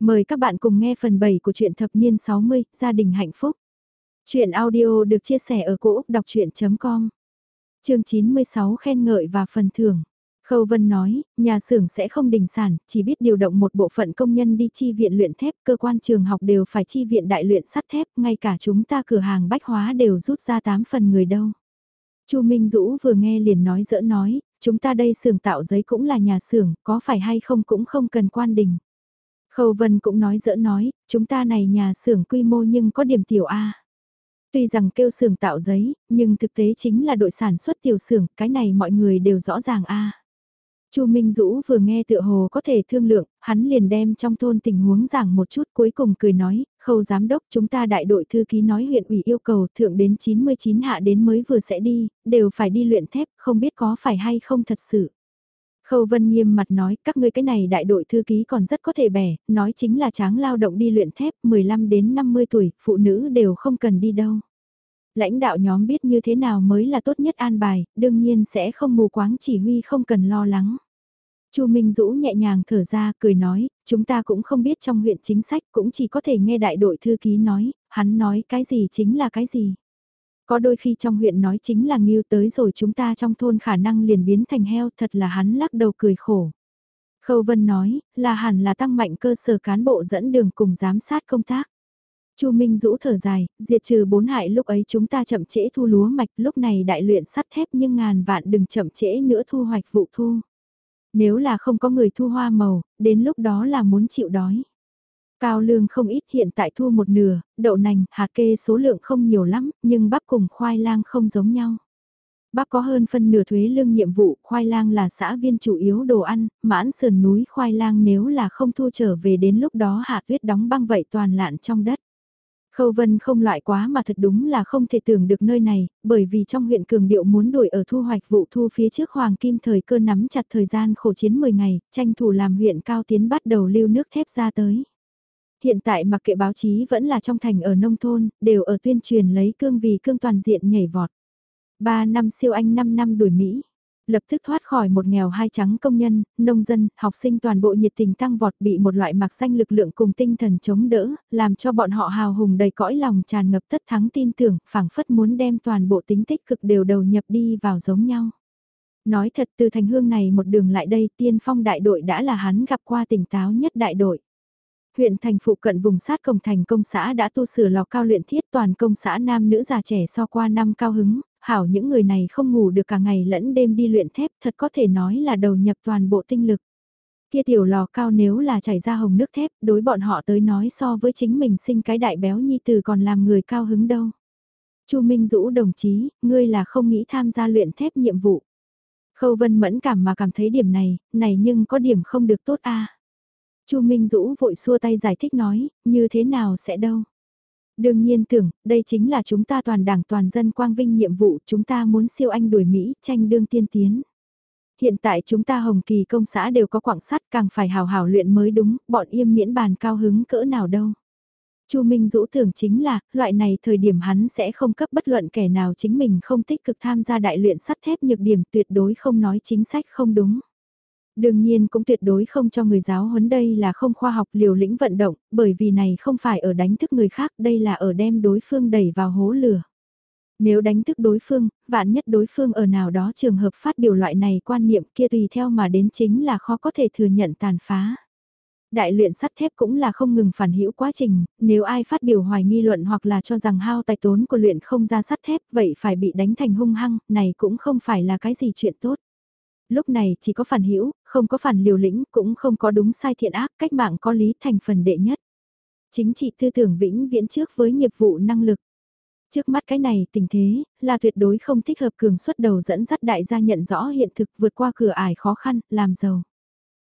Mời các bạn cùng nghe phần 7 của truyện thập niên 60, gia đình hạnh phúc. Chuyện audio được chia sẻ ở cỗ đọc chuyện.com Chương 96 khen ngợi và phần thưởng. Khâu Vân nói, nhà xưởng sẽ không đình sản, chỉ biết điều động một bộ phận công nhân đi chi viện luyện thép, cơ quan trường học đều phải chi viện đại luyện sắt thép, ngay cả chúng ta cửa hàng bách hóa đều rút ra 8 phần người đâu. Chu Minh Dũ vừa nghe liền nói dỡ nói, chúng ta đây xưởng tạo giấy cũng là nhà xưởng, có phải hay không cũng không cần quan đình. Khâu Vân cũng nói dỡ nói, chúng ta này nhà xưởng quy mô nhưng có điểm tiểu A. Tuy rằng kêu xưởng tạo giấy, nhưng thực tế chính là đội sản xuất tiểu xưởng, cái này mọi người đều rõ ràng A. Chu Minh Dũ vừa nghe tựa hồ có thể thương lượng, hắn liền đem trong thôn tình huống giảng một chút cuối cùng cười nói, khâu giám đốc chúng ta đại đội thư ký nói huyện ủy yêu cầu thượng đến 99 hạ đến mới vừa sẽ đi, đều phải đi luyện thép, không biết có phải hay không thật sự. Khâu Vân nghiêm mặt nói các ngươi cái này đại đội thư ký còn rất có thể bẻ, nói chính là tráng lao động đi luyện thép 15 đến 50 tuổi, phụ nữ đều không cần đi đâu. Lãnh đạo nhóm biết như thế nào mới là tốt nhất an bài, đương nhiên sẽ không mù quáng chỉ huy không cần lo lắng. Chu Minh Dũ nhẹ nhàng thở ra, cười nói, chúng ta cũng không biết trong huyện chính sách, cũng chỉ có thể nghe đại đội thư ký nói, hắn nói cái gì chính là cái gì. Có đôi khi trong huyện nói chính là nghiêu tới rồi chúng ta trong thôn khả năng liền biến thành heo thật là hắn lắc đầu cười khổ. Khâu Vân nói, là hẳn là tăng mạnh cơ sở cán bộ dẫn đường cùng giám sát công tác. Chu Minh rũ thở dài, diệt trừ bốn hại lúc ấy chúng ta chậm trễ thu lúa mạch, lúc này đại luyện sắt thép nhưng ngàn vạn đừng chậm trễ nữa thu hoạch vụ thu. Nếu là không có người thu hoa màu, đến lúc đó là muốn chịu đói. Cao lương không ít hiện tại thu một nửa, đậu nành, hạt kê số lượng không nhiều lắm, nhưng bắp cùng khoai lang không giống nhau. Bắp có hơn phân nửa thuế lương nhiệm vụ, khoai lang là xã viên chủ yếu đồ ăn, mãn sườn núi khoai lang nếu là không thu trở về đến lúc đó hạ tuyết đóng băng vậy toàn lạn trong đất. Khâu Vân không loại quá mà thật đúng là không thể tưởng được nơi này, bởi vì trong huyện Cường Điệu muốn đuổi ở thu hoạch vụ thu phía trước Hoàng Kim thời cơ nắm chặt thời gian khổ chiến 10 ngày, tranh thủ làm huyện cao tiến bắt đầu lưu nước thép ra tới. Hiện tại mặc kệ báo chí vẫn là trong thành ở nông thôn, đều ở tuyên truyền lấy cương vì cương toàn diện nhảy vọt. 3 năm siêu anh 5 năm đuổi Mỹ, lập tức thoát khỏi một nghèo hai trắng công nhân, nông dân, học sinh toàn bộ nhiệt tình tăng vọt bị một loại mặc danh lực lượng cùng tinh thần chống đỡ, làm cho bọn họ hào hùng đầy cõi lòng tràn ngập tất thắng tin tưởng, phảng phất muốn đem toàn bộ tính tích cực đều đầu nhập đi vào giống nhau. Nói thật từ thành hương này một đường lại đây tiên phong đại đội đã là hắn gặp qua tỉnh táo nhất đại đội. Huyện thành phụ cận vùng sát cổng thành công xã đã tu sửa lò cao luyện thiết toàn công xã nam nữ già trẻ so qua năm cao hứng, hảo những người này không ngủ được cả ngày lẫn đêm đi luyện thép thật có thể nói là đầu nhập toàn bộ tinh lực. Kia tiểu lò cao nếu là chảy ra hồng nước thép, đối bọn họ tới nói so với chính mình sinh cái đại béo nhi từ còn làm người cao hứng đâu. Chu Minh Dũ đồng chí, ngươi là không nghĩ tham gia luyện thép nhiệm vụ. Khâu Vân mẫn cảm mà cảm thấy điểm này, này nhưng có điểm không được tốt a. Chu Minh Dũ vội xua tay giải thích nói, như thế nào sẽ đâu. Đương nhiên tưởng, đây chính là chúng ta toàn đảng toàn dân quang vinh nhiệm vụ, chúng ta muốn siêu anh đuổi Mỹ, tranh đương tiên tiến. Hiện tại chúng ta hồng kỳ công xã đều có quảng sắt càng phải hào hào luyện mới đúng, bọn im miễn bàn cao hứng cỡ nào đâu. Chu Minh Dũ tưởng chính là, loại này thời điểm hắn sẽ không cấp bất luận kẻ nào chính mình không tích cực tham gia đại luyện sắt thép nhược điểm tuyệt đối không nói chính sách không đúng. Đương nhiên cũng tuyệt đối không cho người giáo huấn đây là không khoa học liều lĩnh vận động, bởi vì này không phải ở đánh thức người khác, đây là ở đem đối phương đẩy vào hố lửa. Nếu đánh thức đối phương, vạn nhất đối phương ở nào đó trường hợp phát biểu loại này quan niệm kia tùy theo mà đến chính là khó có thể thừa nhận tàn phá. Đại luyện sắt thép cũng là không ngừng phản hữu quá trình, nếu ai phát biểu hoài nghi luận hoặc là cho rằng hao tài tốn của luyện không ra sắt thép vậy phải bị đánh thành hung hăng, này cũng không phải là cái gì chuyện tốt lúc này chỉ có phản hữu không có phản liều lĩnh, cũng không có đúng sai thiện ác, cách mạng có lý thành phần đệ nhất. Chính trị tư tưởng vĩnh viễn trước với nghiệp vụ năng lực. Trước mắt cái này tình thế, là tuyệt đối không thích hợp cường xuất đầu dẫn dắt đại gia nhận rõ hiện thực vượt qua cửa ải khó khăn, làm giàu.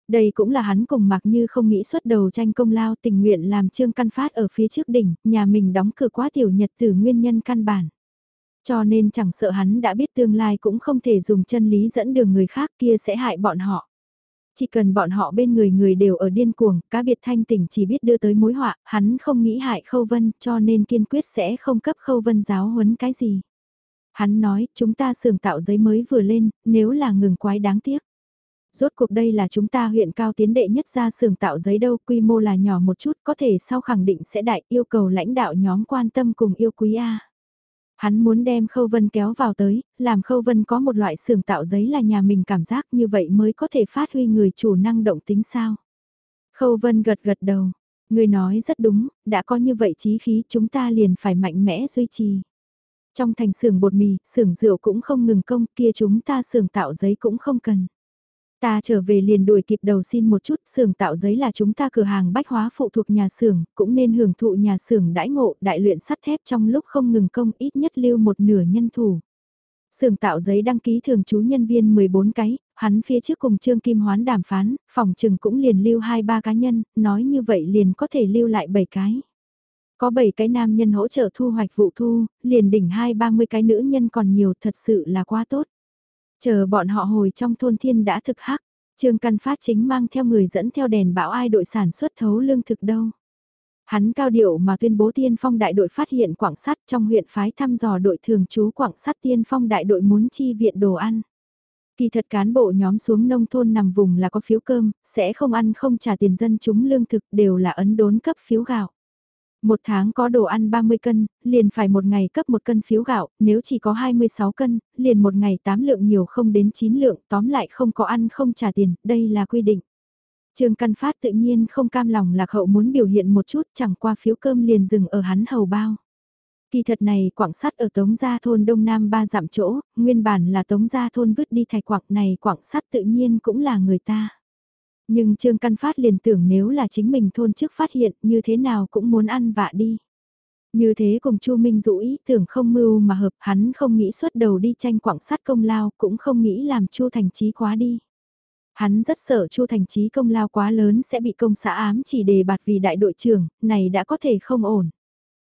Đây cũng là hắn cùng mặc như không nghĩ xuất đầu tranh công lao tình nguyện làm trương căn phát ở phía trước đỉnh, nhà mình đóng cửa quá tiểu nhật từ nguyên nhân căn bản. Cho nên chẳng sợ hắn đã biết tương lai cũng không thể dùng chân lý dẫn đường người khác kia sẽ hại bọn họ. Chỉ cần bọn họ bên người người đều ở điên cuồng, cá biệt thanh tỉnh chỉ biết đưa tới mối họa, hắn không nghĩ hại khâu vân cho nên kiên quyết sẽ không cấp khâu vân giáo huấn cái gì. Hắn nói, chúng ta sưởng tạo giấy mới vừa lên, nếu là ngừng quái đáng tiếc. Rốt cuộc đây là chúng ta huyện cao tiến đệ nhất ra xưởng tạo giấy đâu, quy mô là nhỏ một chút, có thể sau khẳng định sẽ đại yêu cầu lãnh đạo nhóm quan tâm cùng yêu quý A. Hắn muốn đem Khâu Vân kéo vào tới, làm Khâu Vân có một loại xưởng tạo giấy là nhà mình cảm giác như vậy mới có thể phát huy người chủ năng động tính sao. Khâu Vân gật gật đầu, người nói rất đúng, đã có như vậy chí khí chúng ta liền phải mạnh mẽ duy trì. Trong thành xưởng bột mì, xưởng rượu cũng không ngừng công, kia chúng ta xưởng tạo giấy cũng không cần. Ta trở về liền đuổi kịp đầu xin một chút, xưởng tạo giấy là chúng ta cửa hàng bách hóa phụ thuộc nhà xưởng, cũng nên hưởng thụ nhà xưởng đãi ngộ, đại luyện sắt thép trong lúc không ngừng công ít nhất lưu một nửa nhân thủ. Xưởng tạo giấy đăng ký thường trú nhân viên 14 cái, hắn phía trước cùng Trương Kim Hoán đàm phán, phòng trừng cũng liền lưu 2-3 cá nhân, nói như vậy liền có thể lưu lại 7 cái. Có 7 cái nam nhân hỗ trợ thu hoạch vụ thu, liền đỉnh 2-30 cái nữ nhân còn nhiều thật sự là quá tốt. Chờ bọn họ hồi trong thôn thiên đã thực hắc, Trương Căn Phát chính mang theo người dẫn theo đèn bão ai đội sản xuất thấu lương thực đâu. Hắn cao điệu mà tuyên bố tiên phong đại đội phát hiện quảng sắt trong huyện phái thăm dò đội thường trú quảng sắt tiên phong đại đội muốn chi viện đồ ăn. Kỳ thật cán bộ nhóm xuống nông thôn nằm vùng là có phiếu cơm, sẽ không ăn không trả tiền dân chúng lương thực đều là ấn đốn cấp phiếu gạo. Một tháng có đồ ăn 30 cân, liền phải một ngày cấp một cân phiếu gạo, nếu chỉ có 26 cân, liền một ngày 8 lượng nhiều không đến 9 lượng, tóm lại không có ăn không trả tiền, đây là quy định. Trương Căn Phát tự nhiên không cam lòng lạc hậu muốn biểu hiện một chút chẳng qua phiếu cơm liền dừng ở hắn hầu bao. Kỳ thật này quảng sắt ở Tống Gia thôn Đông Nam ba dặm chỗ, nguyên bản là Tống Gia thôn vứt đi thạch quảng này quảng sắt tự nhiên cũng là người ta. Nhưng Trương Căn Phát liền tưởng nếu là chính mình thôn trước phát hiện như thế nào cũng muốn ăn vạ đi. Như thế cùng Chu Minh Dũ ý tưởng không mưu mà hợp hắn không nghĩ xuất đầu đi tranh quảng sắt công lao cũng không nghĩ làm Chu Thành Chí quá đi. Hắn rất sợ Chu Thành Chí công lao quá lớn sẽ bị công xã ám chỉ đề bạt vì đại đội trưởng, này đã có thể không ổn.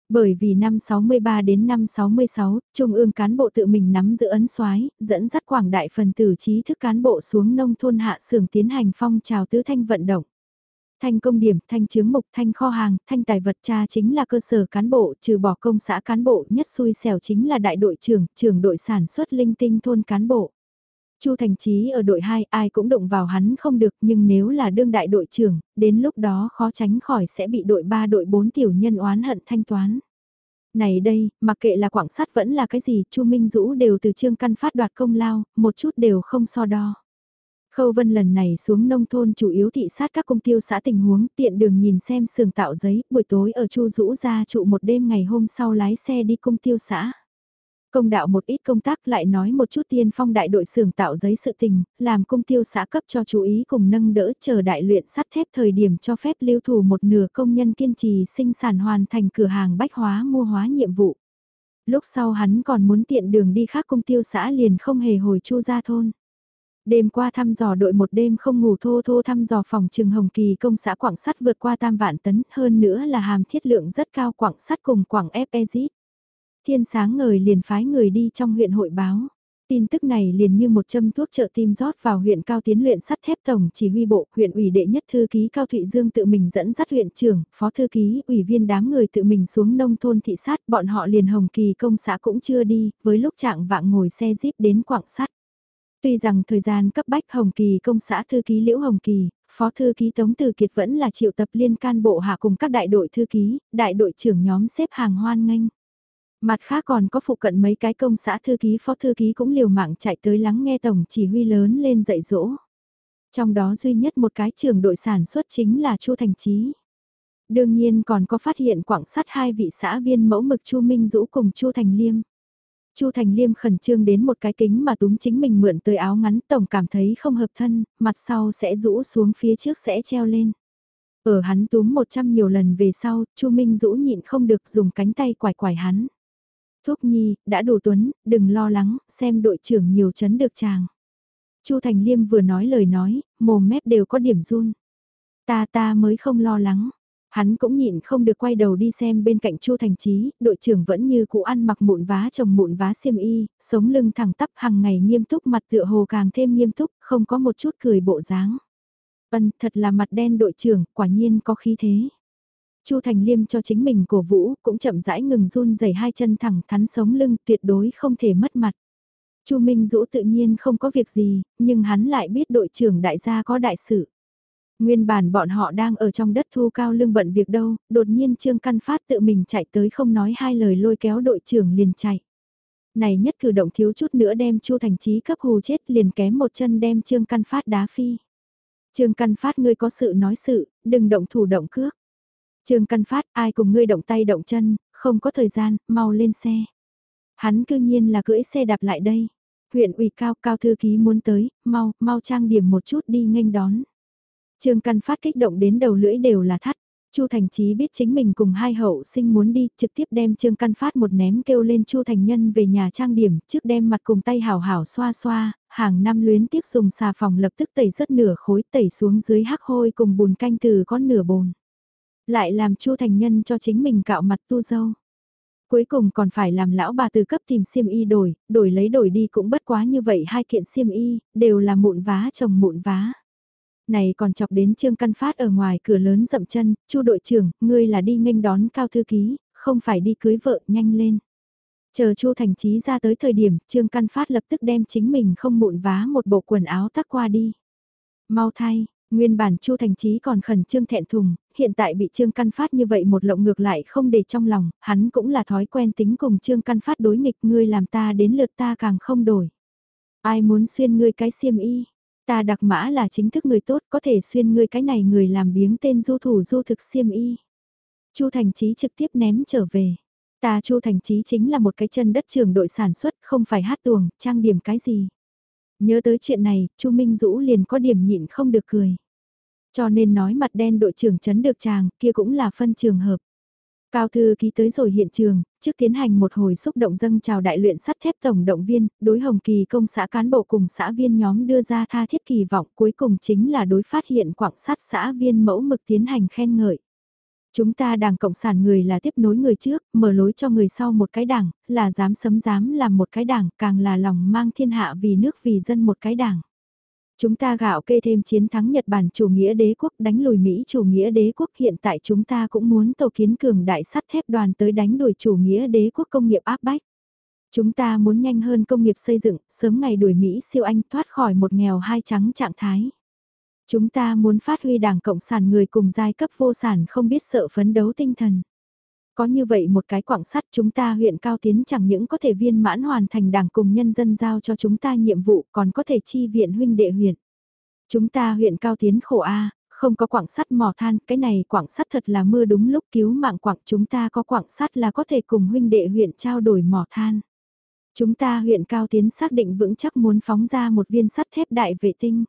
Bởi vì năm 63 đến năm 66, Trung ương cán bộ tự mình nắm giữ ấn soái dẫn dắt quảng đại phần tử trí thức cán bộ xuống nông thôn hạ xưởng tiến hành phong trào tứ thanh vận động. Thanh công điểm, thanh chướng mục, thanh kho hàng, thanh tài vật cha chính là cơ sở cán bộ, trừ bỏ công xã cán bộ nhất xui xẻo chính là đại đội trưởng, trưởng đội sản xuất linh tinh thôn cán bộ. Chu Thành Chí ở đội 2 ai cũng động vào hắn không được nhưng nếu là đương đại đội trưởng, đến lúc đó khó tránh khỏi sẽ bị đội 3 đội 4 tiểu nhân oán hận thanh toán. Này đây, mặc kệ là quảng sắt vẫn là cái gì, Chu Minh Dũ đều từ trương căn phát đoạt công lao, một chút đều không so đo. Khâu Vân lần này xuống nông thôn chủ yếu thị sát các công tiêu xã tình huống tiện đường nhìn xem sườn tạo giấy, buổi tối ở Chu Dũ ra trụ một đêm ngày hôm sau lái xe đi công tiêu xã. Công đạo một ít công tác lại nói một chút tiên phong đại đội xưởng tạo giấy sự tình, làm công tiêu xã cấp cho chú ý cùng nâng đỡ chờ đại luyện sắt thép thời điểm cho phép lưu thủ một nửa công nhân kiên trì sinh sản hoàn thành cửa hàng bách hóa mua hóa nhiệm vụ. Lúc sau hắn còn muốn tiện đường đi khác công tiêu xã liền không hề hồi chu ra thôn. Đêm qua thăm dò đội một đêm không ngủ thô thô thăm dò phòng trường Hồng Kỳ công xã Quảng Sắt vượt qua tam vạn tấn hơn nữa là hàm thiết lượng rất cao Quảng Sắt cùng Quảng FEZ. Thiên sáng ngời liền phái người đi trong huyện hội báo. Tin tức này liền như một châm thuốc trợ tim rót vào huyện cao tiến luyện sắt thép tổng chỉ huy bộ, huyện ủy đệ nhất thư ký Cao Thụy Dương tự mình dẫn dắt huyện trưởng, phó thư ký, ủy viên đám người tự mình xuống nông thôn thị sát, bọn họ liền hồng kỳ công xã cũng chưa đi, với lúc trạng vạng ngồi xe jeep đến quảng sắt. Tuy rằng thời gian cấp bách hồng kỳ công xã thư ký Liễu Hồng Kỳ, phó thư ký Tống Từ Kiệt vẫn là triệu tập liên can bộ hạ cùng các đại đội thư ký, đại đội trưởng nhóm xếp hàng hoan nghênh. Mặt khác còn có phụ cận mấy cái công xã thư ký phó thư ký cũng liều mạng chạy tới lắng nghe tổng chỉ huy lớn lên dạy dỗ. Trong đó duy nhất một cái trường đội sản xuất chính là Chu Thành Chí. Đương nhiên còn có phát hiện quảng sát hai vị xã viên mẫu mực Chu Minh Dũ cùng Chu Thành Liêm. Chu Thành Liêm khẩn trương đến một cái kính mà túm chính mình mượn tới áo ngắn tổng cảm thấy không hợp thân, mặt sau sẽ rũ xuống phía trước sẽ treo lên. Ở hắn túm một trăm nhiều lần về sau, Chu Minh Dũ nhịn không được dùng cánh tay quải quải hắn. Thúc Nhi, đã đủ tuấn, đừng lo lắng, xem đội trưởng nhiều chấn được chàng. Chu Thành Liêm vừa nói lời nói, mồm mép đều có điểm run. Ta ta mới không lo lắng. Hắn cũng nhịn không được quay đầu đi xem bên cạnh Chu Thành Chí, đội trưởng vẫn như cũ ăn mặc mụn vá chồng mụn vá xiêm y, sống lưng thẳng tắp hàng ngày nghiêm túc mặt tựa hồ càng thêm nghiêm túc, không có một chút cười bộ dáng. Ân, thật là mặt đen đội trưởng, quả nhiên có khí thế. Chu Thành Liêm cho chính mình cổ vũ, cũng chậm rãi ngừng run rẩy hai chân thẳng thắn sống lưng tuyệt đối không thể mất mặt. Chu Minh Dũ tự nhiên không có việc gì, nhưng hắn lại biết đội trưởng đại gia có đại sự. Nguyên bản bọn họ đang ở trong đất thu cao lương bận việc đâu, đột nhiên Trương Căn Phát tự mình chạy tới không nói hai lời lôi kéo đội trưởng liền chạy. Này nhất cử động thiếu chút nữa đem Chu Thành Chí cấp hù chết liền kém một chân đem Trương Căn Phát đá phi. Trương Căn Phát ngươi có sự nói sự, đừng động thủ động cước. Trương Căn Phát ai cùng ngươi động tay động chân, không có thời gian, mau lên xe. Hắn cư nhiên là cưỡi xe đạp lại đây. Huyện ủy cao cao thư ký muốn tới, mau, mau trang điểm một chút đi nghênh đón. Trương Căn Phát kích động đến đầu lưỡi đều là thắt. Chu Thành Chí biết chính mình cùng hai hậu sinh muốn đi, trực tiếp đem Trương Căn Phát một ném kêu lên Chu Thành Nhân về nhà trang điểm, trước đem mặt cùng tay hảo hảo xoa xoa, hàng năm luyến tiếp dùng xà phòng lập tức tẩy rất nửa khối tẩy xuống dưới hắc hôi cùng bùn canh từ con nửa bồn. Lại làm Chu Thành Nhân cho chính mình cạo mặt tu dâu. Cuối cùng còn phải làm lão bà từ cấp tìm xiêm y đổi, đổi lấy đổi đi cũng bất quá như vậy hai kiện xiêm y, đều là mụn vá chồng mụn vá. Này còn chọc đến Trương Căn Phát ở ngoài cửa lớn dậm chân, chu đội trưởng, ngươi là đi nghênh đón cao thư ký, không phải đi cưới vợ, nhanh lên. Chờ Chu Thành Chí ra tới thời điểm, Trương Căn Phát lập tức đem chính mình không mụn vá một bộ quần áo tắc qua đi. Mau thay, nguyên bản Chu Thành Chí còn khẩn trương thẹn thùng, hiện tại bị Trương Căn Phát như vậy một lộng ngược lại không để trong lòng, hắn cũng là thói quen tính cùng Trương Căn Phát đối nghịch ngươi làm ta đến lượt ta càng không đổi. Ai muốn xuyên ngươi cái xiêm y, Ta đặc mã là chính thức người tốt có thể xuyên ngươi cái này người làm biếng tên du thủ du thực xiêm y. Chu Thành Chí trực tiếp ném trở về. Ta Chu Thành Chí chính là một cái chân đất trường đội sản xuất không phải hát tuồng, trang điểm cái gì. Nhớ tới chuyện này, Chu Minh Dũ liền có điểm nhịn không được cười. Cho nên nói mặt đen đội trưởng chấn được chàng, kia cũng là phân trường hợp. Cao thư ký tới rồi hiện trường, trước tiến hành một hồi xúc động dâng chào đại luyện sắt thép tổng động viên, đối hồng kỳ công xã cán bộ cùng xã viên nhóm đưa ra tha thiết kỳ vọng cuối cùng chính là đối phát hiện quảng sắt xã viên mẫu mực tiến hành khen ngợi. Chúng ta đảng Cộng sản người là tiếp nối người trước, mở lối cho người sau một cái đảng, là dám sấm dám làm một cái đảng, càng là lòng mang thiên hạ vì nước vì dân một cái đảng. Chúng ta gạo kê thêm chiến thắng Nhật Bản chủ nghĩa đế quốc đánh lùi Mỹ chủ nghĩa đế quốc hiện tại chúng ta cũng muốn tổ kiến cường đại sắt thép đoàn tới đánh đuổi chủ nghĩa đế quốc công nghiệp áp bách. Chúng ta muốn nhanh hơn công nghiệp xây dựng, sớm ngày đuổi Mỹ siêu Anh thoát khỏi một nghèo hai trắng trạng thái. Chúng ta muốn phát huy đảng Cộng sản người cùng giai cấp vô sản không biết sợ phấn đấu tinh thần. Có như vậy một cái quảng sắt chúng ta huyện Cao Tiến chẳng những có thể viên mãn hoàn thành đảng cùng nhân dân giao cho chúng ta nhiệm vụ còn có thể chi viện huynh đệ huyện. Chúng ta huyện Cao Tiến khổ A, không có quảng sắt mỏ than, cái này quảng sắt thật là mưa đúng lúc cứu mạng quảng chúng ta có quảng sắt là có thể cùng huynh đệ huyện trao đổi mỏ than. Chúng ta huyện Cao Tiến xác định vững chắc muốn phóng ra một viên sắt thép đại vệ tinh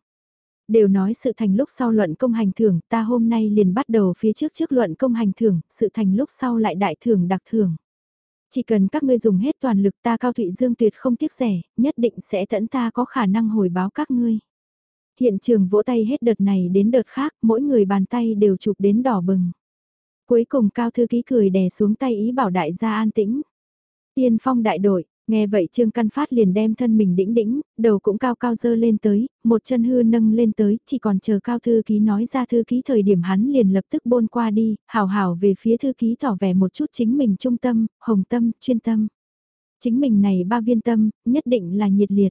đều nói sự thành lúc sau luận công hành thưởng, ta hôm nay liền bắt đầu phía trước trước luận công hành thưởng, sự thành lúc sau lại đại thưởng đặc thưởng. Chỉ cần các ngươi dùng hết toàn lực ta Cao Thụy Dương tuyệt không tiếc rẻ, nhất định sẽ tẫn ta có khả năng hồi báo các ngươi. Hiện trường vỗ tay hết đợt này đến đợt khác, mỗi người bàn tay đều chụp đến đỏ bừng. Cuối cùng Cao Thư Ký cười đè xuống tay ý bảo đại gia an tĩnh. Tiên phong đại đội, Nghe vậy Trương Căn Phát liền đem thân mình đĩnh đĩnh, đầu cũng cao cao dơ lên tới, một chân hư nâng lên tới, chỉ còn chờ cao thư ký nói ra thư ký thời điểm hắn liền lập tức bôn qua đi, hào hào về phía thư ký tỏ vẻ một chút chính mình trung tâm, hồng tâm, chuyên tâm. Chính mình này ba viên tâm, nhất định là nhiệt liệt.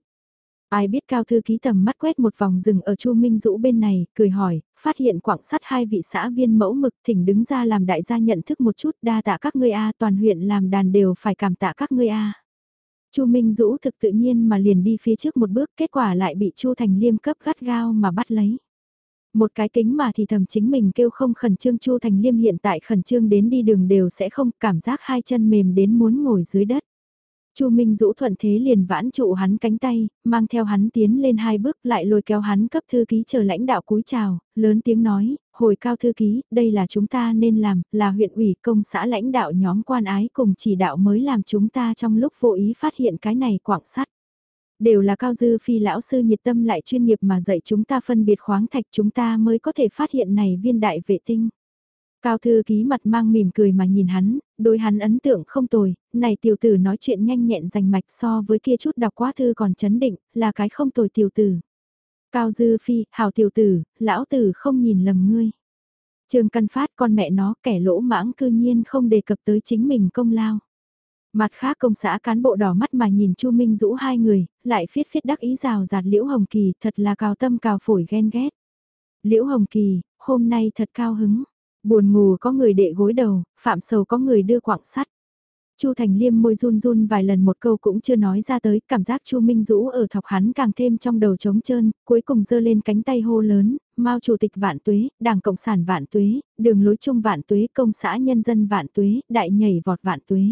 Ai biết cao thư ký tầm mắt quét một vòng rừng ở Chu Minh Dũ bên này, cười hỏi, phát hiện quảng sắt hai vị xã viên mẫu mực thỉnh đứng ra làm đại gia nhận thức một chút đa tạ các ngươi A toàn huyện làm đàn đều phải cảm tạ các ngươi A. Chu Minh Dũ thực tự nhiên mà liền đi phía trước một bước, kết quả lại bị Chu Thành Liêm cấp gắt gao mà bắt lấy. Một cái kính mà thì thầm chính mình kêu không khẩn trương Chu Thành Liêm hiện tại khẩn trương đến đi đường đều sẽ không cảm giác hai chân mềm đến muốn ngồi dưới đất. Chu Minh Dũ thuận thế liền vãn trụ hắn cánh tay, mang theo hắn tiến lên hai bước lại lôi kéo hắn cấp thư ký chờ lãnh đạo cúi chào, lớn tiếng nói, hồi cao thư ký, đây là chúng ta nên làm, là huyện ủy công xã lãnh đạo nhóm quan ái cùng chỉ đạo mới làm chúng ta trong lúc vô ý phát hiện cái này quảng sắt. Đều là cao dư phi lão sư nhiệt tâm lại chuyên nghiệp mà dạy chúng ta phân biệt khoáng thạch chúng ta mới có thể phát hiện này viên đại vệ tinh. Cao thư ký mặt mang mỉm cười mà nhìn hắn, đối hắn ấn tượng không tồi, này tiểu tử nói chuyện nhanh nhẹn rành mạch so với kia chút đọc quá thư còn chấn định, là cái không tồi tiểu tử. Cao Dư Phi, hào tiểu tử, lão tử không nhìn lầm ngươi. Trương Căn Phát con mẹ nó kẻ lỗ mãng cư nhiên không đề cập tới chính mình công lao. Mặt khác công xã cán bộ đỏ mắt mà nhìn Chu Minh Dũ hai người, lại phiết phiết đắc ý rào rạt Liễu Hồng Kỳ thật là cào tâm cào phổi ghen ghét. Liễu Hồng Kỳ, hôm nay thật cao hứng. Buồn ngủ có người đệ gối đầu, phạm sầu có người đưa quạng sắt. Chu Thành Liêm môi run run vài lần một câu cũng chưa nói ra tới, cảm giác Chu Minh Dũ ở thọc hắn càng thêm trong đầu trống trơn, cuối cùng giơ lên cánh tay hô lớn, Mao Chủ tịch Vạn Tuế, Đảng Cộng sản Vạn Tuế, Đường lối chung Vạn Tuế, Công xã Nhân dân Vạn Tuế, Đại nhảy vọt Vạn Tuế.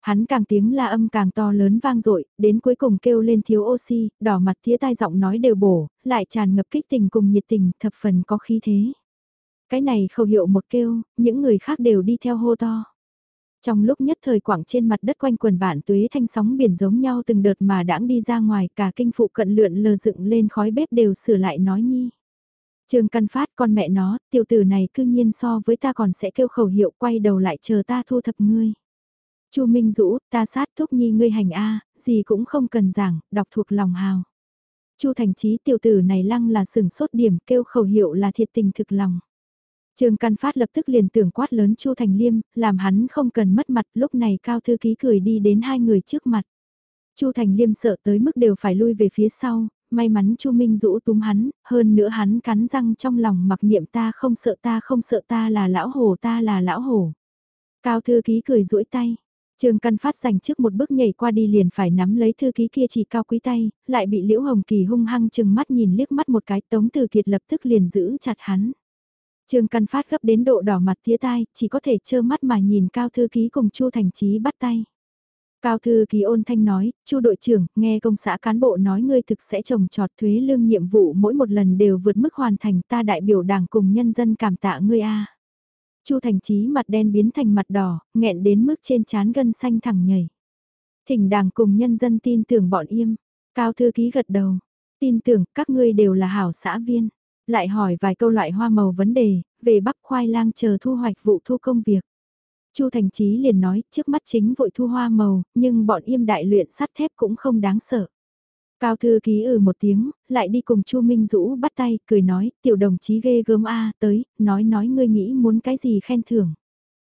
Hắn càng tiếng la âm càng to lớn vang dội, đến cuối cùng kêu lên thiếu oxy, đỏ mặt tía tai giọng nói đều bổ, lại tràn ngập kích tình cùng nhiệt tình, thập phần có khí thế. Cái này khẩu hiệu một kêu, những người khác đều đi theo hô to. Trong lúc nhất thời quảng trên mặt đất quanh quần vạn tuế thanh sóng biển giống nhau từng đợt mà đãng đi ra ngoài cả kinh phụ cận lượn lờ dựng lên khói bếp đều sửa lại nói nhi. Trương Căn Phát con mẹ nó, tiểu tử này cư nhiên so với ta còn sẽ kêu khẩu hiệu quay đầu lại chờ ta thu thập ngươi. Chu Minh Dũ, ta sát thúc nhi ngươi hành a, gì cũng không cần giảng, đọc thuộc lòng hào. Chu Thành Chí tiểu tử này lăng là sừng sốt điểm, kêu khẩu hiệu là thiệt tình thực lòng. Trương Căn Phát lập tức liền tưởng quát lớn Chu Thành Liêm, làm hắn không cần mất mặt, lúc này Cao Thư Ký cười đi đến hai người trước mặt. Chu Thành Liêm sợ tới mức đều phải lui về phía sau, may mắn Chu Minh Dũ túm hắn, hơn nữa hắn cắn răng trong lòng mặc niệm ta không sợ ta không sợ ta là lão hổ ta là lão hổ. Cao Thư Ký cười duỗi tay. Trương Căn Phát dành trước một bước nhảy qua đi liền phải nắm lấy thư ký kia chỉ cao quý tay, lại bị Liễu Hồng Kỳ hung hăng chừng mắt nhìn liếc mắt một cái Tống Từ Kiệt lập tức liền giữ chặt hắn. Trương Căn Phát gấp đến độ đỏ mặt tía tai, chỉ có thể trơ mắt mà nhìn Cao Thư Ký cùng Chu Thành Chí bắt tay. Cao Thư Ký ôn thanh nói, Chu đội trưởng, nghe công xã cán bộ nói ngươi thực sẽ trồng trọt thuế lương nhiệm vụ mỗi một lần đều vượt mức hoàn thành ta đại biểu đảng cùng nhân dân cảm tạ ngươi a. Chu Thành Chí mặt đen biến thành mặt đỏ, nghẹn đến mức trên trán gân xanh thẳng nhảy. Thỉnh đảng cùng nhân dân tin tưởng bọn im. Cao Thư Ký gật đầu, tin tưởng các ngươi đều là hảo xã viên. Lại hỏi vài câu loại hoa màu vấn đề, về bắp khoai lang chờ thu hoạch vụ thu công việc. Chu Thành Chí liền nói, trước mắt chính vội thu hoa màu, nhưng bọn im đại luyện sắt thép cũng không đáng sợ. Cao thư ký ừ một tiếng, lại đi cùng Chu Minh Dũ bắt tay, cười nói, tiểu đồng chí ghê gớm a, tới, nói nói ngươi nghĩ muốn cái gì khen thưởng.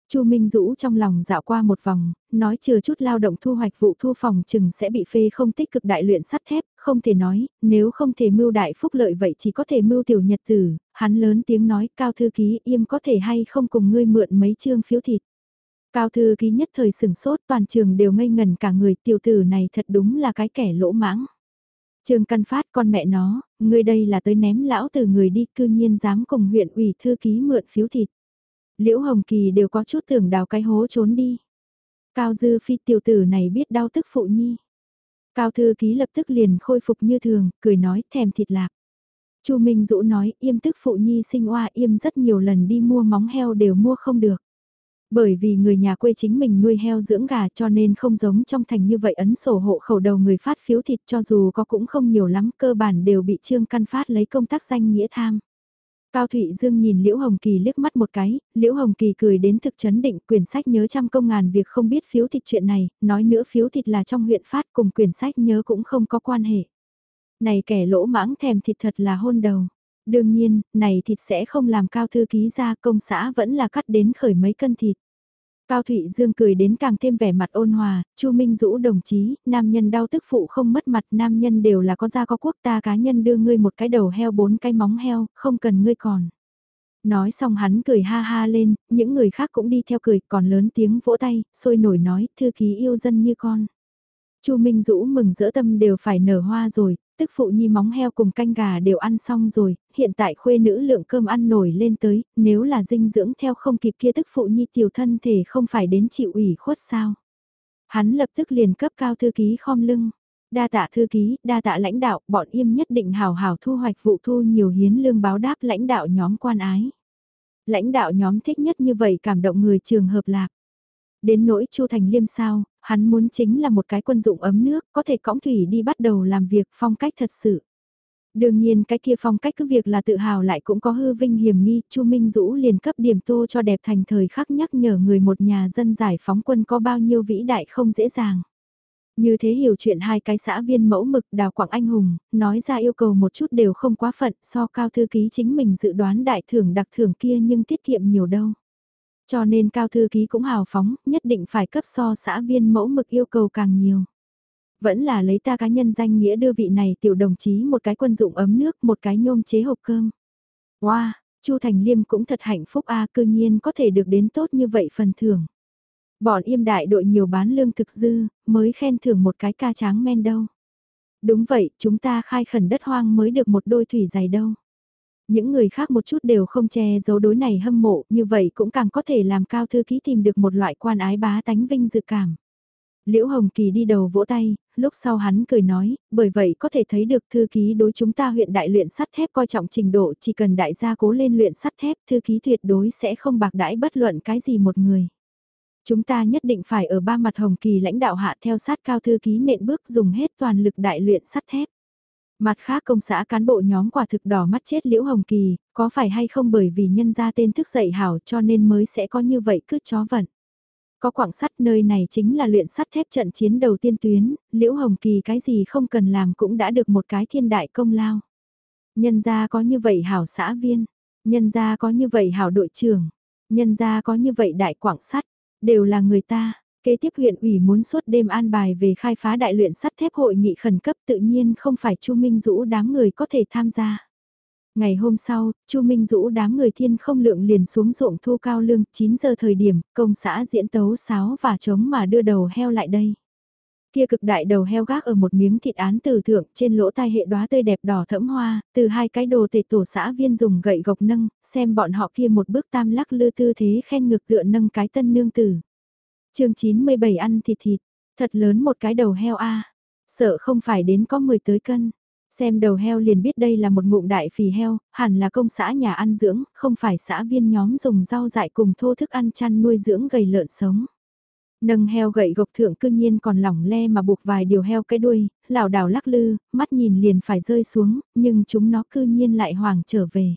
Chu Minh Dũ trong lòng dạo qua một vòng, nói chưa chút lao động thu hoạch vụ thu phòng chừng sẽ bị phê không tích cực đại luyện sắt thép, không thể nói, nếu không thể mưu đại phúc lợi vậy chỉ có thể mưu tiểu nhật tử, hắn lớn tiếng nói, cao thư ký im có thể hay không cùng ngươi mượn mấy chương phiếu thịt. Cao thư ký nhất thời sửng sốt toàn trường đều ngây ngần cả người tiểu tử này thật đúng là cái kẻ lỗ mãng. Trường Căn Phát con mẹ nó, ngươi đây là tới ném lão từ người đi cư nhiên dám cùng huyện ủy thư ký mượn phiếu thịt. Liễu Hồng Kỳ đều có chút tưởng đào cái hố trốn đi. Cao Dư Phi tiểu tử này biết đau tức phụ nhi. Cao Thư Ký lập tức liền khôi phục như thường, cười nói thèm thịt lạc. Chu Minh Dũ nói yêm tức phụ nhi sinh oa yêm rất nhiều lần đi mua móng heo đều mua không được. Bởi vì người nhà quê chính mình nuôi heo dưỡng gà cho nên không giống trong thành như vậy ấn sổ hộ khẩu đầu người phát phiếu thịt cho dù có cũng không nhiều lắm cơ bản đều bị trương căn phát lấy công tác danh nghĩa tham. Cao Thụy Dương nhìn Liễu Hồng Kỳ liếc mắt một cái, Liễu Hồng Kỳ cười đến thực chấn định quyển sách nhớ trăm công ngàn việc không biết phiếu thịt chuyện này, nói nữa phiếu thịt là trong huyện phát cùng quyển sách nhớ cũng không có quan hệ. Này kẻ lỗ mãng thèm thịt thật là hôn đầu. Đương nhiên, này thịt sẽ không làm cao thư ký ra công xã vẫn là cắt đến khởi mấy cân thịt. Cao Thụy Dương cười đến càng thêm vẻ mặt ôn hòa, Chu Minh Dũ đồng chí, nam nhân đau tức phụ không mất mặt, nam nhân đều là có gia có quốc ta cá nhân đưa ngươi một cái đầu heo bốn cái móng heo, không cần ngươi còn. Nói xong hắn cười ha ha lên, những người khác cũng đi theo cười, còn lớn tiếng vỗ tay, sôi nổi nói, thư ký yêu dân như con. Chu Minh Dũ mừng rỡ tâm đều phải nở hoa rồi, tức phụ nhi móng heo cùng canh gà đều ăn xong rồi, hiện tại khuê nữ lượng cơm ăn nổi lên tới, nếu là dinh dưỡng theo không kịp kia tức phụ nhi tiểu thân thể không phải đến chịu ủy khuất sao. Hắn lập tức liền cấp cao thư ký khom lưng. Đa tạ thư ký, đa tạ lãnh đạo, bọn im nhất định hào hào thu hoạch vụ thu nhiều hiến lương báo đáp lãnh đạo nhóm quan ái. Lãnh đạo nhóm thích nhất như vậy cảm động người trường hợp lạc. Đến nỗi Chu Thành Liêm sao, hắn muốn chính là một cái quân dụng ấm nước, có thể cõng thủy đi bắt đầu làm việc phong cách thật sự. Đương nhiên cái kia phong cách cứ việc là tự hào lại cũng có hư vinh hiểm nghi, Chu Minh Dũ liền cấp điểm tô cho đẹp thành thời khắc nhắc nhở người một nhà dân giải phóng quân có bao nhiêu vĩ đại không dễ dàng. Như thế hiểu chuyện hai cái xã viên mẫu mực đào quảng anh hùng, nói ra yêu cầu một chút đều không quá phận so cao thư ký chính mình dự đoán đại thưởng đặc thưởng kia nhưng tiết kiệm nhiều đâu. Cho nên cao thư ký cũng hào phóng, nhất định phải cấp so xã viên mẫu mực yêu cầu càng nhiều. Vẫn là lấy ta cá nhân danh nghĩa đưa vị này tiểu đồng chí một cái quân dụng ấm nước, một cái nhôm chế hộp cơm. Wow, Chu Thành Liêm cũng thật hạnh phúc a cư nhiên có thể được đến tốt như vậy phần thưởng. Bọn im đại đội nhiều bán lương thực dư, mới khen thưởng một cái ca tráng men đâu. Đúng vậy, chúng ta khai khẩn đất hoang mới được một đôi thủy giày đâu. Những người khác một chút đều không che giấu đối này hâm mộ, như vậy cũng càng có thể làm cao thư ký tìm được một loại quan ái bá tánh vinh dự cảm. Liễu Hồng Kỳ đi đầu vỗ tay, lúc sau hắn cười nói, bởi vậy có thể thấy được thư ký đối chúng ta huyện đại luyện sắt thép coi trọng trình độ chỉ cần đại gia cố lên luyện sắt thép thư ký tuyệt đối sẽ không bạc đãi bất luận cái gì một người. Chúng ta nhất định phải ở ba mặt Hồng Kỳ lãnh đạo hạ theo sát cao thư ký nện bước dùng hết toàn lực đại luyện sắt thép. Mặt khác công xã cán bộ nhóm quả thực đỏ mắt chết Liễu Hồng Kỳ, có phải hay không bởi vì nhân ra tên thức dậy hảo cho nên mới sẽ có như vậy cứ chó vận. Có quảng sắt nơi này chính là luyện sắt thép trận chiến đầu tiên tuyến, Liễu Hồng Kỳ cái gì không cần làm cũng đã được một cái thiên đại công lao. Nhân gia có như vậy hảo xã viên, nhân gia có như vậy hảo đội trưởng, nhân gia có như vậy đại quảng sắt, đều là người ta. Kế tiếp huyện ủy muốn suốt đêm an bài về khai phá đại luyện sắt thép hội nghị khẩn cấp tự nhiên không phải Chu Minh Dũ đám người có thể tham gia. Ngày hôm sau, Chu Minh Dũ đám người thiên không lượng liền xuống ruộng thu cao lương, 9 giờ thời điểm, công xã diễn tấu sáo và trống mà đưa đầu heo lại đây. Kia cực đại đầu heo gác ở một miếng thịt án từ thượng trên lỗ tai hệ đóa tươi đẹp đỏ thẫm hoa, từ hai cái đồ tề tổ xã viên dùng gậy gộc nâng, xem bọn họ kia một bước tam lắc lư tư thế khen ngược tựa nâng cái tân nương tử chương 97 ăn thịt thịt, thật lớn một cái đầu heo a sợ không phải đến có 10 tới cân. Xem đầu heo liền biết đây là một ngụm đại phì heo, hẳn là công xã nhà ăn dưỡng, không phải xã viên nhóm dùng rau dại cùng thô thức ăn chăn nuôi dưỡng gầy lợn sống. Nâng heo gậy gộc thượng cương nhiên còn lỏng le mà buộc vài điều heo cái đuôi, lảo đảo lắc lư, mắt nhìn liền phải rơi xuống, nhưng chúng nó cư nhiên lại hoàng trở về.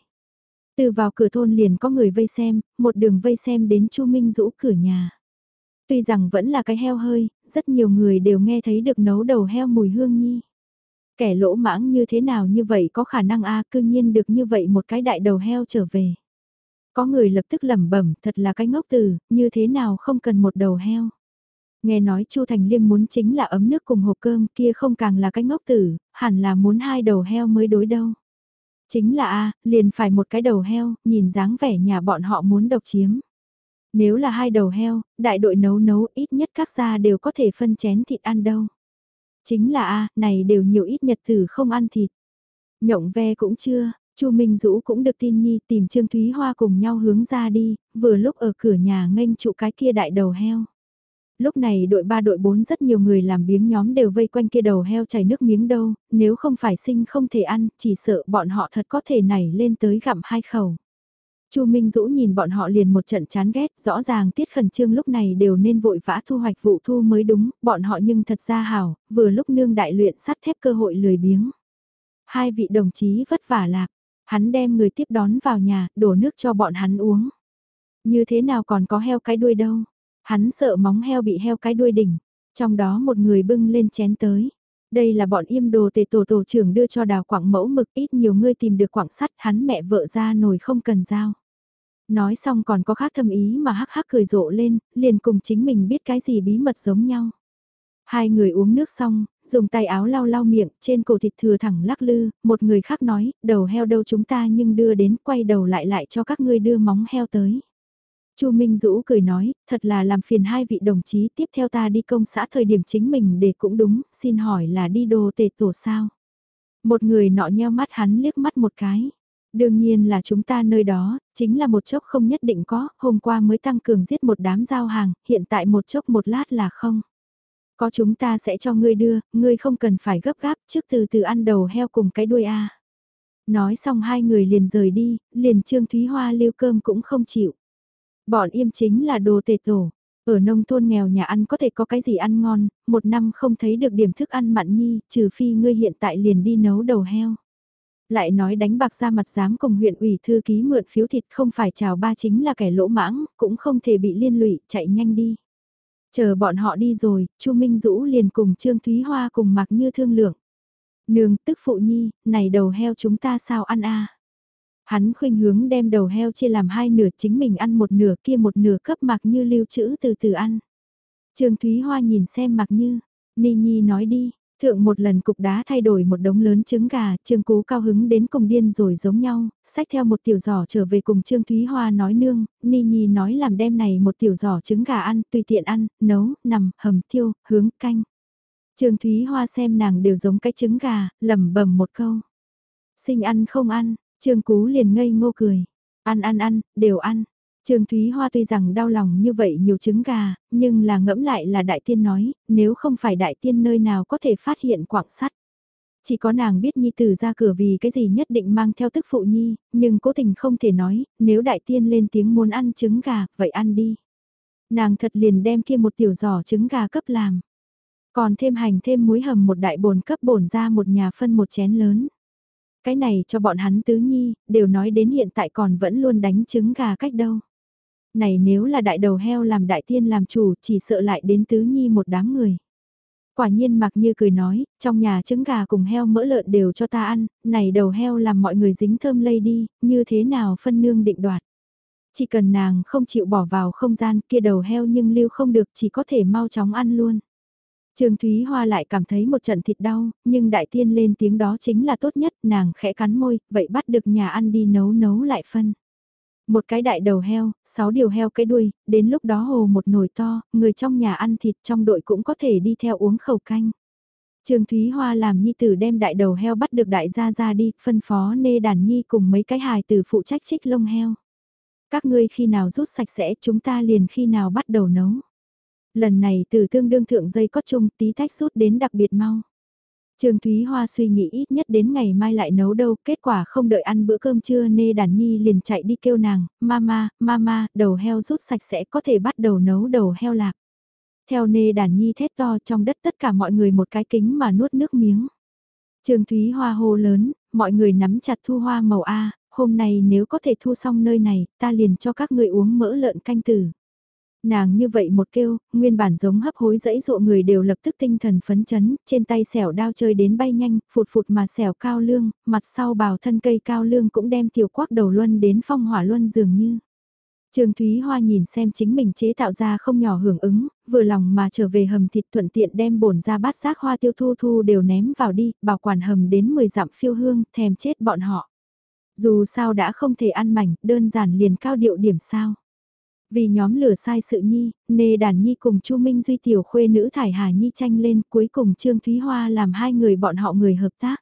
Từ vào cửa thôn liền có người vây xem, một đường vây xem đến Chu Minh Dũ cửa nhà. Tuy rằng vẫn là cái heo hơi, rất nhiều người đều nghe thấy được nấu đầu heo mùi hương nhi. Kẻ lỗ mãng như thế nào như vậy có khả năng a cư nhiên được như vậy một cái đại đầu heo trở về. Có người lập tức lẩm bẩm thật là cái ngốc từ, như thế nào không cần một đầu heo. Nghe nói Chu Thành Liêm muốn chính là ấm nước cùng hộp cơm kia không càng là cái ngốc tử, hẳn là muốn hai đầu heo mới đối đâu. Chính là a liền phải một cái đầu heo, nhìn dáng vẻ nhà bọn họ muốn độc chiếm. Nếu là hai đầu heo, đại đội nấu nấu ít nhất các gia đều có thể phân chén thịt ăn đâu. Chính là a này đều nhiều ít nhật tử không ăn thịt. Nhộng ve cũng chưa, Chu Minh Dũ cũng được tin nhi tìm Trương Thúy Hoa cùng nhau hướng ra đi, vừa lúc ở cửa nhà nghênh trụ cái kia đại đầu heo. Lúc này đội 3 đội 4 rất nhiều người làm biếng nhóm đều vây quanh kia đầu heo chảy nước miếng đâu, nếu không phải sinh không thể ăn, chỉ sợ bọn họ thật có thể nảy lên tới gặm hai khẩu. Chu Minh Dũ nhìn bọn họ liền một trận chán ghét, rõ ràng tiết khẩn trương lúc này đều nên vội vã thu hoạch vụ thu mới đúng, bọn họ nhưng thật ra hảo, vừa lúc nương đại luyện sắt thép cơ hội lười biếng. Hai vị đồng chí vất vả lạc, hắn đem người tiếp đón vào nhà, đổ nước cho bọn hắn uống. Như thế nào còn có heo cái đuôi đâu, hắn sợ móng heo bị heo cái đuôi đỉnh, trong đó một người bưng lên chén tới. Đây là bọn im đồ tề tổ tổ trưởng đưa cho đào quảng mẫu mực ít nhiều ngươi tìm được quảng sắt hắn mẹ vợ ra nồi không cần dao. Nói xong còn có khác thâm ý mà hắc hắc cười rộ lên, liền cùng chính mình biết cái gì bí mật giống nhau. Hai người uống nước xong, dùng tay áo lau lau miệng, trên cổ thịt thừa thẳng lắc lư, một người khác nói, đầu heo đâu chúng ta nhưng đưa đến, quay đầu lại lại cho các ngươi đưa móng heo tới. Chu Minh Dũ cười nói, thật là làm phiền hai vị đồng chí tiếp theo ta đi công xã thời điểm chính mình để cũng đúng, xin hỏi là đi đồ tề tổ sao? Một người nọ nheo mắt hắn liếc mắt một cái. Đương nhiên là chúng ta nơi đó, chính là một chốc không nhất định có, hôm qua mới tăng cường giết một đám giao hàng, hiện tại một chốc một lát là không. Có chúng ta sẽ cho ngươi đưa, ngươi không cần phải gấp gáp trước từ từ ăn đầu heo cùng cái đuôi A. Nói xong hai người liền rời đi, liền Trương Thúy Hoa lưu cơm cũng không chịu. Bọn im chính là đồ tề tổ. Ở nông thôn nghèo nhà ăn có thể có cái gì ăn ngon, một năm không thấy được điểm thức ăn mặn nhi, trừ phi ngươi hiện tại liền đi nấu đầu heo. Lại nói đánh bạc ra mặt dám cùng huyện ủy thư ký mượn phiếu thịt không phải chào ba chính là kẻ lỗ mãng, cũng không thể bị liên lụy, chạy nhanh đi. Chờ bọn họ đi rồi, Chu Minh Dũ liền cùng Trương Thúy Hoa cùng mặc như thương lượng. Nương tức phụ nhi, này đầu heo chúng ta sao ăn a Hắn khuynh hướng đem đầu heo chia làm hai nửa chính mình ăn một nửa kia một nửa cấp mặc như lưu trữ từ từ ăn. Trương Thúy Hoa nhìn xem mặc như, Ni Nhi nói đi, Thượng một lần cục đá thay đổi một đống lớn trứng gà, Trương Cú cao hứng đến cùng điên rồi giống nhau, xách theo một tiểu giỏ trở về cùng Trương Thúy Hoa nói nương, Ni Nhi nói làm đem này một tiểu giỏ trứng gà ăn, tùy tiện ăn, nấu, nằm, hầm, thiêu, hướng, canh. Trương Thúy Hoa xem nàng đều giống cái trứng gà, lẩm bẩm một câu. Sinh ăn không ăn, Trương Cú liền ngây ngô cười. Ăn ăn ăn, đều ăn. Trương Thúy Hoa tuy rằng đau lòng như vậy nhiều trứng gà, nhưng là ngẫm lại là đại tiên nói, nếu không phải đại tiên nơi nào có thể phát hiện quảng sắt. Chỉ có nàng biết Nhi Tử ra cửa vì cái gì nhất định mang theo tức phụ Nhi, nhưng cố tình không thể nói, nếu đại tiên lên tiếng muốn ăn trứng gà, vậy ăn đi. Nàng thật liền đem kia một tiểu giỏ trứng gà cấp làm. Còn thêm hành thêm muối hầm một đại bồn cấp bổn ra một nhà phân một chén lớn. Cái này cho bọn hắn tứ nhi, đều nói đến hiện tại còn vẫn luôn đánh trứng gà cách đâu. Này nếu là đại đầu heo làm đại tiên làm chủ chỉ sợ lại đến tứ nhi một đám người. Quả nhiên mặc như cười nói, trong nhà trứng gà cùng heo mỡ lợn đều cho ta ăn, này đầu heo làm mọi người dính thơm lây đi, như thế nào phân nương định đoạt. Chỉ cần nàng không chịu bỏ vào không gian kia đầu heo nhưng lưu không được chỉ có thể mau chóng ăn luôn. Trương Thúy Hoa lại cảm thấy một trận thịt đau, nhưng đại tiên lên tiếng đó chính là tốt nhất, nàng khẽ cắn môi, vậy bắt được nhà ăn đi nấu nấu lại phân. Một cái đại đầu heo, sáu điều heo cái đuôi, đến lúc đó hồ một nồi to, người trong nhà ăn thịt trong đội cũng có thể đi theo uống khẩu canh. Trương Thúy Hoa làm nhi tử đem đại đầu heo bắt được đại gia ra đi, phân phó nê đàn nhi cùng mấy cái hài tử phụ trách trích lông heo. Các ngươi khi nào rút sạch sẽ chúng ta liền khi nào bắt đầu nấu. Lần này từ tương đương thượng dây cót chung tí tách rút đến đặc biệt mau. Trương Thúy Hoa suy nghĩ ít nhất đến ngày mai lại nấu đâu, kết quả không đợi ăn bữa cơm trưa nê đàn nhi liền chạy đi kêu nàng, mama, mama, đầu heo rút sạch sẽ có thể bắt đầu nấu đầu heo lạc. Theo nê đàn nhi thét to trong đất tất cả mọi người một cái kính mà nuốt nước miếng. Trương Thúy Hoa hô lớn, mọi người nắm chặt thu hoa màu A, hôm nay nếu có thể thu xong nơi này, ta liền cho các người uống mỡ lợn canh tử. Nàng như vậy một kêu, nguyên bản giống hấp hối dẫy dụ người đều lập tức tinh thần phấn chấn, trên tay xẻo đao chơi đến bay nhanh, phụt phụt mà xẻo cao lương, mặt sau bào thân cây cao lương cũng đem tiểu quắc đầu luân đến phong hỏa luân dường như. Trương Thúy Hoa nhìn xem chính mình chế tạo ra không nhỏ hưởng ứng, vừa lòng mà trở về hầm thịt thuận tiện đem bổn ra bát giác hoa tiêu thu thu đều ném vào đi, bảo quản hầm đến 10 dặm phiêu hương, thèm chết bọn họ. Dù sao đã không thể ăn mảnh, đơn giản liền cao điệu điểm sao. Vì nhóm lửa sai sự nhi, nề đàn nhi cùng Chu Minh Duy tiểu khuê nữ thải hà nhi tranh lên cuối cùng Trương Thúy Hoa làm hai người bọn họ người hợp tác.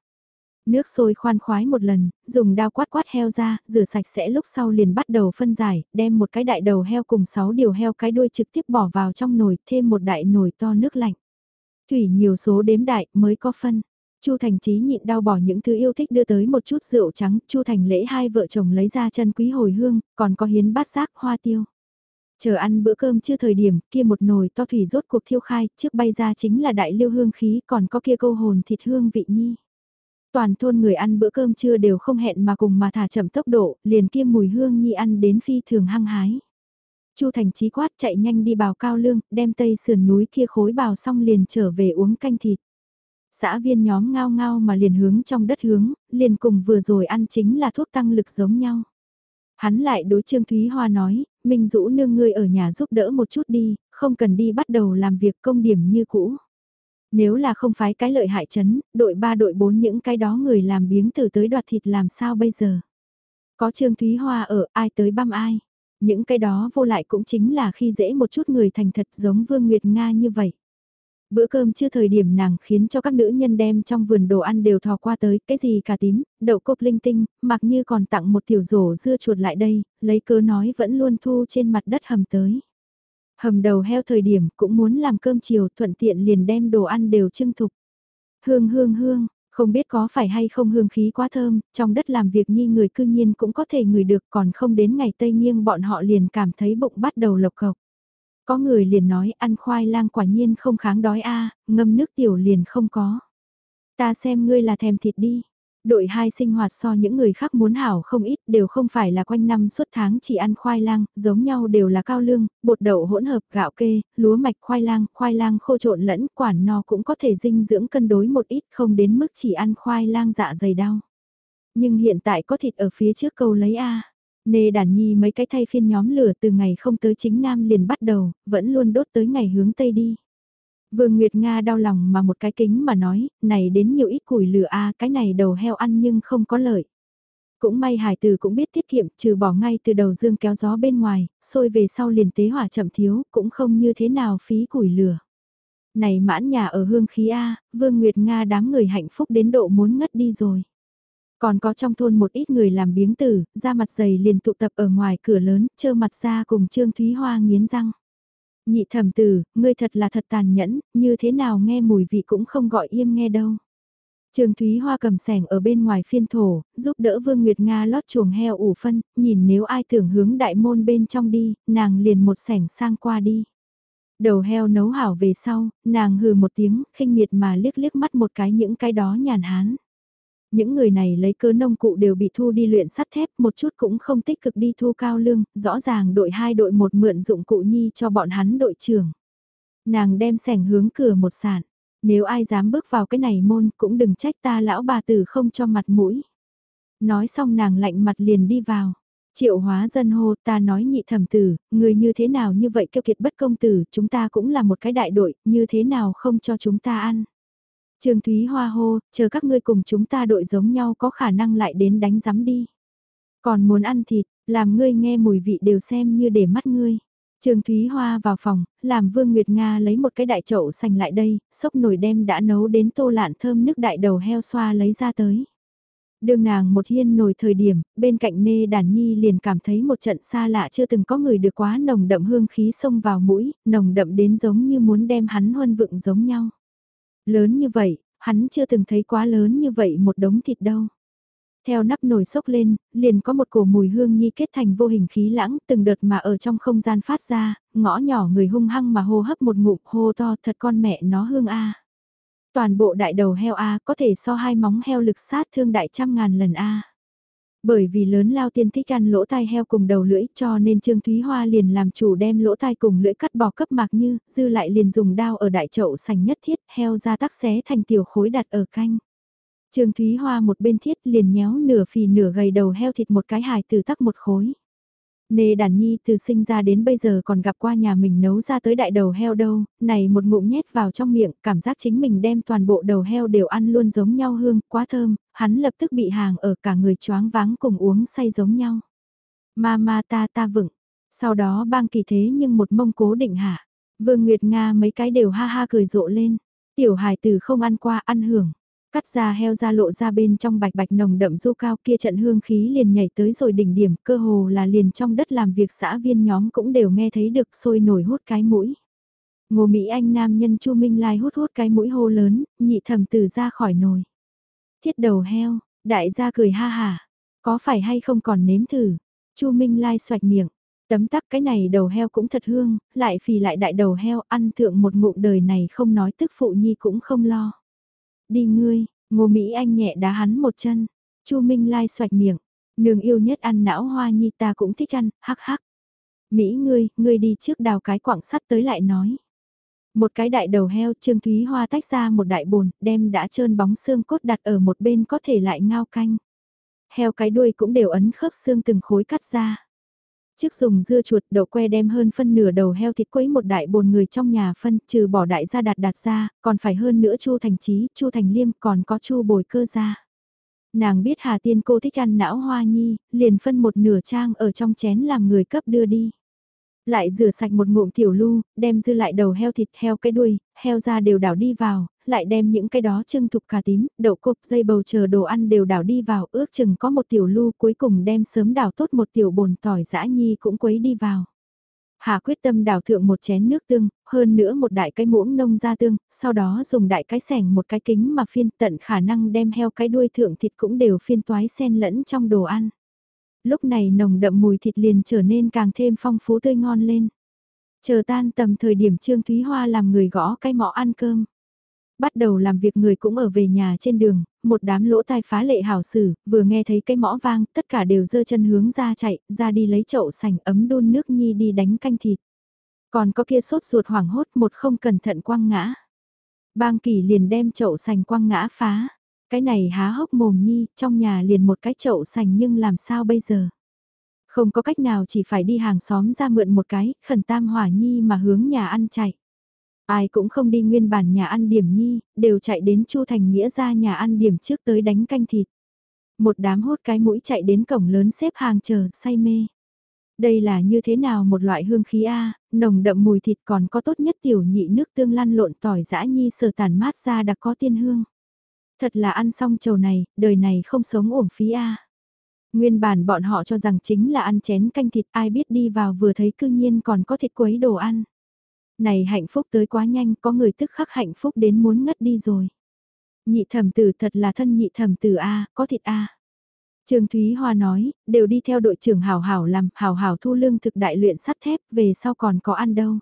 Nước sôi khoan khoái một lần, dùng đao quát quát heo ra, rửa sạch sẽ lúc sau liền bắt đầu phân giải, đem một cái đại đầu heo cùng 6 điều heo cái đuôi trực tiếp bỏ vào trong nồi, thêm một đại nồi to nước lạnh. Thủy nhiều số đếm đại mới có phân. Chu Thành Chí nhịn đau bỏ những thứ yêu thích đưa tới một chút rượu trắng, Chu Thành lễ hai vợ chồng lấy ra chân quý hồi hương, còn có hiến bát giác hoa tiêu. Chờ ăn bữa cơm chưa thời điểm, kia một nồi to thủy rốt cuộc thiêu khai, trước bay ra chính là đại lưu hương khí, còn có kia câu hồn thịt hương vị nhi. Toàn thôn người ăn bữa cơm trưa đều không hẹn mà cùng mà thả chậm tốc độ, liền kia mùi hương nhi ăn đến phi thường hăng hái. Chu Thành Chí quát chạy nhanh đi bào cao lương, đem tây sườn núi kia khối bào xong liền trở về uống canh thịt. Xã viên nhóm ngao ngao mà liền hướng trong đất hướng, liền cùng vừa rồi ăn chính là thuốc tăng lực giống nhau. Hắn lại đối Trương Thúy Hoa nói, Minh Dũ nương ngươi ở nhà giúp đỡ một chút đi, không cần đi bắt đầu làm việc công điểm như cũ. Nếu là không phái cái lợi hại chấn, đội 3 đội 4 những cái đó người làm biếng từ tới đoạt thịt làm sao bây giờ. Có Trương Thúy Hoa ở ai tới băm ai. Những cái đó vô lại cũng chính là khi dễ một chút người thành thật giống Vương Nguyệt Nga như vậy. Bữa cơm chưa thời điểm nàng khiến cho các nữ nhân đem trong vườn đồ ăn đều thò qua tới, cái gì cà tím, đậu cốc linh tinh, mặc như còn tặng một tiểu rổ dưa chuột lại đây, lấy cớ nói vẫn luôn thu trên mặt đất hầm tới. Hầm đầu heo thời điểm cũng muốn làm cơm chiều thuận tiện liền đem đồ ăn đều trưng thục. Hương hương hương, không biết có phải hay không hương khí quá thơm, trong đất làm việc nhi người cư nhiên cũng có thể ngửi được còn không đến ngày Tây Nghiêng bọn họ liền cảm thấy bụng bắt đầu lộc cộc. Có người liền nói ăn khoai lang quả nhiên không kháng đói a ngâm nước tiểu liền không có. Ta xem ngươi là thèm thịt đi. Đội hai sinh hoạt so những người khác muốn hảo không ít đều không phải là quanh năm suốt tháng chỉ ăn khoai lang, giống nhau đều là cao lương, bột đậu hỗn hợp gạo kê, lúa mạch khoai lang, khoai lang khô trộn lẫn quản no cũng có thể dinh dưỡng cân đối một ít không đến mức chỉ ăn khoai lang dạ dày đau. Nhưng hiện tại có thịt ở phía trước câu lấy A. Nê đàn nhi mấy cái thay phiên nhóm lửa từ ngày không tới chính Nam liền bắt đầu, vẫn luôn đốt tới ngày hướng Tây đi. Vương Nguyệt Nga đau lòng mà một cái kính mà nói, này đến nhiều ít củi lửa a cái này đầu heo ăn nhưng không có lợi. Cũng may hải từ cũng biết tiết kiệm, trừ bỏ ngay từ đầu dương kéo gió bên ngoài, sôi về sau liền tế hỏa chậm thiếu, cũng không như thế nào phí củi lửa. Này mãn nhà ở hương khí A, Vương Nguyệt Nga đám người hạnh phúc đến độ muốn ngất đi rồi. Còn có trong thôn một ít người làm biếng tử, da mặt dày liền tụ tập ở ngoài cửa lớn, trơ mặt ra cùng Trương Thúy Hoa nghiến răng. Nhị thẩm tử, ngươi thật là thật tàn nhẫn, như thế nào nghe mùi vị cũng không gọi im nghe đâu. Trương Thúy Hoa cầm sẻng ở bên ngoài phiên thổ, giúp đỡ Vương Nguyệt Nga lót chuồng heo ủ phân, nhìn nếu ai tưởng hướng đại môn bên trong đi, nàng liền một sẻng sang qua đi. Đầu heo nấu hảo về sau, nàng hừ một tiếng, khinh miệt mà liếc liếc mắt một cái những cái đó nhàn hán. Những người này lấy cớ nông cụ đều bị thu đi luyện sắt thép một chút cũng không tích cực đi thu cao lương, rõ ràng đội hai đội một mượn dụng cụ nhi cho bọn hắn đội trưởng. Nàng đem sẻng hướng cửa một sản, nếu ai dám bước vào cái này môn cũng đừng trách ta lão bà tử không cho mặt mũi. Nói xong nàng lạnh mặt liền đi vào. Triệu hóa dân hô ta nói nhị thẩm tử, người như thế nào như vậy kêu kiệt bất công tử, chúng ta cũng là một cái đại đội, như thế nào không cho chúng ta ăn. Trương Thúy Hoa hô, chờ các ngươi cùng chúng ta đội giống nhau có khả năng lại đến đánh giám đi. Còn muốn ăn thịt, làm ngươi nghe mùi vị đều xem như để mắt ngươi. Trương Thúy Hoa vào phòng, làm Vương Nguyệt Nga lấy một cái đại chậu sành lại đây, sốc nồi đem đã nấu đến tô lạn thơm nước đại đầu heo xoa lấy ra tới. Đường nàng một hiên nồi thời điểm, bên cạnh nê đàn nhi liền cảm thấy một trận xa lạ chưa từng có người được quá nồng đậm hương khí xông vào mũi, nồng đậm đến giống như muốn đem hắn huân vựng giống nhau. Lớn như vậy, hắn chưa từng thấy quá lớn như vậy một đống thịt đâu. Theo nắp nồi sốc lên, liền có một cổ mùi hương nhi kết thành vô hình khí lãng từng đợt mà ở trong không gian phát ra, ngõ nhỏ người hung hăng mà hô hấp một ngụm hô to thật con mẹ nó hương A. Toàn bộ đại đầu heo A có thể so hai móng heo lực sát thương đại trăm ngàn lần A. Bởi vì lớn lao tiên thích ăn lỗ tai heo cùng đầu lưỡi cho nên Trương Thúy Hoa liền làm chủ đem lỗ tai cùng lưỡi cắt bỏ cấp mạc như, dư lại liền dùng đao ở đại chậu sành nhất thiết, heo ra tắc xé thành tiểu khối đặt ở canh. Trương Thúy Hoa một bên thiết liền nhéo nửa phì nửa gầy đầu heo thịt một cái hài từ tắc một khối. Nê đàn nhi từ sinh ra đến bây giờ còn gặp qua nhà mình nấu ra tới đại đầu heo đâu, này một ngụm nhét vào trong miệng, cảm giác chính mình đem toàn bộ đầu heo đều ăn luôn giống nhau hương, quá thơm, hắn lập tức bị hàng ở cả người choáng váng cùng uống say giống nhau. Mama ta ta vựng, sau đó bang kỳ thế nhưng một mông cố định hạ, vương Nguyệt Nga mấy cái đều ha ha cười rộ lên, tiểu hài tử không ăn qua ăn hưởng. Cắt ra heo ra lộ ra bên trong bạch bạch nồng đậm du cao kia trận hương khí liền nhảy tới rồi đỉnh điểm cơ hồ là liền trong đất làm việc xã viên nhóm cũng đều nghe thấy được sôi nổi hút cái mũi. Ngô Mỹ Anh nam nhân Chu Minh Lai hút hút cái mũi hô lớn, nhị thầm từ ra khỏi nồi. Thiết đầu heo, đại gia cười ha hà, có phải hay không còn nếm thử. Chu Minh Lai xoạch miệng, tấm tắc cái này đầu heo cũng thật hương, lại phì lại đại đầu heo ăn thượng một ngụm đời này không nói tức phụ nhi cũng không lo. Đi ngươi, ngô Mỹ Anh nhẹ đá hắn một chân. Chu Minh Lai xoạch miệng. Nương yêu nhất ăn não hoa nhi ta cũng thích ăn, hắc hắc. Mỹ ngươi, ngươi đi trước đào cái quảng sắt tới lại nói. Một cái đại đầu heo Trương Thúy Hoa tách ra một đại bồn, đem đã trơn bóng xương cốt đặt ở một bên có thể lại ngao canh. Heo cái đuôi cũng đều ấn khớp xương từng khối cắt ra. Trước dùng dưa chuột đậu que đem hơn phân nửa đầu heo thịt quấy một đại bồn người trong nhà phân trừ bỏ đại gia đạt đạt ra, còn phải hơn nữa chu thành trí, chu thành liêm còn có chu bồi cơ ra. Nàng biết Hà Tiên cô thích ăn não hoa nhi, liền phân một nửa trang ở trong chén làm người cấp đưa đi. Lại rửa sạch một ngụm tiểu lu, đem dư lại đầu heo thịt heo cái đuôi, heo ra đều đảo đi vào, lại đem những cái đó trưng thục cà tím, đậu cục, dây bầu chờ đồ ăn đều đảo đi vào, ước chừng có một tiểu lu cuối cùng đem sớm đảo tốt một tiểu bồn tỏi dã nhi cũng quấy đi vào. Hà quyết tâm đảo thượng một chén nước tương, hơn nữa một đại cái muỗng nông ra tương, sau đó dùng đại cái sẻng một cái kính mà phiên tận khả năng đem heo cái đuôi thượng thịt cũng đều phiên toái xen lẫn trong đồ ăn. Lúc này nồng đậm mùi thịt liền trở nên càng thêm phong phú tươi ngon lên. Chờ tan tầm thời điểm Trương Thúy Hoa làm người gõ cái mọ ăn cơm. Bắt đầu làm việc người cũng ở về nhà trên đường, một đám lỗ tai phá lệ hảo sử, vừa nghe thấy cái mõ vang, tất cả đều dơ chân hướng ra chạy, ra đi lấy chậu sành ấm đun nước nhi đi đánh canh thịt. Còn có kia sốt ruột hoảng hốt một không cẩn thận quăng ngã. Bang kỳ liền đem chậu sành quăng ngã phá. Cái này há hốc mồm nhi, trong nhà liền một cái chậu sành nhưng làm sao bây giờ? Không có cách nào chỉ phải đi hàng xóm ra mượn một cái, khẩn tam hỏa nhi mà hướng nhà ăn chạy. Ai cũng không đi nguyên bản nhà ăn điểm nhi, đều chạy đến Chu Thành Nghĩa ra nhà ăn điểm trước tới đánh canh thịt. Một đám hốt cái mũi chạy đến cổng lớn xếp hàng chờ, say mê. Đây là như thế nào một loại hương khí A, nồng đậm mùi thịt còn có tốt nhất tiểu nhị nước tương lăn lộn tỏi dã nhi sờ tàn mát ra đặc có tiên hương. Thật là ăn xong trầu này, đời này không sống uổng phí A. Nguyên bản bọn họ cho rằng chính là ăn chén canh thịt ai biết đi vào vừa thấy cư nhiên còn có thịt quấy đồ ăn. Này hạnh phúc tới quá nhanh có người tức khắc hạnh phúc đến muốn ngất đi rồi. Nhị thẩm tử thật là thân nhị thẩm tử A, có thịt A. Trương Thúy Hoa nói, đều đi theo đội trưởng Hảo Hảo làm, Hảo Hảo thu lương thực đại luyện sắt thép, về sau còn có ăn đâu.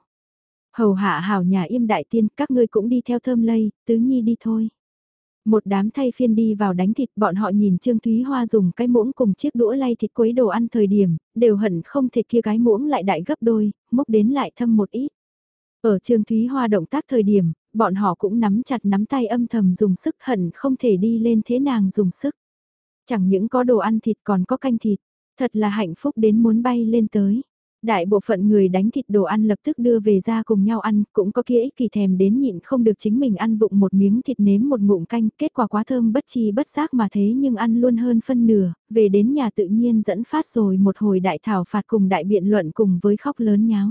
Hầu hạ Hảo nhà im đại tiên, các ngươi cũng đi theo thơm lây, tứ nhi đi thôi. Một đám thay phiên đi vào đánh thịt bọn họ nhìn Trương Thúy Hoa dùng cái muỗng cùng chiếc đũa lay thịt quấy đồ ăn thời điểm, đều hận không thể kia cái muỗng lại đại gấp đôi, múc đến lại thâm một ít. Ở Trương Thúy Hoa động tác thời điểm, bọn họ cũng nắm chặt nắm tay âm thầm dùng sức hận không thể đi lên thế nàng dùng sức. Chẳng những có đồ ăn thịt còn có canh thịt, thật là hạnh phúc đến muốn bay lên tới. Đại bộ phận người đánh thịt đồ ăn lập tức đưa về ra cùng nhau ăn, cũng có kia ích kỳ thèm đến nhịn không được chính mình ăn vụng một miếng thịt nếm một ngụm canh, kết quả quá thơm bất chi bất giác mà thế nhưng ăn luôn hơn phân nửa, về đến nhà tự nhiên dẫn phát rồi một hồi đại thảo phạt cùng đại biện luận cùng với khóc lớn nháo.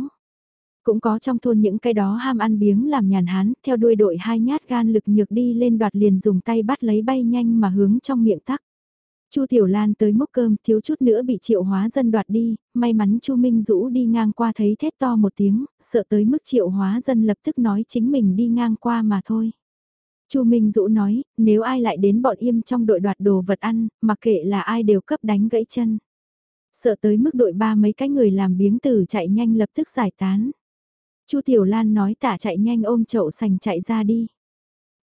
Cũng có trong thôn những cái đó ham ăn biếng làm nhàn hán, theo đuôi đội hai nhát gan lực nhược đi lên đoạt liền dùng tay bắt lấy bay nhanh mà hướng trong miệng tắc. Chu Tiểu Lan tới múc cơm, thiếu chút nữa bị Triệu Hóa Dân đoạt đi, may mắn Chu Minh Dũ đi ngang qua thấy thét to một tiếng, sợ tới mức Triệu Hóa Dân lập tức nói chính mình đi ngang qua mà thôi. Chu Minh Dũ nói, nếu ai lại đến bọn im trong đội đoạt đồ vật ăn, mặc kệ là ai đều cấp đánh gãy chân. Sợ tới mức đội ba mấy cái người làm biếng tử chạy nhanh lập tức giải tán. Chu Tiểu Lan nói tả chạy nhanh ôm chậu sành chạy ra đi.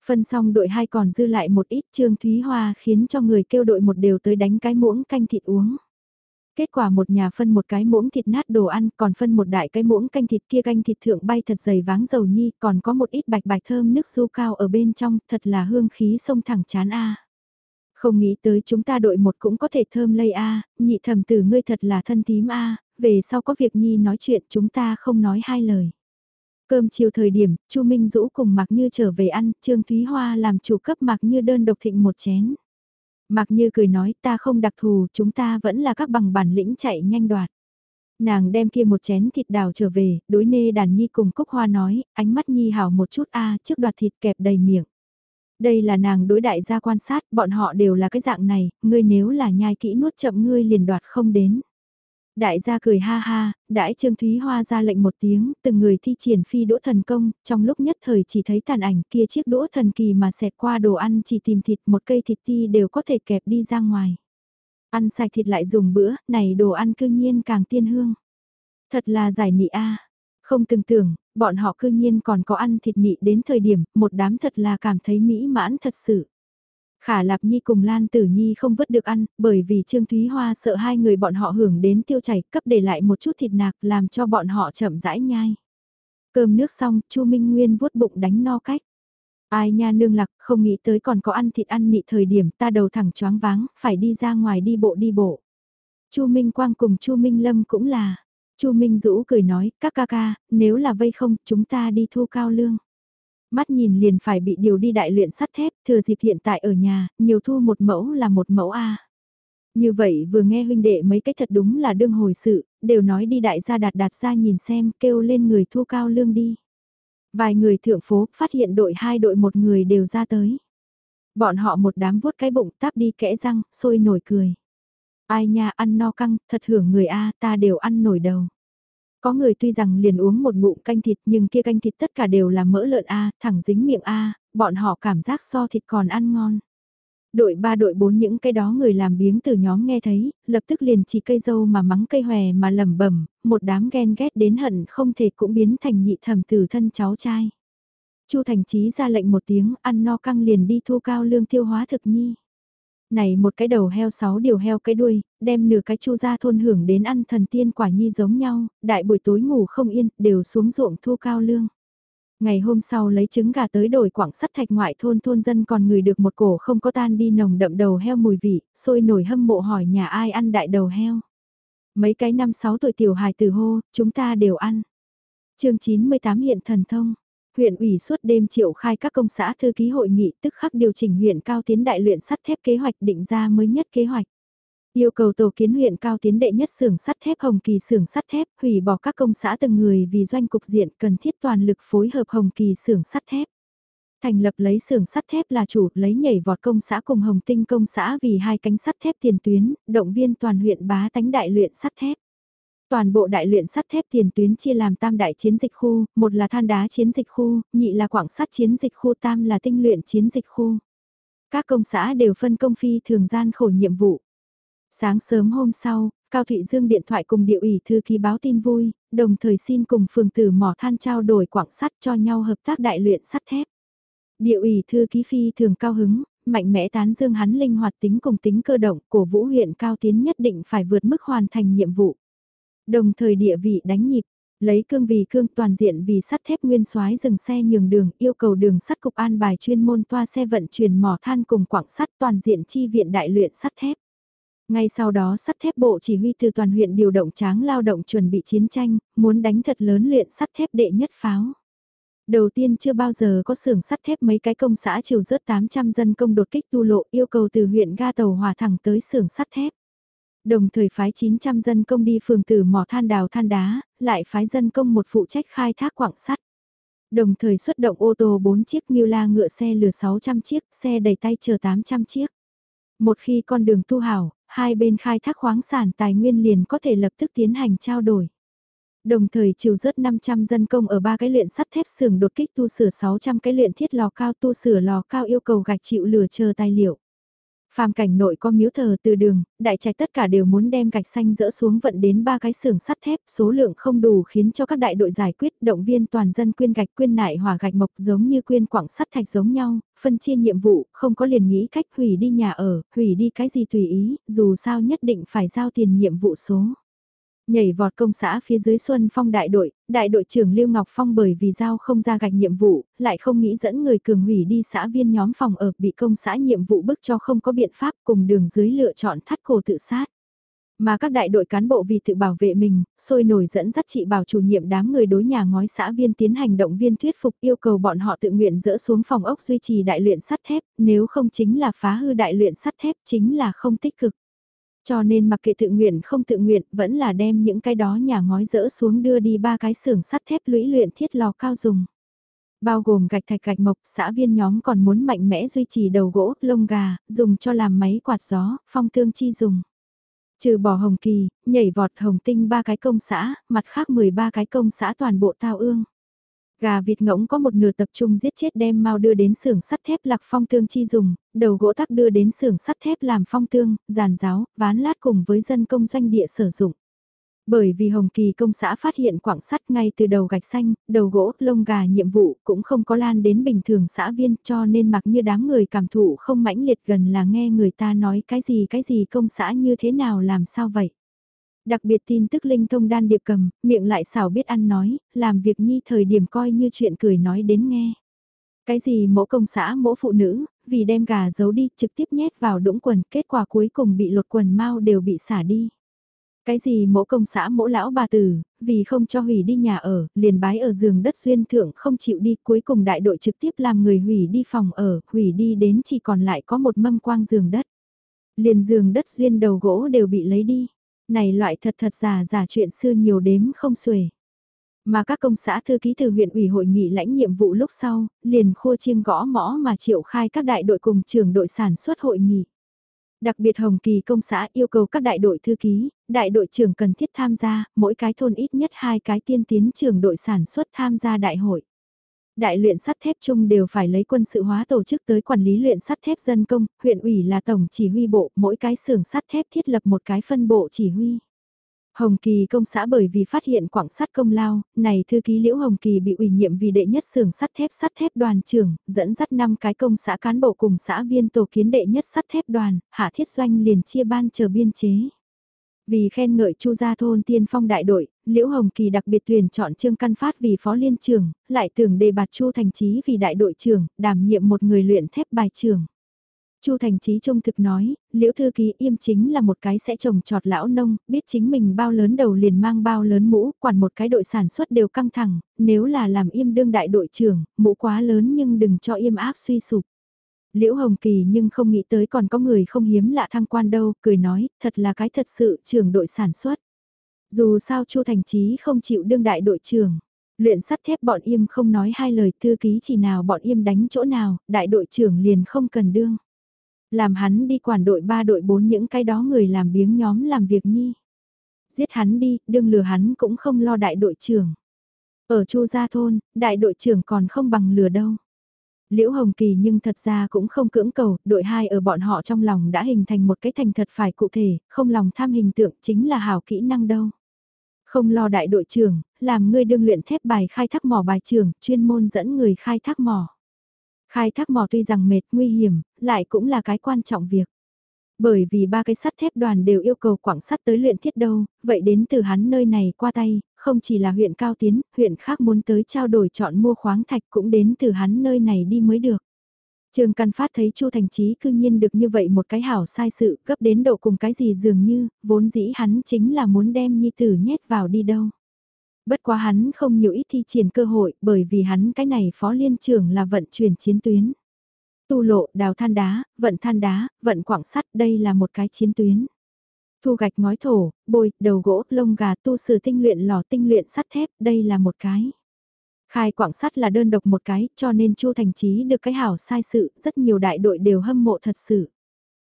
Phân xong đội hai còn dư lại một ít Trương Thúy Hoa khiến cho người kêu đội một đều tới đánh cái muỗng canh thịt uống. Kết quả một nhà phân một cái muỗng thịt nát đồ ăn, còn phân một đại cái muỗng canh thịt kia canh thịt thượng bay thật dày váng dầu nhi, còn có một ít bạch bạch thơm nước su cao ở bên trong, thật là hương khí sông thẳng chán a. Không nghĩ tới chúng ta đội một cũng có thể thơm lây a, nhị thầm tử ngươi thật là thân tím a, về sau có việc nhi nói chuyện chúng ta không nói hai lời. Cơm chiều thời điểm, Chu Minh Dũ cùng Mạc Như trở về ăn, Trương Thúy Hoa làm chủ cấp Mạc Như đơn độc thịnh một chén. Mạc Như cười nói ta không đặc thù, chúng ta vẫn là các bằng bản lĩnh chạy nhanh đoạt. Nàng đem kia một chén thịt đào trở về, đối nê đàn nhi cùng Cúc Hoa nói, ánh mắt nhi hảo một chút a trước đoạt thịt kẹp đầy miệng. Đây là nàng đối đại gia quan sát, bọn họ đều là cái dạng này, ngươi nếu là nhai kỹ nuốt chậm ngươi liền đoạt không đến. Đại gia cười ha ha, đãi Trương Thúy Hoa ra lệnh một tiếng, từng người thi triển phi đũa thần công, trong lúc nhất thời chỉ thấy tàn ảnh kia chiếc đũa thần kỳ mà xẹt qua đồ ăn chỉ tìm thịt một cây thịt ti đều có thể kẹp đi ra ngoài. Ăn sạch thịt lại dùng bữa, này đồ ăn cư nhiên càng tiên hương. Thật là giải nị a Không từng tưởng, bọn họ cư nhiên còn có ăn thịt nị đến thời điểm, một đám thật là cảm thấy mỹ mãn thật sự. Khả Lạp Nhi cùng Lan Tử Nhi không vứt được ăn, bởi vì Trương Thúy Hoa sợ hai người bọn họ hưởng đến tiêu chảy cấp để lại một chút thịt nạc làm cho bọn họ chậm rãi nhai. Cơm nước xong, Chu Minh Nguyên vuốt bụng đánh no cách. Ai nha nương lạc, không nghĩ tới còn có ăn thịt ăn nị thời điểm ta đầu thẳng choáng váng, phải đi ra ngoài đi bộ đi bộ. Chu Minh Quang cùng Chu Minh Lâm cũng là. Chu Minh Dũ cười nói, các ca ca, nếu là vây không, chúng ta đi thu cao lương mắt nhìn liền phải bị điều đi đại luyện sắt thép, thừa dịp hiện tại ở nhà, nhiều thu một mẫu là một mẫu A. Như vậy vừa nghe huynh đệ mấy cái thật đúng là đương hồi sự, đều nói đi đại gia đạt đạt ra nhìn xem, kêu lên người thu cao lương đi. Vài người thượng phố phát hiện đội hai đội một người đều ra tới. Bọn họ một đám vuốt cái bụng táp đi kẽ răng, sôi nổi cười. Ai nha ăn no căng, thật hưởng người A ta đều ăn nổi đầu. Có người tuy rằng liền uống một ngụm canh thịt nhưng kia canh thịt tất cả đều là mỡ lợn A, thẳng dính miệng A, bọn họ cảm giác so thịt còn ăn ngon. Đội ba đội bốn những cái đó người làm biếng từ nhóm nghe thấy, lập tức liền chỉ cây dâu mà mắng cây hòe mà lẩm bẩm một đám ghen ghét đến hận không thể cũng biến thành nhị thẩm tử thân cháu trai. Chu Thành Chí ra lệnh một tiếng ăn no căng liền đi thu cao lương tiêu hóa thực nhi này một cái đầu heo sáu điều heo cái đuôi, đem nửa cái chu ra thôn hưởng đến ăn thần tiên quả nhi giống nhau, đại buổi tối ngủ không yên, đều xuống ruộng thu cao lương. Ngày hôm sau lấy trứng gà tới đổi quảng sắt thạch ngoại thôn thôn dân còn người được một cổ không có tan đi nồng đậm đầu heo mùi vị, sôi nổi hâm mộ hỏi nhà ai ăn đại đầu heo. Mấy cái năm sáu tuổi tiểu hài từ hô, chúng ta đều ăn. chương 98 hiện thần thông. Huyện ủy suốt đêm triệu khai các công xã thư ký hội nghị tức khắc điều chỉnh huyện cao tiến đại luyện sắt thép kế hoạch định ra mới nhất kế hoạch. Yêu cầu tổ kiến huyện cao tiến đệ nhất xưởng sắt thép Hồng Kỳ xưởng sắt thép, hủy bỏ các công xã từng người vì doanh cục diện cần thiết toàn lực phối hợp Hồng Kỳ xưởng sắt thép. Thành lập lấy xưởng sắt thép là chủ, lấy nhảy vọt công xã cùng Hồng Tinh công xã vì hai cánh sắt thép tiền tuyến, động viên toàn huyện bá tánh đại luyện sắt thép. Toàn bộ đại luyện sắt thép tiền tuyến chia làm tam đại chiến dịch khu, một là than đá chiến dịch khu, nhị là quảng sắt chiến dịch khu, tam là tinh luyện chiến dịch khu. Các công xã đều phân công phi thường gian khổ nhiệm vụ. Sáng sớm hôm sau, Cao Thụy Dương điện thoại cùng địa ủy thư ký báo tin vui, đồng thời xin cùng phường tử mỏ than trao đổi quảng sắt cho nhau hợp tác đại luyện sắt thép. Địa ủy thư ký phi thường cao hứng, mạnh mẽ tán dương hắn linh hoạt tính cùng tính cơ động, của vũ huyện cao tiến nhất định phải vượt mức hoàn thành nhiệm vụ. Đồng thời địa vị đánh nhịp, lấy cương vì cương toàn diện vì sắt thép nguyên soái dừng xe nhường đường, yêu cầu đường sắt cục an bài chuyên môn toa xe vận chuyển mỏ than cùng quảng sắt toàn diện chi viện đại luyện sắt thép. Ngay sau đó sắt thép bộ chỉ huy từ toàn huyện điều động tráng lao động chuẩn bị chiến tranh, muốn đánh thật lớn luyện sắt thép đệ nhất pháo. Đầu tiên chưa bao giờ có xưởng sắt thép mấy cái công xã chiều rớt 800 dân công đột kích tu lộ yêu cầu từ huyện ga tàu hòa thẳng tới xưởng sắt thép. Đồng thời phái 900 dân công đi phường tử mỏ than đào than đá, lại phái dân công một phụ trách khai thác quảng sắt. Đồng thời xuất động ô tô 4 chiếc như la ngựa xe lừa 600 chiếc, xe đầy tay chờ 800 chiếc. Một khi con đường tu hảo, hai bên khai thác khoáng sản tài nguyên liền có thể lập tức tiến hành trao đổi. Đồng thời chiều rớt 500 dân công ở ba cái luyện sắt thép xưởng đột kích tu sửa 600 cái luyện thiết lò cao tu sửa lò cao yêu cầu gạch chịu lửa chờ tài liệu. Phàm cảnh nội có miếu thờ từ đường, đại trạch tất cả đều muốn đem gạch xanh dỡ xuống vận đến ba cái xưởng sắt thép, số lượng không đủ khiến cho các đại đội giải quyết động viên toàn dân quyên gạch quyên nại hỏa gạch mộc giống như quyên quảng sắt thạch giống nhau, phân chia nhiệm vụ, không có liền nghĩ cách hủy đi nhà ở, hủy đi cái gì tùy ý, dù sao nhất định phải giao tiền nhiệm vụ số. Nhảy vọt công xã phía dưới Xuân Phong đại đội, đại đội trưởng Lưu Ngọc Phong bởi vì giao không ra gạch nhiệm vụ, lại không nghĩ dẫn người cường hủy đi xã viên nhóm phòng ở bị công xã nhiệm vụ bức cho không có biện pháp cùng đường dưới lựa chọn thắt cổ tự sát. Mà các đại đội cán bộ vì tự bảo vệ mình, sôi nổi dẫn dắt chị bảo chủ nhiệm đám người đối nhà ngói xã viên tiến hành động viên thuyết phục yêu cầu bọn họ tự nguyện dỡ xuống phòng ốc duy trì đại luyện sắt thép, nếu không chính là phá hư đại luyện sắt thép chính là không tích cực. Cho nên mặc kệ tự nguyện không tự nguyện vẫn là đem những cái đó nhà ngói dỡ xuống đưa đi ba cái xưởng sắt thép lũy luyện thiết lò cao dùng. Bao gồm gạch thạch gạch mộc, xã viên nhóm còn muốn mạnh mẽ duy trì đầu gỗ, lông gà, dùng cho làm máy quạt gió, phong thương chi dùng. Trừ bỏ hồng kỳ, nhảy vọt hồng tinh ba cái công xã, mặt khác 13 cái công xã toàn bộ tao ương. Gà vịt ngỗng có một nửa tập trung giết chết đem mau đưa đến xưởng sắt thép lạc phong tương chi dùng, đầu gỗ tắc đưa đến xưởng sắt thép làm phong tương, giàn giáo, ván lát cùng với dân công doanh địa sử dụng. Bởi vì Hồng Kỳ công xã phát hiện quảng sắt ngay từ đầu gạch xanh, đầu gỗ, lông gà nhiệm vụ cũng không có lan đến bình thường xã viên cho nên mặc như đám người cảm thụ không mãnh liệt gần là nghe người ta nói cái gì cái gì công xã như thế nào làm sao vậy. Đặc biệt tin tức linh thông đan điệp cầm, miệng lại xảo biết ăn nói, làm việc nhi thời điểm coi như chuyện cười nói đến nghe. Cái gì mẫu công xã mẫu phụ nữ, vì đem gà giấu đi trực tiếp nhét vào đũng quần, kết quả cuối cùng bị lột quần mau đều bị xả đi. Cái gì mẫu công xã mẫu lão bà tử, vì không cho hủy đi nhà ở, liền bái ở giường đất duyên thượng không chịu đi, cuối cùng đại đội trực tiếp làm người hủy đi phòng ở, hủy đi đến chỉ còn lại có một mâm quang giường đất. Liền giường đất duyên đầu gỗ đều bị lấy đi này loại thật thật giả giả chuyện xưa nhiều đếm không xuể. Mà các công xã thư ký từ huyện ủy hội nghị lãnh nhiệm vụ lúc sau, liền khua chiêng gõ mõ mà triệu khai các đại đội cùng trưởng đội sản xuất hội nghị. Đặc biệt Hồng Kỳ công xã yêu cầu các đại đội thư ký, đại đội trưởng cần thiết tham gia, mỗi cái thôn ít nhất hai cái tiên tiến trưởng đội sản xuất tham gia đại hội. Đại luyện sắt thép chung đều phải lấy quân sự hóa tổ chức tới quản lý luyện sắt thép dân công, huyện ủy là tổng chỉ huy bộ, mỗi cái xưởng sắt thép thiết lập một cái phân bộ chỉ huy. Hồng Kỳ công xã bởi vì phát hiện quảng sắt công lao, này thư ký Liễu Hồng Kỳ bị ủy nhiệm vì đệ nhất xưởng sắt thép sắt thép đoàn trưởng, dẫn dắt năm cái công xã cán bộ cùng xã viên tổ kiến đệ nhất sắt thép đoàn, hạ thiết doanh liền chia ban chờ biên chế. Vì khen ngợi Chu gia thôn tiên phong đại đội, Liễu Hồng Kỳ đặc biệt tuyển chọn Trương Căn Phát vì phó liên trưởng, lại tưởng đề bạt Chu Thành Chí vì đại đội trưởng, đảm nhiệm một người luyện thép bài trưởng. Chu Thành Chí trung thực nói, Liễu Thư Ký im chính là một cái sẽ trồng trọt lão nông, biết chính mình bao lớn đầu liền mang bao lớn mũ, quản một cái đội sản xuất đều căng thẳng, nếu là làm im đương đại đội trưởng, mũ quá lớn nhưng đừng cho im áp suy sụp. Liễu Hồng Kỳ nhưng không nghĩ tới còn có người không hiếm lạ thăng quan đâu, cười nói, thật là cái thật sự trưởng đội sản xuất. Dù sao Chu Thành Chí không chịu đương đại đội trưởng, luyện sắt thép bọn im không nói hai lời thư ký chỉ nào bọn im đánh chỗ nào, đại đội trưởng liền không cần đương. Làm hắn đi quản đội ba đội bốn những cái đó người làm biếng nhóm làm việc nhi. Giết hắn đi, đương lừa hắn cũng không lo đại đội trưởng. Ở Chu Gia Thôn, đại đội trưởng còn không bằng lừa đâu. Liễu Hồng Kỳ nhưng thật ra cũng không cưỡng cầu, đội hai ở bọn họ trong lòng đã hình thành một cái thành thật phải cụ thể, không lòng tham hình tượng chính là hảo kỹ năng đâu. Không lo đại đội trưởng, làm ngươi đương luyện thép bài khai thác mỏ bài trưởng, chuyên môn dẫn người khai thác mỏ. Khai thác mỏ tuy rằng mệt nguy hiểm, lại cũng là cái quan trọng việc. Bởi vì ba cái sắt thép đoàn đều yêu cầu quảng sắt tới luyện thiết đâu, vậy đến từ hắn nơi này qua tay, không chỉ là huyện Cao Tiến, huyện khác muốn tới trao đổi chọn mua khoáng thạch cũng đến từ hắn nơi này đi mới được. Trương Căn Phát thấy Chu Thành Chí cư nhiên được như vậy một cái hảo sai sự gấp đến độ cùng cái gì dường như, vốn dĩ hắn chính là muốn đem nhi tử nhét vào đi đâu. Bất quá hắn không nhiều ít thi triển cơ hội bởi vì hắn cái này phó liên trưởng là vận chuyển chiến tuyến. Tu lộ, đào than đá, vận than đá, vận quảng sắt đây là một cái chiến tuyến. Thu gạch ngói thổ, bôi, đầu gỗ, lông gà tu sử tinh luyện lò tinh luyện sắt thép đây là một cái. Khai quảng sắt là đơn độc một cái cho nên Chu Thành Chí được cái hảo sai sự, rất nhiều đại đội đều hâm mộ thật sự.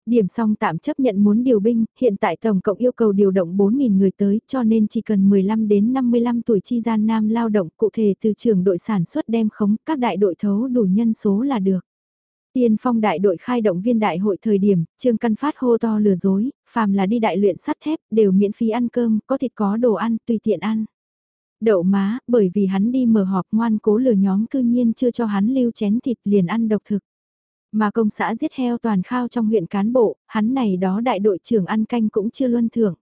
Điểm xong tạm chấp nhận muốn điều binh, hiện tại tổng cộng yêu cầu điều động 4.000 người tới cho nên chỉ cần 15 đến 55 tuổi chi gian nam lao động cụ thể từ trường đội sản xuất đem khống các đại đội thấu đủ nhân số là được. Tiên phong đại đội khai động viên đại hội thời điểm, Trương Căn Phát hô to lừa dối, phàm là đi đại luyện sắt thép đều miễn phí ăn cơm, có thịt có đồ ăn, tùy tiện ăn. Đậu má, bởi vì hắn đi mở họp ngoan cố lừa nhóm cư nhiên chưa cho hắn lưu chén thịt liền ăn độc thực. Mà công xã giết heo toàn khao trong huyện cán bộ, hắn này đó đại đội trưởng ăn canh cũng chưa luân thưởng.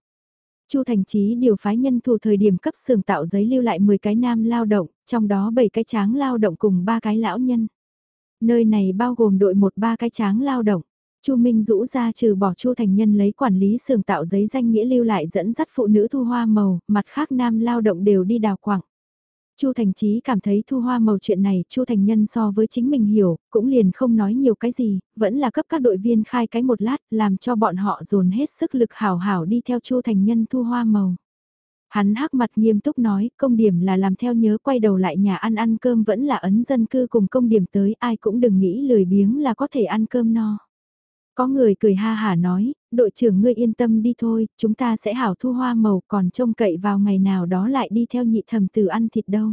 Chu Thành Chí điều phái nhân thủ thời điểm cấp xưởng tạo giấy lưu lại 10 cái nam lao động, trong đó 7 cái tráng lao động cùng 3 cái lão nhân. Nơi này bao gồm đội một ba cái tráng lao động. Chu Minh rũ ra trừ bỏ Chu Thành Nhân lấy quản lý xưởng tạo giấy danh nghĩa lưu lại dẫn dắt phụ nữ thu hoa màu, mặt khác nam lao động đều đi đào quảng. Chu Thành Chí cảm thấy thu hoa màu chuyện này Chu Thành Nhân so với chính mình hiểu, cũng liền không nói nhiều cái gì, vẫn là cấp các đội viên khai cái một lát, làm cho bọn họ dồn hết sức lực hào hảo đi theo Chu Thành Nhân thu hoa màu. Hắn hắc mặt nghiêm túc nói, công điểm là làm theo nhớ quay đầu lại nhà ăn ăn cơm vẫn là ấn dân cư cùng công điểm tới, ai cũng đừng nghĩ lười biếng là có thể ăn cơm no. Có người cười ha hả nói, đội trưởng ngươi yên tâm đi thôi, chúng ta sẽ hảo thu hoa màu còn trông cậy vào ngày nào đó lại đi theo nhị thầm từ ăn thịt đâu.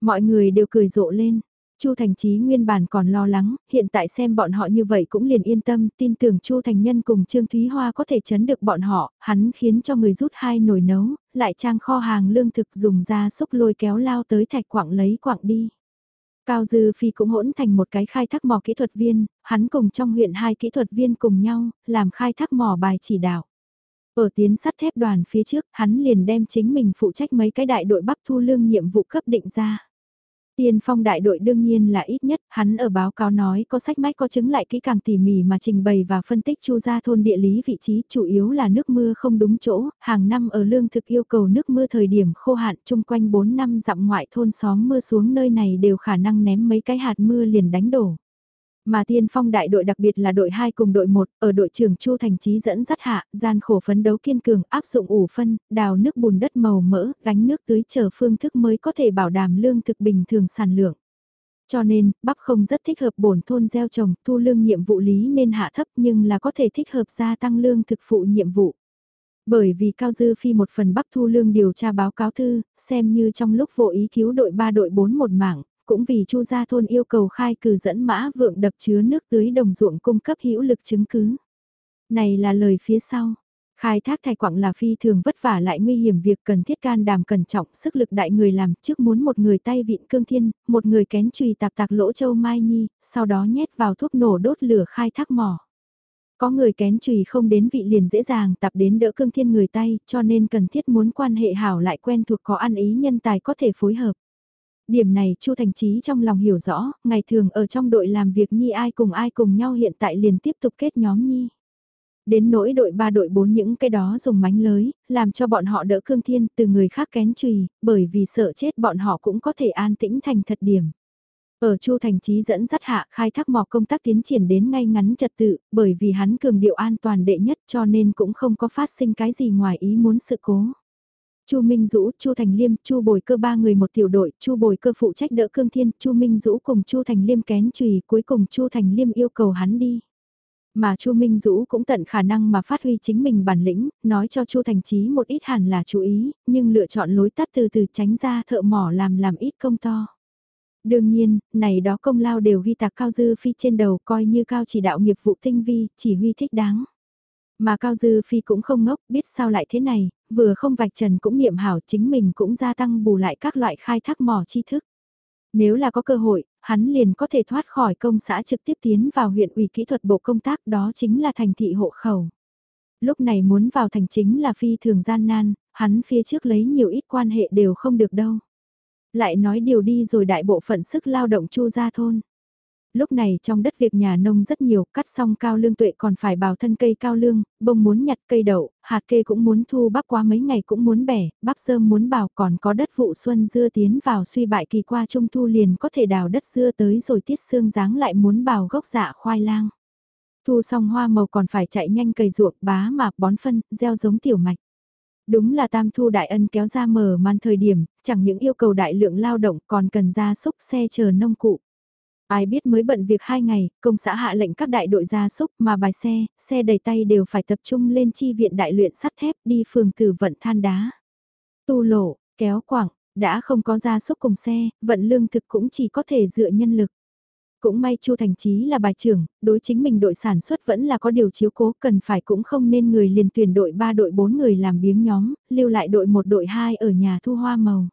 Mọi người đều cười rộ lên, Chu Thành Chí nguyên bản còn lo lắng, hiện tại xem bọn họ như vậy cũng liền yên tâm, tin tưởng Chu Thành Nhân cùng Trương Thúy Hoa có thể chấn được bọn họ, hắn khiến cho người rút hai nồi nấu, lại trang kho hàng lương thực dùng ra xúc lôi kéo lao tới thạch quảng lấy quảng đi. Cao Dư Phi cũng hỗn thành một cái khai thác mỏ kỹ thuật viên, hắn cùng trong huyện hai kỹ thuật viên cùng nhau, làm khai thác mỏ bài chỉ đạo. Ở tiến sắt thép đoàn phía trước, hắn liền đem chính mình phụ trách mấy cái đại đội bắp thu lương nhiệm vụ cấp định ra. Tiên phong đại đội đương nhiên là ít nhất, hắn ở báo cáo nói có sách mách có chứng lại kỹ càng tỉ mỉ mà trình bày và phân tích chu gia thôn địa lý vị trí chủ yếu là nước mưa không đúng chỗ, hàng năm ở lương thực yêu cầu nước mưa thời điểm khô hạn chung quanh 4 năm dặm ngoại thôn xóm mưa xuống nơi này đều khả năng ném mấy cái hạt mưa liền đánh đổ. Mà tiên phong đại đội đặc biệt là đội 2 cùng đội 1, ở đội trưởng Chu Thành trí dẫn dắt hạ, gian khổ phấn đấu kiên cường, áp dụng ủ phân, đào nước bùn đất màu mỡ, gánh nước tưới chờ phương thức mới có thể bảo đảm lương thực bình thường sản lượng. Cho nên, bắp không rất thích hợp bổn thôn gieo trồng, thu lương nhiệm vụ lý nên hạ thấp nhưng là có thể thích hợp gia tăng lương thực phụ nhiệm vụ. Bởi vì Cao Dư Phi một phần bắp thu lương điều tra báo cáo thư, xem như trong lúc vô ý cứu đội 3 đội 4 một mảng, cũng vì Chu gia thôn yêu cầu khai cử dẫn mã vượng đập chứa nước tưới đồng ruộng cung cấp hữu lực chứng cứ. Này là lời phía sau. Khai thác thạch quặng là phi thường vất vả lại nguy hiểm việc cần thiết can đảm cẩn trọng sức lực đại người làm trước muốn một người tay vịn cương thiên, một người kén chùy tạp tạc lỗ châu mai nhi, sau đó nhét vào thuốc nổ đốt lửa khai thác mỏ. Có người kén chùy không đến vị liền dễ dàng tập đến đỡ cương thiên người tay, cho nên cần thiết muốn quan hệ hảo lại quen thuộc có ăn ý nhân tài có thể phối hợp. Điểm này Chu Thành Chí trong lòng hiểu rõ, ngày thường ở trong đội làm việc Nhi ai cùng ai cùng nhau hiện tại liền tiếp tục kết nhóm Nhi. Đến nỗi đội 3 đội 4 những cái đó dùng mánh lới, làm cho bọn họ đỡ cương thiên từ người khác kén chùy bởi vì sợ chết bọn họ cũng có thể an tĩnh thành thật điểm. Ở Chu Thành Chí dẫn dắt hạ khai thác mỏ công tác tiến triển đến ngay ngắn trật tự, bởi vì hắn cường điệu an toàn đệ nhất cho nên cũng không có phát sinh cái gì ngoài ý muốn sự cố. Chu Minh Dũ, Chu Thành Liêm, Chu Bồi Cơ ba người một tiểu đội, Chu Bồi Cơ phụ trách đỡ Cương Thiên, Chu Minh Dũ cùng Chu Thành Liêm kén chùy, cuối cùng Chu Thành Liêm yêu cầu hắn đi. Mà Chu Minh Dũ cũng tận khả năng mà phát huy chính mình bản lĩnh, nói cho Chu Thành Chí một ít hẳn là chú ý, nhưng lựa chọn lối tắt từ từ tránh ra thợ mỏ làm làm ít công to. Đương nhiên, này đó công lao đều ghi tạc Cao Dư Phi trên đầu coi như Cao chỉ đạo nghiệp vụ tinh vi, chỉ huy thích đáng. Mà Cao Dư Phi cũng không ngốc, biết sao lại thế này, vừa không vạch trần cũng niệm hảo chính mình cũng gia tăng bù lại các loại khai thác mỏ tri thức. Nếu là có cơ hội, hắn liền có thể thoát khỏi công xã trực tiếp tiến vào huyện ủy kỹ thuật bộ công tác đó chính là thành thị hộ khẩu. Lúc này muốn vào thành chính là phi thường gian nan, hắn phía trước lấy nhiều ít quan hệ đều không được đâu. Lại nói điều đi rồi đại bộ phận sức lao động chu ra thôn lúc này trong đất việc nhà nông rất nhiều, cắt xong cao lương tuệ còn phải bào thân cây cao lương, bông muốn nhặt cây đậu, hạt kê cũng muốn thu bắp qua mấy ngày cũng muốn bẻ, bắp sơm muốn bào còn có đất vụ xuân dưa tiến vào suy bại kỳ qua trung thu liền có thể đào đất dưa tới rồi tiết xương dáng lại muốn bào gốc dạ khoai lang. Thu xong hoa màu còn phải chạy nhanh cày ruộng bá mạc bón phân, gieo giống tiểu mạch. Đúng là tam thu đại ân kéo ra mở man thời điểm, chẳng những yêu cầu đại lượng lao động còn cần ra xúc xe chờ nông cụ. Ai biết mới bận việc hai ngày, công xã hạ lệnh các đại đội gia súc mà bài xe, xe đầy tay đều phải tập trung lên chi viện đại luyện sắt thép đi phường tử vận than đá. Tu lộ, kéo quảng, đã không có gia súc cùng xe, vận lương thực cũng chỉ có thể dựa nhân lực. Cũng may Chu Thành Chí là bài trưởng, đối chính mình đội sản xuất vẫn là có điều chiếu cố cần phải cũng không nên người liền tuyển đội 3 đội 4 người làm biếng nhóm, lưu lại đội 1 đội 2 ở nhà thu hoa màu.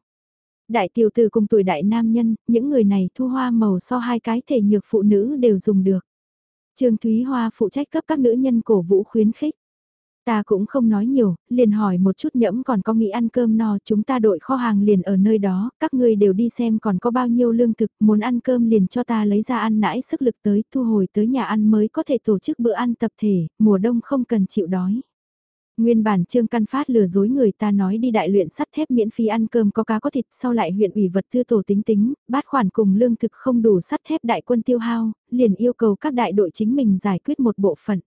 Đại tiểu tử cùng tuổi đại nam nhân, những người này thu hoa màu so hai cái thể nhược phụ nữ đều dùng được. Trương Thúy Hoa phụ trách cấp các nữ nhân cổ vũ khuyến khích. Ta cũng không nói nhiều, liền hỏi một chút nhẫm còn có nghĩ ăn cơm no, chúng ta đội kho hàng liền ở nơi đó, các ngươi đều đi xem còn có bao nhiêu lương thực, muốn ăn cơm liền cho ta lấy ra ăn nãi sức lực tới, thu hồi tới nhà ăn mới có thể tổ chức bữa ăn tập thể, mùa đông không cần chịu đói. Nguyên bản Trương Căn Phát lừa dối người ta nói đi đại luyện sắt thép miễn phí ăn cơm có cá có thịt sau lại huyện ủy vật tư tổ tính tính, bát khoản cùng lương thực không đủ sắt thép đại quân tiêu hao, liền yêu cầu các đại đội chính mình giải quyết một bộ phận.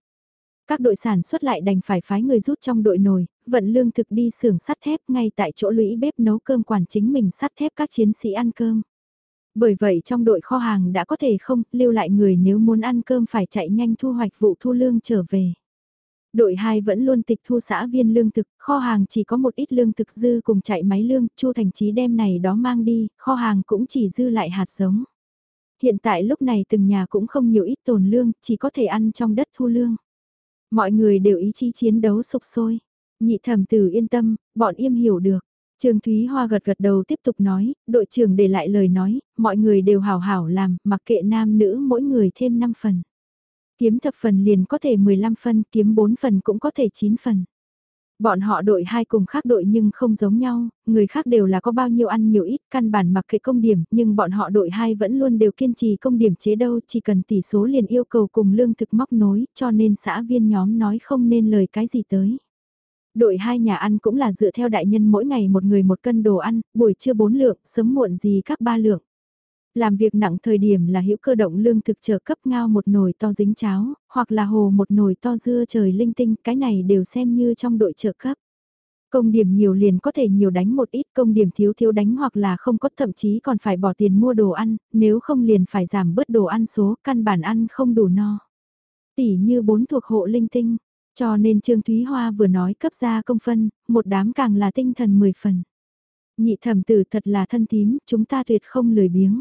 Các đội sản xuất lại đành phải phái người rút trong đội nồi, vận lương thực đi xưởng sắt thép ngay tại chỗ lũy bếp nấu cơm quản chính mình sắt thép các chiến sĩ ăn cơm. Bởi vậy trong đội kho hàng đã có thể không lưu lại người nếu muốn ăn cơm phải chạy nhanh thu hoạch vụ thu lương trở về. Đội 2 vẫn luôn tịch thu xã viên lương thực, kho hàng chỉ có một ít lương thực dư cùng chạy máy lương, Chu Thành Chí đem này đó mang đi, kho hàng cũng chỉ dư lại hạt giống. Hiện tại lúc này từng nhà cũng không nhiều ít tồn lương, chỉ có thể ăn trong đất thu lương. Mọi người đều ý chí chiến đấu sục sôi. Nhị thẩm tử yên tâm, bọn im hiểu được. Trương Thúy Hoa gật gật đầu tiếp tục nói, đội trưởng để lại lời nói, mọi người đều hào hảo làm, mặc kệ nam nữ mỗi người thêm 5 phần. Kiếm thập phần liền có thể 15 phân, kiếm 4 phần cũng có thể 9 phần. Bọn họ đội hai cùng khác đội nhưng không giống nhau, người khác đều là có bao nhiêu ăn nhiều ít, căn bản mặc kệ công điểm, nhưng bọn họ đội hai vẫn luôn đều kiên trì công điểm chế đâu, chỉ cần tỷ số liền yêu cầu cùng lương thực móc nối, cho nên xã viên nhóm nói không nên lời cái gì tới. Đội hai nhà ăn cũng là dựa theo đại nhân mỗi ngày một người một cân đồ ăn, buổi trưa bốn lượng, sớm muộn gì các ba lượng. Làm việc nặng thời điểm là hữu cơ động lương thực trợ cấp ngao một nồi to dính cháo, hoặc là hồ một nồi to dưa trời linh tinh, cái này đều xem như trong đội trợ cấp. Công điểm nhiều liền có thể nhiều đánh một ít, công điểm thiếu thiếu đánh hoặc là không có thậm chí còn phải bỏ tiền mua đồ ăn, nếu không liền phải giảm bớt đồ ăn số, căn bản ăn không đủ no. Tỷ như bốn thuộc hộ linh tinh, cho nên Trương Thúy Hoa vừa nói cấp ra công phân, một đám càng là tinh thần mười phần. Nhị thẩm tử thật là thân tím, chúng ta tuyệt không lười biếng.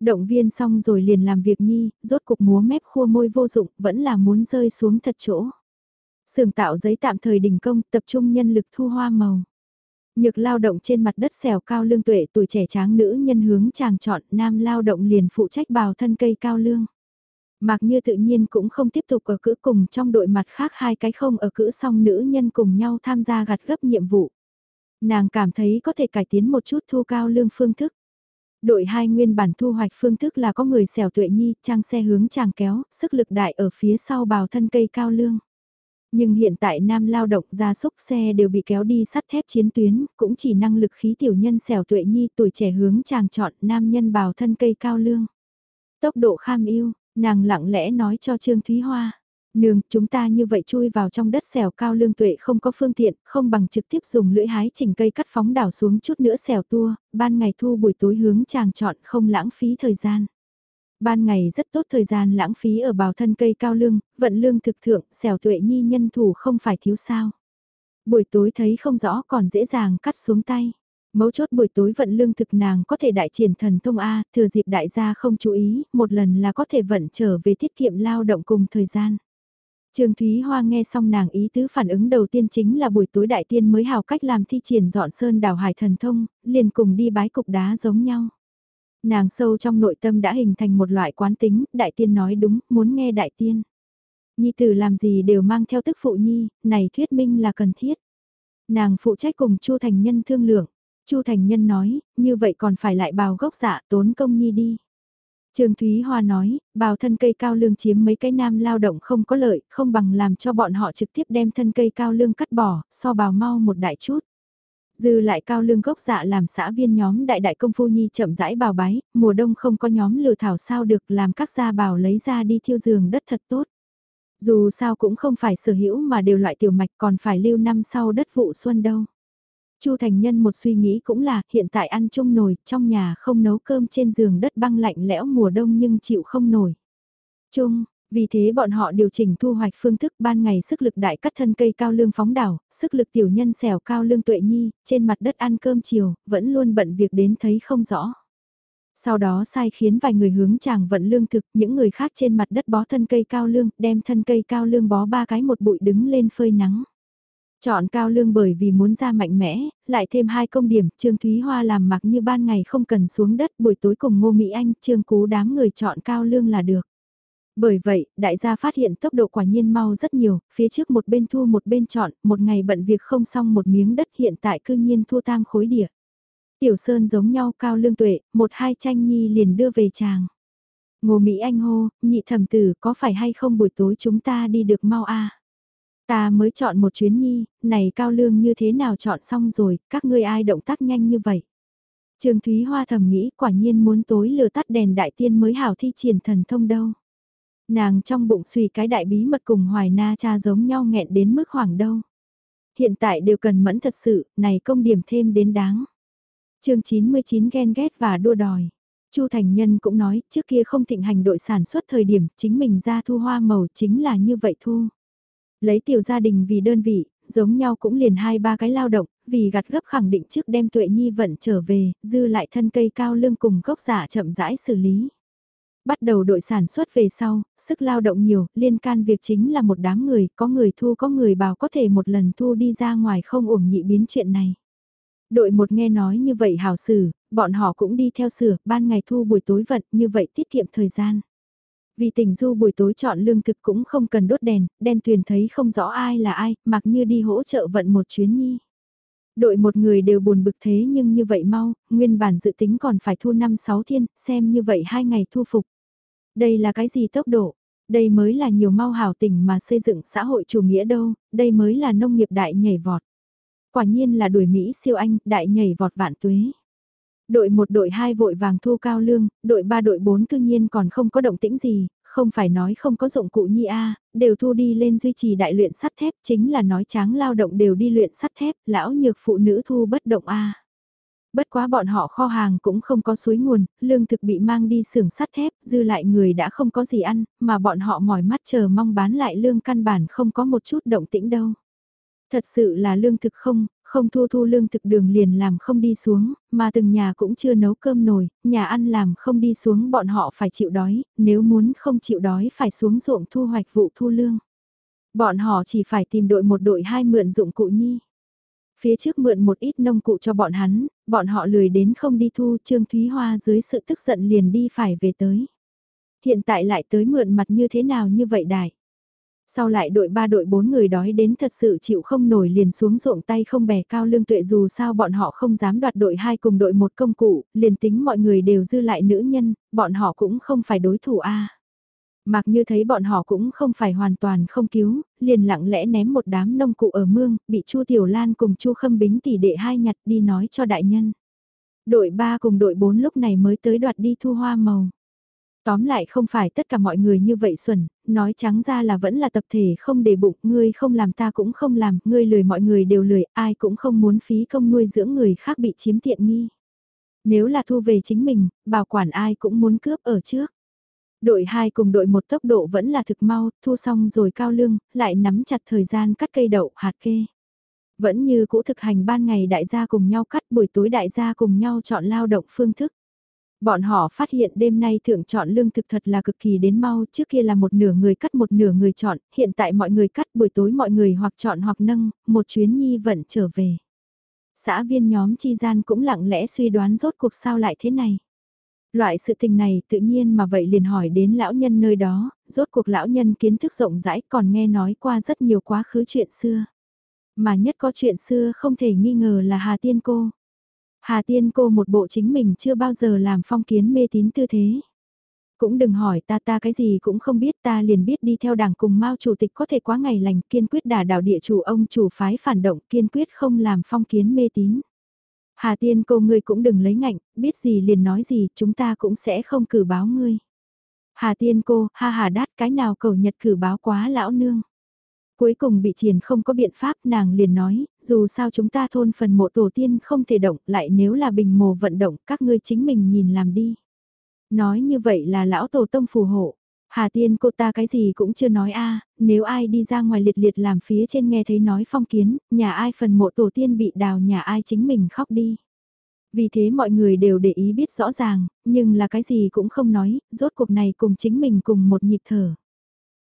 Động viên xong rồi liền làm việc nhi, rốt cục múa mép khua môi vô dụng, vẫn là muốn rơi xuống thật chỗ. Sưởng tạo giấy tạm thời đình công, tập trung nhân lực thu hoa màu. Nhược lao động trên mặt đất xèo cao lương tuệ tuổi trẻ tráng nữ nhân hướng chàng chọn nam lao động liền phụ trách bào thân cây cao lương. Mặc như tự nhiên cũng không tiếp tục ở cữ cùng trong đội mặt khác hai cái không ở cữ song nữ nhân cùng nhau tham gia gặt gấp nhiệm vụ. Nàng cảm thấy có thể cải tiến một chút thu cao lương phương thức. Đội hai nguyên bản thu hoạch phương thức là có người xẻo tuệ nhi, trang xe hướng chàng kéo, sức lực đại ở phía sau bào thân cây cao lương. Nhưng hiện tại nam lao động gia súc xe đều bị kéo đi sắt thép chiến tuyến, cũng chỉ năng lực khí tiểu nhân xẻo tuệ nhi tuổi trẻ hướng chàng chọn nam nhân bào thân cây cao lương. Tốc độ kham yêu, nàng lặng lẽ nói cho Trương Thúy Hoa. Nương, chúng ta như vậy chui vào trong đất xẻo cao lương tuệ không có phương tiện, không bằng trực tiếp dùng lưỡi hái chỉnh cây cắt phóng đảo xuống chút nữa xẻo tua, ban ngày thu buổi tối hướng chàng chọn không lãng phí thời gian. Ban ngày rất tốt thời gian lãng phí ở bào thân cây cao lương, vận lương thực thượng, xẻo tuệ nhi nhân thủ không phải thiếu sao. Buổi tối thấy không rõ còn dễ dàng cắt xuống tay. Mấu chốt buổi tối vận lương thực nàng có thể đại triển thần thông A, thừa dịp đại gia không chú ý, một lần là có thể vận trở về tiết kiệm lao động cùng thời gian. Trương Thúy Hoa nghe xong nàng ý tứ phản ứng đầu tiên chính là buổi tối đại tiên mới hào cách làm thi triển dọn sơn đảo hải thần thông, liền cùng đi bái cục đá giống nhau. Nàng sâu trong nội tâm đã hình thành một loại quán tính, đại tiên nói đúng, muốn nghe đại tiên. Nhi tử làm gì đều mang theo tức phụ nhi, này thuyết minh là cần thiết. Nàng phụ trách cùng Chu Thành Nhân thương lượng. Chu Thành Nhân nói, như vậy còn phải lại bào gốc dạ tốn công nhi đi. Trương Thúy Hoa nói, bào thân cây cao lương chiếm mấy cái nam lao động không có lợi, không bằng làm cho bọn họ trực tiếp đem thân cây cao lương cắt bỏ, so bào mau một đại chút. Dư lại cao lương gốc dạ làm xã viên nhóm đại đại công phu nhi chậm rãi bào bái, mùa đông không có nhóm lừa thảo sao được làm các gia bào lấy ra đi thiêu giường đất thật tốt. Dù sao cũng không phải sở hữu mà đều loại tiểu mạch còn phải lưu năm sau đất vụ xuân đâu. Chu Thành Nhân một suy nghĩ cũng là hiện tại ăn chung nồi, trong nhà không nấu cơm trên giường đất băng lạnh lẽo mùa đông nhưng chịu không nổi. Chung, vì thế bọn họ điều chỉnh thu hoạch phương thức ban ngày sức lực đại cắt thân cây cao lương phóng đảo, sức lực tiểu nhân xẻo cao lương tuệ nhi, trên mặt đất ăn cơm chiều, vẫn luôn bận việc đến thấy không rõ. Sau đó sai khiến vài người hướng chàng vận lương thực, những người khác trên mặt đất bó thân cây cao lương, đem thân cây cao lương bó ba cái một bụi đứng lên phơi nắng. Chọn cao lương bởi vì muốn ra mạnh mẽ, lại thêm hai công điểm, Trương Thúy Hoa làm mặc như ban ngày không cần xuống đất, buổi tối cùng Ngô Mỹ Anh, Trương Cú đám người chọn cao lương là được. Bởi vậy, đại gia phát hiện tốc độ quả nhiên mau rất nhiều, phía trước một bên thua một bên chọn, một ngày bận việc không xong một miếng đất hiện tại cư nhiên thua tam khối địa. Tiểu Sơn giống nhau cao lương tuệ, một hai tranh nhi liền đưa về chàng. Ngô Mỹ Anh hô, nhị thẩm tử có phải hay không buổi tối chúng ta đi được mau a Ta mới chọn một chuyến nhi, này cao lương như thế nào chọn xong rồi, các ngươi ai động tác nhanh như vậy. Trương Thúy Hoa thầm nghĩ quả nhiên muốn tối lừa tắt đèn đại tiên mới hảo thi triển thần thông đâu. Nàng trong bụng suy cái đại bí mật cùng hoài na cha giống nhau nghẹn đến mức hoảng đâu. Hiện tại đều cần mẫn thật sự, này công điểm thêm đến đáng. chương 99 ghen ghét và đua đòi. Chu Thành Nhân cũng nói, trước kia không thịnh hành đội sản xuất thời điểm, chính mình ra thu hoa màu chính là như vậy thu. Lấy tiểu gia đình vì đơn vị, giống nhau cũng liền hai ba cái lao động, vì gặt gấp khẳng định trước đem tuệ nhi vận trở về, dư lại thân cây cao lương cùng gốc giả chậm rãi xử lý. Bắt đầu đội sản xuất về sau, sức lao động nhiều, liên can việc chính là một đám người, có người thu có người bảo có thể một lần thu đi ra ngoài không uổng nhị biến chuyện này. Đội một nghe nói như vậy hào xử, bọn họ cũng đi theo sửa, ban ngày thu buổi tối vận, như vậy tiết kiệm thời gian. Vì tình du buổi tối chọn lương thực cũng không cần đốt đèn, đen tuyền thấy không rõ ai là ai, mặc như đi hỗ trợ vận một chuyến nhi. Đội một người đều buồn bực thế nhưng như vậy mau, nguyên bản dự tính còn phải thu 5-6 thiên, xem như vậy hai ngày thu phục. Đây là cái gì tốc độ? Đây mới là nhiều mau hảo tỉnh mà xây dựng xã hội chủ nghĩa đâu, đây mới là nông nghiệp đại nhảy vọt. Quả nhiên là đuổi Mỹ siêu anh, đại nhảy vọt vạn tuế. Đội một đội hai vội vàng thu cao lương, đội ba đội bốn cư nhiên còn không có động tĩnh gì, không phải nói không có dụng cụ nhi A, đều thu đi lên duy trì đại luyện sắt thép chính là nói tráng lao động đều đi luyện sắt thép, lão nhược phụ nữ thu bất động A. Bất quá bọn họ kho hàng cũng không có suối nguồn, lương thực bị mang đi xưởng sắt thép, dư lại người đã không có gì ăn, mà bọn họ mỏi mắt chờ mong bán lại lương căn bản không có một chút động tĩnh đâu. Thật sự là lương thực không, không thu thu lương thực đường liền làm không đi xuống, mà từng nhà cũng chưa nấu cơm nồi, nhà ăn làm không đi xuống bọn họ phải chịu đói, nếu muốn không chịu đói phải xuống ruộng thu hoạch vụ thu lương. Bọn họ chỉ phải tìm đội một đội hai mượn dụng cụ nhi. Phía trước mượn một ít nông cụ cho bọn hắn, bọn họ lười đến không đi thu Trương Thúy Hoa dưới sự tức giận liền đi phải về tới. Hiện tại lại tới mượn mặt như thế nào như vậy đại. Sau lại đội ba đội bốn người đói đến thật sự chịu không nổi liền xuống ruộng tay không bẻ cao lương tuệ dù sao bọn họ không dám đoạt đội hai cùng đội một công cụ, liền tính mọi người đều dư lại nữ nhân, bọn họ cũng không phải đối thủ a. Mặc như thấy bọn họ cũng không phải hoàn toàn không cứu, liền lặng lẽ ném một đám nông cụ ở mương, bị Chu Tiểu Lan cùng Chu Khâm Bính tỷ đệ hai nhặt đi nói cho đại nhân. Đội 3 cùng đội 4 lúc này mới tới đoạt đi thu hoa màu. Tóm lại không phải tất cả mọi người như vậy xuẩn, nói trắng ra là vẫn là tập thể không để bụng, ngươi không làm ta cũng không làm, ngươi lười mọi người đều lười, ai cũng không muốn phí công nuôi dưỡng người khác bị chiếm tiện nghi. Nếu là thu về chính mình, bảo quản ai cũng muốn cướp ở trước. Đội 2 cùng đội 1 tốc độ vẫn là thực mau, thu xong rồi cao lương, lại nắm chặt thời gian cắt cây đậu, hạt kê. Vẫn như cũ thực hành ban ngày đại gia cùng nhau cắt buổi tối đại gia cùng nhau chọn lao động phương thức. Bọn họ phát hiện đêm nay thượng chọn lương thực thật là cực kỳ đến mau, trước kia là một nửa người cắt một nửa người chọn, hiện tại mọi người cắt buổi tối mọi người hoặc chọn hoặc nâng, một chuyến nhi vận trở về. Xã viên nhóm chi gian cũng lặng lẽ suy đoán rốt cuộc sao lại thế này. Loại sự tình này tự nhiên mà vậy liền hỏi đến lão nhân nơi đó, rốt cuộc lão nhân kiến thức rộng rãi còn nghe nói qua rất nhiều quá khứ chuyện xưa. Mà nhất có chuyện xưa không thể nghi ngờ là Hà Tiên Cô. Hà Tiên Cô một bộ chính mình chưa bao giờ làm phong kiến mê tín tư thế. Cũng đừng hỏi ta ta cái gì cũng không biết ta liền biết đi theo đảng cùng Mao chủ tịch có thể quá ngày lành kiên quyết đả đảo địa chủ ông chủ phái phản động kiên quyết không làm phong kiến mê tín. Hà tiên cô ngươi cũng đừng lấy ngạnh, biết gì liền nói gì, chúng ta cũng sẽ không cử báo ngươi. Hà tiên cô, ha hà đát cái nào cầu nhật cử báo quá lão nương. Cuối cùng bị triển không có biện pháp nàng liền nói, dù sao chúng ta thôn phần mộ tổ tiên không thể động lại nếu là bình mồ vận động các ngươi chính mình nhìn làm đi. Nói như vậy là lão tổ tông phù hộ. Hà tiên cô ta cái gì cũng chưa nói a nếu ai đi ra ngoài liệt liệt làm phía trên nghe thấy nói phong kiến, nhà ai phần mộ tổ tiên bị đào nhà ai chính mình khóc đi. Vì thế mọi người đều để ý biết rõ ràng, nhưng là cái gì cũng không nói, rốt cuộc này cùng chính mình cùng một nhịp thở.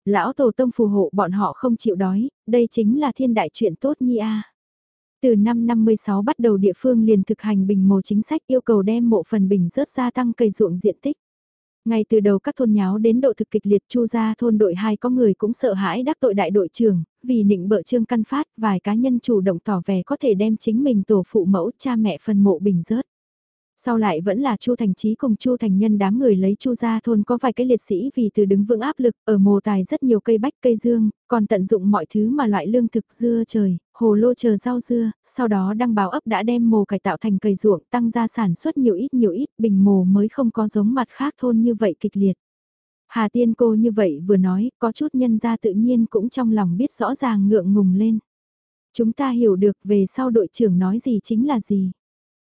Lão tổ tông phù hộ bọn họ không chịu đói, đây chính là thiên đại chuyện tốt nhi a. Từ năm 56 bắt đầu địa phương liền thực hành bình mồ chính sách yêu cầu đem mộ phần bình rớt gia tăng cây ruộng diện tích. Ngay từ đầu các thôn nháo đến độ thực kịch liệt chu ra thôn đội 2 có người cũng sợ hãi đắc tội đại đội trưởng, vì nịnh bợ trương căn phát vài cá nhân chủ động tỏ vẻ có thể đem chính mình tổ phụ mẫu cha mẹ phần mộ bình rớt. Sau lại vẫn là Chu Thành Chí cùng Chu Thành Nhân đám người lấy Chu ra thôn có vài cái liệt sĩ vì từ đứng vững áp lực, ở mồ tài rất nhiều cây bách cây dương, còn tận dụng mọi thứ mà loại lương thực dưa trời, hồ lô chờ rau dưa, sau đó đăng báo ấp đã đem mồ cải tạo thành cây ruộng tăng ra sản xuất nhiều ít nhiều ít, bình mồ mới không có giống mặt khác thôn như vậy kịch liệt. Hà Tiên cô như vậy vừa nói, có chút nhân ra tự nhiên cũng trong lòng biết rõ ràng ngượng ngùng lên. Chúng ta hiểu được về sau đội trưởng nói gì chính là gì.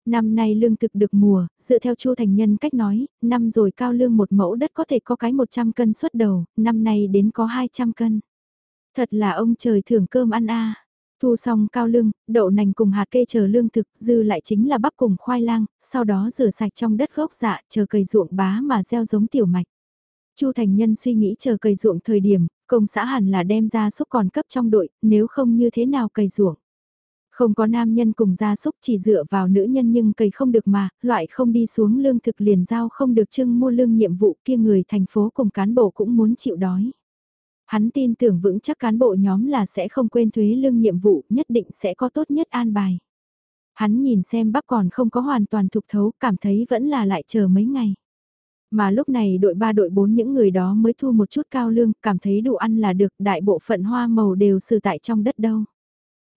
Năm nay lương thực được mùa, dựa theo Chu Thành Nhân cách nói, năm rồi cao lương một mẫu đất có thể có cái 100 cân xuất đầu, năm nay đến có 200 cân. Thật là ông trời thưởng cơm ăn a. Thu xong cao lương, đậu nành cùng hạt kê chờ lương thực, dư lại chính là bắp cùng khoai lang, sau đó rửa sạch trong đất gốc dạ, chờ cày ruộng bá mà gieo giống tiểu mạch. Chu Thành Nhân suy nghĩ chờ cày ruộng thời điểm, công xã hẳn là đem ra xúc còn cấp trong đội, nếu không như thế nào cày ruộng. Không có nam nhân cùng gia súc chỉ dựa vào nữ nhân nhưng cầy không được mà, loại không đi xuống lương thực liền giao không được trưng mua lương nhiệm vụ kia người thành phố cùng cán bộ cũng muốn chịu đói. Hắn tin tưởng vững chắc cán bộ nhóm là sẽ không quên thuế lương nhiệm vụ nhất định sẽ có tốt nhất an bài. Hắn nhìn xem bác còn không có hoàn toàn thục thấu cảm thấy vẫn là lại chờ mấy ngày. Mà lúc này đội 3 đội 4 những người đó mới thu một chút cao lương, cảm thấy đủ ăn là được, đại bộ phận hoa màu đều sử tại trong đất đâu.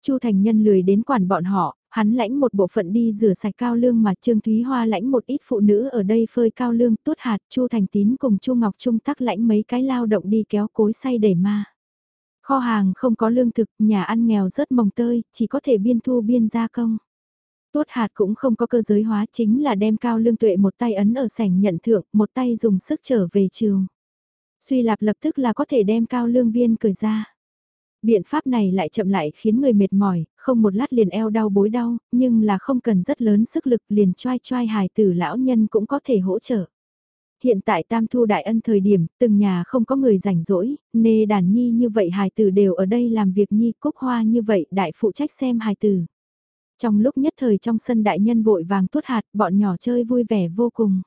Chu Thành Nhân lười đến quản bọn họ, hắn lãnh một bộ phận đi rửa sạch cao lương mà Trương Thúy Hoa lãnh một ít phụ nữ ở đây phơi cao lương tốt hạt, Chu Thành Tín cùng Chu Ngọc Trung tắc lãnh mấy cái lao động đi kéo cối say đẩy ma. Kho hàng không có lương thực, nhà ăn nghèo rớt mồng tơi, chỉ có thể biên thu biên gia công. Tốt hạt cũng không có cơ giới hóa chính là đem cao lương tuệ một tay ấn ở sảnh nhận thượng, một tay dùng sức trở về trường. Suy lạp lập tức là có thể đem cao lương viên cười ra. Biện pháp này lại chậm lại khiến người mệt mỏi, không một lát liền eo đau bối đau, nhưng là không cần rất lớn sức lực liền choai choai hài tử lão nhân cũng có thể hỗ trợ. Hiện tại tam thu đại ân thời điểm, từng nhà không có người rảnh rỗi, nê đàn nhi như vậy hài tử đều ở đây làm việc nhi cúc hoa như vậy đại phụ trách xem hài tử. Trong lúc nhất thời trong sân đại nhân vội vàng tuốt hạt, bọn nhỏ chơi vui vẻ vô cùng.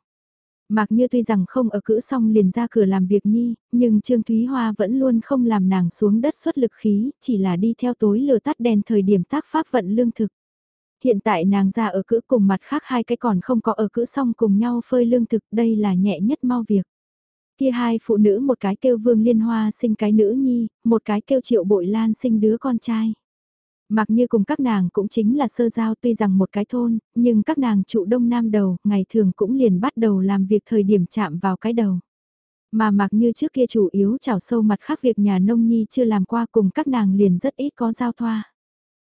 Mạc Như tuy rằng không ở cữ xong liền ra cửa làm việc nhi, nhưng Trương Thúy Hoa vẫn luôn không làm nàng xuống đất xuất lực khí, chỉ là đi theo tối lừa tắt đèn thời điểm tác pháp vận lương thực. Hiện tại nàng ra ở cữ cùng mặt khác hai cái còn không có ở cữ xong cùng nhau phơi lương thực, đây là nhẹ nhất mau việc. Kia hai phụ nữ một cái kêu Vương Liên Hoa sinh cái nữ nhi, một cái kêu Triệu Bội Lan sinh đứa con trai. Mặc như cùng các nàng cũng chính là sơ giao tuy rằng một cái thôn, nhưng các nàng trụ đông nam đầu, ngày thường cũng liền bắt đầu làm việc thời điểm chạm vào cái đầu. Mà mặc như trước kia chủ yếu chảo sâu mặt khác việc nhà nông nhi chưa làm qua cùng các nàng liền rất ít có giao thoa.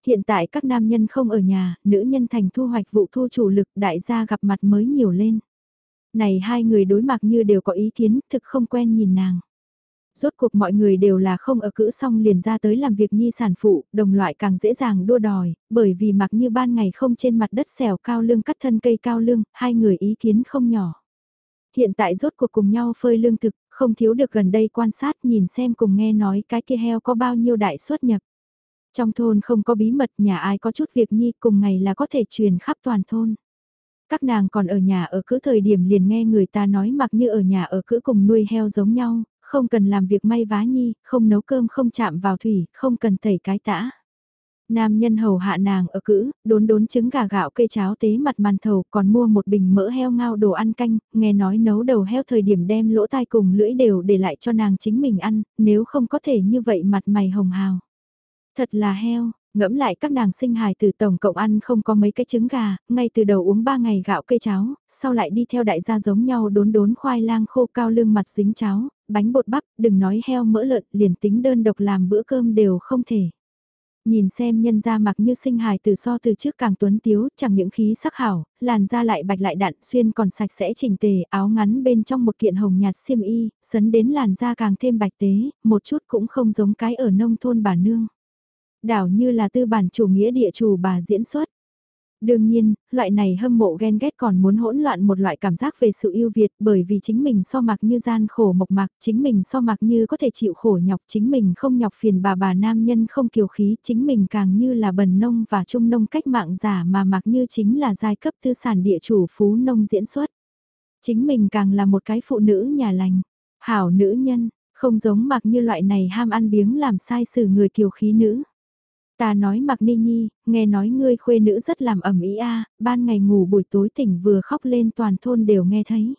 Hiện tại các nam nhân không ở nhà, nữ nhân thành thu hoạch vụ thu chủ lực đại gia gặp mặt mới nhiều lên. Này hai người đối mặt như đều có ý kiến, thực không quen nhìn nàng. Rốt cuộc mọi người đều là không ở cữ xong liền ra tới làm việc nhi sản phụ, đồng loại càng dễ dàng đua đòi, bởi vì mặc như ban ngày không trên mặt đất xẻo cao lương cắt thân cây cao lương, hai người ý kiến không nhỏ. Hiện tại rốt cuộc cùng nhau phơi lương thực, không thiếu được gần đây quan sát nhìn xem cùng nghe nói cái kia heo có bao nhiêu đại xuất nhập. Trong thôn không có bí mật nhà ai có chút việc nhi cùng ngày là có thể truyền khắp toàn thôn. Các nàng còn ở nhà ở cứ thời điểm liền nghe người ta nói mặc như ở nhà ở cứ cùng nuôi heo giống nhau, không cần làm việc may vá nhi, không nấu cơm không chạm vào thủy, không cần tẩy cái tã. Nam nhân hầu hạ nàng ở cữ, đốn đốn trứng gà gạo cây cháo tế mặt màn thầu còn mua một bình mỡ heo ngao đồ ăn canh, nghe nói nấu đầu heo thời điểm đem lỗ tai cùng lưỡi đều để lại cho nàng chính mình ăn, nếu không có thể như vậy mặt mày hồng hào. Thật là heo, ngẫm lại các nàng sinh hài từ tổng cộng ăn không có mấy cái trứng gà, ngay từ đầu uống 3 ngày gạo cây cháo, sau lại đi theo đại gia giống nhau đốn đốn khoai lang khô cao lương mặt dính cháo, bánh bột bắp, đừng nói heo mỡ lợn, liền tính đơn độc làm bữa cơm đều không thể. Nhìn xem nhân da mặc như sinh hài từ so từ trước càng tuấn tiếu, chẳng những khí sắc hảo, làn da lại bạch lại đạn xuyên còn sạch sẽ chỉnh tề, áo ngắn bên trong một kiện hồng nhạt xiêm y, sấn đến làn da càng thêm bạch tế, một chút cũng không giống cái ở nông thôn bà nương. Đảo như là tư bản chủ nghĩa địa chủ bà diễn xuất. Đương nhiên, loại này hâm mộ ghen ghét còn muốn hỗn loạn một loại cảm giác về sự yêu Việt bởi vì chính mình so mặc như gian khổ mộc mạc, chính mình so mặc như có thể chịu khổ nhọc, chính mình không nhọc phiền bà bà nam nhân không kiều khí, chính mình càng như là bần nông và trung nông cách mạng giả mà mặc như chính là giai cấp tư sản địa chủ phú nông diễn xuất. Chính mình càng là một cái phụ nữ nhà lành, hảo nữ nhân, không giống mặc như loại này ham ăn biếng làm sai xử người kiều khí nữ. Ta nói mặc ni nhi, nghe nói ngươi khuê nữ rất làm ẩm ý a ban ngày ngủ buổi tối tỉnh vừa khóc lên toàn thôn đều nghe thấy.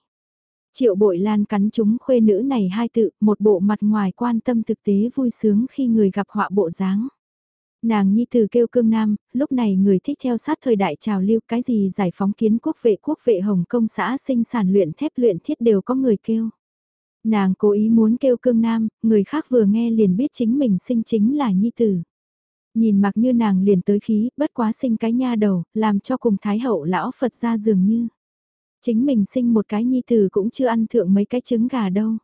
Triệu bội lan cắn chúng khuê nữ này hai tự, một bộ mặt ngoài quan tâm thực tế vui sướng khi người gặp họa bộ dáng. Nàng nhi từ kêu cương nam, lúc này người thích theo sát thời đại trào lưu cái gì giải phóng kiến quốc vệ quốc vệ Hồng Công xã sinh sản luyện thép luyện thiết đều có người kêu. Nàng cố ý muốn kêu cương nam, người khác vừa nghe liền biết chính mình sinh chính là nhi tử. Nhìn mặc như nàng liền tới khí, bất quá sinh cái nha đầu, làm cho cùng thái hậu lão Phật ra dường như. Chính mình sinh một cái nhi tử cũng chưa ăn thượng mấy cái trứng gà đâu.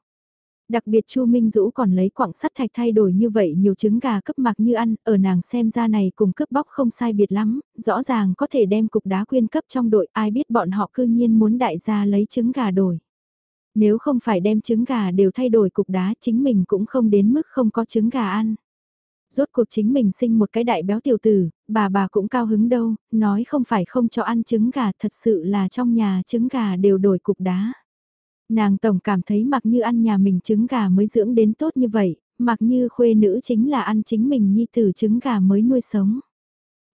Đặc biệt Chu Minh Dũ còn lấy quặng sắt thạch thay đổi như vậy nhiều trứng gà cấp mặc như ăn, ở nàng xem ra này cùng cướp bóc không sai biệt lắm, rõ ràng có thể đem cục đá quyên cấp trong đội, ai biết bọn họ cư nhiên muốn đại gia lấy trứng gà đổi. Nếu không phải đem trứng gà đều thay đổi cục đá chính mình cũng không đến mức không có trứng gà ăn. Rốt cuộc chính mình sinh một cái đại béo tiểu tử, bà bà cũng cao hứng đâu, nói không phải không cho ăn trứng gà thật sự là trong nhà trứng gà đều đổi cục đá. Nàng tổng cảm thấy mặc như ăn nhà mình trứng gà mới dưỡng đến tốt như vậy, mặc như khuê nữ chính là ăn chính mình nhi tử trứng gà mới nuôi sống.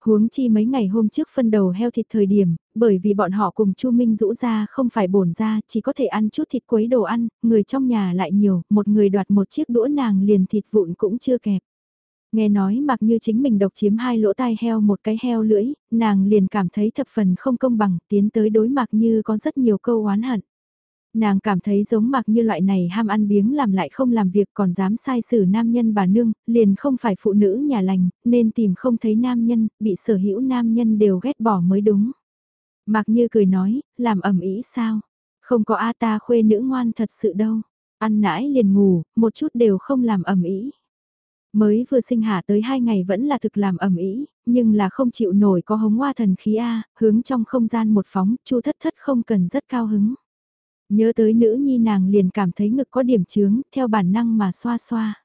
Huống chi mấy ngày hôm trước phân đầu heo thịt thời điểm, bởi vì bọn họ cùng Chu Minh rũ ra không phải bổn ra, chỉ có thể ăn chút thịt quấy đồ ăn, người trong nhà lại nhiều, một người đoạt một chiếc đũa nàng liền thịt vụn cũng chưa kẹp. Nghe nói mặc như chính mình độc chiếm hai lỗ tai heo một cái heo lưỡi, nàng liền cảm thấy thập phần không công bằng, tiến tới đối mặc như có rất nhiều câu oán hận. Nàng cảm thấy giống mặc như loại này ham ăn biếng làm lại không làm việc còn dám sai xử nam nhân bà nương, liền không phải phụ nữ nhà lành, nên tìm không thấy nam nhân, bị sở hữu nam nhân đều ghét bỏ mới đúng. Mặc như cười nói, làm ẩm ý sao? Không có A ta khuê nữ ngoan thật sự đâu. Ăn nãi liền ngủ, một chút đều không làm ẩm ý. Mới vừa sinh hạ tới hai ngày vẫn là thực làm ẩm ý, nhưng là không chịu nổi có hống hoa thần khí A, hướng trong không gian một phóng, chu thất thất không cần rất cao hứng. Nhớ tới nữ nhi nàng liền cảm thấy ngực có điểm chướng, theo bản năng mà xoa xoa.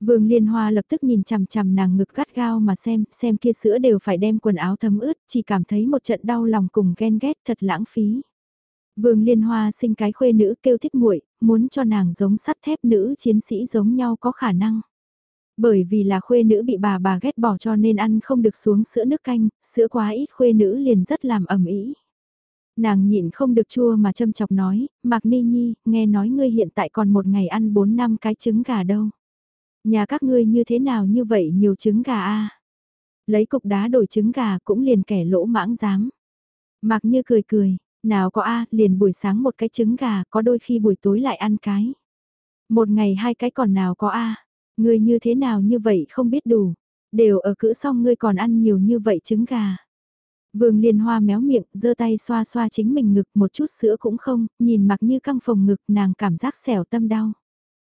Vương Liên Hoa lập tức nhìn chằm chằm nàng ngực gắt gao mà xem, xem kia sữa đều phải đem quần áo thấm ướt, chỉ cảm thấy một trận đau lòng cùng ghen ghét thật lãng phí. Vương Liên Hoa sinh cái khuê nữ kêu thích muội, muốn cho nàng giống sắt thép nữ chiến sĩ giống nhau có khả năng. Bởi vì là khuê nữ bị bà bà ghét bỏ cho nên ăn không được xuống sữa nước canh, sữa quá ít khuê nữ liền rất làm ẩm ý. Nàng nhịn không được chua mà châm chọc nói, Mạc Ni Nhi, nghe nói ngươi hiện tại còn một ngày ăn 4 năm cái trứng gà đâu. Nhà các ngươi như thế nào như vậy nhiều trứng gà a Lấy cục đá đổi trứng gà cũng liền kẻ lỗ mãng dám. Mạc Như cười cười, nào có a liền buổi sáng một cái trứng gà, có đôi khi buổi tối lại ăn cái. Một ngày hai cái còn nào có a Ngươi như thế nào như vậy không biết đủ. Đều ở cữ xong ngươi còn ăn nhiều như vậy trứng gà. Vương Liên Hoa méo miệng, giơ tay xoa xoa chính mình ngực một chút sữa cũng không, nhìn mặc như căng phòng ngực nàng cảm giác xẻo tâm đau.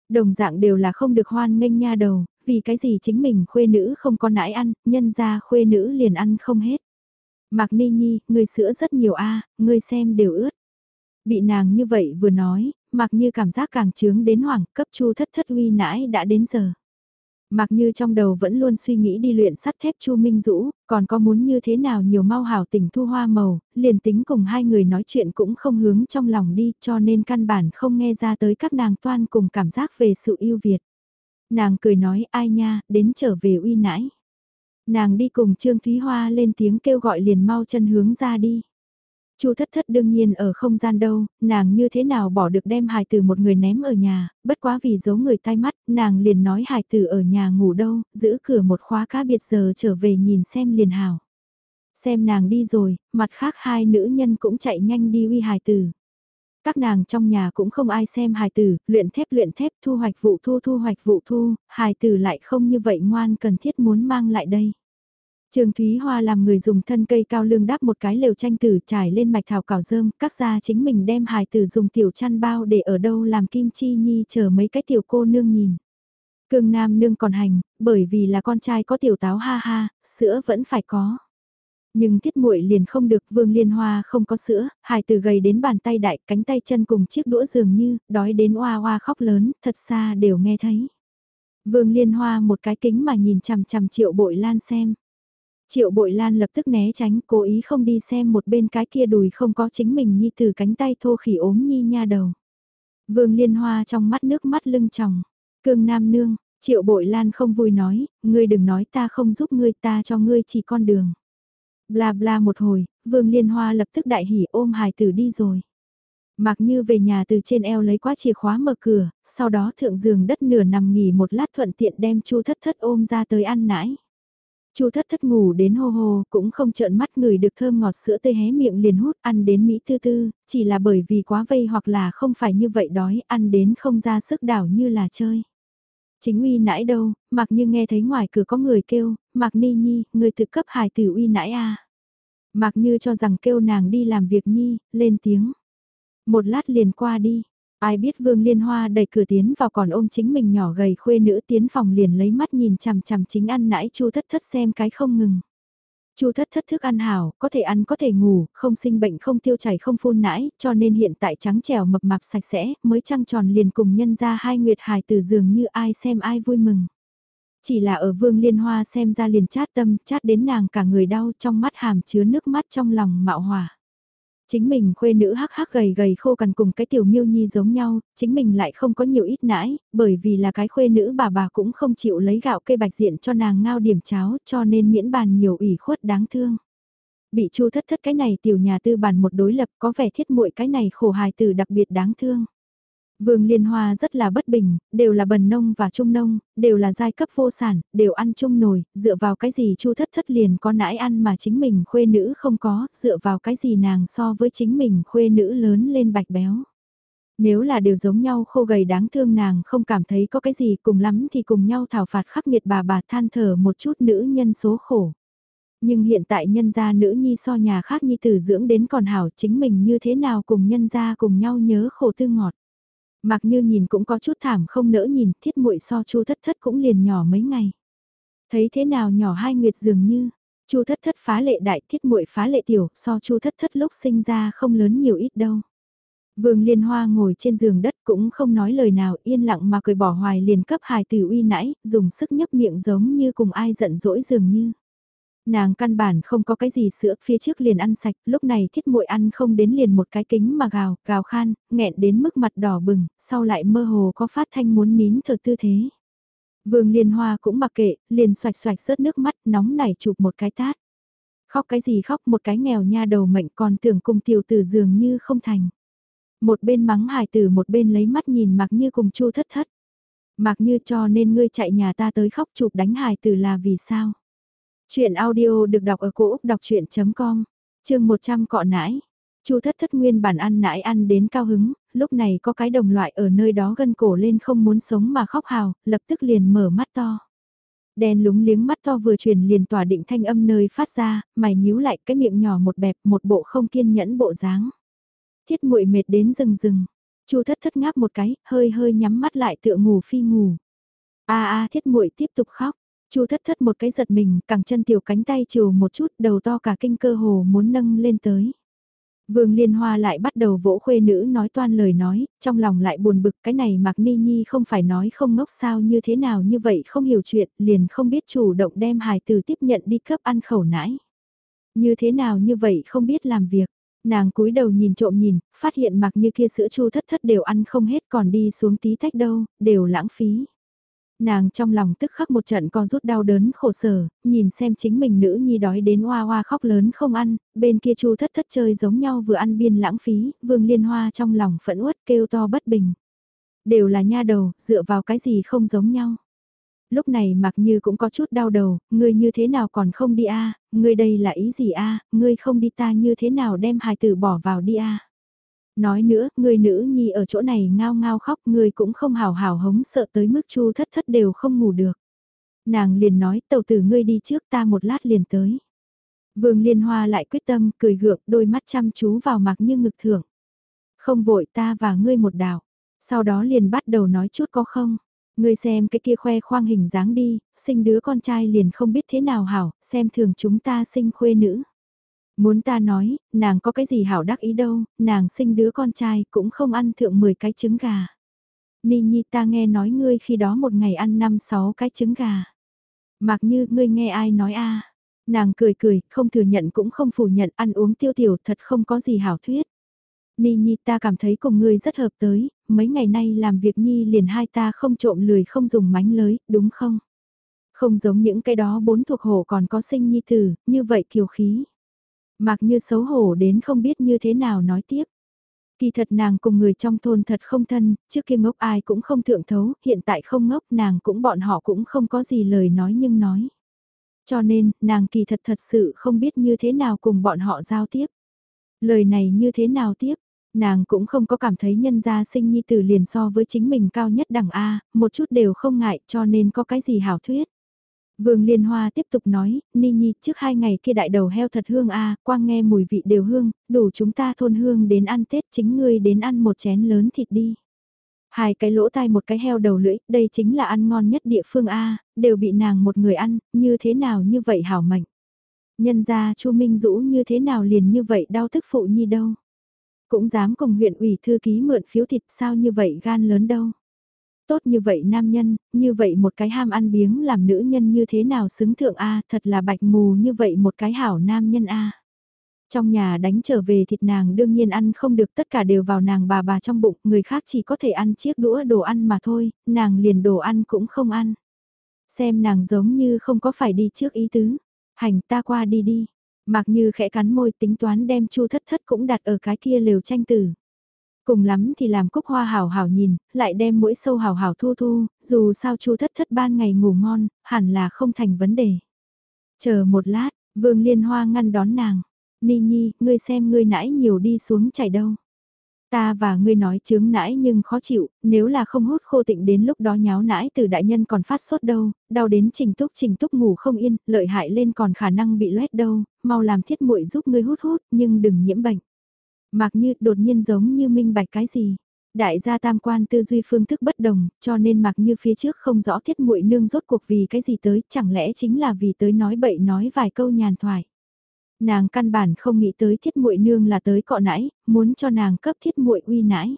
Đồng dạng đều là không được hoan nghênh nha đầu, vì cái gì chính mình khuê nữ không có nãi ăn, nhân ra khuê nữ liền ăn không hết. Mạc Ni Nhi, người sữa rất nhiều a, ngươi xem đều ướt. Bị nàng như vậy vừa nói, mặc Như cảm giác càng trướng đến hoảng, cấp chu thất thất uy nãi đã đến giờ. Mặc như trong đầu vẫn luôn suy nghĩ đi luyện sắt thép Chu Minh Dũ, còn có muốn như thế nào nhiều mau hảo tình thu hoa màu, liền tính cùng hai người nói chuyện cũng không hướng trong lòng đi cho nên căn bản không nghe ra tới các nàng toan cùng cảm giác về sự yêu Việt. Nàng cười nói ai nha, đến trở về uy nãi. Nàng đi cùng Trương Thúy Hoa lên tiếng kêu gọi liền mau chân hướng ra đi. Chu thất thất đương nhiên ở không gian đâu, nàng như thế nào bỏ được đem hài tử một người ném ở nhà, bất quá vì giấu người tai mắt, nàng liền nói hài tử ở nhà ngủ đâu, giữ cửa một khóa cá biệt giờ trở về nhìn xem liền hảo. Xem nàng đi rồi, mặt khác hai nữ nhân cũng chạy nhanh đi uy hài tử. Các nàng trong nhà cũng không ai xem hài tử, luyện thép luyện thép thu hoạch vụ thu thu hoạch vụ thu, hài tử lại không như vậy ngoan cần thiết muốn mang lại đây. Trương Thúy Hoa làm người dùng thân cây cao lương đắp một cái lều tranh tử trải lên mạch thảo cảo dơm, các gia chính mình đem hài tử dùng tiểu chăn bao để ở đâu làm kim chi nhi chờ mấy cái tiểu cô nương nhìn. Cương nam nương còn hành, bởi vì là con trai có tiểu táo ha ha, sữa vẫn phải có. Nhưng thiết muội liền không được, vương liên hoa không có sữa, hài tử gầy đến bàn tay đại, cánh tay chân cùng chiếc đũa dường như, đói đến oa oa khóc lớn, thật xa đều nghe thấy. Vương liên hoa một cái kính mà nhìn chằm chằm triệu bội lan xem. Triệu bội lan lập tức né tránh, cố ý không đi xem một bên cái kia đùi không có chính mình nhi từ cánh tay thô khỉ ốm nhi nha đầu. Vương liên hoa trong mắt nước mắt lưng tròng, cương nam nương, triệu bội lan không vui nói, ngươi đừng nói ta không giúp ngươi ta cho ngươi chỉ con đường. Bla bla một hồi, vương liên hoa lập tức đại hỉ ôm hài tử đi rồi. Mặc như về nhà từ trên eo lấy quá chìa khóa mở cửa, sau đó thượng giường đất nửa nằm nghỉ một lát thuận tiện đem chu thất thất ôm ra tới ăn nãi. Chu thất thất ngủ đến hô hô, cũng không trợn mắt người được thơm ngọt sữa tươi hé miệng liền hút ăn đến Mỹ tư tư, chỉ là bởi vì quá vây hoặc là không phải như vậy đói, ăn đến không ra sức đảo như là chơi. Chính uy nãi đâu, mặc như nghe thấy ngoài cửa có người kêu, mặc ni nhi, người thực cấp hài tử uy nãi a à. Mặc như cho rằng kêu nàng đi làm việc nhi, lên tiếng. Một lát liền qua đi, Ai biết Vương Liên Hoa đẩy cửa tiến vào còn ôm chính mình nhỏ gầy khuê nữ tiến phòng liền lấy mắt nhìn chằm chằm chính ăn nãi Chu Thất Thất xem cái không ngừng. Chu Thất Thất thức ăn hảo, có thể ăn có thể ngủ, không sinh bệnh không tiêu chảy không phun nãi, cho nên hiện tại trắng trẻo mập mạp sạch sẽ, mới trăng tròn liền cùng nhân ra hai nguyệt hài từ giường như ai xem ai vui mừng. Chỉ là ở Vương Liên Hoa xem ra liền chát tâm, chát đến nàng cả người đau trong mắt hàm chứa nước mắt trong lòng mạo hỏa. Chính mình khuê nữ hắc hắc gầy gầy khô cằn cùng cái tiểu miêu nhi giống nhau, chính mình lại không có nhiều ít nãi, bởi vì là cái khuê nữ bà bà cũng không chịu lấy gạo cây bạch diện cho nàng ngao điểm cháo cho nên miễn bàn nhiều ủy khuất đáng thương. Bị chu thất thất cái này tiểu nhà tư bản một đối lập có vẻ thiết muội cái này khổ hài từ đặc biệt đáng thương. Vương Liên Hoa rất là bất bình, đều là bần nông và trung nông, đều là giai cấp vô sản, đều ăn chung nồi, dựa vào cái gì chu thất thất liền có nãi ăn mà chính mình khuê nữ không có, dựa vào cái gì nàng so với chính mình khuê nữ lớn lên bạch béo. Nếu là đều giống nhau khô gầy đáng thương nàng không cảm thấy có cái gì cùng lắm thì cùng nhau thảo phạt khắc nghiệt bà bà than thở một chút nữ nhân số khổ. Nhưng hiện tại nhân gia nữ nhi so nhà khác nhi tử dưỡng đến còn hảo chính mình như thế nào cùng nhân gia cùng nhau nhớ khổ tư ngọt. Mặc như nhìn cũng có chút thảm không nỡ nhìn, thiết muội so chu thất thất cũng liền nhỏ mấy ngày. Thấy thế nào nhỏ hai nguyệt dường như, chu thất thất phá lệ đại thiết muội phá lệ tiểu, so chu thất thất lúc sinh ra không lớn nhiều ít đâu. Vương Liên Hoa ngồi trên giường đất cũng không nói lời nào yên lặng mà cười bỏ hoài liền cấp hài từ uy nãy, dùng sức nhấp miệng giống như cùng ai giận dỗi dường như. Nàng căn bản không có cái gì sữa, phía trước liền ăn sạch, lúc này thiết muội ăn không đến liền một cái kính mà gào, gào khan, nghẹn đến mức mặt đỏ bừng, sau lại mơ hồ có phát thanh muốn nín thở tư thế. Vương Liên Hoa cũng mặc kệ, liền xoạch xoạch rớt nước mắt, nóng nảy chụp một cái tát. Khóc cái gì khóc một cái nghèo nha đầu mệnh còn tưởng cùng tiểu tử dường như không thành. Một bên mắng hài tử một bên lấy mắt nhìn mặc như cùng chu thất thất. Mặc như cho nên ngươi chạy nhà ta tới khóc chụp đánh hài tử là vì sao? Chuyện audio được đọc ở cổ Úc đọc chuyện.com, chương 100 cọ nãi. Chu thất thất nguyên bản ăn nãi ăn đến cao hứng, lúc này có cái đồng loại ở nơi đó gân cổ lên không muốn sống mà khóc hào, lập tức liền mở mắt to. Đen lúng liếng mắt to vừa truyền liền tỏa định thanh âm nơi phát ra, mày nhíu lại cái miệng nhỏ một bẹp một bộ không kiên nhẫn bộ dáng. Thiết muội mệt đến rừng rừng, chu thất thất ngáp một cái, hơi hơi nhắm mắt lại tựa ngủ phi ngủ. a a thiết muội tiếp tục khóc, chu thất thất một cái giật mình, cẳng chân tiểu cánh tay chiều một chút đầu to cả kinh cơ hồ muốn nâng lên tới. Vương Liên Hoa lại bắt đầu vỗ khuê nữ nói toan lời nói, trong lòng lại buồn bực cái này Mạc Ni Nhi không phải nói không ngốc sao như thế nào như vậy không hiểu chuyện, liền không biết chủ động đem hài từ tiếp nhận đi cấp ăn khẩu nãi. Như thế nào như vậy không biết làm việc, nàng cúi đầu nhìn trộm nhìn, phát hiện Mạc như kia sữa chu thất thất đều ăn không hết còn đi xuống tí tách đâu, đều lãng phí. Nàng trong lòng tức khắc một trận co rút đau đớn khổ sở, nhìn xem chính mình nữ nhi đói đến hoa hoa khóc lớn không ăn, bên kia chu thất thất chơi giống nhau vừa ăn biên lãng phí, vương liên hoa trong lòng phẫn uất kêu to bất bình. Đều là nha đầu, dựa vào cái gì không giống nhau. Lúc này mặc như cũng có chút đau đầu, ngươi như thế nào còn không đi a ngươi đây là ý gì a ngươi không đi ta như thế nào đem hài tử bỏ vào đi a Nói nữa, người nữ nhi ở chỗ này ngao ngao khóc, người cũng không hào hào hống sợ tới mức chu thất thất đều không ngủ được. Nàng liền nói, tàu tử ngươi đi trước ta một lát liền tới. Vương Liên Hoa lại quyết tâm, cười gượng, đôi mắt chăm chú vào mặc như ngực thưởng. Không vội ta và ngươi một đảo. Sau đó liền bắt đầu nói chút có không. Ngươi xem cái kia khoe khoang hình dáng đi, sinh đứa con trai liền không biết thế nào hảo, xem thường chúng ta sinh khuê nữ. Muốn ta nói, nàng có cái gì hảo đắc ý đâu, nàng sinh đứa con trai cũng không ăn thượng 10 cái trứng gà. Ni Nhi ta nghe nói ngươi khi đó một ngày ăn 5-6 cái trứng gà. Mặc như ngươi nghe ai nói a Nàng cười cười, không thừa nhận cũng không phủ nhận ăn uống tiêu tiểu thật không có gì hảo thuyết. Ni Nhi ta cảm thấy cùng ngươi rất hợp tới, mấy ngày nay làm việc Nhi liền hai ta không trộm lười không dùng mánh lới, đúng không? Không giống những cái đó bốn thuộc hồ còn có sinh Nhi tử, như vậy kiều khí. Mặc như xấu hổ đến không biết như thế nào nói tiếp. Kỳ thật nàng cùng người trong thôn thật không thân, trước kia ngốc ai cũng không thượng thấu, hiện tại không ngốc nàng cũng bọn họ cũng không có gì lời nói nhưng nói. Cho nên, nàng kỳ thật thật sự không biết như thế nào cùng bọn họ giao tiếp. Lời này như thế nào tiếp, nàng cũng không có cảm thấy nhân gia sinh nhi tử liền so với chính mình cao nhất đẳng A, một chút đều không ngại cho nên có cái gì hảo thuyết. Vương Liên Hoa tiếp tục nói, Ni Nhi trước hai ngày kia đại đầu heo thật hương a, quang nghe mùi vị đều hương, đủ chúng ta thôn hương đến ăn Tết chính ngươi đến ăn một chén lớn thịt đi. Hai cái lỗ tai một cái heo đầu lưỡi, đây chính là ăn ngon nhất địa phương a, đều bị nàng một người ăn, như thế nào như vậy hảo mạnh. Nhân ra Chu Minh Dũ như thế nào liền như vậy đau thức phụ nhi đâu. Cũng dám cùng huyện ủy thư ký mượn phiếu thịt sao như vậy gan lớn đâu. Tốt như vậy nam nhân, như vậy một cái ham ăn biếng làm nữ nhân như thế nào xứng thượng A, thật là bạch mù như vậy một cái hảo nam nhân A. Trong nhà đánh trở về thịt nàng đương nhiên ăn không được tất cả đều vào nàng bà bà trong bụng, người khác chỉ có thể ăn chiếc đũa đồ ăn mà thôi, nàng liền đồ ăn cũng không ăn. Xem nàng giống như không có phải đi trước ý tứ, hành ta qua đi đi. Mặc như khẽ cắn môi tính toán đem chu thất thất cũng đặt ở cái kia lều tranh tử. Cùng lắm thì làm cúc hoa hào hào nhìn, lại đem mũi sâu hào hào thu thu, dù sao chu thất thất ban ngày ngủ ngon, hẳn là không thành vấn đề. Chờ một lát, vương liên hoa ngăn đón nàng. Ni nhi, ngươi xem ngươi nãy nhiều đi xuống chảy đâu. Ta và ngươi nói chướng nãi nhưng khó chịu, nếu là không hút khô tịnh đến lúc đó nháo nãi từ đại nhân còn phát sốt đâu, đau đến trình túc trình túc ngủ không yên, lợi hại lên còn khả năng bị loét đâu, mau làm thiết muội giúp ngươi hút hút nhưng đừng nhiễm bệnh. Mạc Như đột nhiên giống như minh bạch cái gì. Đại gia tam quan tư duy phương thức bất đồng, cho nên Mạc Như phía trước không rõ thiết muội nương rốt cuộc vì cái gì tới, chẳng lẽ chính là vì tới nói bậy nói vài câu nhàn thoại. Nàng căn bản không nghĩ tới thiết muội nương là tới cọ nãi, muốn cho nàng cấp thiết muội uy nãi.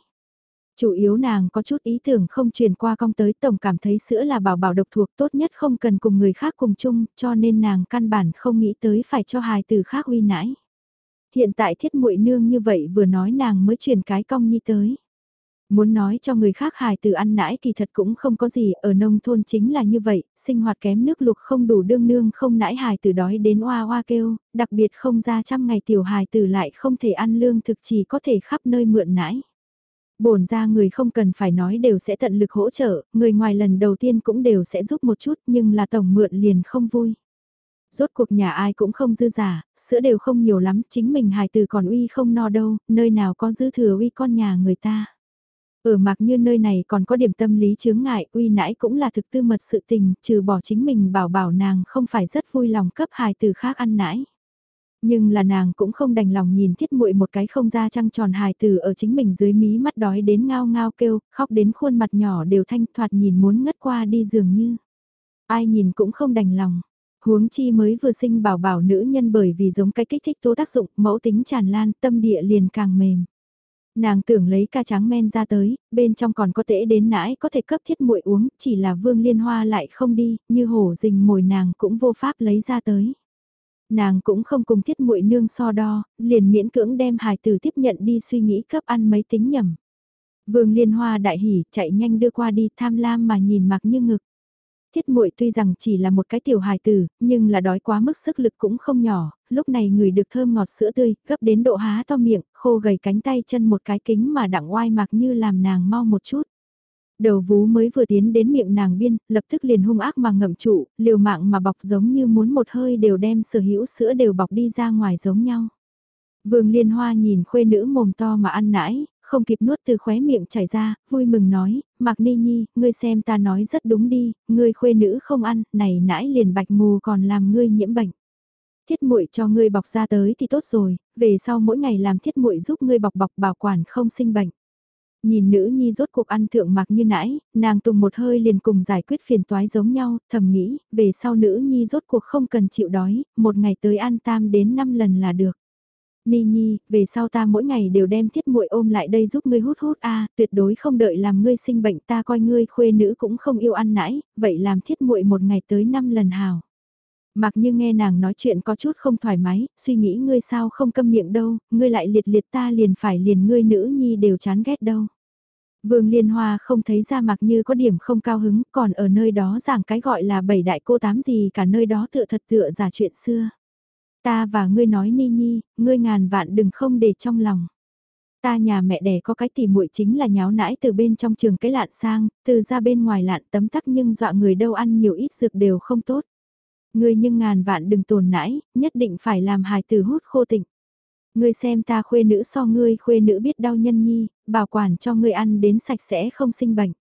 Chủ yếu nàng có chút ý tưởng không truyền qua công tới tổng cảm thấy sữa là bảo bảo độc thuộc tốt nhất không cần cùng người khác cùng chung cho nên nàng căn bản không nghĩ tới phải cho hài từ khác uy nãi. Hiện tại thiết muội nương như vậy vừa nói nàng mới truyền cái cong nhi tới. Muốn nói cho người khác hài từ ăn nãi kỳ thật cũng không có gì, ở nông thôn chính là như vậy, sinh hoạt kém nước lục không đủ đương nương không nãi hài từ đói đến oa oa kêu, đặc biệt không ra trăm ngày tiểu hài từ lại không thể ăn lương thực chỉ có thể khắp nơi mượn nãi. Bổn ra người không cần phải nói đều sẽ tận lực hỗ trợ, người ngoài lần đầu tiên cũng đều sẽ giúp một chút nhưng là tổng mượn liền không vui rốt cuộc nhà ai cũng không dư giả, sữa đều không nhiều lắm, chính mình hài từ còn uy không no đâu, nơi nào có dư thừa uy con nhà người ta. Ở mặc như nơi này còn có điểm tâm lý chướng ngại, uy nãi cũng là thực tư mật sự tình, trừ bỏ chính mình bảo bảo nàng không phải rất vui lòng cấp hài từ khác ăn nãi. Nhưng là nàng cũng không đành lòng nhìn thiết muội một cái không ra trăng tròn hài từ ở chính mình dưới mí mắt đói đến ngao ngao kêu, khóc đến khuôn mặt nhỏ đều thanh thoạt nhìn muốn ngất qua đi dường như. Ai nhìn cũng không đành lòng. Huống chi mới vừa sinh bảo bảo nữ nhân bởi vì giống cái kích thích tố tác dụng, mẫu tính tràn lan, tâm địa liền càng mềm. Nàng tưởng lấy ca trắng men ra tới, bên trong còn có tễ đến nãi có thể cấp thiết muội uống, chỉ là vương liên hoa lại không đi, như hổ rình mồi nàng cũng vô pháp lấy ra tới. Nàng cũng không cùng thiết muội nương so đo, liền miễn cưỡng đem hài tử tiếp nhận đi suy nghĩ cấp ăn mấy tính nhầm. Vương liên hoa đại hỉ, chạy nhanh đưa qua đi tham lam mà nhìn mặc như ngực. Thiết muội tuy rằng chỉ là một cái tiểu hài tử, nhưng là đói quá mức sức lực cũng không nhỏ, lúc này người được thơm ngọt sữa tươi, gấp đến độ há to miệng, khô gầy cánh tay chân một cái kính mà đặng oai mặc như làm nàng mau một chút. Đầu vú mới vừa tiến đến miệng nàng biên, lập tức liền hung ác mà ngậm trụ, liều mạng mà bọc giống như muốn một hơi đều đem sở hữu sữa đều bọc đi ra ngoài giống nhau. Vương Liên Hoa nhìn khuê nữ mồm to mà ăn nãi, không kịp nuốt từ khóe miệng chảy ra, vui mừng nói, Mạc Ni Nhi, ngươi xem ta nói rất đúng đi, ngươi khuê nữ không ăn, này nãi liền bạch mù còn làm ngươi nhiễm bệnh. Thiết muội cho ngươi bọc ra tới thì tốt rồi, về sau mỗi ngày làm thiết muội giúp ngươi bọc bọc bảo quản không sinh bệnh. Nhìn nữ nhi rốt cuộc ăn thượng mặc như nãy, nàng tùng một hơi liền cùng giải quyết phiền toái giống nhau, thầm nghĩ, về sau nữ nhi rốt cuộc không cần chịu đói, một ngày tới ăn tam đến 5 lần là được. Ni Nhi, về sau ta mỗi ngày đều đem thiết muội ôm lại đây giúp ngươi hút hút a, tuyệt đối không đợi làm ngươi sinh bệnh ta coi ngươi khuê nữ cũng không yêu ăn nãi, vậy làm thiết muội một ngày tới 5 lần hào. Mặc như nghe nàng nói chuyện có chút không thoải mái, suy nghĩ ngươi sao không câm miệng đâu, ngươi lại liệt liệt ta liền phải liền ngươi nữ nhi đều chán ghét đâu. Vương Liên Hoa không thấy ra mặc như có điểm không cao hứng, còn ở nơi đó giảng cái gọi là bảy đại cô tám gì cả nơi đó tựa thật tựa giả chuyện xưa. Ta và ngươi nói ni nhi, ngươi ngàn vạn đừng không để trong lòng. Ta nhà mẹ đẻ có cái tỉ muội chính là nháo nãi từ bên trong trường cái lạn sang, từ ra bên ngoài lạn tấm tắc nhưng dọa người đâu ăn nhiều ít dược đều không tốt. Ngươi nhưng ngàn vạn đừng tồn nãi, nhất định phải làm hài từ hút khô tịnh. Ngươi xem ta khuê nữ so ngươi khuê nữ biết đau nhân nhi, bảo quản cho ngươi ăn đến sạch sẽ không sinh bệnh.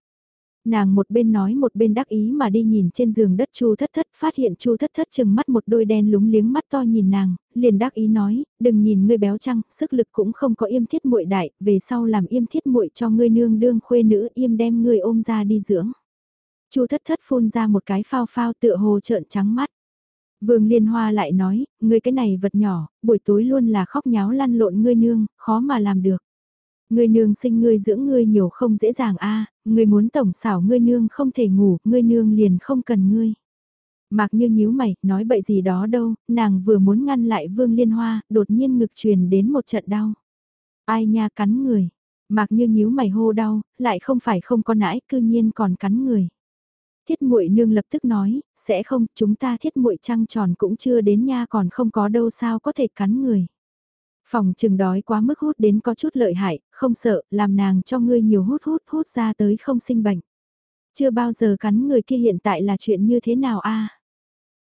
Nàng một bên nói một bên đắc ý mà đi nhìn trên giường đất Chu Thất Thất, phát hiện Chu Thất Thất chừng mắt một đôi đen lúng liếng mắt to nhìn nàng, liền đắc ý nói, đừng nhìn ngươi béo trăng, sức lực cũng không có yêm thiết muội đại, về sau làm yêm thiết muội cho ngươi nương đương khuê nữ yêm đem ngươi ôm ra đi dưỡng. Chu Thất Thất phun ra một cái phao phao tựa hồ trợn trắng mắt. Vương Liên Hoa lại nói, ngươi cái này vật nhỏ, buổi tối luôn là khóc nháo lăn lộn ngươi nương, khó mà làm được. Ngươi nương sinh ngươi dưỡng ngươi nhiều không dễ dàng a, ngươi muốn tổng xảo ngươi nương không thể ngủ, ngươi nương liền không cần ngươi. Mạc như nhíu mày, nói bậy gì đó đâu, nàng vừa muốn ngăn lại Vương Liên Hoa, đột nhiên ngực truyền đến một trận đau. Ai nha cắn người. Mạc như nhíu mày hô đau, lại không phải không có nãi, cư nhiên còn cắn người. Thiết muội nương lập tức nói, sẽ không, chúng ta thiết muội trăng tròn cũng chưa đến nha còn không có đâu sao có thể cắn người. Phòng chừng đói quá mức hút đến có chút lợi hại, không sợ, làm nàng cho ngươi nhiều hút hút hút ra tới không sinh bệnh. Chưa bao giờ cắn người kia hiện tại là chuyện như thế nào a?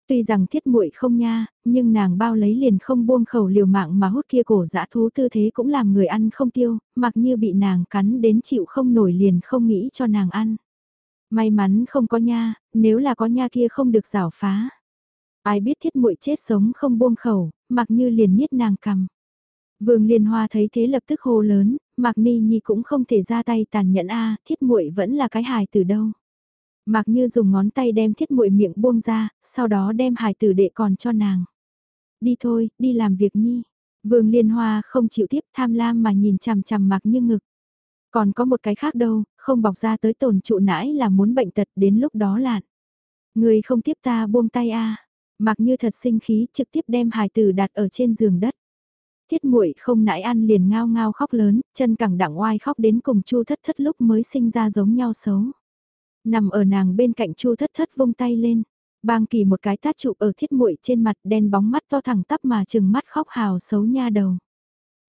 Tuy rằng thiết muội không nha, nhưng nàng bao lấy liền không buông khẩu liều mạng mà hút kia cổ dã thú tư thế cũng làm người ăn không tiêu, mặc như bị nàng cắn đến chịu không nổi liền không nghĩ cho nàng ăn. May mắn không có nha, nếu là có nha kia không được rảo phá. Ai biết thiết muội chết sống không buông khẩu, mặc như liền niết nàng cầm. Vương Liên Hoa thấy thế lập tức hô lớn, Mạc Ni Nhi cũng không thể ra tay tàn nhẫn a, thiết muội vẫn là cái hài từ đâu. Mạc Như dùng ngón tay đem thiết muội miệng buông ra, sau đó đem hài tử đệ còn cho nàng. Đi thôi, đi làm việc nhi. Vương Liên Hoa không chịu tiếp tham lam mà nhìn chằm chằm Mạc Như ngực. Còn có một cái khác đâu, không bọc ra tới tồn trụ nãi là muốn bệnh tật đến lúc đó lạn. Người không tiếp ta buông tay a mặc như thật sinh khí trực tiếp đem hài tử đặt ở trên giường đất. Thiết muội không nãi ăn liền ngao ngao khóc lớn, chân cẳng đặng oai khóc đến cùng chu thất thất lúc mới sinh ra giống nhau xấu. Nằm ở nàng bên cạnh chu thất thất vung tay lên. Bang kỳ một cái tát chụp ở thiết muội trên mặt đen bóng mắt to thẳng tắp mà chừng mắt khóc hào xấu nha đầu.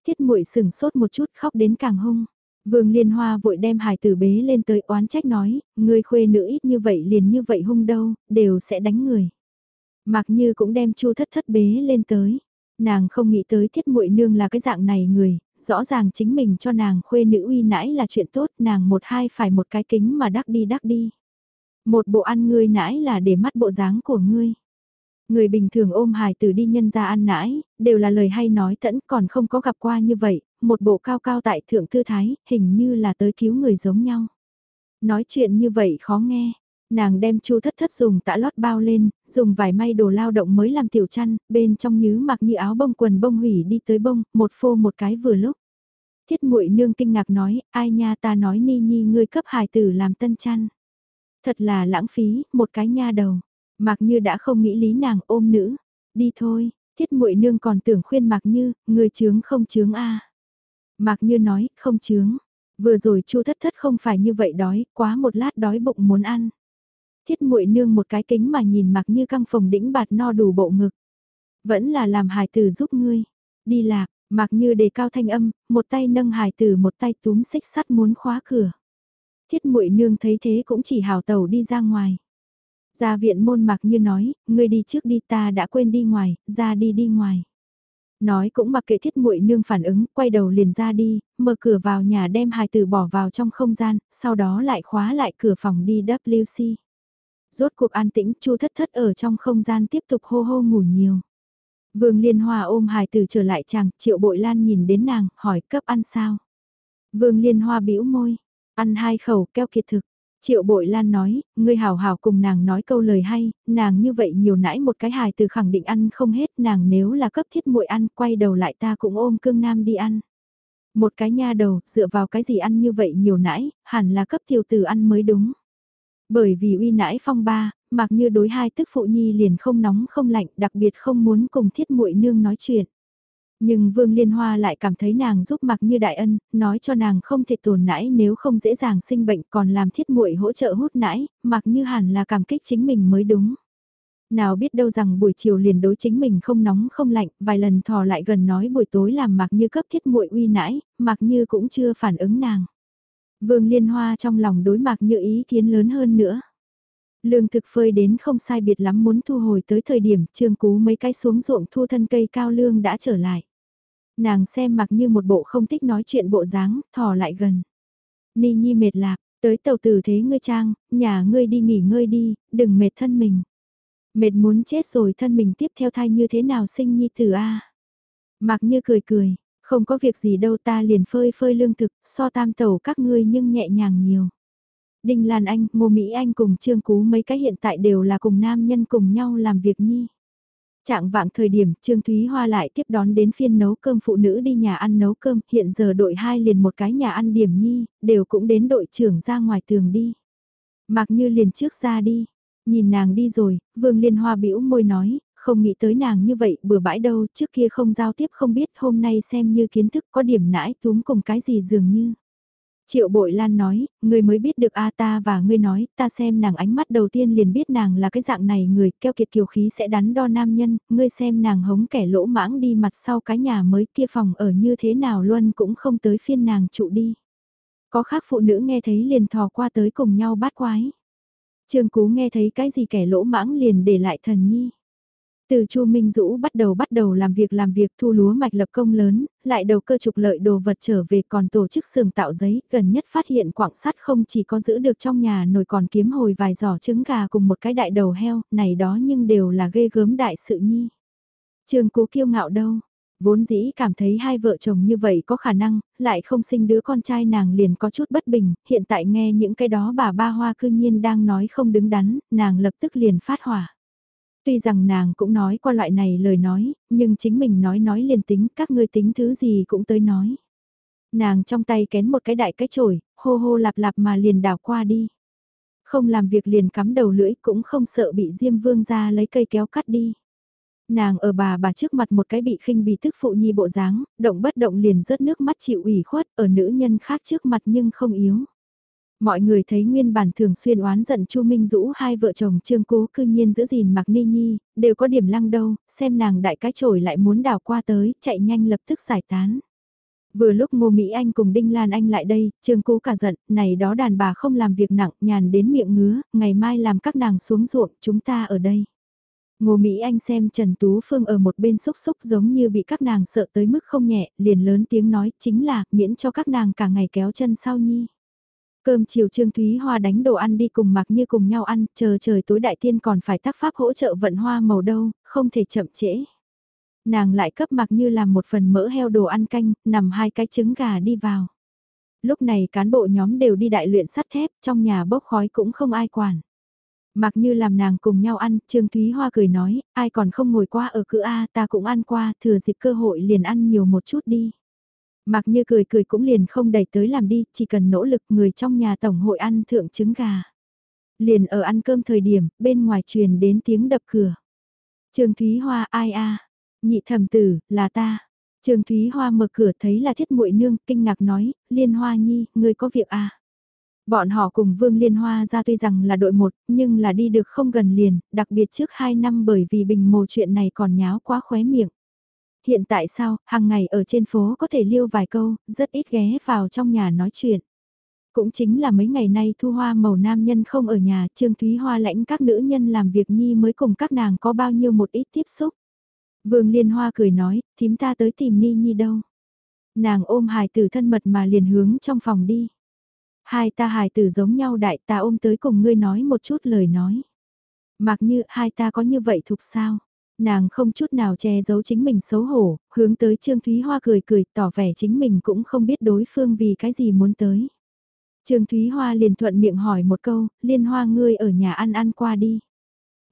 Thiết muội sừng sốt một chút khóc đến càng hung. Vương Liên Hoa vội đem Hải tử bế lên tới oán trách nói, người khuê nữ ít như vậy liền như vậy hung đâu, đều sẽ đánh người. Mặc như cũng đem chu thất thất bế lên tới. Nàng không nghĩ tới thiết muội nương là cái dạng này người, rõ ràng chính mình cho nàng khuê nữ uy nãi là chuyện tốt, nàng một hai phải một cái kính mà đắc đi đắc đi. Một bộ ăn ngươi nãi là để mắt bộ dáng của ngươi. Người bình thường ôm hài tử đi nhân ra ăn nãi, đều là lời hay nói tẫn còn không có gặp qua như vậy, một bộ cao cao tại thượng thư thái, hình như là tới cứu người giống nhau. Nói chuyện như vậy khó nghe, nàng đem chu thất thất dùng tã lót bao lên, dùng vải may đồ lao động mới làm tiểu chăn, bên trong nhứ mặc như áo bông quần bông hủy đi tới bông, một phô một cái vừa lúc. Thiết muội nương kinh ngạc nói, ai nha ta nói ni nhi ngươi cấp hài tử làm tân chăn. Thật là lãng phí, một cái nha đầu. mặc Như đã không nghĩ lý nàng ôm nữ. Đi thôi, thiết muội nương còn tưởng khuyên mặc Như, người chướng không chướng a mặc Như nói, không chướng. Vừa rồi chu thất thất không phải như vậy đói, quá một lát đói bụng muốn ăn. Thiết muội nương một cái kính mà nhìn mặc Như căng phòng đĩnh bạt no đủ bộ ngực. Vẫn là làm hài tử giúp ngươi. Đi lạc, mặc Như đề cao thanh âm, một tay nâng hài tử một tay túm xích sắt muốn khóa cửa. Thiết muội nương thấy thế cũng chỉ hào tàu đi ra ngoài. Ra viện môn mặc như nói, ngươi đi trước đi ta đã quên đi ngoài, ra đi đi ngoài. Nói cũng mặc kệ thiết muội nương phản ứng, quay đầu liền ra đi, mở cửa vào nhà đem hài tử bỏ vào trong không gian, sau đó lại khóa lại cửa phòng đi WC. Rốt cuộc an tĩnh, chu thất thất ở trong không gian tiếp tục hô hô ngủ nhiều. Vương Liên Hoa ôm hài tử trở lại chàng, triệu bội lan nhìn đến nàng, hỏi cấp ăn sao. Vương Liên Hoa bĩu môi, ăn hai khẩu keo kiệt thực, Triệu bội lan nói, ngươi hào hào cùng nàng nói câu lời hay, nàng như vậy nhiều nãi một cái hài từ khẳng định ăn không hết, nàng nếu là cấp thiết muội ăn, quay đầu lại ta cũng ôm cương nam đi ăn. Một cái nha đầu, dựa vào cái gì ăn như vậy nhiều nãi, hẳn là cấp tiểu tử ăn mới đúng. Bởi vì uy nãi phong ba, mặc như đối hai tức phụ nhi liền không nóng không lạnh, đặc biệt không muốn cùng thiết muội nương nói chuyện. Nhưng Vương Liên Hoa lại cảm thấy nàng giúp mặc như đại ân, nói cho nàng không thể tồn nãi nếu không dễ dàng sinh bệnh còn làm thiết muội hỗ trợ hút nãi, mặc như hẳn là cảm kích chính mình mới đúng. Nào biết đâu rằng buổi chiều liền đối chính mình không nóng không lạnh, vài lần thò lại gần nói buổi tối làm mặc như cấp thiết muội uy nãi, mặc như cũng chưa phản ứng nàng. Vương Liên Hoa trong lòng đối mạc như ý kiến lớn hơn nữa. Lương thực phơi đến không sai biệt lắm muốn thu hồi tới thời điểm trương cú mấy cái xuống ruộng thu thân cây cao lương đã trở lại. Nàng xem mặc như một bộ không thích nói chuyện bộ dáng, thò lại gần. Ni Nhi mệt lạc, tới tàu tử thế ngươi trang, nhà ngươi đi nghỉ ngơi đi, đừng mệt thân mình. Mệt muốn chết rồi thân mình tiếp theo thai như thế nào sinh Nhi tử A. Mặc như cười cười, không có việc gì đâu ta liền phơi phơi lương thực, so tam tàu các ngươi nhưng nhẹ nhàng nhiều. Đinh Lan Anh, Ngô Mỹ Anh cùng Trương Cú mấy cái hiện tại đều là cùng nam nhân cùng nhau làm việc nhi. Trạng vạng thời điểm Trương Thúy Hoa lại tiếp đón đến phiên nấu cơm phụ nữ đi nhà ăn nấu cơm, hiện giờ đội hai liền một cái nhà ăn điểm nhi, đều cũng đến đội trưởng ra ngoài tường đi. Mặc như liền trước ra đi, nhìn nàng đi rồi, Vương Liên Hoa bĩu môi nói, không nghĩ tới nàng như vậy bừa bãi đâu, trước kia không giao tiếp không biết hôm nay xem như kiến thức có điểm nãi túm cùng cái gì dường như. Triệu bội lan nói, ngươi mới biết được a ta và ngươi nói, ta xem nàng ánh mắt đầu tiên liền biết nàng là cái dạng này người, keo kiệt kiều khí sẽ đắn đo nam nhân, ngươi xem nàng hống kẻ lỗ mãng đi mặt sau cái nhà mới kia phòng ở như thế nào luôn cũng không tới phiên nàng trụ đi. Có khác phụ nữ nghe thấy liền thò qua tới cùng nhau bát quái. Trương Cú nghe thấy cái gì kẻ lỗ mãng liền để lại thần nhi. Từ Chu Minh Dũ bắt đầu bắt đầu làm việc làm việc thu lúa mạch lập công lớn, lại đầu cơ trục lợi đồ vật trở về còn tổ chức xưởng tạo giấy, gần nhất phát hiện quảng sắt không chỉ có giữ được trong nhà nồi còn kiếm hồi vài giỏ trứng gà cùng một cái đại đầu heo, này đó nhưng đều là ghê gớm đại sự nhi. Trường cố kiêu ngạo đâu, vốn dĩ cảm thấy hai vợ chồng như vậy có khả năng, lại không sinh đứa con trai nàng liền có chút bất bình, hiện tại nghe những cái đó bà ba hoa cư nhiên đang nói không đứng đắn, nàng lập tức liền phát hỏa. Tuy rằng nàng cũng nói qua loại này lời nói, nhưng chính mình nói nói liền tính các ngươi tính thứ gì cũng tới nói. Nàng trong tay kén một cái đại cái chổi, hô hô lạp lạp mà liền đảo qua đi. Không làm việc liền cắm đầu lưỡi cũng không sợ bị Diêm Vương ra lấy cây kéo cắt đi. Nàng ở bà bà trước mặt một cái bị khinh bị tức phụ nhi bộ dáng, động bất động liền rớt nước mắt chịu ủy khuất ở nữ nhân khác trước mặt nhưng không yếu. Mọi người thấy nguyên bản thường xuyên oán giận Chu Minh Dũ hai vợ chồng Trương Cố cư nhiên giữ gìn Mạc Ni Nhi, đều có điểm lăng đâu, xem nàng đại cái trổi lại muốn đào qua tới, chạy nhanh lập tức giải tán. Vừa lúc Ngô Mỹ Anh cùng Đinh Lan Anh lại đây, Trương Cố cả giận, này đó đàn bà không làm việc nặng, nhàn đến miệng ngứa, ngày mai làm các nàng xuống ruộng, chúng ta ở đây. Ngô Mỹ Anh xem Trần Tú Phương ở một bên xúc xúc giống như bị các nàng sợ tới mức không nhẹ, liền lớn tiếng nói chính là miễn cho các nàng cả ngày kéo chân sau nhi. Cơm chiều Trương Thúy Hoa đánh đồ ăn đi cùng mặc như cùng nhau ăn, chờ trời tối đại tiên còn phải tác pháp hỗ trợ vận hoa màu đâu, không thể chậm trễ. Nàng lại cấp mặc như làm một phần mỡ heo đồ ăn canh, nằm hai cái trứng gà đi vào. Lúc này cán bộ nhóm đều đi đại luyện sắt thép, trong nhà bốc khói cũng không ai quản. Mặc như làm nàng cùng nhau ăn, Trương Thúy Hoa cười nói, ai còn không ngồi qua ở cữ A ta cũng ăn qua, thừa dịp cơ hội liền ăn nhiều một chút đi. Mặc như cười cười cũng liền không đẩy tới làm đi, chỉ cần nỗ lực người trong nhà tổng hội ăn thượng trứng gà. Liền ở ăn cơm thời điểm, bên ngoài truyền đến tiếng đập cửa. Trương Thúy Hoa ai a Nhị thẩm tử, là ta. Trương Thúy Hoa mở cửa thấy là thiết muội nương, kinh ngạc nói, Liên Hoa Nhi, ngươi có việc à? Bọn họ cùng Vương Liên Hoa ra tuy rằng là đội một, nhưng là đi được không gần liền, đặc biệt trước hai năm bởi vì bình mồ chuyện này còn nháo quá khóe miệng. Hiện tại sao, hàng ngày ở trên phố có thể liêu vài câu, rất ít ghé vào trong nhà nói chuyện. Cũng chính là mấy ngày nay thu hoa màu nam nhân không ở nhà, Trương Thúy Hoa lãnh các nữ nhân làm việc nhi mới cùng các nàng có bao nhiêu một ít tiếp xúc. Vương Liên Hoa cười nói, thím ta tới tìm Ni Nhi đâu. Nàng ôm hài tử thân mật mà liền hướng trong phòng đi. Hai ta hài tử giống nhau đại ta ôm tới cùng ngươi nói một chút lời nói. Mặc như hai ta có như vậy thuộc sao? Nàng không chút nào che giấu chính mình xấu hổ, hướng tới Trương Thúy Hoa cười cười tỏ vẻ chính mình cũng không biết đối phương vì cái gì muốn tới. Trương Thúy Hoa liền thuận miệng hỏi một câu, liên hoa ngươi ở nhà ăn ăn qua đi.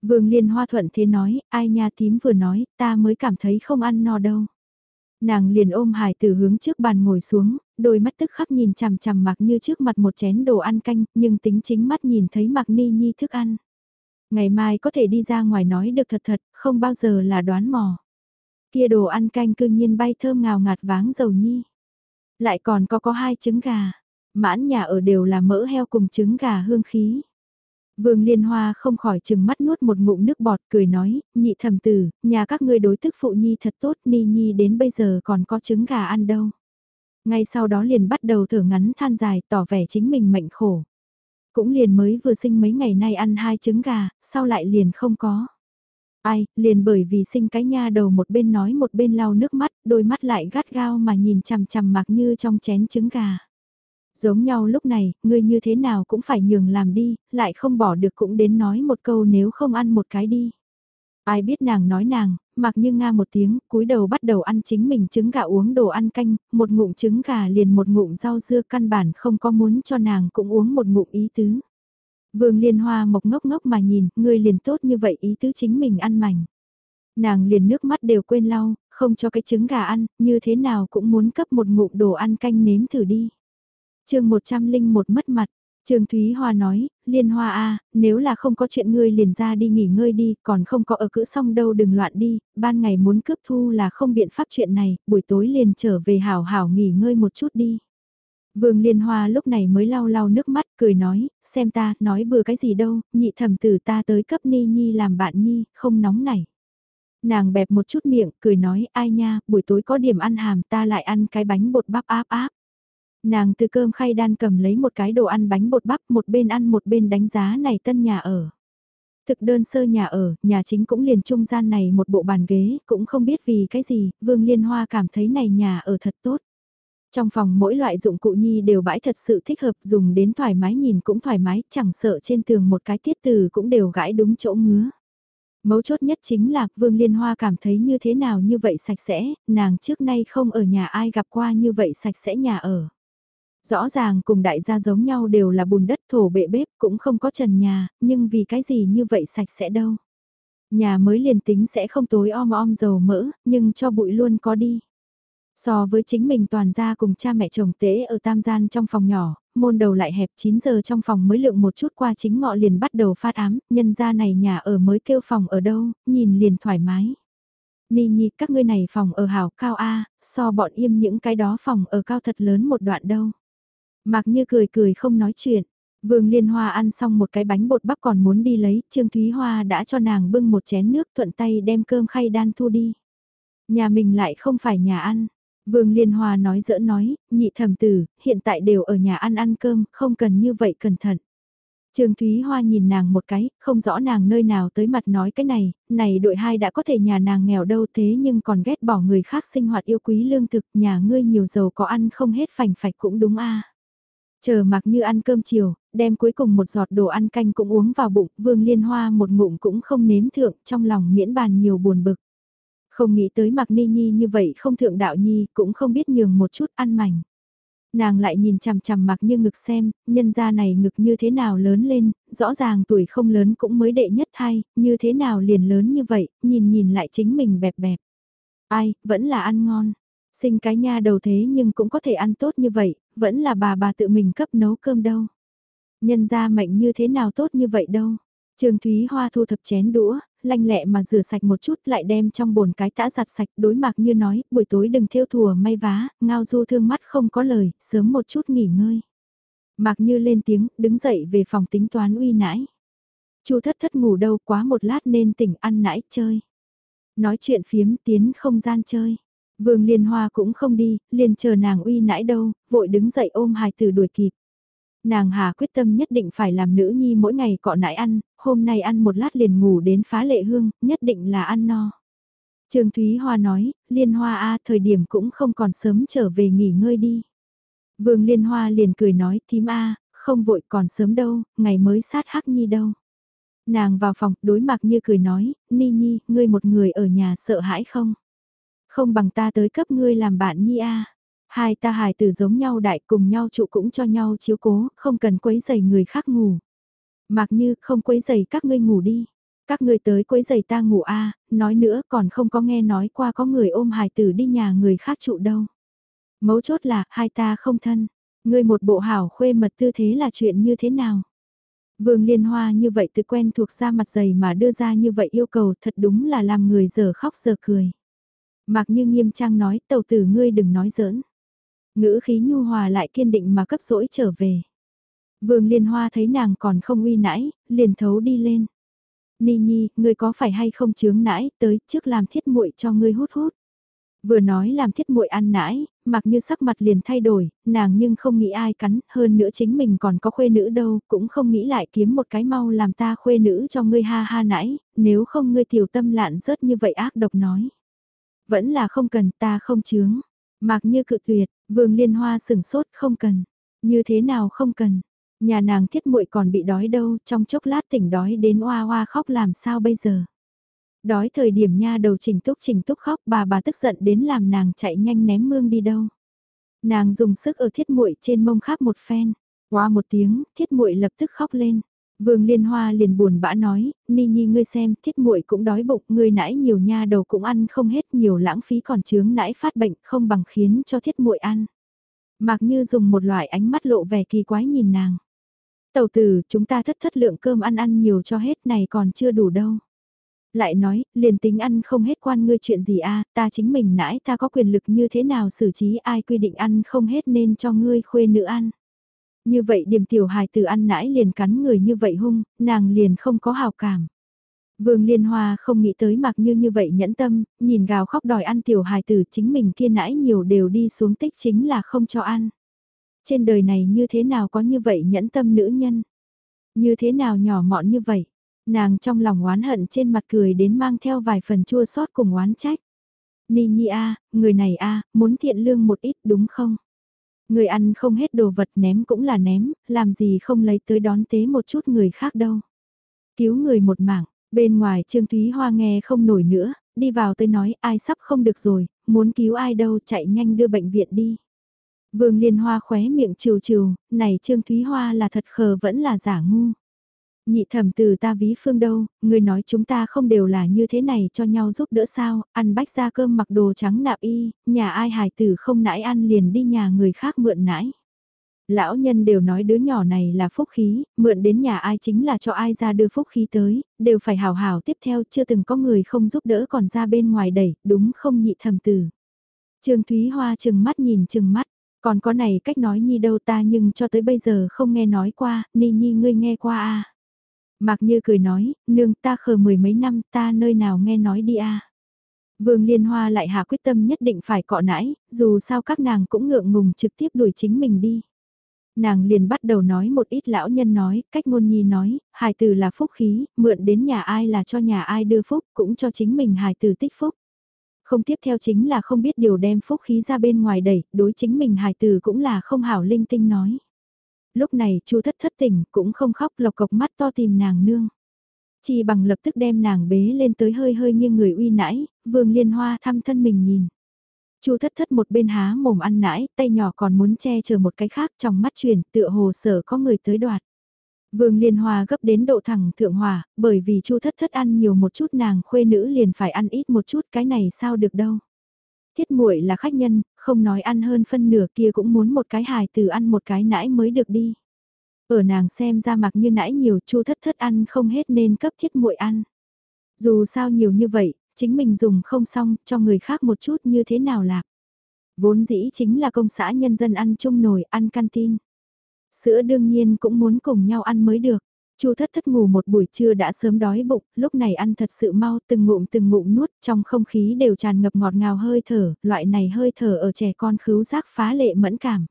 Vương Liên Hoa thuận thế nói, ai nha tím vừa nói, ta mới cảm thấy không ăn no đâu. Nàng liền ôm hải tử hướng trước bàn ngồi xuống, đôi mắt tức khắc nhìn chằm chằm mặc như trước mặt một chén đồ ăn canh, nhưng tính chính mắt nhìn thấy mặc ni nhi thức ăn. Ngày mai có thể đi ra ngoài nói được thật thật, không bao giờ là đoán mò. Kia đồ ăn canh cương nhiên bay thơm ngào ngạt váng dầu nhi. Lại còn có có hai trứng gà, mãn nhà ở đều là mỡ heo cùng trứng gà hương khí. Vương Liên Hoa không khỏi chừng mắt nuốt một ngụm nước bọt cười nói, nhị thầm tử, nhà các ngươi đối thức phụ nhi thật tốt, ni nhi đến bây giờ còn có trứng gà ăn đâu. Ngay sau đó liền bắt đầu thở ngắn than dài tỏ vẻ chính mình mệnh khổ. Cũng liền mới vừa sinh mấy ngày nay ăn hai trứng gà, sau lại liền không có. Ai, liền bởi vì sinh cái nha đầu một bên nói một bên lau nước mắt, đôi mắt lại gắt gao mà nhìn chằm chằm mặc như trong chén trứng gà. Giống nhau lúc này, ngươi như thế nào cũng phải nhường làm đi, lại không bỏ được cũng đến nói một câu nếu không ăn một cái đi. Ai biết nàng nói nàng, mặc như nga một tiếng, cúi đầu bắt đầu ăn chính mình trứng gà uống đồ ăn canh, một ngụm trứng gà liền một ngụm rau dưa căn bản không có muốn cho nàng cũng uống một ngụm ý tứ. Vương Liên Hoa mộc ngốc ngốc mà nhìn, người liền tốt như vậy ý tứ chính mình ăn mảnh. Nàng liền nước mắt đều quên lau, không cho cái trứng gà ăn, như thế nào cũng muốn cấp một ngụm đồ ăn canh nếm thử đi chương 101 mất mặt, Trương Thúy Hoa nói, Liên Hoa A, nếu là không có chuyện ngươi liền ra đi nghỉ ngơi đi, còn không có ở cữ xong đâu đừng loạn đi, ban ngày muốn cướp thu là không biện pháp chuyện này, buổi tối liền trở về hảo hảo nghỉ ngơi một chút đi. Vương Liên Hoa lúc này mới lau lau nước mắt, cười nói, xem ta, nói bừa cái gì đâu, nhị thẩm tử ta tới cấp ni nhi làm bạn nhi, không nóng nảy. Nàng bẹp một chút miệng, cười nói, ai nha, buổi tối có điểm ăn hàm ta lại ăn cái bánh bột bắp áp áp. Nàng từ cơm khay đan cầm lấy một cái đồ ăn bánh bột bắp một bên ăn một bên đánh giá này tân nhà ở. Thực đơn sơ nhà ở, nhà chính cũng liền trung gian này một bộ bàn ghế, cũng không biết vì cái gì, Vương Liên Hoa cảm thấy này nhà ở thật tốt. Trong phòng mỗi loại dụng cụ nhi đều bãi thật sự thích hợp dùng đến thoải mái nhìn cũng thoải mái, chẳng sợ trên tường một cái tiết từ cũng đều gãi đúng chỗ ngứa. Mấu chốt nhất chính là Vương Liên Hoa cảm thấy như thế nào như vậy sạch sẽ, nàng trước nay không ở nhà ai gặp qua như vậy sạch sẽ nhà ở. Rõ ràng cùng đại gia giống nhau đều là bùn đất thổ bệ bếp cũng không có trần nhà, nhưng vì cái gì như vậy sạch sẽ đâu. Nhà mới liền tính sẽ không tối om om dầu mỡ, nhưng cho bụi luôn có đi. So với chính mình toàn gia cùng cha mẹ chồng tế ở tam gian trong phòng nhỏ, môn đầu lại hẹp 9 giờ trong phòng mới lượng một chút qua chính ngọ liền bắt đầu phát ám, nhân ra này nhà ở mới kêu phòng ở đâu, nhìn liền thoải mái. Ni nhi các ngươi này phòng ở hảo cao A, so bọn im những cái đó phòng ở cao thật lớn một đoạn đâu. Mạc như cười cười không nói chuyện. Vương Liên Hoa ăn xong một cái bánh bột bắp còn muốn đi lấy, Trương Thúy Hoa đã cho nàng bưng một chén nước thuận tay đem cơm khay đan thu đi. Nhà mình lại không phải nhà ăn. Vương Liên Hoa nói dỡ nói, nhị thẩm tử, hiện tại đều ở nhà ăn ăn cơm, không cần như vậy cẩn thận. Trương Thúy Hoa nhìn nàng một cái, không rõ nàng nơi nào tới mặt nói cái này, này đội hai đã có thể nhà nàng nghèo đâu thế nhưng còn ghét bỏ người khác sinh hoạt yêu quý lương thực, nhà ngươi nhiều dầu có ăn không hết phành phạch cũng đúng a. Chờ mặc như ăn cơm chiều, đem cuối cùng một giọt đồ ăn canh cũng uống vào bụng, Vương Liên Hoa một ngụm cũng không nếm thượng, trong lòng miễn bàn nhiều buồn bực. Không nghĩ tới mặc ni nhi như vậy không thượng đạo nhi, cũng không biết nhường một chút ăn mảnh. Nàng lại nhìn chằm chằm mặc như ngực xem, nhân gia này ngực như thế nào lớn lên, rõ ràng tuổi không lớn cũng mới đệ nhất thai, như thế nào liền lớn như vậy, nhìn nhìn lại chính mình bẹp bẹp. Ai, vẫn là ăn ngon. Sinh cái nha đầu thế nhưng cũng có thể ăn tốt như vậy, vẫn là bà bà tự mình cấp nấu cơm đâu. Nhân gia mệnh như thế nào tốt như vậy đâu. Trương Thúy Hoa thu thập chén đũa, lanh lẹ mà rửa sạch một chút lại đem trong bồn cái tã giặt sạch đối mặt như nói, buổi tối đừng theo thùa may vá, ngao du thương mắt không có lời, sớm một chút nghỉ ngơi. Mạc như lên tiếng, đứng dậy về phòng tính toán uy nãi. Chu thất thất ngủ đâu quá một lát nên tỉnh ăn nãi chơi. Nói chuyện phiếm tiến không gian chơi. Vương Liên Hoa cũng không đi, liền chờ nàng uy nãi đâu, vội đứng dậy ôm hài tử đuổi kịp. Nàng hà quyết tâm nhất định phải làm nữ nhi mỗi ngày cọ nãi ăn, hôm nay ăn một lát liền ngủ đến phá lệ hương, nhất định là ăn no. Trương Thúy Hoa nói, Liên Hoa A thời điểm cũng không còn sớm trở về nghỉ ngơi đi. Vương Liên Hoa liền cười nói, thím A, không vội còn sớm đâu, ngày mới sát hắc nhi đâu. Nàng vào phòng, đối mặt như cười nói, Ni Nhi, ngươi một người ở nhà sợ hãi không? Không bằng ta tới cấp ngươi làm bạn Nhi A. Hai ta hài tử giống nhau đại cùng nhau trụ cũng cho nhau chiếu cố, không cần quấy giày người khác ngủ. Mặc như không quấy giày các ngươi ngủ đi. Các ngươi tới quấy giày ta ngủ a nói nữa còn không có nghe nói qua có người ôm hài tử đi nhà người khác trụ đâu. Mấu chốt là hai ta không thân. Ngươi một bộ hảo khuê mật tư thế là chuyện như thế nào? Vương Liên Hoa như vậy từ quen thuộc ra mặt dày mà đưa ra như vậy yêu cầu thật đúng là làm người giờ khóc giờ cười. Mặc như nghiêm trang nói tàu tử ngươi đừng nói giỡn. Ngữ khí nhu hòa lại kiên định mà cấp dỗi trở về. Vương Liên Hoa thấy nàng còn không uy nãi, liền thấu đi lên. Ni Nhi, ngươi có phải hay không chướng nãi, tới trước làm thiết muội cho ngươi hút hút. Vừa nói làm thiết muội ăn nãi, mặc như sắc mặt liền thay đổi, nàng nhưng không nghĩ ai cắn, hơn nữa chính mình còn có khuê nữ đâu, cũng không nghĩ lại kiếm một cái mau làm ta khuê nữ cho ngươi ha ha nãi, nếu không ngươi tiểu tâm lạn rớt như vậy ác độc nói. Vẫn là không cần ta không chướng. Mạc như cự tuyệt, vương liên hoa sừng sốt không cần. Như thế nào không cần. Nhà nàng thiết muội còn bị đói đâu, trong chốc lát tỉnh đói đến oa oa khóc làm sao bây giờ. Đói thời điểm nha đầu trình túc trình túc khóc bà bà tức giận đến làm nàng chạy nhanh ném mương đi đâu. Nàng dùng sức ở thiết muội trên mông khắp một phen. Qua một tiếng, thiết muội lập tức khóc lên. Vương Liên Hoa liền buồn bã nói, Ni Nhi ngươi xem, thiết muội cũng đói bụng, ngươi nãy nhiều nha đầu cũng ăn không hết, nhiều lãng phí còn chướng nãy phát bệnh, không bằng khiến cho thiết muội ăn. Mạc Như dùng một loại ánh mắt lộ vẻ kỳ quái nhìn nàng. Tầu tử, chúng ta thất thất lượng cơm ăn ăn nhiều cho hết này còn chưa đủ đâu. Lại nói, liền tính ăn không hết quan ngươi chuyện gì a ta chính mình nãy ta có quyền lực như thế nào xử trí ai quy định ăn không hết nên cho ngươi khuê nữ ăn. Như vậy điểm tiểu hài từ ăn nãi liền cắn người như vậy hung, nàng liền không có hào cảm. Vương Liên Hoa không nghĩ tới mặc như như vậy nhẫn tâm, nhìn gào khóc đòi ăn tiểu hài tử chính mình kia nãi nhiều đều đi xuống tích chính là không cho ăn. Trên đời này như thế nào có như vậy nhẫn tâm nữ nhân? Như thế nào nhỏ mọn như vậy? Nàng trong lòng oán hận trên mặt cười đến mang theo vài phần chua xót cùng oán trách. Ni Nhi a, người này a, muốn thiện lương một ít đúng không? Người ăn không hết đồ vật ném cũng là ném, làm gì không lấy tới đón tế một chút người khác đâu. Cứu người một mảng, bên ngoài Trương Thúy Hoa nghe không nổi nữa, đi vào tới nói ai sắp không được rồi, muốn cứu ai đâu chạy nhanh đưa bệnh viện đi. Vương Liên Hoa khóe miệng trừ trừ, này Trương Thúy Hoa là thật khờ vẫn là giả ngu. Nhị thẩm từ ta ví phương đâu, người nói chúng ta không đều là như thế này cho nhau giúp đỡ sao, ăn bách ra cơm mặc đồ trắng nạp y, nhà ai hài tử không nãi ăn liền đi nhà người khác mượn nãi. Lão nhân đều nói đứa nhỏ này là phúc khí, mượn đến nhà ai chính là cho ai ra đưa phúc khí tới, đều phải hào hào tiếp theo chưa từng có người không giúp đỡ còn ra bên ngoài đẩy, đúng không nhị thầm tử. Trương Thúy Hoa chừng mắt nhìn chừng mắt, còn có này cách nói nhi đâu ta nhưng cho tới bây giờ không nghe nói qua, ni nhi ngươi nghe qua à. Mạc Như cười nói, nương ta khờ mười mấy năm ta nơi nào nghe nói đi à. Vương Liên Hoa lại hạ quyết tâm nhất định phải cọ nãi, dù sao các nàng cũng ngượng ngùng trực tiếp đuổi chính mình đi. Nàng liền bắt đầu nói một ít lão nhân nói, cách ngôn nhi nói, hài tử là phúc khí, mượn đến nhà ai là cho nhà ai đưa phúc, cũng cho chính mình hài tử tích phúc. Không tiếp theo chính là không biết điều đem phúc khí ra bên ngoài đẩy, đối chính mình hài tử cũng là không hảo linh tinh nói. Lúc này chu thất thất tỉnh cũng không khóc lộc cộc mắt to tìm nàng nương. Chỉ bằng lập tức đem nàng bế lên tới hơi hơi như người uy nãi, vương liên hoa thăm thân mình nhìn. Chu thất thất một bên há mồm ăn nãi, tay nhỏ còn muốn che chở một cái khác trong mắt chuyển, tựa hồ sở có người tới đoạt. Vương Liên Hoa gấp đến độ thẳng thượng hòa, bởi vì Chu Thất Thất ăn nhiều một chút nàng khuê nữ liền phải ăn ít một chút, cái này sao được đâu. Thiết muội là khách nhân, không nói ăn hơn phân nửa kia cũng muốn một cái hài từ ăn một cái nãi mới được đi. Ở nàng xem ra mặc như nãi nhiều Chu Thất Thất ăn không hết nên cấp thiết muội ăn. Dù sao nhiều như vậy, chính mình dùng không xong, cho người khác một chút như thế nào lạc. Vốn dĩ chính là công xã nhân dân ăn chung nồi, ăn canteen. Sữa đương nhiên cũng muốn cùng nhau ăn mới được. Chu thất thất ngủ một buổi trưa đã sớm đói bụng, lúc này ăn thật sự mau từng ngụm từng ngụm nuốt trong không khí đều tràn ngập ngọt ngào hơi thở, loại này hơi thở ở trẻ con khứu giác phá lệ mẫn cảm.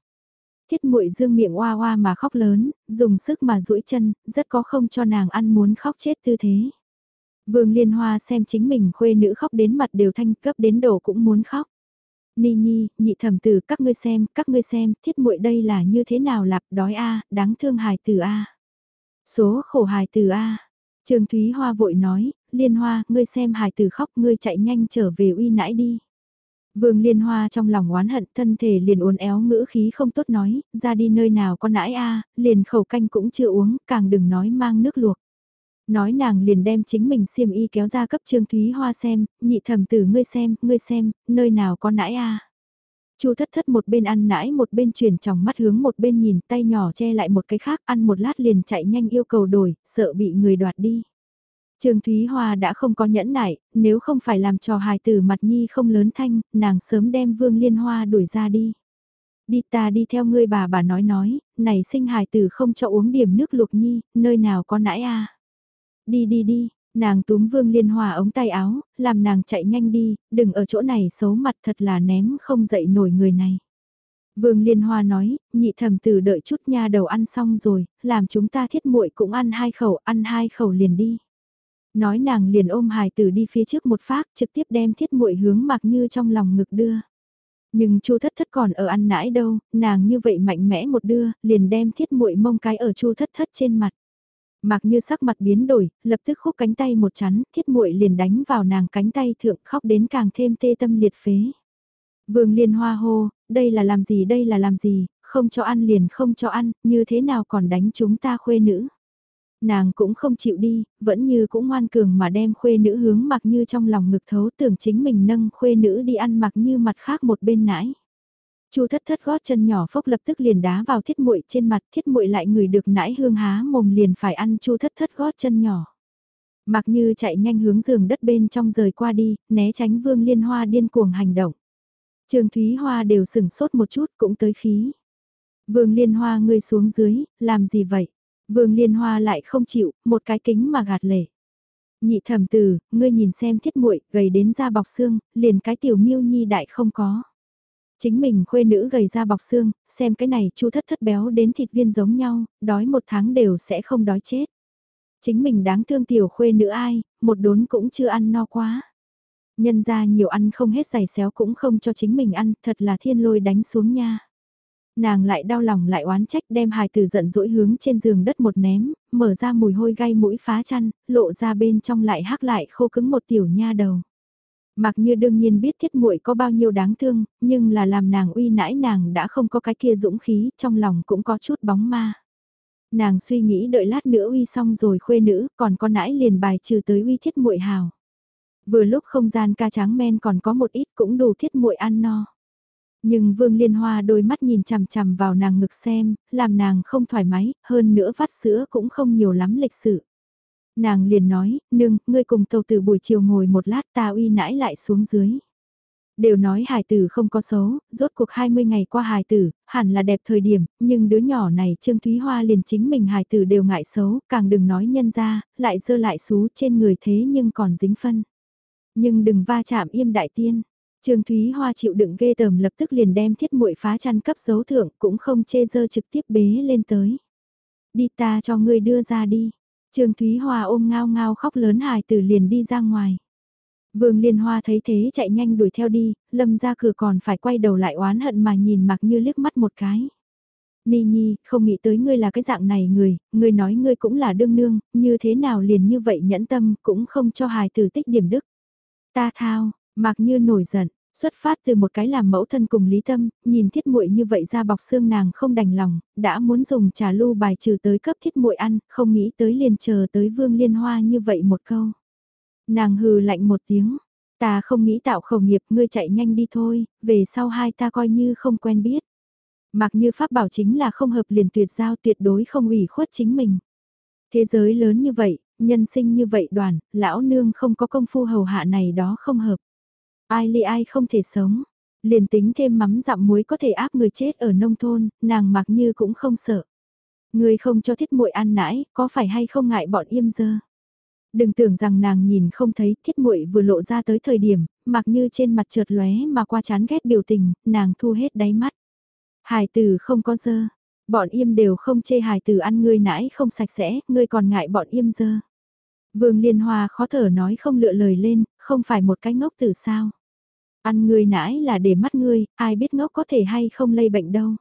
Thiết muội dương miệng oa oa mà khóc lớn, dùng sức mà duỗi chân, rất có không cho nàng ăn muốn khóc chết tư thế. Vương Liên Hoa xem chính mình khuê nữ khóc đến mặt đều thanh cấp đến đổ cũng muốn khóc. Ni Nhi, nhị thẩm tử các ngươi xem, các ngươi xem, thiết muội đây là như thế nào lạp đói a, đáng thương hài tử a. Số khổ hài tử a. trương Thúy Hoa vội nói, Liên Hoa, ngươi xem hài tử khóc, ngươi chạy nhanh trở về uy nãi đi. Vương Liên Hoa trong lòng oán hận thân thể liền uốn éo ngữ khí không tốt nói, ra đi nơi nào có nãi a, liền khẩu canh cũng chưa uống, càng đừng nói mang nước luộc. Nói nàng liền đem chính mình xiêm y kéo ra cấp Trương Thúy Hoa xem, nhị thẩm tử ngươi xem, ngươi xem, nơi nào có nãi a Chu thất thất một bên ăn nãi một bên chuyển tròng mắt hướng một bên nhìn tay nhỏ che lại một cái khác ăn một lát liền chạy nhanh yêu cầu đổi, sợ bị người đoạt đi. Trương Thúy Hoa đã không có nhẫn nại, nếu không phải làm trò hài tử mặt nhi không lớn thanh, nàng sớm đem Vương Liên Hoa đuổi ra đi. Đi ta đi theo ngươi bà bà nói nói, này sinh hài tử không cho uống điểm nước lục nhi, nơi nào có nãi a Đi đi đi, nàng túm Vương Liên Hoa ống tay áo, làm nàng chạy nhanh đi, đừng ở chỗ này xấu mặt thật là ném không dậy nổi người này. Vương Liên Hoa nói, nhị thẩm tử đợi chút nha đầu ăn xong rồi, làm chúng ta thiết muội cũng ăn hai khẩu, ăn hai khẩu liền đi. Nói nàng liền ôm hài tử đi phía trước một phát, trực tiếp đem thiết muội hướng mặc như trong lòng ngực đưa. Nhưng chu thất thất còn ở ăn nãi đâu, nàng như vậy mạnh mẽ một đưa, liền đem thiết muội mông cái ở chu thất thất trên mặt. Mặc như sắc mặt biến đổi, lập tức khúc cánh tay một chắn, thiết muội liền đánh vào nàng cánh tay thượng khóc đến càng thêm tê tâm liệt phế. Vương liên hoa hô, đây là làm gì đây là làm gì, không cho ăn liền không cho ăn, như thế nào còn đánh chúng ta khuê nữ. Nàng cũng không chịu đi, vẫn như cũng ngoan cường mà đem khuê nữ hướng mặc như trong lòng ngực thấu tưởng chính mình nâng khuê nữ đi ăn mặc như mặt khác một bên nãi. Chu thất thất gót chân nhỏ phốc lập tức liền đá vào thiết muội trên mặt, thiết muội lại người được nãi hương há mồm liền phải ăn chu thất thất gót chân nhỏ. Mặc như chạy nhanh hướng giường đất bên trong rời qua đi, né tránh vương liên hoa điên cuồng hành động. Trường Thúy Hoa đều sừng sốt một chút cũng tới khí. Vương Liên Hoa ngươi xuống dưới, làm gì vậy? Vương Liên Hoa lại không chịu, một cái kính mà gạt lệ. Nhị thẩm tử, ngươi nhìn xem thiết muội gầy đến da bọc xương, liền cái tiểu miêu nhi đại không có. Chính mình khuê nữ gầy ra bọc xương, xem cái này chu thất thất béo đến thịt viên giống nhau, đói một tháng đều sẽ không đói chết. Chính mình đáng thương tiểu khuê nữ ai, một đốn cũng chưa ăn no quá. Nhân ra nhiều ăn không hết giày xéo cũng không cho chính mình ăn, thật là thiên lôi đánh xuống nha. Nàng lại đau lòng lại oán trách đem hài tử giận dỗi hướng trên giường đất một ném, mở ra mùi hôi gai mũi phá chăn, lộ ra bên trong lại hắc lại khô cứng một tiểu nha đầu. Mặc như đương nhiên biết thiết muội có bao nhiêu đáng thương, nhưng là làm nàng uy nãi nàng đã không có cái kia dũng khí, trong lòng cũng có chút bóng ma. Nàng suy nghĩ đợi lát nữa uy xong rồi khuê nữ, còn con nãi liền bài trừ tới uy thiết muội hào. Vừa lúc không gian ca tráng men còn có một ít cũng đủ thiết muội ăn no. Nhưng Vương Liên Hoa đôi mắt nhìn chằm chằm vào nàng ngực xem, làm nàng không thoải mái, hơn nữa vắt sữa cũng không nhiều lắm lịch sự. Nàng liền nói, nương, ngươi cùng tàu tử buổi chiều ngồi một lát ta uy nãi lại xuống dưới. Đều nói hài tử không có xấu, rốt cuộc 20 ngày qua hài tử, hẳn là đẹp thời điểm, nhưng đứa nhỏ này Trương Thúy Hoa liền chính mình hài tử đều ngại xấu, càng đừng nói nhân ra, lại dơ lại xú trên người thế nhưng còn dính phân. Nhưng đừng va chạm im đại tiên. Trương Thúy Hoa chịu đựng ghê tởm lập tức liền đem thiết muội phá chăn cấp dấu thượng cũng không chê dơ trực tiếp bế lên tới. Đi ta cho ngươi đưa ra đi. Trương Thúy Hoa ôm ngao ngao khóc lớn hài tử liền đi ra ngoài. Vương Liên Hoa thấy thế chạy nhanh đuổi theo đi, lâm ra cửa còn phải quay đầu lại oán hận mà nhìn mặc như liếc mắt một cái. Ni Nhi, không nghĩ tới ngươi là cái dạng này người, ngươi nói ngươi cũng là đương nương, như thế nào liền như vậy nhẫn tâm cũng không cho hài tử tích điểm đức. Ta thao, mặc như nổi giận, xuất phát từ một cái làm mẫu thân cùng lý tâm, nhìn thiết muội như vậy ra bọc xương nàng không đành lòng, đã muốn dùng trà lưu bài trừ tới cấp thiết muội ăn, không nghĩ tới liền chờ tới vương liên hoa như vậy một câu. Nàng hừ lạnh một tiếng, ta không nghĩ tạo khẩu nghiệp ngươi chạy nhanh đi thôi, về sau hai ta coi như không quen biết. Mặc như pháp bảo chính là không hợp liền tuyệt giao tuyệt đối không ủy khuất chính mình. Thế giới lớn như vậy, nhân sinh như vậy đoàn, lão nương không có công phu hầu hạ này đó không hợp. Ai ly ai không thể sống, liền tính thêm mắm dặm muối có thể áp người chết ở nông thôn, nàng mặc như cũng không sợ. Người không cho thiết muội ăn nãi, có phải hay không ngại bọn im dơ. Đừng tưởng rằng nàng nhìn không thấy thiết muội vừa lộ ra tới thời điểm, mặc như trên mặt trượt lóe mà qua chán ghét biểu tình, nàng thu hết đáy mắt. hài tử không có dơ, bọn im đều không chê hài tử ăn ngươi nãi không sạch sẽ, ngươi còn ngại bọn im dơ. Vương Liên Hoa khó thở nói không lựa lời lên, không phải một cái ngốc tử sao. Ăn ngươi nãi là để mắt ngươi, ai biết ngốc có thể hay không lây bệnh đâu.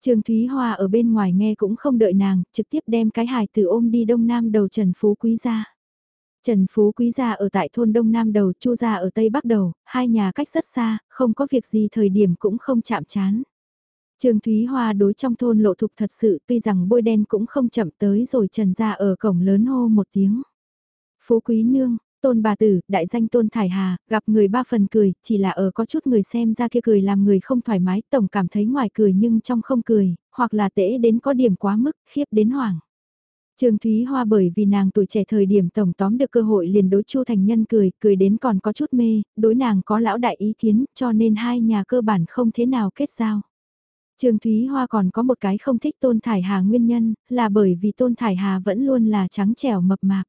Trương Thúy Hoa ở bên ngoài nghe cũng không đợi nàng, trực tiếp đem cái hài tử ôm đi đông nam đầu Trần Phú Quý ra. Trần Phú Quý gia ở tại thôn Đông Nam Đầu, Chu gia ở Tây Bắc Đầu, hai nhà cách rất xa, không có việc gì thời điểm cũng không chạm chán. Trương Thúy Hoa đối trong thôn lộ thục thật sự tuy rằng bôi đen cũng không chậm tới rồi Trần gia ở cổng lớn hô một tiếng. Phú Quý Nương, Tôn bà tử, đại danh Tôn Thải Hà, gặp người ba phần cười, chỉ là ở có chút người xem ra kia cười làm người không thoải mái, tổng cảm thấy ngoài cười nhưng trong không cười, hoặc là tễ đến có điểm quá mức, khiếp đến hoảng. Trương Thúy Hoa bởi vì nàng tuổi trẻ thời điểm tổng tóm được cơ hội liền đối Chu Thành Nhân cười, cười đến còn có chút mê, đối nàng có lão đại ý kiến, cho nên hai nhà cơ bản không thế nào kết giao. Trương Thúy Hoa còn có một cái không thích Tôn Thải Hà nguyên nhân, là bởi vì Tôn Thải Hà vẫn luôn là trắng trẻo mập mạp.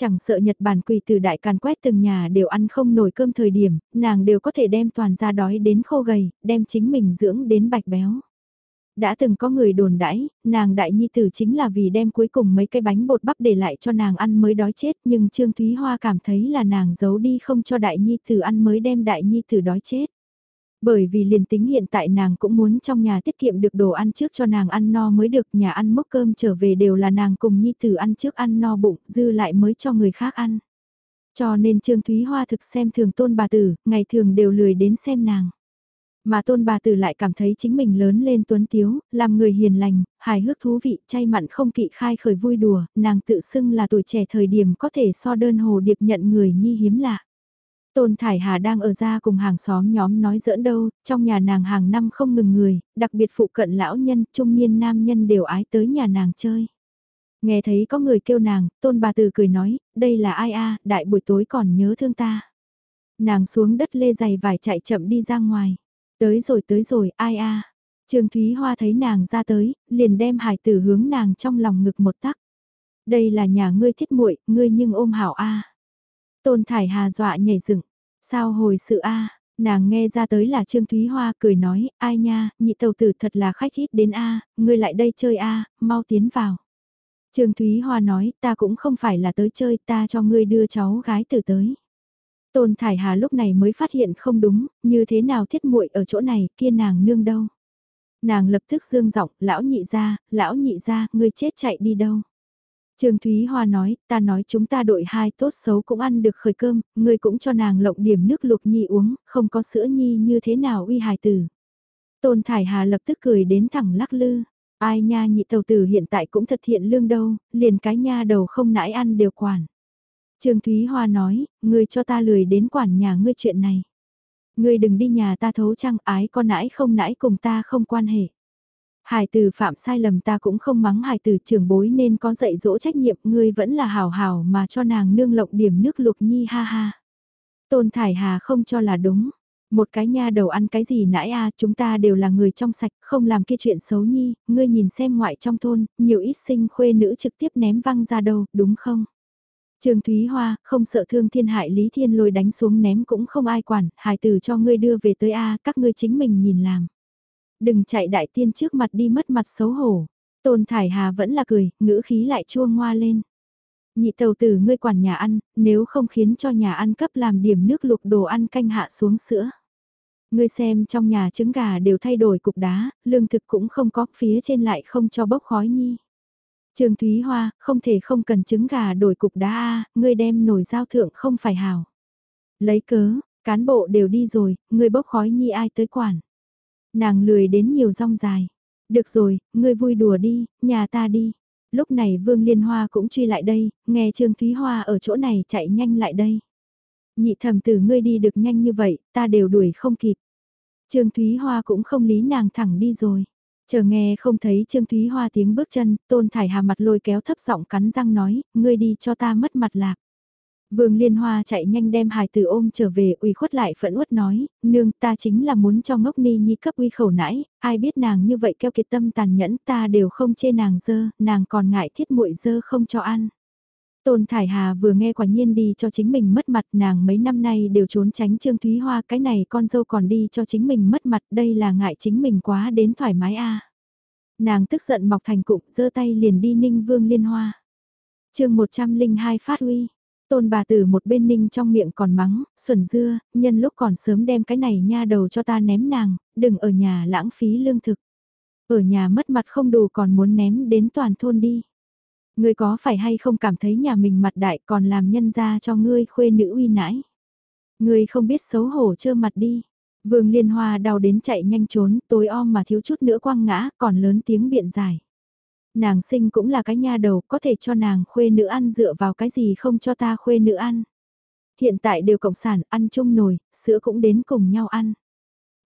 Chẳng sợ Nhật Bản quỳ từ đại càn quét từng nhà đều ăn không nổi cơm thời điểm, nàng đều có thể đem toàn ra đói đến khô gầy, đem chính mình dưỡng đến bạch béo. Đã từng có người đồn đãi, nàng đại nhi tử chính là vì đem cuối cùng mấy cái bánh bột bắp để lại cho nàng ăn mới đói chết nhưng Trương Thúy Hoa cảm thấy là nàng giấu đi không cho đại nhi tử ăn mới đem đại nhi tử đói chết. Bởi vì liền tính hiện tại nàng cũng muốn trong nhà tiết kiệm được đồ ăn trước cho nàng ăn no mới được nhà ăn mốc cơm trở về đều là nàng cùng nhi tử ăn trước ăn no bụng dư lại mới cho người khác ăn. Cho nên Trương Thúy Hoa thực xem thường tôn bà tử, ngày thường đều lười đến xem nàng. Mà tôn bà tử lại cảm thấy chính mình lớn lên tuấn tiếu, làm người hiền lành, hài hước thú vị, chay mặn không kỵ khai khởi vui đùa, nàng tự xưng là tuổi trẻ thời điểm có thể so đơn hồ điệp nhận người nhi hiếm lạ. Tôn Thải Hà đang ở ra cùng hàng xóm nhóm nói giỡn đâu, trong nhà nàng hàng năm không ngừng người, đặc biệt phụ cận lão nhân, trung niên nam nhân đều ái tới nhà nàng chơi. Nghe thấy có người kêu nàng, tôn bà từ cười nói, đây là ai a đại buổi tối còn nhớ thương ta. Nàng xuống đất lê giày vải chạy chậm đi ra ngoài. Tới rồi tới rồi, ai a Trương Thúy Hoa thấy nàng ra tới, liền đem hải tử hướng nàng trong lòng ngực một tắc. Đây là nhà ngươi thiết muội, ngươi nhưng ôm hảo a. Tôn Thải Hà dọa nhảy dựng. Sao hồi sự a? Nàng nghe ra tới là Trương Thúy Hoa cười nói, ai nha, nhị tàu tử thật là khách ít đến a, ngươi lại đây chơi a, mau tiến vào. Trương Thúy Hoa nói, ta cũng không phải là tới chơi, ta cho ngươi đưa cháu gái tử tới. Tôn Thải Hà lúc này mới phát hiện không đúng, như thế nào thiết muội ở chỗ này, kia nàng nương đâu. Nàng lập tức dương giọng, lão nhị ra, lão nhị ra, ngươi chết chạy đi đâu. Trương Thúy Hoa nói, ta nói chúng ta đội hai tốt xấu cũng ăn được khởi cơm, ngươi cũng cho nàng lộng điểm nước lục nhi uống, không có sữa nhi như thế nào uy hài tử. Tôn Thải Hà lập tức cười đến thẳng lắc lư. Ai nha nhị tàu tử hiện tại cũng thật thiện lương đâu, liền cái nha đầu không nãi ăn đều quản. Trương Thúy Hoa nói, ngươi cho ta lười đến quản nhà ngươi chuyện này. Ngươi đừng đi nhà ta thấu trăng ái con nãi không nãi cùng ta không quan hệ. Hải tử phạm sai lầm ta cũng không mắng hải tử trưởng bối nên có dạy dỗ trách nhiệm ngươi vẫn là hào hào mà cho nàng nương lộng điểm nước lục nhi ha ha. Tôn Thải Hà không cho là đúng. Một cái nha đầu ăn cái gì nãy a chúng ta đều là người trong sạch, không làm kia chuyện xấu nhi, ngươi nhìn xem ngoại trong thôn, nhiều ít sinh khuê nữ trực tiếp ném văng ra đâu, đúng không? Trương Thúy Hoa, không sợ thương thiên hại Lý Thiên lôi đánh xuống ném cũng không ai quản, hài tử cho ngươi đưa về tới A, các ngươi chính mình nhìn làm. Đừng chạy đại tiên trước mặt đi mất mặt xấu hổ. Tôn Thải Hà vẫn là cười, ngữ khí lại chua ngoa lên. Nhị tàu tử ngươi quản nhà ăn, nếu không khiến cho nhà ăn cấp làm điểm nước lục đồ ăn canh hạ xuống sữa. Ngươi xem trong nhà trứng gà đều thay đổi cục đá, lương thực cũng không có, phía trên lại không cho bốc khói nhi. Trương Thúy Hoa, không thể không cần trứng gà đổi cục đá a, ngươi đem nồi giao thượng không phải hào Lấy cớ, cán bộ đều đi rồi, ngươi bốc khói nhi ai tới quản. Nàng lười đến nhiều rong dài. Được rồi, ngươi vui đùa đi, nhà ta đi. Lúc này Vương Liên Hoa cũng truy lại đây, nghe Trương Thúy Hoa ở chỗ này chạy nhanh lại đây. Nhị thẩm tử ngươi đi được nhanh như vậy, ta đều đuổi không kịp. Trương Thúy Hoa cũng không lý nàng thẳng đi rồi. Chờ nghe không thấy Trương Thúy Hoa tiếng bước chân, Tôn Thải Hà mặt lôi kéo thấp giọng cắn răng nói, ngươi đi cho ta mất mặt lạc. Vương Liên Hoa chạy nhanh đem hài tử ôm trở về ủy khuất lại phẫn uất nói, nương ta chính là muốn cho ngốc ni nhi cấp uy khẩu nãi, ai biết nàng như vậy keo kiệt tâm tàn nhẫn ta đều không chê nàng dơ, nàng còn ngại thiết muội dơ không cho ăn. Tôn Thải Hà vừa nghe quả nhiên đi cho chính mình mất mặt nàng mấy năm nay đều trốn tránh Trương Thúy Hoa cái này con dâu còn đi cho chính mình mất mặt đây là ngại chính mình quá đến thoải mái a Nàng tức giận mọc thành cụm giơ tay liền đi ninh vương liên hoa. chương 102 phát huy. Tôn bà tử một bên ninh trong miệng còn mắng, xuẩn dưa, nhân lúc còn sớm đem cái này nha đầu cho ta ném nàng, đừng ở nhà lãng phí lương thực. Ở nhà mất mặt không đủ còn muốn ném đến toàn thôn đi. Ngươi có phải hay không cảm thấy nhà mình mặt đại còn làm nhân ra cho ngươi khuê nữ uy nãi? Ngươi không biết xấu hổ trơ mặt đi. Vương Liên Hoa đau đến chạy nhanh trốn, tối om mà thiếu chút nữa quăng ngã, còn lớn tiếng biện giải. Nàng sinh cũng là cái nha đầu, có thể cho nàng khuê nữ ăn dựa vào cái gì không cho ta khuê nữ ăn. Hiện tại đều cộng sản, ăn chung nồi, sữa cũng đến cùng nhau ăn.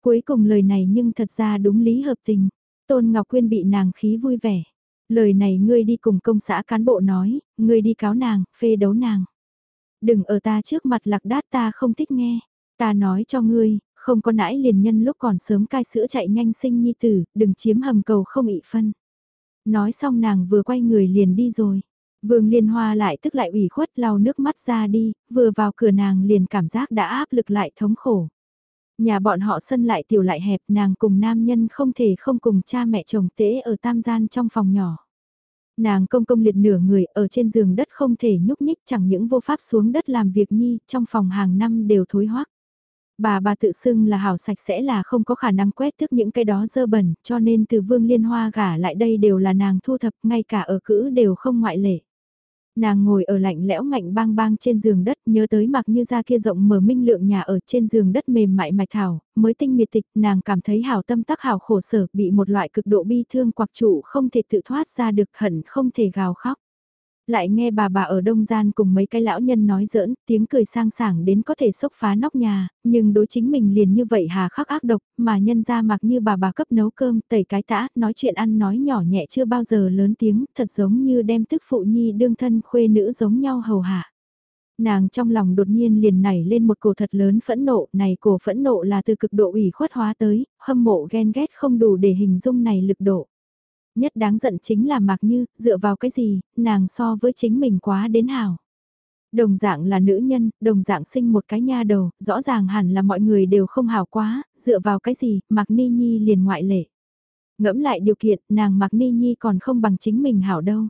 Cuối cùng lời này nhưng thật ra đúng lý hợp tình. Tôn Ngọc Quyên bị nàng khí vui vẻ. Lời này ngươi đi cùng công xã cán bộ nói, ngươi đi cáo nàng, phê đấu nàng. Đừng ở ta trước mặt lạc đát ta không thích nghe. Ta nói cho ngươi, không có nãi liền nhân lúc còn sớm cai sữa chạy nhanh sinh nhi tử, đừng chiếm hầm cầu không ị phân. Nói xong nàng vừa quay người liền đi rồi. Vương Liên Hoa lại tức lại ủy khuất lau nước mắt ra đi, vừa vào cửa nàng liền cảm giác đã áp lực lại thống khổ. Nhà bọn họ sân lại tiểu lại hẹp nàng cùng nam nhân không thể không cùng cha mẹ chồng tễ ở tam gian trong phòng nhỏ. Nàng công công liệt nửa người ở trên giường đất không thể nhúc nhích chẳng những vô pháp xuống đất làm việc nhi trong phòng hàng năm đều thối hoắc. Bà bà tự xưng là hảo sạch sẽ là không có khả năng quét thức những cái đó dơ bẩn, cho nên từ vương liên hoa gả lại đây đều là nàng thu thập, ngay cả ở cữ đều không ngoại lệ. Nàng ngồi ở lạnh lẽo ngạnh bang bang trên giường đất nhớ tới mặc như ra kia rộng mở minh lượng nhà ở trên giường đất mềm mại mạch thảo, mới tinh miệt tịch nàng cảm thấy hảo tâm tắc hảo khổ sở bị một loại cực độ bi thương quặc trụ không thể tự thoát ra được hận không thể gào khóc. Lại nghe bà bà ở đông gian cùng mấy cái lão nhân nói giỡn, tiếng cười sang sảng đến có thể sốc phá nóc nhà, nhưng đối chính mình liền như vậy hà khắc ác độc, mà nhân ra mặc như bà bà cấp nấu cơm, tẩy cái tã, nói chuyện ăn nói nhỏ nhẹ chưa bao giờ lớn tiếng, thật giống như đem tức phụ nhi đương thân khuê nữ giống nhau hầu hạ. Nàng trong lòng đột nhiên liền nảy lên một cổ thật lớn phẫn nộ, này cổ phẫn nộ là từ cực độ ủy khuất hóa tới, hâm mộ ghen ghét không đủ để hình dung này lực độ. Nhất đáng giận chính là Mạc Như, dựa vào cái gì, nàng so với chính mình quá đến hảo Đồng dạng là nữ nhân, đồng dạng sinh một cái nha đầu, rõ ràng hẳn là mọi người đều không hảo quá, dựa vào cái gì, Mạc Ni Nhi liền ngoại lệ. Ngẫm lại điều kiện, nàng Mạc Ni Nhi còn không bằng chính mình hảo đâu.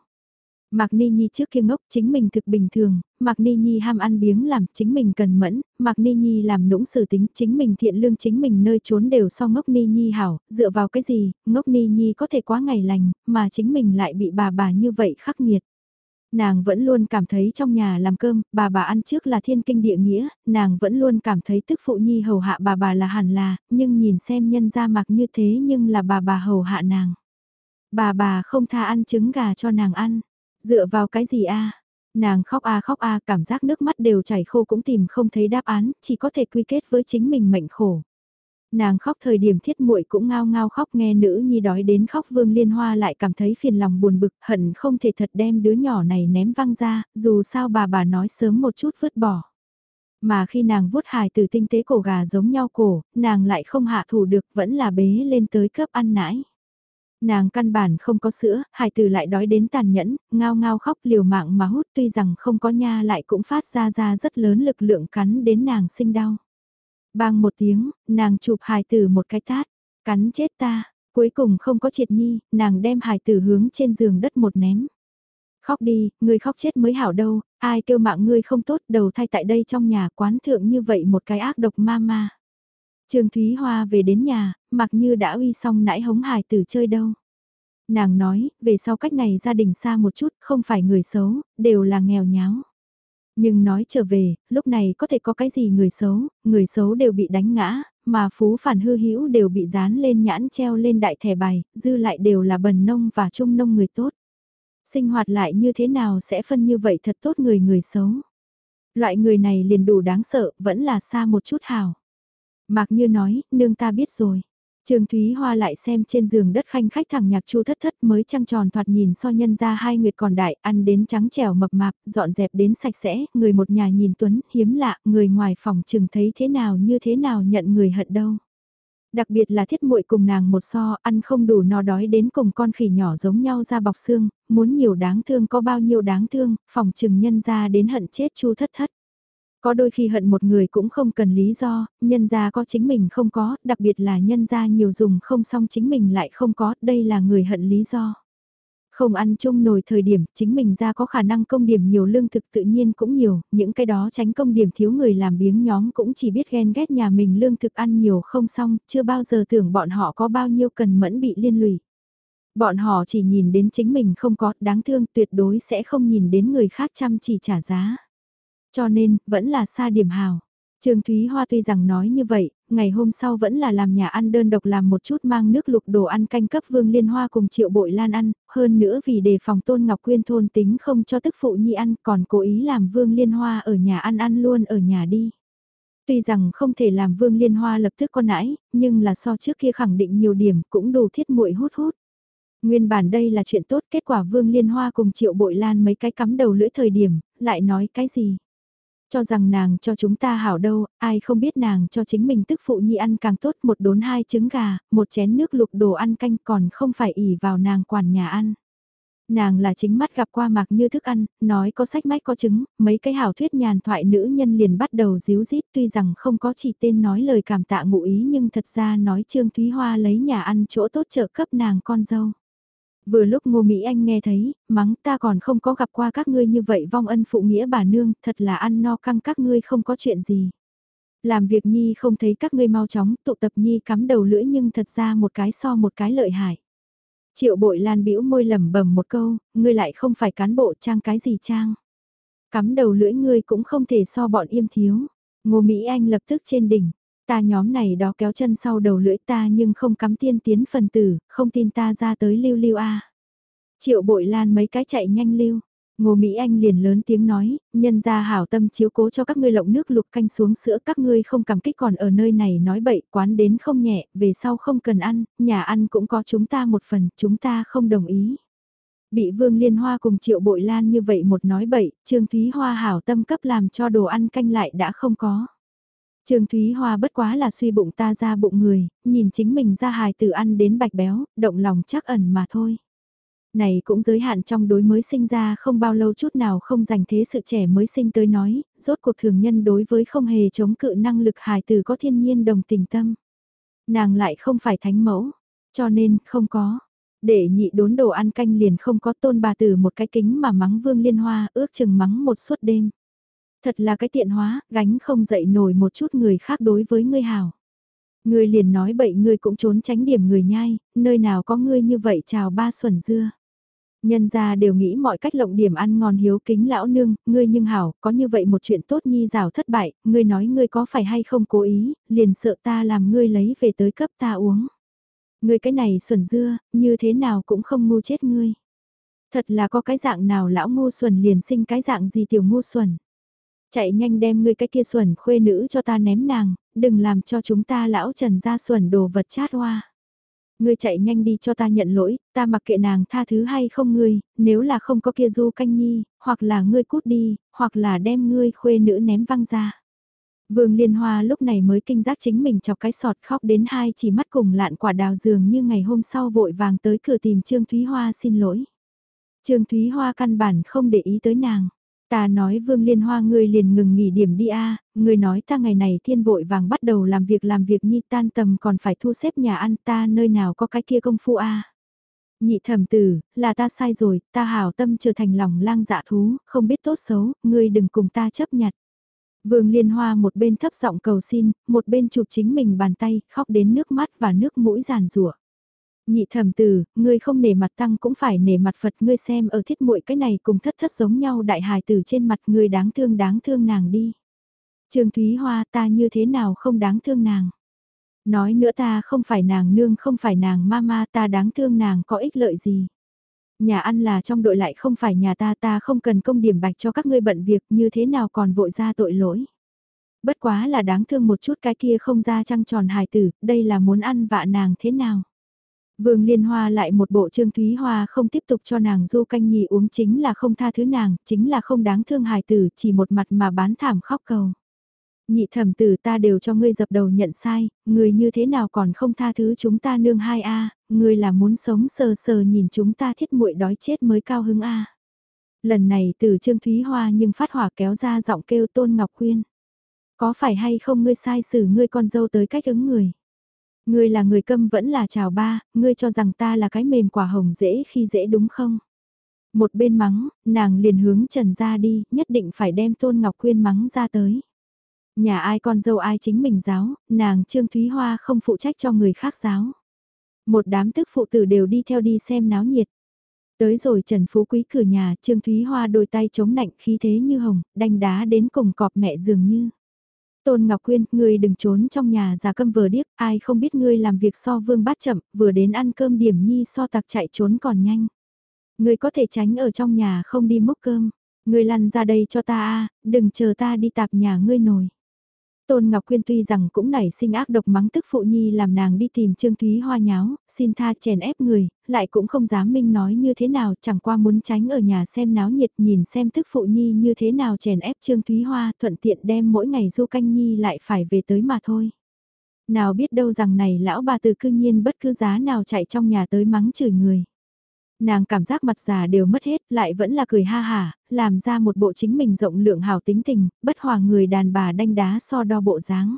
Mạc Ni Nhi trước kia ngốc chính mình thực bình thường, Mạc Ni Nhi ham ăn biếng làm chính mình cần mẫn, Mạc Ni Nhi làm nũng xử tính chính mình thiện lương chính mình nơi trốn đều so ngốc Ni Nhi hảo, dựa vào cái gì, ngốc Ni Nhi có thể quá ngày lành, mà chính mình lại bị bà bà như vậy khắc nghiệt. Nàng vẫn luôn cảm thấy trong nhà làm cơm, bà bà ăn trước là thiên kinh địa nghĩa, nàng vẫn luôn cảm thấy tức phụ nhi hầu hạ bà bà là hẳn là, nhưng nhìn xem nhân ra mặc như thế nhưng là bà bà hầu hạ nàng. Bà bà không tha ăn trứng gà cho nàng ăn. Dựa vào cái gì a? Nàng khóc a khóc a cảm giác nước mắt đều chảy khô cũng tìm không thấy đáp án, chỉ có thể quy kết với chính mình mệnh khổ. Nàng khóc thời điểm thiết muội cũng ngao ngao khóc nghe nữ nhi đói đến khóc vương liên hoa lại cảm thấy phiền lòng buồn bực hận không thể thật đem đứa nhỏ này ném văng ra, dù sao bà bà nói sớm một chút vứt bỏ. Mà khi nàng vuốt hài từ tinh tế cổ gà giống nhau cổ, nàng lại không hạ thủ được vẫn là bế lên tới cấp ăn nãi. Nàng căn bản không có sữa, hải tử lại đói đến tàn nhẫn, ngao ngao khóc liều mạng mà hút tuy rằng không có nha lại cũng phát ra ra rất lớn lực lượng cắn đến nàng sinh đau. Bang một tiếng, nàng chụp hải tử một cái tát, cắn chết ta, cuối cùng không có triệt nhi, nàng đem hải tử hướng trên giường đất một ném. Khóc đi, ngươi khóc chết mới hảo đâu, ai kêu mạng ngươi không tốt đầu thay tại đây trong nhà quán thượng như vậy một cái ác độc ma ma. Trương Thúy Hoa về đến nhà, mặc như đã uy xong nãy hống hài tử chơi đâu. Nàng nói, về sau cách này gia đình xa một chút, không phải người xấu, đều là nghèo nháo. Nhưng nói trở về, lúc này có thể có cái gì người xấu, người xấu đều bị đánh ngã, mà phú phản hư hữu đều bị dán lên nhãn treo lên đại thẻ bài, dư lại đều là bần nông và trung nông người tốt. Sinh hoạt lại như thế nào sẽ phân như vậy thật tốt người người xấu. Loại người này liền đủ đáng sợ, vẫn là xa một chút hào. Mạc Như nói, nương ta biết rồi. trường Thúy Hoa lại xem trên giường đất khanh khách thẳng nhạc chu thất thất mới trăng tròn thoạt nhìn so nhân ra hai nguyệt còn đại, ăn đến trắng trẻo mập mạp, dọn dẹp đến sạch sẽ, người một nhà nhìn tuấn, hiếm lạ, người ngoài phòng trường thấy thế nào như thế nào nhận người hận đâu. Đặc biệt là thiết muội cùng nàng một so, ăn không đủ no đói đến cùng con khỉ nhỏ giống nhau ra bọc xương, muốn nhiều đáng thương có bao nhiêu đáng thương, phòng trừng nhân ra đến hận chết chu thất thất. Có đôi khi hận một người cũng không cần lý do, nhân ra có chính mình không có, đặc biệt là nhân ra nhiều dùng không xong chính mình lại không có, đây là người hận lý do. Không ăn chung nồi thời điểm, chính mình ra có khả năng công điểm nhiều lương thực tự nhiên cũng nhiều, những cái đó tránh công điểm thiếu người làm biếng nhóm cũng chỉ biết ghen ghét nhà mình lương thực ăn nhiều không xong, chưa bao giờ tưởng bọn họ có bao nhiêu cần mẫn bị liên lụy. Bọn họ chỉ nhìn đến chính mình không có, đáng thương tuyệt đối sẽ không nhìn đến người khác chăm chỉ trả giá. Cho nên, vẫn là xa điểm hào. Trương Thúy Hoa tuy rằng nói như vậy, ngày hôm sau vẫn là làm nhà ăn đơn độc làm một chút mang nước lục đồ ăn canh cấp Vương Liên Hoa cùng Triệu Bội Lan ăn, hơn nữa vì đề phòng Tôn Ngọc Quyên thôn tính không cho tức phụ nhi ăn còn cố ý làm Vương Liên Hoa ở nhà ăn ăn luôn ở nhà đi. Tuy rằng không thể làm Vương Liên Hoa lập tức con nãi, nhưng là so trước kia khẳng định nhiều điểm cũng đủ thiết muội hút hút. Nguyên bản đây là chuyện tốt kết quả Vương Liên Hoa cùng Triệu Bội Lan mấy cái cắm đầu lưỡi thời điểm, lại nói cái gì cho rằng nàng cho chúng ta hảo đâu, ai không biết nàng cho chính mình tức phụ nhi ăn càng tốt một đốn hai trứng gà, một chén nước lục đồ ăn canh còn không phải ỉ vào nàng quản nhà ăn. Nàng là chính mắt gặp qua mạc như thức ăn, nói có sách mách có trứng, mấy cái hảo thuyết nhàn thoại nữ nhân liền bắt đầu díu dít tuy rằng không có chỉ tên nói lời cảm tạ ngụ ý nhưng thật ra nói Trương Thúy Hoa lấy nhà ăn chỗ tốt trợ cấp nàng con dâu. Vừa lúc Ngô Mỹ Anh nghe thấy, mắng ta còn không có gặp qua các ngươi như vậy vong ân phụ nghĩa bà nương, thật là ăn no căng các ngươi không có chuyện gì. Làm việc Nhi không thấy các ngươi mau chóng, tụ tập Nhi cắm đầu lưỡi nhưng thật ra một cái so một cái lợi hại. Triệu bội lan bĩu môi lẩm bẩm một câu, ngươi lại không phải cán bộ trang cái gì trang. Cắm đầu lưỡi ngươi cũng không thể so bọn im thiếu. Ngô Mỹ Anh lập tức trên đỉnh, Ta nhóm này đó kéo chân sau đầu lưỡi ta nhưng không cắm tiên tiến phần tử, không tin ta ra tới lưu lưu a. Triệu bội lan mấy cái chạy nhanh lưu. Ngô Mỹ Anh liền lớn tiếng nói, nhân ra hảo tâm chiếu cố cho các ngươi lộng nước lục canh xuống sữa các ngươi không cảm kích còn ở nơi này nói bậy quán đến không nhẹ, về sau không cần ăn, nhà ăn cũng có chúng ta một phần, chúng ta không đồng ý. Bị Vương Liên Hoa cùng Triệu Bội Lan như vậy một nói bậy, Trương Thúy Hoa hảo tâm cấp làm cho đồ ăn canh lại đã không có. Trương Thúy Hoa bất quá là suy bụng ta ra bụng người, nhìn chính mình ra hài tử ăn đến bạch béo, động lòng chắc ẩn mà thôi. Này cũng giới hạn trong đối mới sinh ra không bao lâu chút nào không dành thế sự trẻ mới sinh tới nói, rốt cuộc thường nhân đối với không hề chống cự năng lực hài tử có thiên nhiên đồng tình tâm. Nàng lại không phải thánh mẫu, cho nên không có. Để nhị đốn đồ ăn canh liền không có tôn bà tử một cái kính mà mắng vương liên hoa ước chừng mắng một suốt đêm. Thật là cái tiện hóa, gánh không dậy nổi một chút người khác đối với ngươi hảo. Ngươi liền nói bậy ngươi cũng trốn tránh điểm người nhai, nơi nào có ngươi như vậy chào ba xuẩn dưa. Nhân gia đều nghĩ mọi cách lộng điểm ăn ngon hiếu kính lão nương, ngươi nhưng hảo, có như vậy một chuyện tốt nhi rào thất bại, ngươi nói ngươi có phải hay không cố ý, liền sợ ta làm ngươi lấy về tới cấp ta uống. Ngươi cái này xuẩn dưa, như thế nào cũng không ngu chết ngươi. Thật là có cái dạng nào lão ngu xuẩn liền sinh cái dạng gì tiểu ngu xuẩn. Chạy nhanh đem ngươi cái kia xuẩn khuê nữ cho ta ném nàng, đừng làm cho chúng ta lão trần ra xuẩn đồ vật chát hoa. Ngươi chạy nhanh đi cho ta nhận lỗi, ta mặc kệ nàng tha thứ hay không ngươi, nếu là không có kia du canh nhi, hoặc là ngươi cút đi, hoặc là đem ngươi khuê nữ ném văng ra. Vương Liên Hoa lúc này mới kinh giác chính mình chọc cái sọt khóc đến hai chỉ mắt cùng lạn quả đào dường như ngày hôm sau vội vàng tới cửa tìm Trương Thúy Hoa xin lỗi. Trương Thúy Hoa căn bản không để ý tới nàng. Ta nói Vương Liên Hoa ngươi liền ngừng nghỉ điểm đi a, à, ngươi nói ta ngày này thiên vội vàng bắt đầu làm việc làm việc nhi tan tầm còn phải thu xếp nhà ăn ta nơi nào có cái kia công phu a. Nhị thẩm tử, là ta sai rồi, ta hảo tâm trở thành lòng lang dạ thú, không biết tốt xấu, ngươi đừng cùng ta chấp nhặt. Vương Liên Hoa một bên thấp giọng cầu xin, một bên chụp chính mình bàn tay, khóc đến nước mắt và nước mũi giàn rủa. Nhị thẩm tử, ngươi không nể mặt tăng cũng phải nể mặt Phật ngươi xem ở thiết muội cái này cùng thất thất giống nhau đại hài tử trên mặt ngươi đáng thương đáng thương nàng đi. Trương Thúy Hoa ta như thế nào không đáng thương nàng. Nói nữa ta không phải nàng nương không phải nàng mama ta đáng thương nàng có ích lợi gì. Nhà ăn là trong đội lại không phải nhà ta ta không cần công điểm bạch cho các ngươi bận việc như thế nào còn vội ra tội lỗi. Bất quá là đáng thương một chút cái kia không ra trăng tròn hài tử, đây là muốn ăn vạ nàng thế nào. Vương Liên Hoa lại một bộ Trương Thúy Hoa không tiếp tục cho nàng du canh nhì uống chính là không tha thứ nàng, chính là không đáng thương hài tử, chỉ một mặt mà bán thảm khóc cầu. Nhị thẩm tử ta đều cho ngươi dập đầu nhận sai, ngươi như thế nào còn không tha thứ chúng ta nương hai a, ngươi là muốn sống sờ sờ nhìn chúng ta thiết muội đói chết mới cao hứng a. Lần này từ Trương Thúy Hoa nhưng phát hỏa kéo ra giọng kêu Tôn Ngọc Quyên. Có phải hay không ngươi sai xử ngươi con dâu tới cách ứng người? Ngươi là người câm vẫn là chào ba, ngươi cho rằng ta là cái mềm quả hồng dễ khi dễ đúng không? Một bên mắng, nàng liền hướng trần ra đi, nhất định phải đem Tôn Ngọc Quyên mắng ra tới. Nhà ai con dâu ai chính mình giáo, nàng Trương Thúy Hoa không phụ trách cho người khác giáo. Một đám tức phụ tử đều đi theo đi xem náo nhiệt. Tới rồi Trần Phú Quý cửa nhà, Trương Thúy Hoa đôi tay chống nạnh khí thế như hồng, đanh đá đến cùng cọp mẹ dường như. Tôn Ngọc Quyên, ngươi đừng trốn trong nhà già câm vừa điếc, ai không biết ngươi làm việc so vương bát chậm, vừa đến ăn cơm điểm nhi so tặc chạy trốn còn nhanh. Ngươi có thể tránh ở trong nhà không đi múc cơm, ngươi lăn ra đây cho ta a, đừng chờ ta đi tạp nhà ngươi nổi. Tôn Ngọc Quyên tuy rằng cũng nảy sinh ác độc mắng tức phụ nhi làm nàng đi tìm Trương Thúy Hoa nháo, xin tha chèn ép người, lại cũng không dám minh nói như thế nào, chẳng qua muốn tránh ở nhà xem náo nhiệt nhìn xem tức phụ nhi như thế nào chèn ép Trương Thúy Hoa thuận tiện đem mỗi ngày du canh nhi lại phải về tới mà thôi. Nào biết đâu rằng này lão bà từ cư nhiên bất cứ giá nào chạy trong nhà tới mắng chửi người. Nàng cảm giác mặt già đều mất hết, lại vẫn là cười ha hả, làm ra một bộ chính mình rộng lượng hào tính tình, bất hòa người đàn bà đanh đá so đo bộ dáng.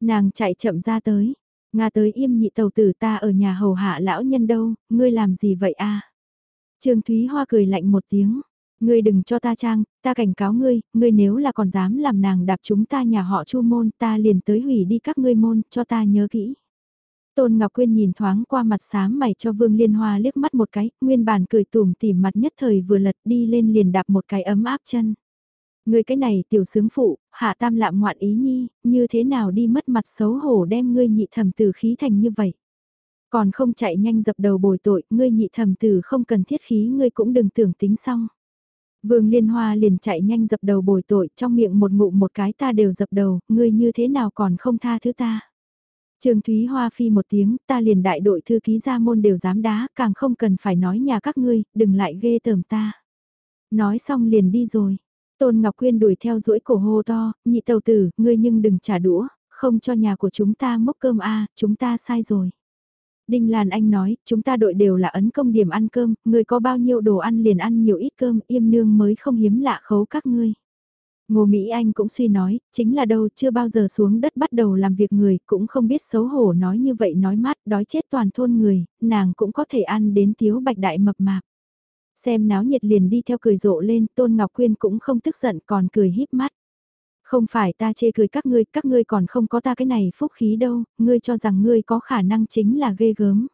Nàng chạy chậm ra tới, Nga tới im nhị tàu tử ta ở nhà hầu hạ lão nhân đâu, ngươi làm gì vậy a? Trương Thúy Hoa cười lạnh một tiếng, ngươi đừng cho ta trang, ta cảnh cáo ngươi, ngươi nếu là còn dám làm nàng đạp chúng ta nhà họ chu môn ta liền tới hủy đi các ngươi môn, cho ta nhớ kỹ. Tôn Ngọc Quyên nhìn thoáng qua mặt xám mày cho Vương Liên Hoa liếc mắt một cái, nguyên bản cười tủm tỉm mặt nhất thời vừa lật đi lên liền đạp một cái ấm áp chân. Người cái này tiểu sướng phụ, hạ tam lạm ngoạn ý nhi, như thế nào đi mất mặt xấu hổ đem ngươi nhị thẩm tử khí thành như vậy. Còn không chạy nhanh dập đầu bồi tội, ngươi nhị thẩm tử không cần thiết khí ngươi cũng đừng tưởng tính xong. Vương Liên Hoa liền chạy nhanh dập đầu bồi tội, trong miệng một ngụ một cái ta đều dập đầu, ngươi như thế nào còn không tha thứ ta. Trương Thúy Hoa phi một tiếng, ta liền đại đội thư ký gia môn đều dám đá, càng không cần phải nói nhà các ngươi, đừng lại ghê tởm ta. Nói xong liền đi rồi. Tôn Ngọc Quyên đuổi theo duỗi cổ hô to, nhị tàu tử, ngươi nhưng đừng trả đũa, không cho nhà của chúng ta mốc cơm a, chúng ta sai rồi. Đinh Lan Anh nói, chúng ta đội đều là ấn công điểm ăn cơm, ngươi có bao nhiêu đồ ăn liền ăn nhiều ít cơm, im nương mới không hiếm lạ khấu các ngươi. Ngô Mỹ Anh cũng suy nói, chính là đâu chưa bao giờ xuống đất bắt đầu làm việc người, cũng không biết xấu hổ nói như vậy nói mát, đói chết toàn thôn người, nàng cũng có thể ăn đến tiếu bạch đại mập mạp. Xem náo nhiệt liền đi theo cười rộ lên, Tôn Ngọc Quyên cũng không tức giận còn cười híp mắt. Không phải ta chê cười các ngươi, các ngươi còn không có ta cái này phúc khí đâu, ngươi cho rằng ngươi có khả năng chính là ghê gớm.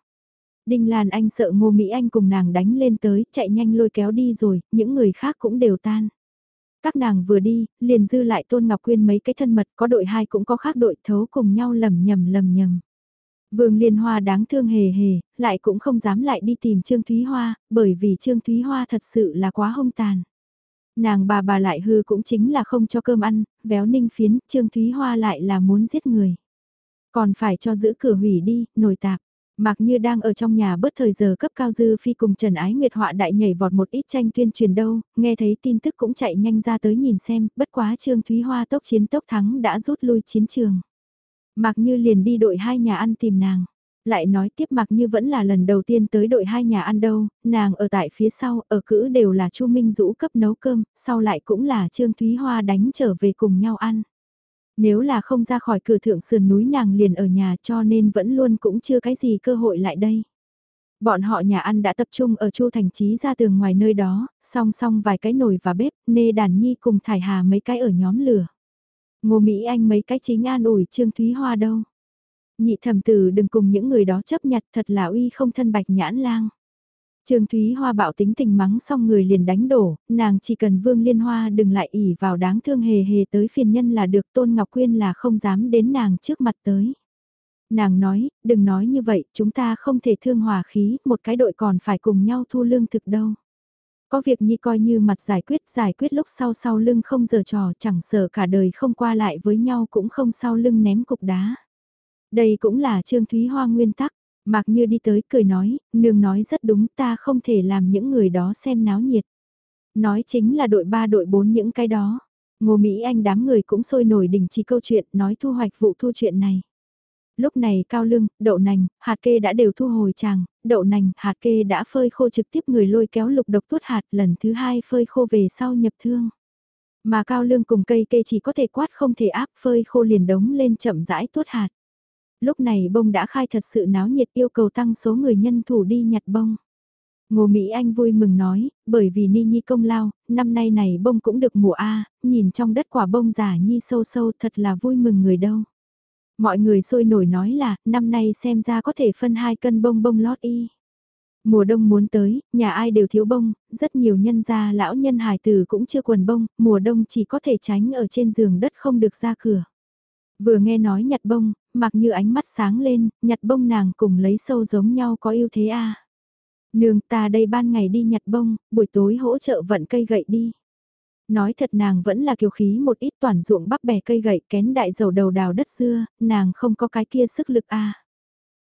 Đinh Lan Anh sợ Ngô Mỹ Anh cùng nàng đánh lên tới, chạy nhanh lôi kéo đi rồi, những người khác cũng đều tan. Các nàng vừa đi, liền dư lại Tôn Ngọc Quyên mấy cái thân mật có đội hai cũng có khác đội thấu cùng nhau lầm nhầm lầm nhầm. Vương Liên Hoa đáng thương hề hề, lại cũng không dám lại đi tìm Trương Thúy Hoa, bởi vì Trương Thúy Hoa thật sự là quá hông tàn. Nàng bà bà lại hư cũng chính là không cho cơm ăn, véo ninh phiến, Trương Thúy Hoa lại là muốn giết người. Còn phải cho giữ cửa hủy đi, nổi tạp. Mặc như đang ở trong nhà bớt thời giờ cấp cao dư phi cùng Trần Ái Nguyệt họa đại nhảy vọt một ít tranh tuyên truyền đâu, nghe thấy tin tức cũng chạy nhanh ra tới nhìn xem, bất quá Trương Thúy Hoa tốc chiến tốc thắng đã rút lui chiến trường. Mặc như liền đi đội hai nhà ăn tìm nàng. Lại nói tiếp mặc như vẫn là lần đầu tiên tới đội hai nhà ăn đâu, nàng ở tại phía sau, ở cữ đều là Chu Minh Dũ cấp nấu cơm, sau lại cũng là Trương Thúy Hoa đánh trở về cùng nhau ăn. Nếu là không ra khỏi cửa thượng sườn núi nàng liền ở nhà cho nên vẫn luôn cũng chưa cái gì cơ hội lại đây. Bọn họ nhà ăn đã tập trung ở Chu Thành Trí ra tường ngoài nơi đó, song song vài cái nồi và bếp, nê đàn nhi cùng thải hà mấy cái ở nhóm lửa. Ngô Mỹ Anh mấy cái chính an ủi Trương Thúy Hoa đâu. Nhị thẩm tử đừng cùng những người đó chấp nhặt thật là uy không thân bạch nhãn lang. Trương Thúy Hoa bạo tính tình mắng xong người liền đánh đổ, nàng chỉ cần Vương Liên Hoa đừng lại ỉ vào đáng thương hề hề tới phiền nhân là được Tôn Ngọc Quyên là không dám đến nàng trước mặt tới. Nàng nói, đừng nói như vậy, chúng ta không thể thương hòa khí, một cái đội còn phải cùng nhau thu lương thực đâu. Có việc nhi coi như mặt giải quyết, giải quyết lúc sau sau lưng không giờ trò, chẳng sợ cả đời không qua lại với nhau cũng không sau lưng ném cục đá. Đây cũng là Trương Thúy Hoa nguyên tắc, Mạc Như đi tới cười nói, nương nói rất đúng ta không thể làm những người đó xem náo nhiệt. Nói chính là đội 3 đội 4 những cái đó. Ngô Mỹ Anh đám người cũng sôi nổi đình chỉ câu chuyện nói thu hoạch vụ thu chuyện này. Lúc này cao lương, đậu nành, hạt kê đã đều thu hồi chàng, đậu nành, hạt kê đã phơi khô trực tiếp người lôi kéo lục độc tuốt hạt lần thứ hai phơi khô về sau nhập thương. Mà cao lương cùng cây kê chỉ có thể quát không thể áp phơi khô liền đống lên chậm rãi tuốt hạt lúc này bông đã khai thật sự náo nhiệt yêu cầu tăng số người nhân thủ đi nhặt bông. Ngô Mỹ Anh vui mừng nói, bởi vì Ni Nhi công lao, năm nay này bông cũng được mùa A, nhìn trong đất quả bông giả Nhi sâu sâu thật là vui mừng người đâu. Mọi người sôi nổi nói là, năm nay xem ra có thể phân hai cân bông bông lót y. Mùa đông muốn tới, nhà ai đều thiếu bông, rất nhiều nhân gia lão nhân hài tử cũng chưa quần bông, mùa đông chỉ có thể tránh ở trên giường đất không được ra cửa. Vừa nghe nói nhặt bông, mặc như ánh mắt sáng lên, nhặt bông nàng cùng lấy sâu giống nhau có ưu thế à. Nương ta đây ban ngày đi nhặt bông, buổi tối hỗ trợ vận cây gậy đi. Nói thật nàng vẫn là kiều khí một ít toàn ruộng bắp bè cây gậy kén đại dầu đầu đào đất xưa, nàng không có cái kia sức lực a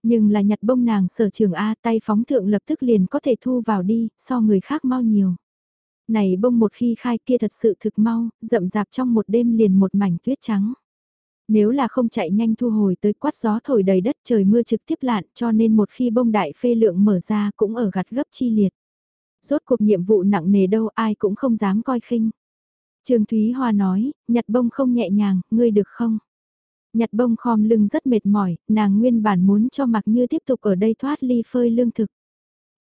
Nhưng là nhặt bông nàng sở trường A tay phóng thượng lập tức liền có thể thu vào đi, so người khác mau nhiều. Này bông một khi khai kia thật sự thực mau, rậm rạp trong một đêm liền một mảnh tuyết trắng. Nếu là không chạy nhanh thu hồi tới quát gió thổi đầy đất trời mưa trực tiếp lạn cho nên một khi bông đại phê lượng mở ra cũng ở gặt gấp chi liệt. Rốt cuộc nhiệm vụ nặng nề đâu ai cũng không dám coi khinh. Trương Thúy Hoa nói, nhặt bông không nhẹ nhàng, ngươi được không? Nhặt bông khom lưng rất mệt mỏi, nàng nguyên bản muốn cho mặc như tiếp tục ở đây thoát ly phơi lương thực.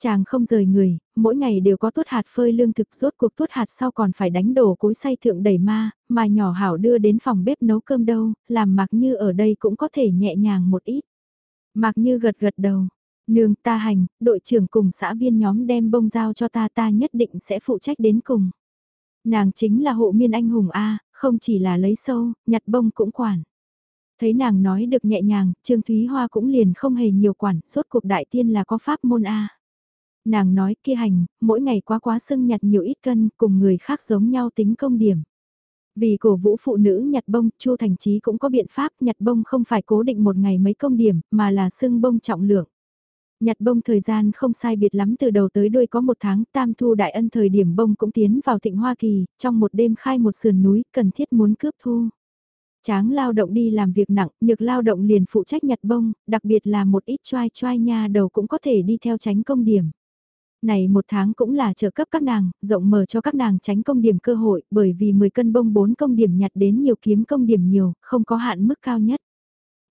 Chàng không rời người, mỗi ngày đều có tuốt hạt phơi lương thực rốt cuộc tuốt hạt sau còn phải đánh đổ cối say thượng đẩy ma, mà nhỏ hảo đưa đến phòng bếp nấu cơm đâu, làm mặc như ở đây cũng có thể nhẹ nhàng một ít. Mặc như gật gật đầu, nương ta hành, đội trưởng cùng xã viên nhóm đem bông giao cho ta ta nhất định sẽ phụ trách đến cùng. Nàng chính là hộ miên anh hùng A, không chỉ là lấy sâu, nhặt bông cũng quản. Thấy nàng nói được nhẹ nhàng, Trương Thúy Hoa cũng liền không hề nhiều quản, rốt cuộc đại tiên là có pháp môn A. Nàng nói kia hành, mỗi ngày quá quá sưng nhặt nhiều ít cân, cùng người khác giống nhau tính công điểm. Vì cổ vũ phụ nữ nhặt bông, Chu Thành Chí cũng có biện pháp nhặt bông không phải cố định một ngày mấy công điểm, mà là sưng bông trọng lượng. Nhặt bông thời gian không sai biệt lắm từ đầu tới đuôi có một tháng, tam thu đại ân thời điểm bông cũng tiến vào thịnh Hoa Kỳ, trong một đêm khai một sườn núi, cần thiết muốn cướp thu. Tráng lao động đi làm việc nặng, nhược lao động liền phụ trách nhặt bông, đặc biệt là một ít choai choai nha đầu cũng có thể đi theo tránh công điểm. Này một tháng cũng là trợ cấp các nàng, rộng mở cho các nàng tránh công điểm cơ hội, bởi vì 10 cân bông 4 công điểm nhặt đến nhiều kiếm công điểm nhiều, không có hạn mức cao nhất.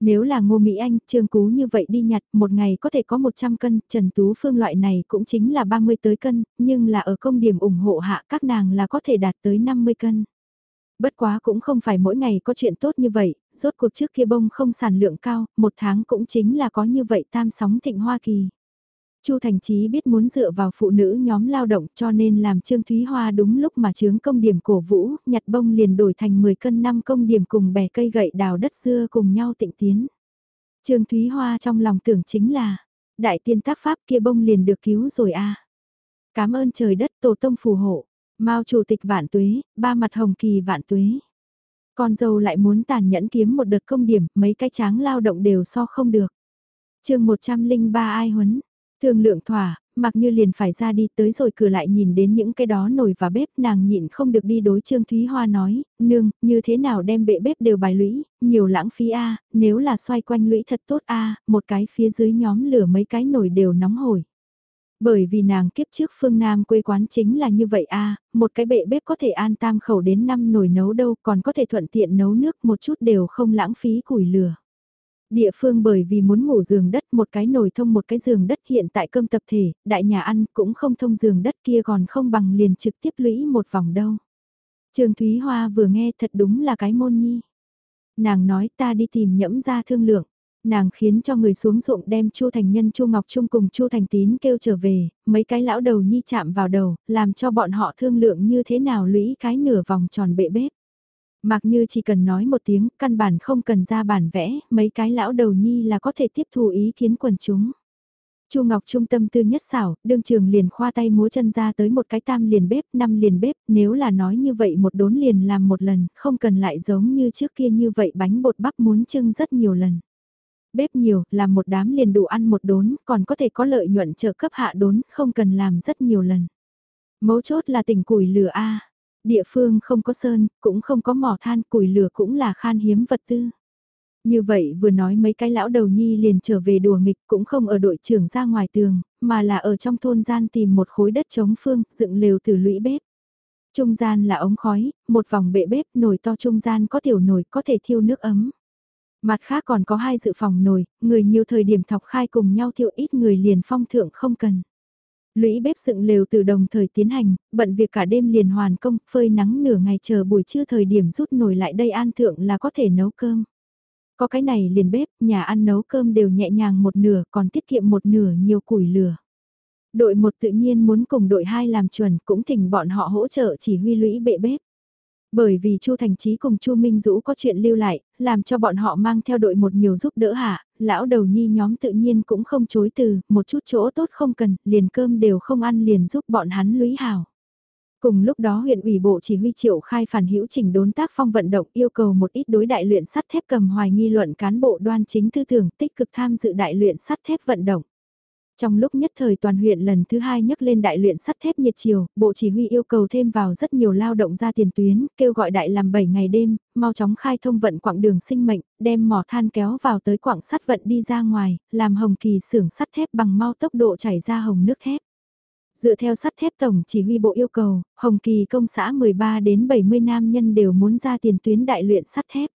Nếu là Ngô Mỹ Anh, Trương Cú như vậy đi nhặt, một ngày có thể có 100 cân, Trần Tú Phương loại này cũng chính là 30 tới cân, nhưng là ở công điểm ủng hộ hạ các nàng là có thể đạt tới 50 cân. Bất quá cũng không phải mỗi ngày có chuyện tốt như vậy, rốt cuộc trước kia bông không sản lượng cao, một tháng cũng chính là có như vậy tam sóng thịnh Hoa Kỳ. Chu Thành Chí biết muốn dựa vào phụ nữ nhóm lao động cho nên làm Trương Thúy Hoa đúng lúc mà chướng công điểm cổ vũ, nhặt bông liền đổi thành 10 cân 5 công điểm cùng bẻ cây gậy đào đất xưa cùng nhau tịnh tiến. Trương Thúy Hoa trong lòng tưởng chính là, đại tiên tác pháp kia bông liền được cứu rồi a. À. Cảm ơn trời đất tổ tông phù hộ, Mao chủ tịch vạn tuế, ba mặt hồng kỳ vạn tuế. Con dâu lại muốn tàn nhẫn kiếm một đợt công điểm, mấy cái tráng lao động đều so không được. chương 103 ai huấn, thương lượng thỏa, mặc như liền phải ra đi tới rồi cửa lại nhìn đến những cái đó nồi và bếp nàng nhịn không được đi đối Trương Thúy Hoa nói, nương, như thế nào đem bệ bếp đều bài lũy, nhiều lãng phí a nếu là xoay quanh lũy thật tốt a một cái phía dưới nhóm lửa mấy cái nồi đều nóng hổi. Bởi vì nàng kiếp trước phương Nam quê quán chính là như vậy a một cái bệ bếp có thể an tam khẩu đến năm nồi nấu đâu còn có thể thuận tiện nấu nước một chút đều không lãng phí củi lửa. Địa phương bởi vì muốn ngủ giường đất một cái nồi thông một cái giường đất hiện tại cơm tập thể, đại nhà ăn cũng không thông giường đất kia còn không bằng liền trực tiếp lũy một vòng đâu. Trường Thúy Hoa vừa nghe thật đúng là cái môn nhi. Nàng nói ta đi tìm nhẫm ra thương lượng. Nàng khiến cho người xuống ruộng đem Chu Thành Nhân Chu Ngọc Trung cùng Chu Thành Tín kêu trở về, mấy cái lão đầu nhi chạm vào đầu, làm cho bọn họ thương lượng như thế nào lũy cái nửa vòng tròn bệ bếp. Mặc như chỉ cần nói một tiếng, căn bản không cần ra bản vẽ, mấy cái lão đầu nhi là có thể tiếp thu ý kiến quần chúng. Chu Ngọc trung tâm tư nhất xảo, đương trường liền khoa tay múa chân ra tới một cái tam liền bếp, năm liền bếp, nếu là nói như vậy một đốn liền làm một lần, không cần lại giống như trước kia như vậy bánh bột bắp muốn trưng rất nhiều lần. Bếp nhiều, làm một đám liền đủ ăn một đốn, còn có thể có lợi nhuận trợ cấp hạ đốn, không cần làm rất nhiều lần. Mấu chốt là tỉnh củi lửa A. Địa phương không có sơn, cũng không có mỏ than, củi lửa cũng là khan hiếm vật tư. Như vậy vừa nói mấy cái lão đầu nhi liền trở về đùa nghịch cũng không ở đội trưởng ra ngoài tường, mà là ở trong thôn gian tìm một khối đất chống phương, dựng lều từ lũy bếp. Trung gian là ống khói, một vòng bệ bếp nồi to trung gian có tiểu nồi có thể thiêu nước ấm. Mặt khác còn có hai dự phòng nồi, người nhiều thời điểm thọc khai cùng nhau thiêu ít người liền phong thượng không cần. Lũy bếp dựng lều từ đồng thời tiến hành, bận việc cả đêm liền hoàn công, phơi nắng nửa ngày chờ buổi trưa thời điểm rút nồi lại đây an thượng là có thể nấu cơm. Có cái này liền bếp, nhà ăn nấu cơm đều nhẹ nhàng một nửa còn tiết kiệm một nửa nhiều củi lửa. Đội một tự nhiên muốn cùng đội hai làm chuẩn cũng thỉnh bọn họ hỗ trợ chỉ huy lũy bệ bếp. Bởi vì Chu Thành Chí cùng Chu Minh Dũ có chuyện lưu lại, làm cho bọn họ mang theo đội một nhiều giúp đỡ hạ, lão đầu nhi nhóm tự nhiên cũng không chối từ, một chút chỗ tốt không cần, liền cơm đều không ăn liền giúp bọn hắn lũy hào. Cùng lúc đó huyện ủy bộ chỉ huy triệu khai phản hữu chỉnh đốn tác phong vận động yêu cầu một ít đối đại luyện sắt thép cầm hoài nghi luận cán bộ đoan chính tư tưởng tích cực tham dự đại luyện sắt thép vận động. Trong lúc nhất thời toàn huyện lần thứ hai nhấc lên đại luyện sắt thép nhiệt chiều, bộ chỉ huy yêu cầu thêm vào rất nhiều lao động ra tiền tuyến, kêu gọi đại làm 7 ngày đêm, mau chóng khai thông vận quảng đường sinh mệnh, đem mỏ than kéo vào tới quảng sắt vận đi ra ngoài, làm hồng kỳ xưởng sắt thép bằng mau tốc độ chảy ra hồng nước thép. Dựa theo sắt thép tổng chỉ huy bộ yêu cầu, Hồng Kỳ công xã 13 đến 70 nam nhân đều muốn ra tiền tuyến đại luyện sắt thép.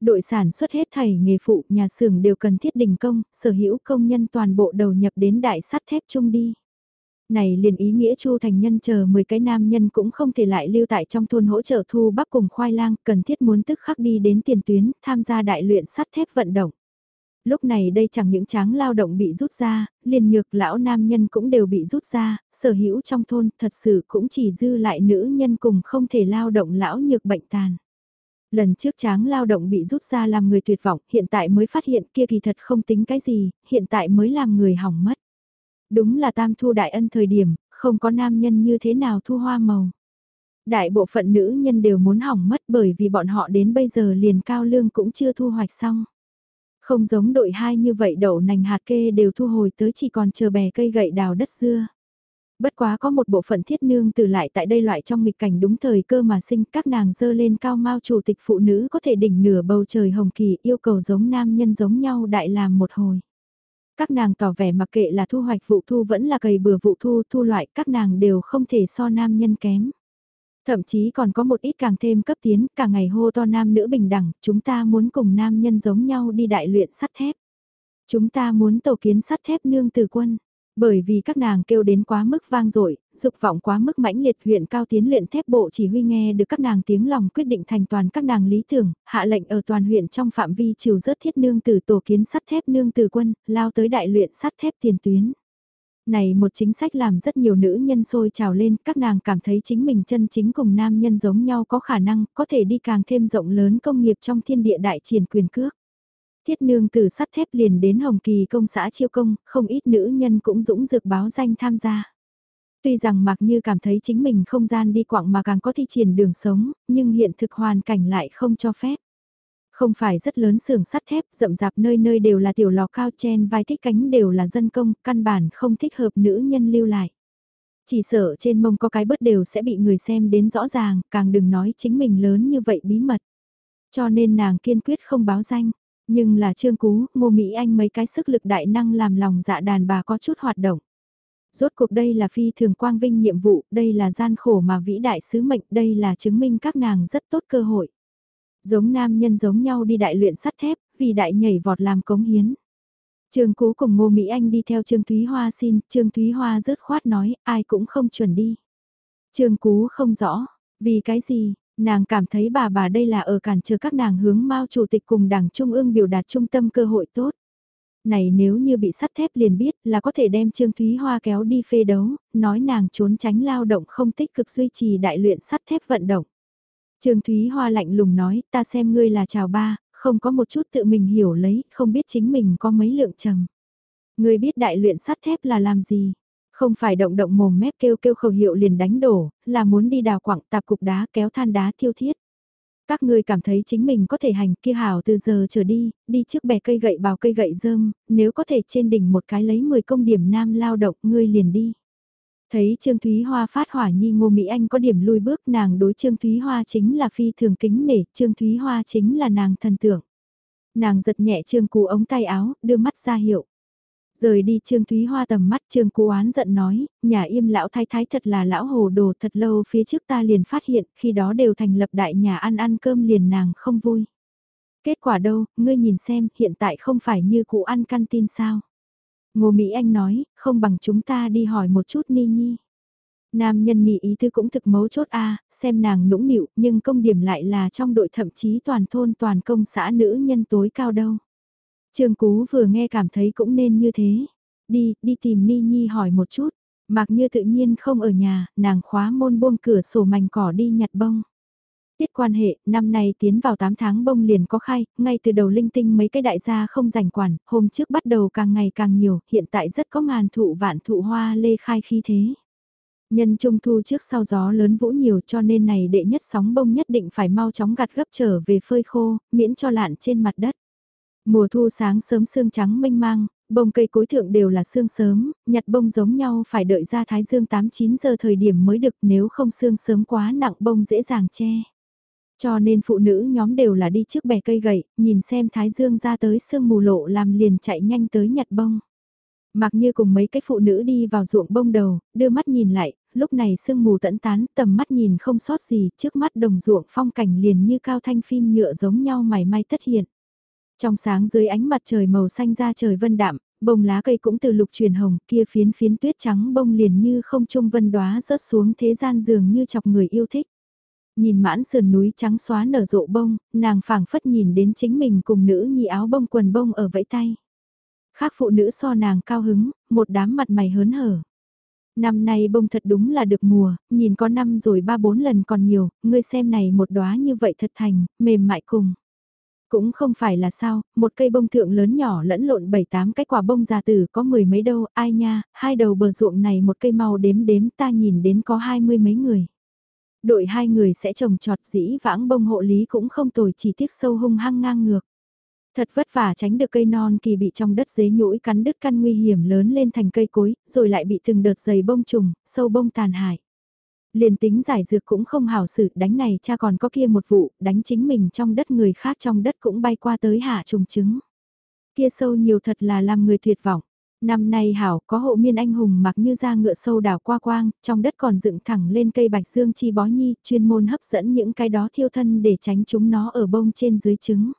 Đội sản xuất hết thảy nghề phụ, nhà xưởng đều cần thiết đình công, sở hữu công nhân toàn bộ đầu nhập đến đại sắt thép chung đi. Này liền ý nghĩa Chu Thành Nhân chờ 10 cái nam nhân cũng không thể lại lưu tại trong thôn hỗ trợ thu bắp cùng khoai lang, cần thiết muốn tức khắc đi đến tiền tuyến, tham gia đại luyện sắt thép vận động. Lúc này đây chẳng những tráng lao động bị rút ra, liền nhược lão nam nhân cũng đều bị rút ra, sở hữu trong thôn thật sự cũng chỉ dư lại nữ nhân cùng không thể lao động lão nhược bệnh tàn. Lần trước tráng lao động bị rút ra làm người tuyệt vọng, hiện tại mới phát hiện kia kỳ thật không tính cái gì, hiện tại mới làm người hỏng mất. Đúng là tam thu đại ân thời điểm, không có nam nhân như thế nào thu hoa màu. Đại bộ phận nữ nhân đều muốn hỏng mất bởi vì bọn họ đến bây giờ liền cao lương cũng chưa thu hoạch xong. Không giống đội hai như vậy đậu nành hạt kê đều thu hồi tới chỉ còn chờ bè cây gậy đào đất dưa. Bất quá có một bộ phận thiết nương từ lại tại đây loại trong nghịch cảnh đúng thời cơ mà sinh các nàng dơ lên cao mao chủ tịch phụ nữ có thể đỉnh nửa bầu trời hồng kỳ yêu cầu giống nam nhân giống nhau đại làm một hồi. Các nàng tỏ vẻ mặc kệ là thu hoạch vụ thu vẫn là cày bừa vụ thu thu loại các nàng đều không thể so nam nhân kém. Thậm chí còn có một ít càng thêm cấp tiến, cả ngày hô to nam nữ bình đẳng, chúng ta muốn cùng nam nhân giống nhau đi đại luyện sắt thép. Chúng ta muốn tổ kiến sắt thép nương từ quân. Bởi vì các nàng kêu đến quá mức vang dội, dục vọng quá mức mãnh liệt huyện cao tiến luyện thép bộ chỉ huy nghe được các nàng tiếng lòng quyết định thành toàn các nàng lý tưởng, hạ lệnh ở toàn huyện trong phạm vi chiều rớt thiết nương từ tổ kiến sắt thép nương từ quân, lao tới đại luyện sắt thép tiền tuyến. Này một chính sách làm rất nhiều nữ nhân sôi trào lên, các nàng cảm thấy chính mình chân chính cùng nam nhân giống nhau có khả năng, có thể đi càng thêm rộng lớn công nghiệp trong thiên địa đại triển quyền cước. Thiết nương từ sắt thép liền đến Hồng Kỳ công xã chiêu công, không ít nữ nhân cũng dũng dược báo danh tham gia. Tuy rằng mặc như cảm thấy chính mình không gian đi quạng mà càng có thi triển đường sống, nhưng hiện thực hoàn cảnh lại không cho phép. Không phải rất lớn xưởng sắt thép, rậm rạp nơi nơi đều là tiểu lò cao chen vai thích cánh đều là dân công, căn bản không thích hợp nữ nhân lưu lại. Chỉ sợ trên mông có cái bớt đều sẽ bị người xem đến rõ ràng, càng đừng nói chính mình lớn như vậy bí mật. Cho nên nàng kiên quyết không báo danh, nhưng là trương cú, ngô Mỹ Anh mấy cái sức lực đại năng làm lòng dạ đàn bà có chút hoạt động. Rốt cuộc đây là phi thường quang vinh nhiệm vụ, đây là gian khổ mà vĩ đại sứ mệnh, đây là chứng minh các nàng rất tốt cơ hội. Giống nam nhân giống nhau đi đại luyện sắt thép, vì đại nhảy vọt làm cống hiến. Trương Cú cùng Ngô Mỹ Anh đi theo Trương Thúy Hoa xin, Trương Thúy Hoa rớt khoát nói, ai cũng không chuẩn đi. Trương Cú không rõ, vì cái gì, nàng cảm thấy bà bà đây là ở cản trở các nàng hướng Mao Chủ tịch cùng Đảng Trung ương biểu đạt trung tâm cơ hội tốt. Này nếu như bị sắt thép liền biết là có thể đem Trương Thúy Hoa kéo đi phê đấu, nói nàng trốn tránh lao động không tích cực duy trì đại luyện sắt thép vận động. Trương Thúy Hoa lạnh lùng nói, ta xem ngươi là chào ba, không có một chút tự mình hiểu lấy, không biết chính mình có mấy lượng trầm. Ngươi biết đại luyện sắt thép là làm gì? Không phải động động mồm mép kêu kêu khẩu hiệu liền đánh đổ, là muốn đi đào quặng tạp cục đá kéo than đá thiêu thiết. Các ngươi cảm thấy chính mình có thể hành kia hảo từ giờ trở đi, đi trước bè cây gậy bào cây gậy dơm nếu có thể trên đỉnh một cái lấy 10 công điểm nam lao động ngươi liền đi. Thấy Trương Thúy Hoa phát hỏa nhi ngô Mỹ Anh có điểm lui bước nàng đối Trương Thúy Hoa chính là phi thường kính nể, Trương Thúy Hoa chính là nàng thần tượng. Nàng giật nhẹ Trương Cú ống tay áo, đưa mắt ra hiệu. Rời đi Trương Thúy Hoa tầm mắt Trương Cú oán giận nói, nhà im lão thái thái thật là lão hồ đồ thật lâu phía trước ta liền phát hiện, khi đó đều thành lập đại nhà ăn ăn cơm liền nàng không vui. Kết quả đâu, ngươi nhìn xem, hiện tại không phải như cụ ăn căn tin sao. Ngô Mỹ Anh nói, không bằng chúng ta đi hỏi một chút Ni Nhi. Nam nhân nị ý tư cũng thực mấu chốt a xem nàng nũng nịu, nhưng công điểm lại là trong đội thậm chí toàn thôn toàn công xã nữ nhân tối cao đâu. Trương Cú vừa nghe cảm thấy cũng nên như thế. Đi, đi tìm Ni Nhi hỏi một chút. Mặc như tự nhiên không ở nhà, nàng khóa môn buông cửa sổ mảnh cỏ đi nhặt bông. Tiết quan hệ, năm nay tiến vào 8 tháng bông liền có khai, ngay từ đầu linh tinh mấy cái đại gia không rảnh quản, hôm trước bắt đầu càng ngày càng nhiều, hiện tại rất có ngàn thụ vạn thụ hoa lê khai khi thế. Nhân trung thu trước sau gió lớn vũ nhiều cho nên này đệ nhất sóng bông nhất định phải mau chóng gặt gấp trở về phơi khô, miễn cho lạn trên mặt đất. Mùa thu sáng sớm sương trắng mênh mang, bông cây cối thượng đều là sương sớm, nhặt bông giống nhau phải đợi ra thái dương 8-9 giờ thời điểm mới được nếu không sương sớm quá nặng bông dễ dàng che. Cho nên phụ nữ nhóm đều là đi trước bè cây gậy, nhìn xem thái dương ra tới sương mù lộ làm liền chạy nhanh tới nhặt bông. Mặc như cùng mấy cái phụ nữ đi vào ruộng bông đầu, đưa mắt nhìn lại, lúc này sương mù tẫn tán, tầm mắt nhìn không sót gì, trước mắt đồng ruộng phong cảnh liền như cao thanh phim nhựa giống nhau mày may tất hiện. Trong sáng dưới ánh mặt trời màu xanh ra trời vân đạm, bông lá cây cũng từ lục truyền hồng, kia phiến phiến tuyết trắng bông liền như không trung vân đóa rớt xuống thế gian dường như chọc người yêu thích. Nhìn mãn sườn núi trắng xóa nở rộ bông, nàng phảng phất nhìn đến chính mình cùng nữ nhi áo bông quần bông ở vẫy tay. Khác phụ nữ so nàng cao hứng, một đám mặt mày hớn hở. Năm nay bông thật đúng là được mùa, nhìn có năm rồi ba bốn lần còn nhiều, ngươi xem này một đóa như vậy thật thành, mềm mại cùng. Cũng không phải là sao, một cây bông thượng lớn nhỏ lẫn lộn bảy tám cái quả bông già tử có mười mấy đâu, ai nha, hai đầu bờ ruộng này một cây màu đếm đếm ta nhìn đến có hai mươi mấy người. Đội hai người sẽ trồng trọt dĩ vãng bông hộ lý cũng không tồi chỉ tiếc sâu hung hăng ngang ngược. Thật vất vả tránh được cây non kỳ bị trong đất dế nhũi cắn đứt căn nguy hiểm lớn lên thành cây cối, rồi lại bị từng đợt dày bông trùng, sâu bông tàn hại. Liền tính giải dược cũng không hảo xử, đánh này cha còn có kia một vụ, đánh chính mình trong đất người khác trong đất cũng bay qua tới hạ trùng trứng. Kia sâu nhiều thật là làm người tuyệt vọng. Năm nay hảo có hộ miên anh hùng mặc như da ngựa sâu đảo qua quang, trong đất còn dựng thẳng lên cây bạch dương chi bó nhi, chuyên môn hấp dẫn những cái đó thiêu thân để tránh chúng nó ở bông trên dưới trứng.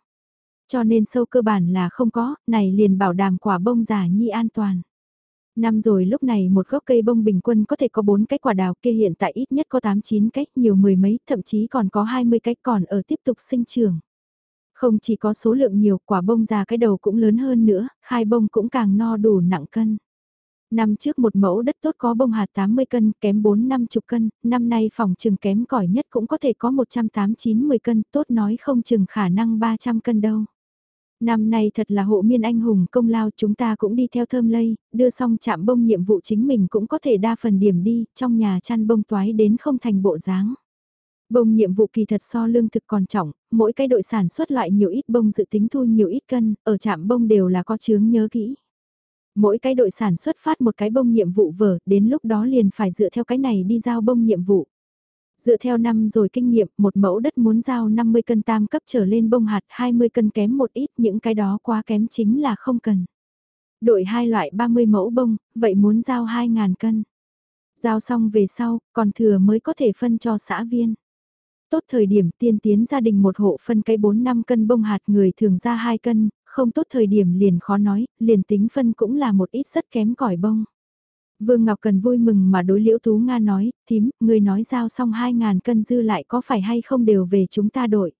Cho nên sâu cơ bản là không có, này liền bảo đảm quả bông giả nhi an toàn. Năm rồi lúc này một gốc cây bông bình quân có thể có 4 cái quả đào kia hiện tại ít nhất có 8-9 cái, nhiều mười mấy, thậm chí còn có 20 cái còn ở tiếp tục sinh trưởng. Không chỉ có số lượng nhiều, quả bông già cái đầu cũng lớn hơn nữa, khai bông cũng càng no đủ nặng cân. Năm trước một mẫu đất tốt có bông hạt 80 cân, kém 4 năm chục cân, năm nay phòng trừng kém cỏi nhất cũng có thể có 189-10 cân, tốt nói không chừng khả năng 300 cân đâu. Năm nay thật là hộ miên anh hùng công lao chúng ta cũng đi theo thơm lây, đưa xong chạm bông nhiệm vụ chính mình cũng có thể đa phần điểm đi, trong nhà chăn bông toái đến không thành bộ dáng. Bông nhiệm vụ kỳ thật so lương thực còn trọng, mỗi cái đội sản xuất loại nhiều ít bông dự tính thu nhiều ít cân, ở trạm bông đều là có chướng nhớ kỹ. Mỗi cái đội sản xuất phát một cái bông nhiệm vụ vở, đến lúc đó liền phải dựa theo cái này đi giao bông nhiệm vụ. Dựa theo năm rồi kinh nghiệm, một mẫu đất muốn giao 50 cân tam cấp trở lên bông hạt 20 cân kém một ít, những cái đó quá kém chính là không cần. Đội hai loại 30 mẫu bông, vậy muốn giao 2.000 cân. Giao xong về sau, còn thừa mới có thể phân cho xã viên. Tốt thời điểm tiên tiến gia đình một hộ phân cây 4 năm cân bông hạt người thường ra 2 cân, không tốt thời điểm liền khó nói, liền tính phân cũng là một ít rất kém cỏi bông. Vương Ngọc Cần vui mừng mà đối Liễu Tú Nga nói, thím, người nói giao xong 2.000 cân dư lại có phải hay không đều về chúng ta đội.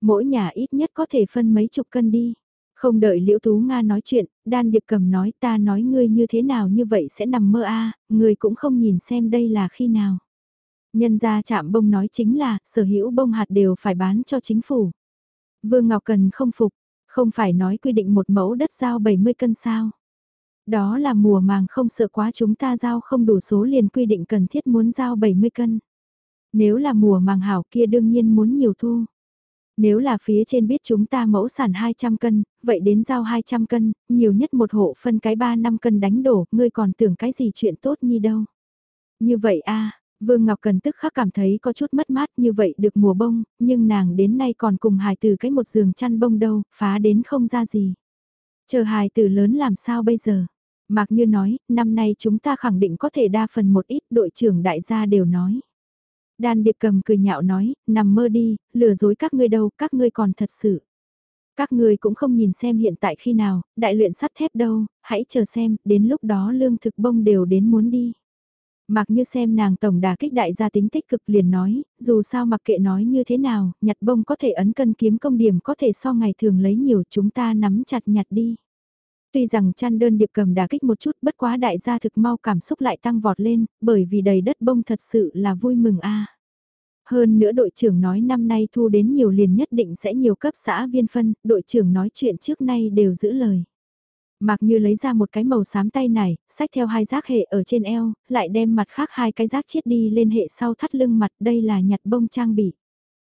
Mỗi nhà ít nhất có thể phân mấy chục cân đi. Không đợi Liễu Tú Nga nói chuyện, Đan Điệp cầm nói ta nói ngươi như thế nào như vậy sẽ nằm mơ a à, người cũng không nhìn xem đây là khi nào. Nhân gia chạm bông nói chính là, sở hữu bông hạt đều phải bán cho chính phủ. Vương Ngọc Cần không phục, không phải nói quy định một mẫu đất giao 70 cân sao. Đó là mùa màng không sợ quá chúng ta giao không đủ số liền quy định cần thiết muốn giao 70 cân. Nếu là mùa màng hảo kia đương nhiên muốn nhiều thu. Nếu là phía trên biết chúng ta mẫu sản 200 cân, vậy đến giao 200 cân, nhiều nhất một hộ phân cái 3 năm cân đánh đổ, ngươi còn tưởng cái gì chuyện tốt như đâu. Như vậy a Vương Ngọc Cần tức khắc cảm thấy có chút mất mát như vậy được mùa bông, nhưng nàng đến nay còn cùng hài từ cái một giường chăn bông đâu, phá đến không ra gì. Chờ hài tử lớn làm sao bây giờ? Mạc Như nói, năm nay chúng ta khẳng định có thể đa phần một ít đội trưởng đại gia đều nói. Đan Điệp cầm cười nhạo nói, nằm mơ đi, lừa dối các ngươi đâu, các ngươi còn thật sự. Các ngươi cũng không nhìn xem hiện tại khi nào, đại luyện sắt thép đâu, hãy chờ xem, đến lúc đó lương thực bông đều đến muốn đi. Mặc như xem nàng tổng đà kích đại gia tính tích cực liền nói, dù sao mặc kệ nói như thế nào, nhặt bông có thể ấn cân kiếm công điểm có thể so ngày thường lấy nhiều chúng ta nắm chặt nhặt đi. Tuy rằng chăn đơn điệp cầm đà kích một chút bất quá đại gia thực mau cảm xúc lại tăng vọt lên, bởi vì đầy đất bông thật sự là vui mừng a. Hơn nữa đội trưởng nói năm nay thu đến nhiều liền nhất định sẽ nhiều cấp xã viên phân, đội trưởng nói chuyện trước nay đều giữ lời. Mạc Như lấy ra một cái màu xám tay này, xách theo hai rác hệ ở trên eo, lại đem mặt khác hai cái rác chiết đi lên hệ sau thắt lưng mặt, đây là nhặt bông trang bị.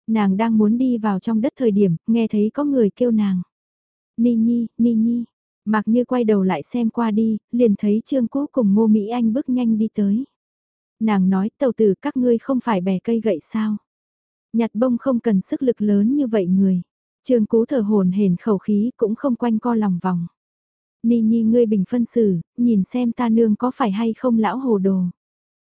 Nàng đang muốn đi vào trong đất thời điểm, nghe thấy có người kêu nàng. Ni Nhi, Ni Nhi. Mạc Như quay đầu lại xem qua đi, liền thấy Trương Cú cùng Ngô Mỹ Anh bước nhanh đi tới. Nàng nói tàu tử các ngươi không phải bẻ cây gậy sao. Nhặt bông không cần sức lực lớn như vậy người. Trương Cú thở hồn hển khẩu khí cũng không quanh co lòng vòng. Ni Nhi ngươi bình phân xử, nhìn xem ta nương có phải hay không lão hồ đồ.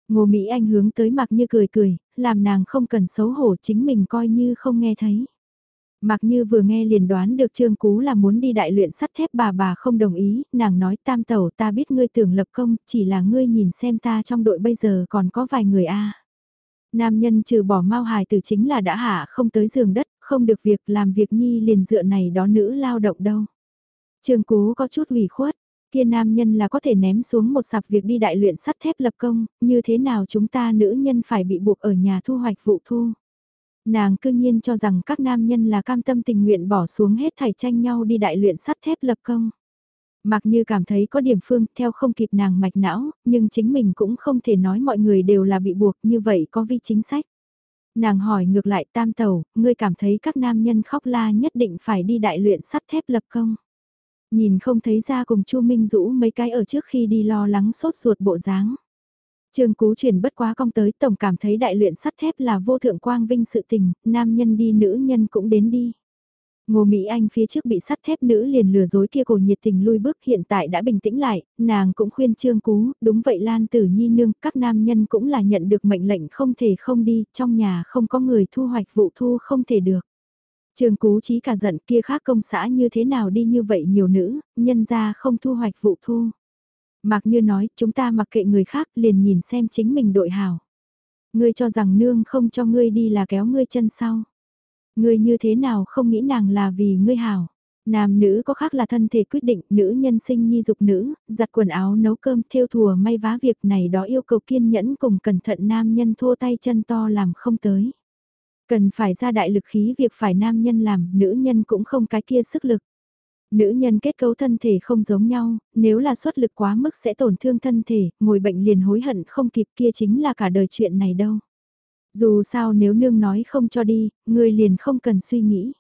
Ngô Mỹ Anh hướng tới Mạc Như cười cười, làm nàng không cần xấu hổ chính mình coi như không nghe thấy mặc Như vừa nghe liền đoán được Trương Cú là muốn đi đại luyện sắt thép bà bà không đồng ý, nàng nói tam tẩu ta biết ngươi tưởng lập công, chỉ là ngươi nhìn xem ta trong đội bây giờ còn có vài người a. Nam nhân trừ bỏ mau hài từ chính là đã hạ không tới giường đất, không được việc làm việc nhi liền dựa này đó nữ lao động đâu. Trương Cú có chút ủy khuất, kia nam nhân là có thể ném xuống một sạp việc đi đại luyện sắt thép lập công, như thế nào chúng ta nữ nhân phải bị buộc ở nhà thu hoạch vụ thu. Nàng cư nhiên cho rằng các nam nhân là cam tâm tình nguyện bỏ xuống hết thảy tranh nhau đi đại luyện sắt thép lập công. Mặc như cảm thấy có điểm phương theo không kịp nàng mạch não, nhưng chính mình cũng không thể nói mọi người đều là bị buộc như vậy có vi chính sách. Nàng hỏi ngược lại tam tàu, ngươi cảm thấy các nam nhân khóc la nhất định phải đi đại luyện sắt thép lập công. Nhìn không thấy ra cùng Chu Minh Dũ mấy cái ở trước khi đi lo lắng sốt ruột bộ dáng. Trương Cú chuyển bất quá công tới tổng cảm thấy đại luyện sắt thép là vô thượng quang vinh sự tình, nam nhân đi nữ nhân cũng đến đi. Ngô Mỹ Anh phía trước bị sắt thép nữ liền lừa dối kia cổ nhiệt tình lui bước hiện tại đã bình tĩnh lại, nàng cũng khuyên Trương Cú, đúng vậy Lan Tử Nhi Nương, các nam nhân cũng là nhận được mệnh lệnh không thể không đi, trong nhà không có người thu hoạch vụ thu không thể được. Trương Cú chí cả giận kia khác công xã như thế nào đi như vậy nhiều nữ, nhân ra không thu hoạch vụ thu. Mạc Như nói, chúng ta mặc kệ người khác liền nhìn xem chính mình đội hảo. Ngươi cho rằng nương không cho ngươi đi là kéo ngươi chân sau. Ngươi như thế nào không nghĩ nàng là vì ngươi hảo. Nam nữ có khác là thân thể quyết định, nữ nhân sinh nhi dục nữ, giặt quần áo nấu cơm thêu thùa may vá việc này đó yêu cầu kiên nhẫn cùng cẩn thận nam nhân thô tay chân to làm không tới. Cần phải ra đại lực khí việc phải nam nhân làm, nữ nhân cũng không cái kia sức lực. Nữ nhân kết cấu thân thể không giống nhau, nếu là xuất lực quá mức sẽ tổn thương thân thể, ngồi bệnh liền hối hận không kịp kia chính là cả đời chuyện này đâu. Dù sao nếu nương nói không cho đi, người liền không cần suy nghĩ.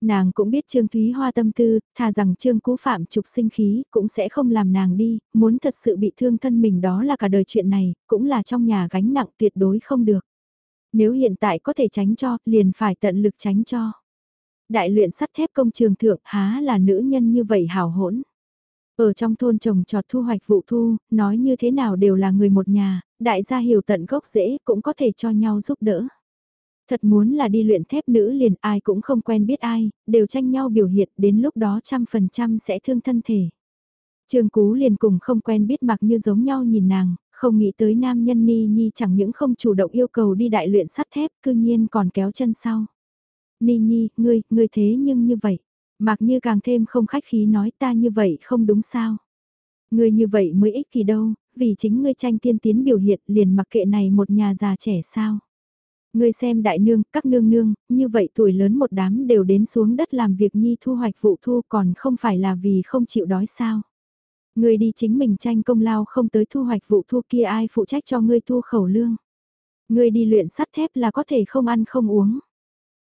Nàng cũng biết Trương Thúy Hoa tâm tư, thà rằng Trương Cú Phạm trục sinh khí, cũng sẽ không làm nàng đi, muốn thật sự bị thương thân mình đó là cả đời chuyện này, cũng là trong nhà gánh nặng tuyệt đối không được. Nếu hiện tại có thể tránh cho, liền phải tận lực tránh cho. Đại luyện sắt thép công trường thượng há là nữ nhân như vậy hào hỗn. Ở trong thôn trồng trọt thu hoạch vụ thu, nói như thế nào đều là người một nhà, đại gia hiểu tận gốc dễ cũng có thể cho nhau giúp đỡ. Thật muốn là đi luyện thép nữ liền ai cũng không quen biết ai, đều tranh nhau biểu hiện đến lúc đó trăm phần trăm sẽ thương thân thể. Trương Cú liền cùng không quen biết mặc như giống nhau nhìn nàng, không nghĩ tới nam nhân Ni Nhi chẳng những không chủ động yêu cầu đi đại luyện sắt thép, cư nhiên còn kéo chân sau. Ni Nhi, ngươi, ngươi thế nhưng như vậy. Mặc như càng thêm không khách khí nói ta như vậy không đúng sao. Ngươi như vậy mới ích kỳ đâu, vì chính ngươi tranh tiên tiến biểu hiện liền mặc kệ này một nhà già trẻ sao. Ngươi xem đại nương, các nương nương, như vậy tuổi lớn một đám đều đến xuống đất làm việc nhi thu hoạch vụ thu còn không phải là vì không chịu đói sao. Ngươi đi chính mình tranh công lao không tới thu hoạch vụ thu kia ai phụ trách cho ngươi thu khẩu lương. Ngươi đi luyện sắt thép là có thể không ăn không uống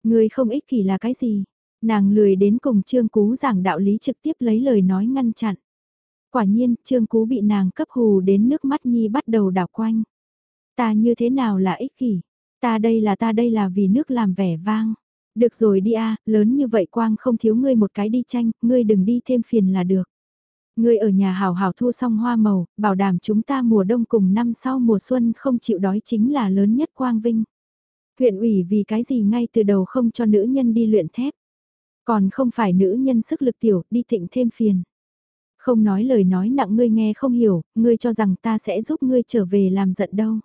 người không ích kỷ là cái gì? Nàng lười đến cùng Trương Cú giảng đạo lý trực tiếp lấy lời nói ngăn chặn. Quả nhiên, Trương Cú bị nàng cấp hù đến nước mắt nhi bắt đầu đảo quanh. Ta như thế nào là ích kỷ? Ta đây là ta đây là vì nước làm vẻ vang. Được rồi đi a, lớn như vậy quang không thiếu ngươi một cái đi tranh, ngươi đừng đi thêm phiền là được. Ngươi ở nhà hào hào thu xong hoa màu, bảo đảm chúng ta mùa đông cùng năm sau mùa xuân không chịu đói chính là lớn nhất quang vinh. Huyện ủy vì cái gì ngay từ đầu không cho nữ nhân đi luyện thép. Còn không phải nữ nhân sức lực tiểu, đi thịnh thêm phiền. Không nói lời nói nặng ngươi nghe không hiểu, ngươi cho rằng ta sẽ giúp ngươi trở về làm giận đâu.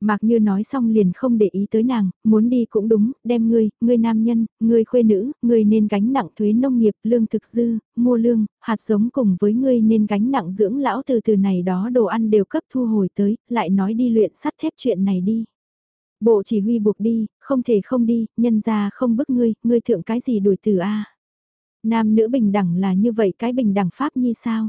Mạc Như nói xong liền không để ý tới nàng, muốn đi cũng đúng, đem ngươi, ngươi nam nhân, ngươi khuê nữ, ngươi nên gánh nặng thuế nông nghiệp, lương thực dư, mua lương, hạt giống cùng với ngươi nên gánh nặng dưỡng lão từ từ này đó đồ ăn đều cấp thu hồi tới, lại nói đi luyện sắt thép chuyện này đi. Bộ chỉ huy buộc đi, không thể không đi, nhân ra không bức ngươi, ngươi thượng cái gì đuổi từ A. Nam nữ bình đẳng là như vậy cái bình đẳng pháp như sao?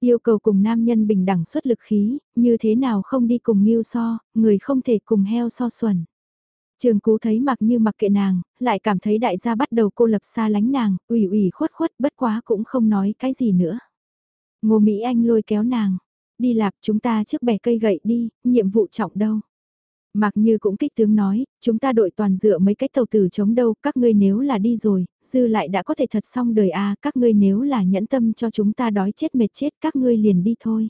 Yêu cầu cùng nam nhân bình đẳng xuất lực khí, như thế nào không đi cùng nghiêu so, người không thể cùng heo so xuẩn. Trường cú thấy mặc như mặc kệ nàng, lại cảm thấy đại gia bắt đầu cô lập xa lánh nàng, ủy ủy khuất khuất bất quá cũng không nói cái gì nữa. Ngô Mỹ Anh lôi kéo nàng, đi lạp chúng ta trước bẻ cây gậy đi, nhiệm vụ trọng đâu. Mạc Như cũng kích tướng nói, chúng ta đội toàn dựa mấy cái tàu tử chống đâu, các ngươi nếu là đi rồi, dư lại đã có thể thật xong đời a các ngươi nếu là nhẫn tâm cho chúng ta đói chết mệt chết các ngươi liền đi thôi.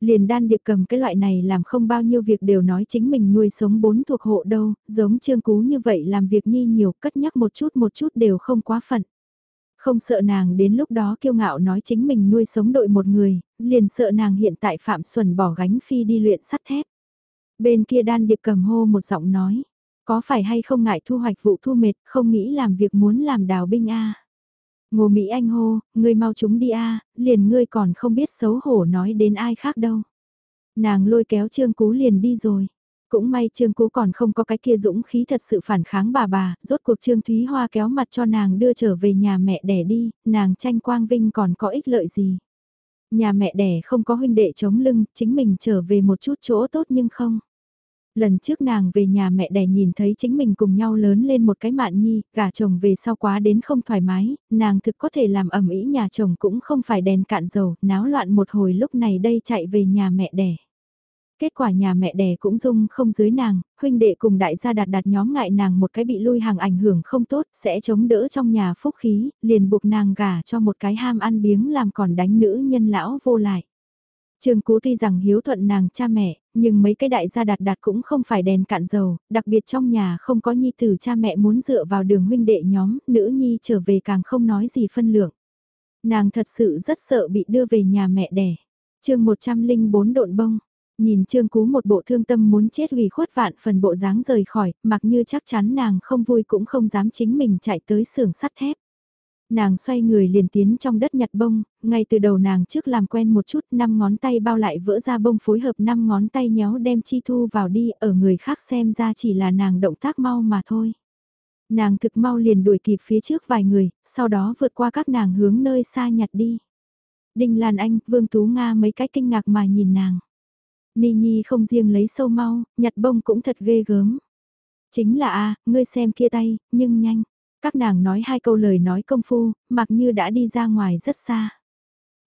Liền đan điệp cầm cái loại này làm không bao nhiêu việc đều nói chính mình nuôi sống bốn thuộc hộ đâu, giống trương cú như vậy làm việc nhi nhiều cất nhắc một chút một chút đều không quá phận. Không sợ nàng đến lúc đó kiêu ngạo nói chính mình nuôi sống đội một người, liền sợ nàng hiện tại Phạm Xuân bỏ gánh phi đi luyện sắt thép. Bên kia đan điệp cầm hô một giọng nói, có phải hay không ngại thu hoạch vụ thu mệt, không nghĩ làm việc muốn làm đào binh a Ngô Mỹ Anh hô, ngươi mau chúng đi a liền ngươi còn không biết xấu hổ nói đến ai khác đâu. Nàng lôi kéo Trương Cú liền đi rồi. Cũng may Trương Cú còn không có cái kia dũng khí thật sự phản kháng bà bà, rốt cuộc Trương Thúy Hoa kéo mặt cho nàng đưa trở về nhà mẹ đẻ đi, nàng tranh quang vinh còn có ích lợi gì. Nhà mẹ đẻ không có huynh đệ chống lưng, chính mình trở về một chút chỗ tốt nhưng không. Lần trước nàng về nhà mẹ đẻ nhìn thấy chính mình cùng nhau lớn lên một cái mạn nhi, gả chồng về sau quá đến không thoải mái, nàng thực có thể làm ẩm ý nhà chồng cũng không phải đèn cạn dầu, náo loạn một hồi lúc này đây chạy về nhà mẹ đẻ. Kết quả nhà mẹ đẻ cũng dung không dưới nàng, huynh đệ cùng đại gia đạt đạt nhóm ngại nàng một cái bị lui hàng ảnh hưởng không tốt, sẽ chống đỡ trong nhà phúc khí, liền buộc nàng gả cho một cái ham ăn biếng làm còn đánh nữ nhân lão vô lại. Trương Cú tuy rằng hiếu thuận nàng cha mẹ, nhưng mấy cái đại gia đạt đạt cũng không phải đèn cạn dầu, đặc biệt trong nhà không có nhi tử cha mẹ muốn dựa vào đường huynh đệ nhóm, nữ nhi trở về càng không nói gì phân lượng. Nàng thật sự rất sợ bị đưa về nhà mẹ đẻ. chương 104 độn bông, nhìn Trương Cú một bộ thương tâm muốn chết vì khuất vạn phần bộ dáng rời khỏi, mặc như chắc chắn nàng không vui cũng không dám chính mình chạy tới xưởng sắt thép. Nàng xoay người liền tiến trong đất nhặt bông, ngay từ đầu nàng trước làm quen một chút năm ngón tay bao lại vỡ ra bông phối hợp năm ngón tay nhéo đem chi thu vào đi ở người khác xem ra chỉ là nàng động tác mau mà thôi. Nàng thực mau liền đuổi kịp phía trước vài người, sau đó vượt qua các nàng hướng nơi xa nhặt đi. Đinh Lan Anh, Vương Tú Nga mấy cái kinh ngạc mà nhìn nàng. Ni Nhi không riêng lấy sâu mau, nhặt bông cũng thật ghê gớm. Chính là a ngươi xem kia tay, nhưng nhanh. Các nàng nói hai câu lời nói công phu, mặc như đã đi ra ngoài rất xa.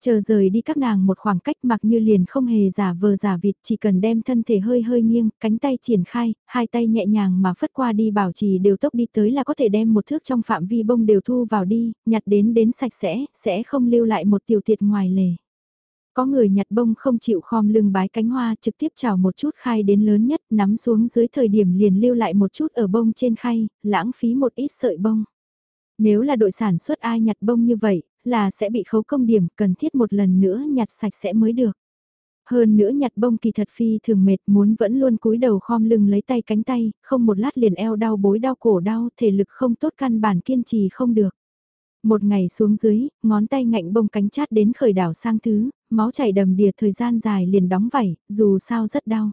Chờ rời đi các nàng một khoảng cách mặc như liền không hề giả vờ giả vịt chỉ cần đem thân thể hơi hơi nghiêng, cánh tay triển khai, hai tay nhẹ nhàng mà phất qua đi bảo trì đều tốc đi tới là có thể đem một thước trong phạm vi bông đều thu vào đi, nhặt đến đến sạch sẽ, sẽ không lưu lại một tiểu tiệt ngoài lề. Có người nhặt bông không chịu khom lưng bái cánh hoa trực tiếp chào một chút khai đến lớn nhất nắm xuống dưới thời điểm liền lưu lại một chút ở bông trên khay, lãng phí một ít sợi bông. Nếu là đội sản xuất ai nhặt bông như vậy, là sẽ bị khấu công điểm, cần thiết một lần nữa nhặt sạch sẽ mới được. Hơn nữa nhặt bông kỳ thật phi thường mệt muốn vẫn luôn cúi đầu khom lưng lấy tay cánh tay, không một lát liền eo đau bối đau cổ đau, thể lực không tốt căn bản kiên trì không được. Một ngày xuống dưới, ngón tay ngạnh bông cánh chát đến khởi đảo sang thứ, máu chảy đầm đìa thời gian dài liền đóng vảy, dù sao rất đau.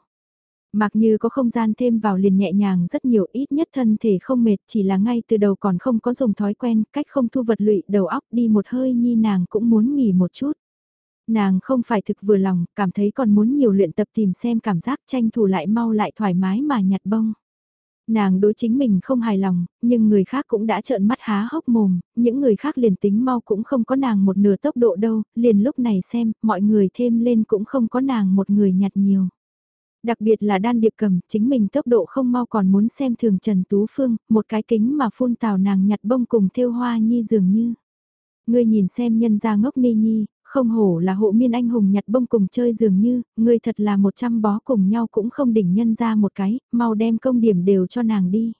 Mặc như có không gian thêm vào liền nhẹ nhàng rất nhiều ít nhất thân thể không mệt chỉ là ngay từ đầu còn không có dùng thói quen cách không thu vật lụy đầu óc đi một hơi nhi nàng cũng muốn nghỉ một chút. Nàng không phải thực vừa lòng, cảm thấy còn muốn nhiều luyện tập tìm xem cảm giác tranh thủ lại mau lại thoải mái mà nhặt bông. Nàng đối chính mình không hài lòng, nhưng người khác cũng đã trợn mắt há hốc mồm, những người khác liền tính mau cũng không có nàng một nửa tốc độ đâu, liền lúc này xem, mọi người thêm lên cũng không có nàng một người nhặt nhiều. Đặc biệt là đan điệp cầm, chính mình tốc độ không mau còn muốn xem thường Trần Tú Phương, một cái kính mà phun tào nàng nhặt bông cùng thêu hoa nhi dường như. Ngươi nhìn xem nhân gia ngốc ni nhi, không hổ là hộ miên anh hùng nhặt bông cùng chơi dường như, người thật là một trăm bó cùng nhau cũng không đỉnh nhân ra một cái, mau đem công điểm đều cho nàng đi.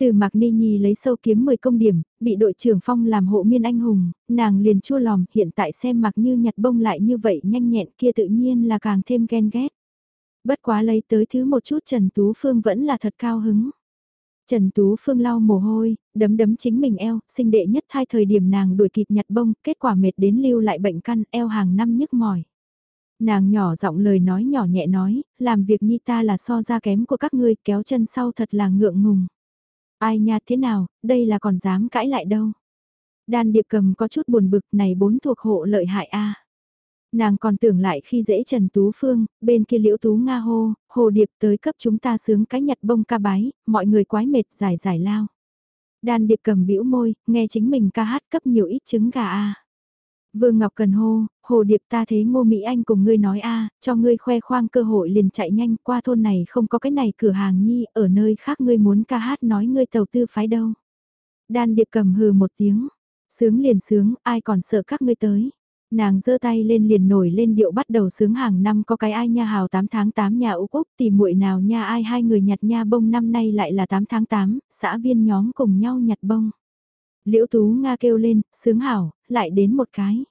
Từ Mạc Ni Nhi lấy sâu kiếm 10 công điểm, bị đội trưởng Phong làm hộ miên anh hùng, nàng liền chua lòm, hiện tại xem Mạc Như nhặt bông lại như vậy nhanh nhẹn kia tự nhiên là càng thêm ghen ghét. Bất quá lấy tới thứ một chút Trần Tú Phương vẫn là thật cao hứng. Trần Tú Phương lau mồ hôi, đấm đấm chính mình eo, sinh đệ nhất thai thời điểm nàng đuổi kịp nhặt bông, kết quả mệt đến lưu lại bệnh căn, eo hàng năm nhức mỏi. Nàng nhỏ giọng lời nói nhỏ nhẹ nói, làm việc nhi ta là so ra kém của các ngươi kéo chân sau thật là ngượng ngùng. Ai nha thế nào, đây là còn dám cãi lại đâu. Đan điệp cầm có chút buồn bực này bốn thuộc hộ lợi hại a Nàng còn tưởng lại khi dễ Trần Tú Phương, bên kia liễu Tú Nga hô, hồ điệp tới cấp chúng ta sướng cái nhặt bông ca bái, mọi người quái mệt giải giải lao. Đan điệp cầm bĩu môi, nghe chính mình ca hát cấp nhiều ít trứng gà a. Vương Ngọc Cần hô, hồ điệp ta thế ngô Mỹ Anh cùng ngươi nói a, cho ngươi khoe khoang cơ hội liền chạy nhanh qua thôn này không có cái này cửa hàng nhi, ở nơi khác ngươi muốn ca hát nói ngươi tàu tư phái đâu. Đan điệp cầm hừ một tiếng, sướng liền sướng, ai còn sợ các ngươi tới. Nàng giơ tay lên liền nổi lên điệu bắt đầu sướng hàng năm có cái ai nha hào 8 tháng 8 nhà úc Quốc thì muội nào nha ai hai người nhặt nha bông năm nay lại là 8 tháng 8, xã viên nhóm cùng nhau nhặt bông. Liễu Tú Nga kêu lên, sướng hảo, lại đến một cái.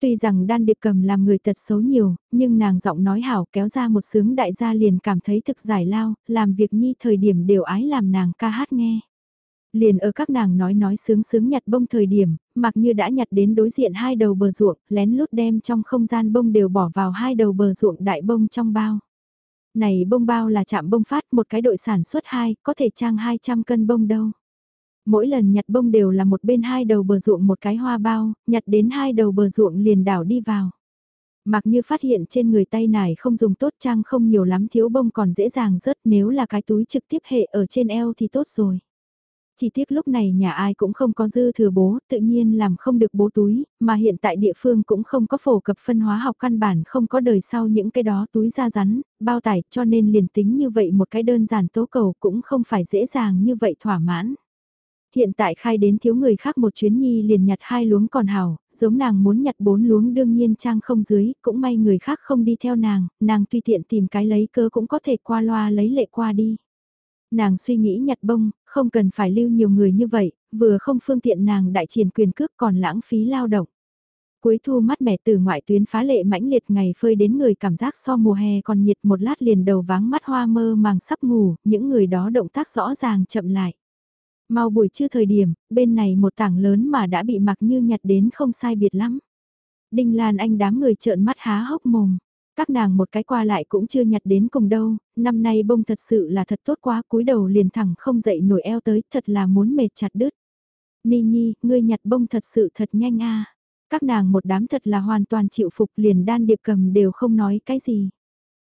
Tuy rằng đan điệp cầm làm người tật xấu nhiều, nhưng nàng giọng nói hảo kéo ra một sướng đại gia liền cảm thấy thực giải lao, làm việc nhi thời điểm đều ái làm nàng ca hát nghe. Liền ở các nàng nói nói sướng sướng nhặt bông thời điểm, mặc như đã nhặt đến đối diện hai đầu bờ ruộng, lén lút đem trong không gian bông đều bỏ vào hai đầu bờ ruộng đại bông trong bao. Này bông bao là chạm bông phát một cái đội sản xuất hai, có thể trang 200 cân bông đâu. Mỗi lần nhặt bông đều là một bên hai đầu bờ ruộng một cái hoa bao, nhặt đến hai đầu bờ ruộng liền đảo đi vào. Mặc như phát hiện trên người tay này không dùng tốt trang không nhiều lắm thiếu bông còn dễ dàng rớt nếu là cái túi trực tiếp hệ ở trên eo thì tốt rồi. Chỉ tiếc lúc này nhà ai cũng không có dư thừa bố, tự nhiên làm không được bố túi, mà hiện tại địa phương cũng không có phổ cập phân hóa học căn bản không có đời sau những cái đó túi da rắn, bao tải cho nên liền tính như vậy một cái đơn giản tố cầu cũng không phải dễ dàng như vậy thỏa mãn. Hiện tại khai đến thiếu người khác một chuyến nhi liền nhặt hai luống còn hào, giống nàng muốn nhặt bốn luống đương nhiên trang không dưới, cũng may người khác không đi theo nàng, nàng tùy tiện tìm cái lấy cơ cũng có thể qua loa lấy lệ qua đi. Nàng suy nghĩ nhặt bông, không cần phải lưu nhiều người như vậy, vừa không phương tiện nàng đại triển quyền cước còn lãng phí lao động. Cuối thu mắt mẻ từ ngoại tuyến phá lệ mãnh liệt ngày phơi đến người cảm giác so mùa hè còn nhiệt một lát liền đầu váng mắt hoa mơ màng sắp ngủ, những người đó động tác rõ ràng chậm lại. Mau buổi trưa thời điểm, bên này một tảng lớn mà đã bị mặc như nhặt đến không sai biệt lắm. Đinh Lan Anh đám người trợn mắt há hốc mồm. Các nàng một cái qua lại cũng chưa nhặt đến cùng đâu, năm nay bông thật sự là thật tốt quá, cúi đầu liền thẳng không dậy nổi eo tới, thật là muốn mệt chặt đứt. Ni Nhi, ngươi nhặt bông thật sự thật nhanh a. Các nàng một đám thật là hoàn toàn chịu phục liền đan điệp cầm đều không nói cái gì.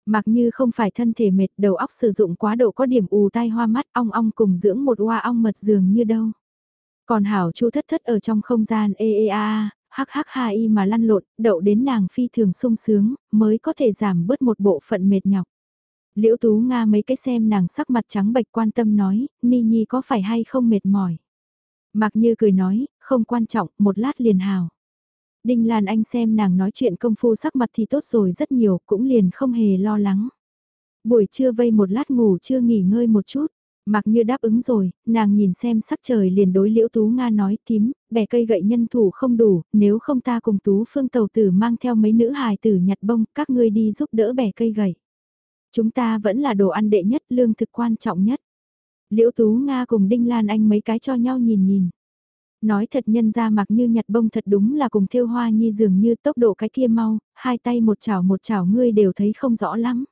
Mặc như không phải thân thể mệt đầu óc sử dụng quá độ có điểm ù tai hoa mắt ong ong cùng dưỡng một hoa ong mật dường như đâu. Còn hảo chu thất thất ở trong không gian ê ê a hắc hắc ha y mà lăn lộn, đậu đến nàng phi thường sung sướng, mới có thể giảm bớt một bộ phận mệt nhọc. Liễu Tú Nga mấy cái xem nàng sắc mặt trắng bệch quan tâm nói, Ni Nhi có phải hay không mệt mỏi. Mặc như cười nói, không quan trọng, một lát liền hào. Đinh Lan Anh xem nàng nói chuyện công phu sắc mặt thì tốt rồi rất nhiều, cũng liền không hề lo lắng. Buổi trưa vây một lát ngủ chưa nghỉ ngơi một chút, mặc như đáp ứng rồi, nàng nhìn xem sắc trời liền đối liễu Tú Nga nói tím, bẻ cây gậy nhân thủ không đủ, nếu không ta cùng Tú Phương Tàu Tử mang theo mấy nữ hài tử nhặt bông, các ngươi đi giúp đỡ bẻ cây gậy. Chúng ta vẫn là đồ ăn đệ nhất, lương thực quan trọng nhất. Liễu Tú Nga cùng Đinh Lan Anh mấy cái cho nhau nhìn nhìn. Nói thật nhân ra mặc như nhặt bông thật đúng là cùng thiêu hoa nhi dường như tốc độ cái kia mau, hai tay một chảo một chảo ngươi đều thấy không rõ lắm.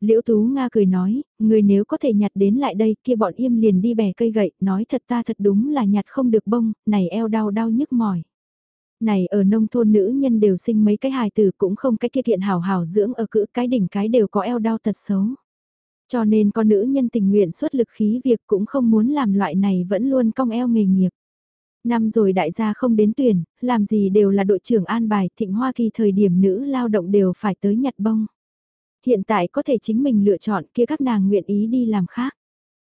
Liễu Tú Nga cười nói, người nếu có thể nhặt đến lại đây kia bọn im liền đi bẻ cây gậy, nói thật ta thật đúng là nhặt không được bông, này eo đau đau nhức mỏi. Này ở nông thôn nữ nhân đều sinh mấy cái hài tử cũng không cái kia thiện hào hào dưỡng ở cữ cái đỉnh cái đều có eo đau tật xấu. Cho nên con nữ nhân tình nguyện xuất lực khí việc cũng không muốn làm loại này vẫn luôn cong eo nghề nghiệp. Năm rồi đại gia không đến tuyển, làm gì đều là đội trưởng an bài, thịnh Hoa Kỳ thời điểm nữ lao động đều phải tới nhặt bông. Hiện tại có thể chính mình lựa chọn kia các nàng nguyện ý đi làm khác.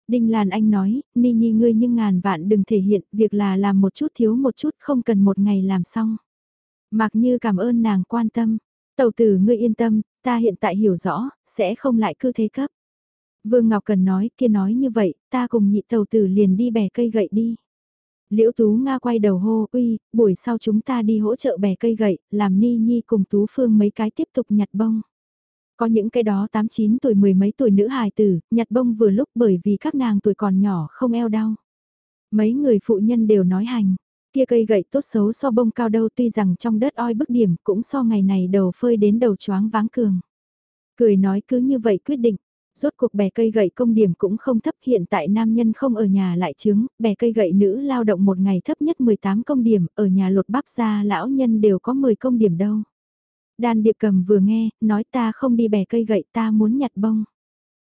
Đinh Lan Anh nói, Ni Nhi ngươi nhưng ngàn vạn đừng thể hiện, việc là làm một chút thiếu một chút không cần một ngày làm xong. Mặc như cảm ơn nàng quan tâm, tàu tử ngươi yên tâm, ta hiện tại hiểu rõ, sẽ không lại cư thế cấp. Vương Ngọc Cần nói, kia nói như vậy, ta cùng nhị tàu tử liền đi bẻ cây gậy đi. Liễu Tú Nga quay đầu hô, uy, buổi sau chúng ta đi hỗ trợ bẻ cây gậy, làm Ni Nhi cùng Tú Phương mấy cái tiếp tục nhặt bông. Có những cái đó 8-9 tuổi mười mấy tuổi nữ hài tử, nhặt bông vừa lúc bởi vì các nàng tuổi còn nhỏ không eo đau. Mấy người phụ nhân đều nói hành, kia cây gậy tốt xấu so bông cao đâu tuy rằng trong đất oi bức điểm cũng so ngày này đầu phơi đến đầu choáng váng cường. Cười nói cứ như vậy quyết định, rốt cuộc bè cây gậy công điểm cũng không thấp hiện tại nam nhân không ở nhà lại chứng, bè cây gậy nữ lao động một ngày thấp nhất 18 công điểm, ở nhà lột bắp ra lão nhân đều có 10 công điểm đâu. Đan điệp cầm vừa nghe, nói ta không đi bẻ cây gậy ta muốn nhặt bông.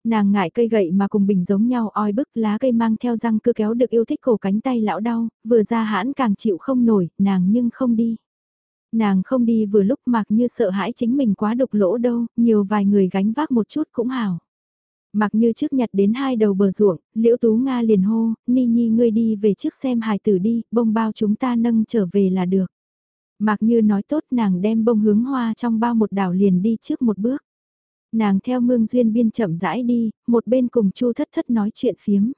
Nàng ngại cây gậy mà cùng bình giống nhau oi bức lá cây mang theo răng cứ kéo được yêu thích cổ cánh tay lão đau, vừa ra hãn càng chịu không nổi, nàng nhưng không đi. Nàng không đi vừa lúc mặc như sợ hãi chính mình quá đục lỗ đâu, nhiều vài người gánh vác một chút cũng hảo. Mặc như trước nhặt đến hai đầu bờ ruộng, liễu tú Nga liền hô, Ni Nhi ngươi đi về trước xem hài tử đi, bông bao chúng ta nâng trở về là được. Mặc như nói tốt nàng đem bông hướng hoa trong bao một đảo liền đi trước một bước. Nàng theo mương duyên biên chậm rãi đi, một bên cùng chu thất thất nói chuyện phiếm.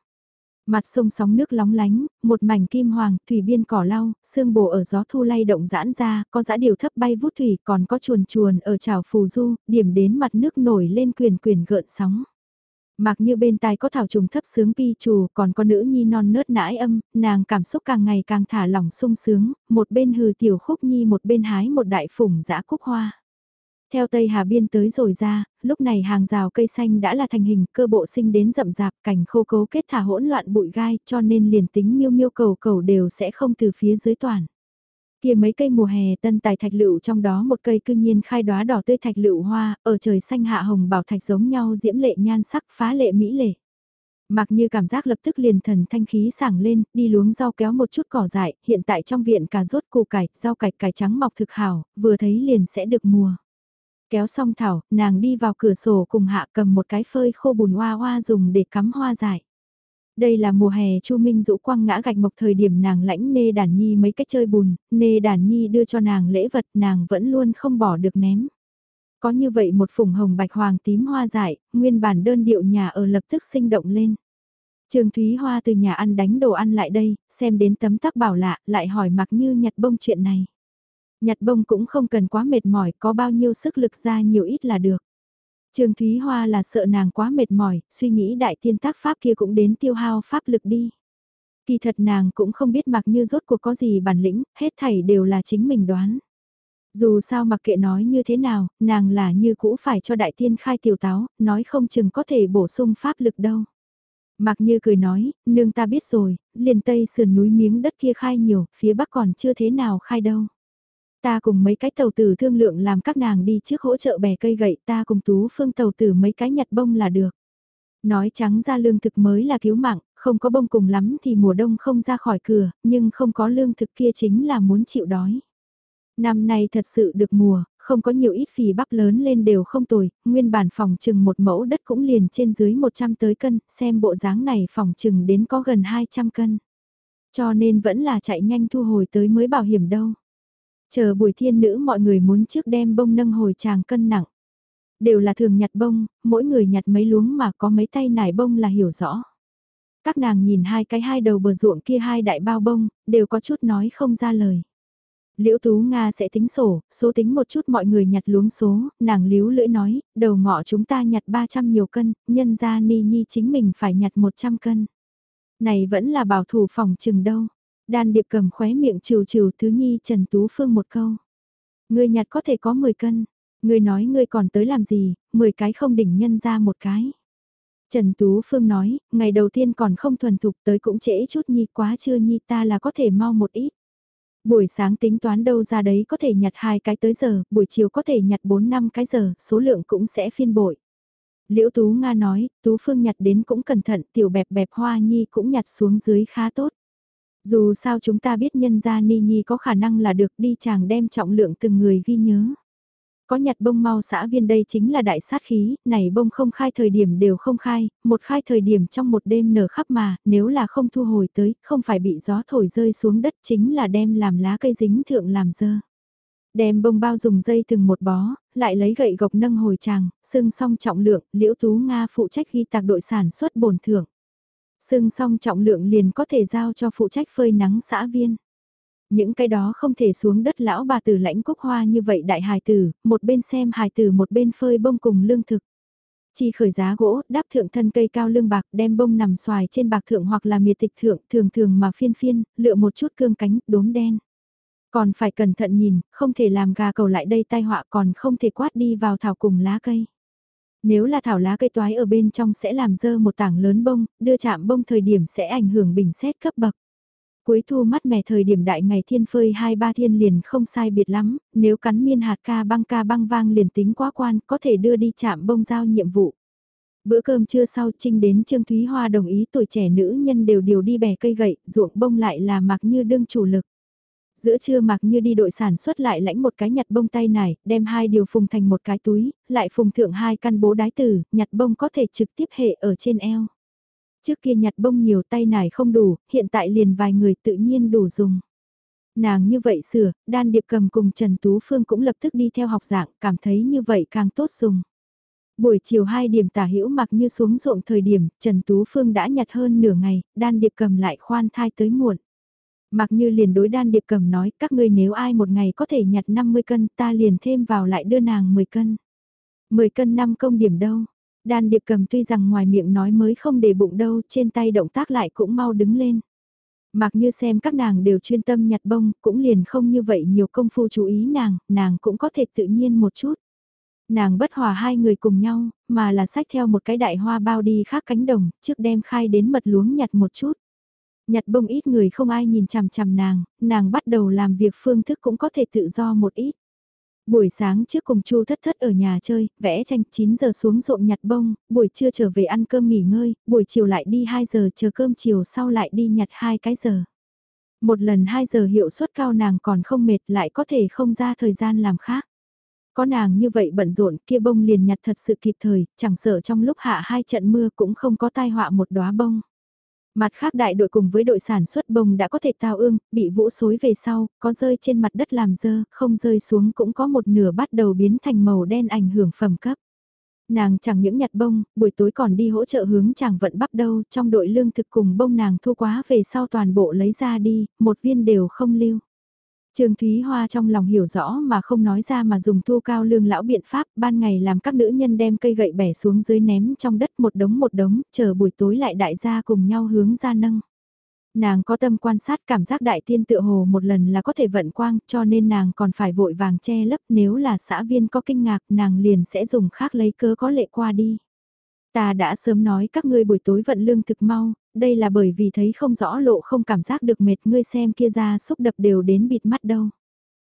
Mặt sông sóng nước lóng lánh, một mảnh kim hoàng, thủy biên cỏ lau, sương bồ ở gió thu lay động giãn ra, có dã điều thấp bay vút thủy, còn có chuồn chuồn ở trào phù du, điểm đến mặt nước nổi lên quyền quyền gợn sóng. Mặc như bên tai có thảo trùng thấp sướng pi trù, còn có nữ nhi non nớt nãi âm, nàng cảm xúc càng ngày càng thả lỏng sung sướng, một bên hừ tiểu khúc nhi một bên hái một đại phủng dã cúc hoa. Theo Tây Hà Biên tới rồi ra, lúc này hàng rào cây xanh đã là thành hình, cơ bộ sinh đến rậm rạp, cảnh khô cấu kết thả hỗn loạn bụi gai, cho nên liền tính miêu miêu cầu cầu đều sẽ không từ phía dưới toàn kia mấy cây mùa hè tân tài thạch lựu trong đó một cây cư nhiên khai đóa đỏ tươi thạch lựu hoa, ở trời xanh hạ hồng bảo thạch giống nhau diễm lệ nhan sắc phá lệ mỹ lệ. Mặc như cảm giác lập tức liền thần thanh khí sảng lên, đi luống rau kéo một chút cỏ dại, hiện tại trong viện cà rốt củ cải, rau cải cải trắng mọc thực hảo, vừa thấy liền sẽ được mùa. Kéo xong thảo, nàng đi vào cửa sổ cùng hạ cầm một cái phơi khô bùn hoa hoa dùng để cắm hoa dại. Đây là mùa hè Chu Minh Dũ quăng ngã gạch mộc thời điểm nàng lãnh nê đàn nhi mấy cách chơi bùn, nê đàn nhi đưa cho nàng lễ vật nàng vẫn luôn không bỏ được ném. Có như vậy một phủng hồng bạch hoàng tím hoa dại, nguyên bản đơn điệu nhà ở lập tức sinh động lên. Trường Thúy Hoa từ nhà ăn đánh đồ ăn lại đây, xem đến tấm tắc bảo lạ, lại hỏi mặc như nhặt bông chuyện này. Nhặt bông cũng không cần quá mệt mỏi, có bao nhiêu sức lực ra nhiều ít là được. Trương Thúy Hoa là sợ nàng quá mệt mỏi, suy nghĩ đại tiên tác pháp kia cũng đến tiêu hao pháp lực đi. Kỳ thật nàng cũng không biết mặc như rốt cuộc có gì bản lĩnh, hết thảy đều là chính mình đoán. Dù sao mặc kệ nói như thế nào, nàng là như cũ phải cho đại tiên khai tiểu táo, nói không chừng có thể bổ sung pháp lực đâu. Mặc như cười nói, nương ta biết rồi, liền tây sườn núi miếng đất kia khai nhiều, phía bắc còn chưa thế nào khai đâu. Ta cùng mấy cái tàu tử thương lượng làm các nàng đi trước hỗ trợ bè cây gậy ta cùng tú phương tàu tử mấy cái nhặt bông là được. Nói trắng ra lương thực mới là cứu mạng, không có bông cùng lắm thì mùa đông không ra khỏi cửa, nhưng không có lương thực kia chính là muốn chịu đói. Năm nay thật sự được mùa, không có nhiều ít phì bắp lớn lên đều không tồi, nguyên bản phòng trừng một mẫu đất cũng liền trên dưới 100 tới cân, xem bộ dáng này phòng trừng đến có gần 200 cân. Cho nên vẫn là chạy nhanh thu hồi tới mới bảo hiểm đâu. Chờ buổi thiên nữ mọi người muốn trước đem bông nâng hồi chàng cân nặng. Đều là thường nhặt bông, mỗi người nhặt mấy luống mà có mấy tay nải bông là hiểu rõ. Các nàng nhìn hai cái hai đầu bờ ruộng kia hai đại bao bông, đều có chút nói không ra lời. Liễu Tú Nga sẽ tính sổ, số tính một chút mọi người nhặt luống số, nàng líu lưỡi nói, đầu ngọ chúng ta nhặt 300 nhiều cân, nhân ra ni nhi chính mình phải nhặt 100 cân. Này vẫn là bảo thủ phòng chừng đâu. Đan điệp cầm khóe miệng trừ trừ thứ nhi Trần Tú Phương một câu. Người nhặt có thể có 10 cân, người nói người còn tới làm gì, 10 cái không đỉnh nhân ra một cái. Trần Tú Phương nói, ngày đầu tiên còn không thuần thục tới cũng trễ chút nhi quá chưa nhi ta là có thể mau một ít. Buổi sáng tính toán đâu ra đấy có thể nhặt hai cái tới giờ, buổi chiều có thể nhặt 4 năm cái giờ, số lượng cũng sẽ phiên bội. Liễu Tú Nga nói, Tú Phương nhặt đến cũng cẩn thận, tiểu bẹp bẹp hoa nhi cũng nhặt xuống dưới khá tốt. Dù sao chúng ta biết nhân gia Ni Nhi có khả năng là được đi chàng đem trọng lượng từng người ghi nhớ. Có nhặt bông mau xã viên đây chính là đại sát khí, này bông không khai thời điểm đều không khai, một khai thời điểm trong một đêm nở khắp mà, nếu là không thu hồi tới, không phải bị gió thổi rơi xuống đất chính là đem làm lá cây dính thượng làm dơ. Đem bông bao dùng dây từng một bó, lại lấy gậy gộc nâng hồi chàng, xưng xong trọng lượng, liễu tú Nga phụ trách ghi tạc đội sản xuất bổn thưởng sưng xong trọng lượng liền có thể giao cho phụ trách phơi nắng xã viên. Những cái đó không thể xuống đất lão bà tử lãnh cúc hoa như vậy đại hài tử, một bên xem hài tử một bên phơi bông cùng lương thực. Chi khởi giá gỗ, đáp thượng thân cây cao lương bạc đem bông nằm xoài trên bạc thượng hoặc là miệt tịch thượng thường thường mà phiên phiên, lựa một chút cương cánh, đốm đen. Còn phải cẩn thận nhìn, không thể làm gà cầu lại đây tai họa còn không thể quát đi vào thảo cùng lá cây. Nếu là thảo lá cây toái ở bên trong sẽ làm dơ một tảng lớn bông, đưa chạm bông thời điểm sẽ ảnh hưởng bình xét cấp bậc. Cuối thu mắt mẻ thời điểm đại ngày thiên phơi hai ba thiên liền không sai biệt lắm, nếu cắn miên hạt ca băng ca băng vang liền tính quá quan có thể đưa đi chạm bông giao nhiệm vụ. Bữa cơm trưa sau trinh đến Trương Thúy Hoa đồng ý tuổi trẻ nữ nhân đều điều đi bẻ cây gậy, ruộng bông lại là mặc như đương chủ lực. Giữa trưa mặc như đi đội sản xuất lại lãnh một cái nhặt bông tay này, đem hai điều phùng thành một cái túi, lại phùng thượng hai căn bố đái tử, nhặt bông có thể trực tiếp hệ ở trên eo. Trước kia nhặt bông nhiều tay nải không đủ, hiện tại liền vài người tự nhiên đủ dùng. Nàng như vậy sửa, đan điệp cầm cùng Trần Tú Phương cũng lập tức đi theo học dạng, cảm thấy như vậy càng tốt dùng. Buổi chiều 2 điểm tả hữu mặc như xuống ruộng thời điểm, Trần Tú Phương đã nhặt hơn nửa ngày, đan điệp cầm lại khoan thai tới muộn. Mặc như liền đối đan điệp cầm nói, các ngươi nếu ai một ngày có thể nhặt 50 cân, ta liền thêm vào lại đưa nàng 10 cân. 10 cân 5 công điểm đâu, Đan điệp cầm tuy rằng ngoài miệng nói mới không để bụng đâu, trên tay động tác lại cũng mau đứng lên. Mặc như xem các nàng đều chuyên tâm nhặt bông, cũng liền không như vậy nhiều công phu chú ý nàng, nàng cũng có thể tự nhiên một chút. Nàng bất hòa hai người cùng nhau, mà là sách theo một cái đại hoa bao đi khác cánh đồng, trước đem khai đến mật luống nhặt một chút. Nhặt bông ít người không ai nhìn chằm chằm nàng, nàng bắt đầu làm việc phương thức cũng có thể tự do một ít. Buổi sáng trước cùng Chu thất thất ở nhà chơi, vẽ tranh 9 giờ xuống ruộng nhặt bông, buổi trưa trở về ăn cơm nghỉ ngơi, buổi chiều lại đi 2 giờ chờ cơm chiều sau lại đi nhặt hai cái giờ. Một lần 2 giờ hiệu suất cao nàng còn không mệt lại có thể không ra thời gian làm khác. Có nàng như vậy bận rộn kia bông liền nhặt thật sự kịp thời, chẳng sợ trong lúc hạ hai trận mưa cũng không có tai họa một đóa bông. Mặt khác đại đội cùng với đội sản xuất bông đã có thể tao ương, bị vũ xối về sau, có rơi trên mặt đất làm dơ, không rơi xuống cũng có một nửa bắt đầu biến thành màu đen ảnh hưởng phẩm cấp. Nàng chẳng những nhặt bông, buổi tối còn đi hỗ trợ hướng chàng vận bắp đâu, trong đội lương thực cùng bông nàng thu quá về sau toàn bộ lấy ra đi, một viên đều không lưu. Trương Thúy Hoa trong lòng hiểu rõ mà không nói ra mà dùng thu cao lương lão biện pháp, ban ngày làm các nữ nhân đem cây gậy bẻ xuống dưới ném trong đất một đống một đống, chờ buổi tối lại đại gia cùng nhau hướng ra nâng. Nàng có tâm quan sát cảm giác đại tiên tựa hồ một lần là có thể vận quang cho nên nàng còn phải vội vàng che lấp nếu là xã viên có kinh ngạc nàng liền sẽ dùng khác lấy cớ có lệ qua đi. Ta đã sớm nói các ngươi buổi tối vận lương thực mau, đây là bởi vì thấy không rõ lộ không cảm giác được mệt ngươi xem kia ra xúc đập đều đến bịt mắt đâu.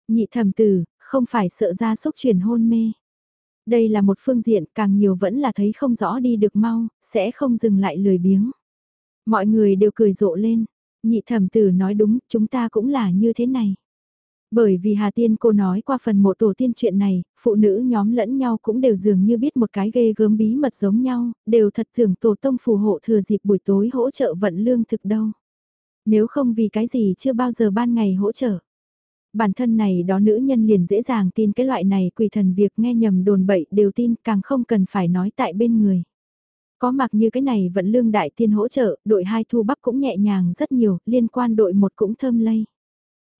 Nhị thầm tử, không phải sợ ra xúc chuyển hôn mê. Đây là một phương diện càng nhiều vẫn là thấy không rõ đi được mau, sẽ không dừng lại lười biếng. Mọi người đều cười rộ lên, nhị thẩm tử nói đúng, chúng ta cũng là như thế này. Bởi vì Hà Tiên cô nói qua phần mộ tổ tiên chuyện này, phụ nữ nhóm lẫn nhau cũng đều dường như biết một cái ghê gớm bí mật giống nhau, đều thật thường tổ tông phù hộ thừa dịp buổi tối hỗ trợ vận lương thực đâu. Nếu không vì cái gì chưa bao giờ ban ngày hỗ trợ. Bản thân này đó nữ nhân liền dễ dàng tin cái loại này quỷ thần việc nghe nhầm đồn bậy đều tin càng không cần phải nói tại bên người. Có mặc như cái này vận lương đại tiên hỗ trợ, đội hai thu bắp cũng nhẹ nhàng rất nhiều, liên quan đội một cũng thơm lây.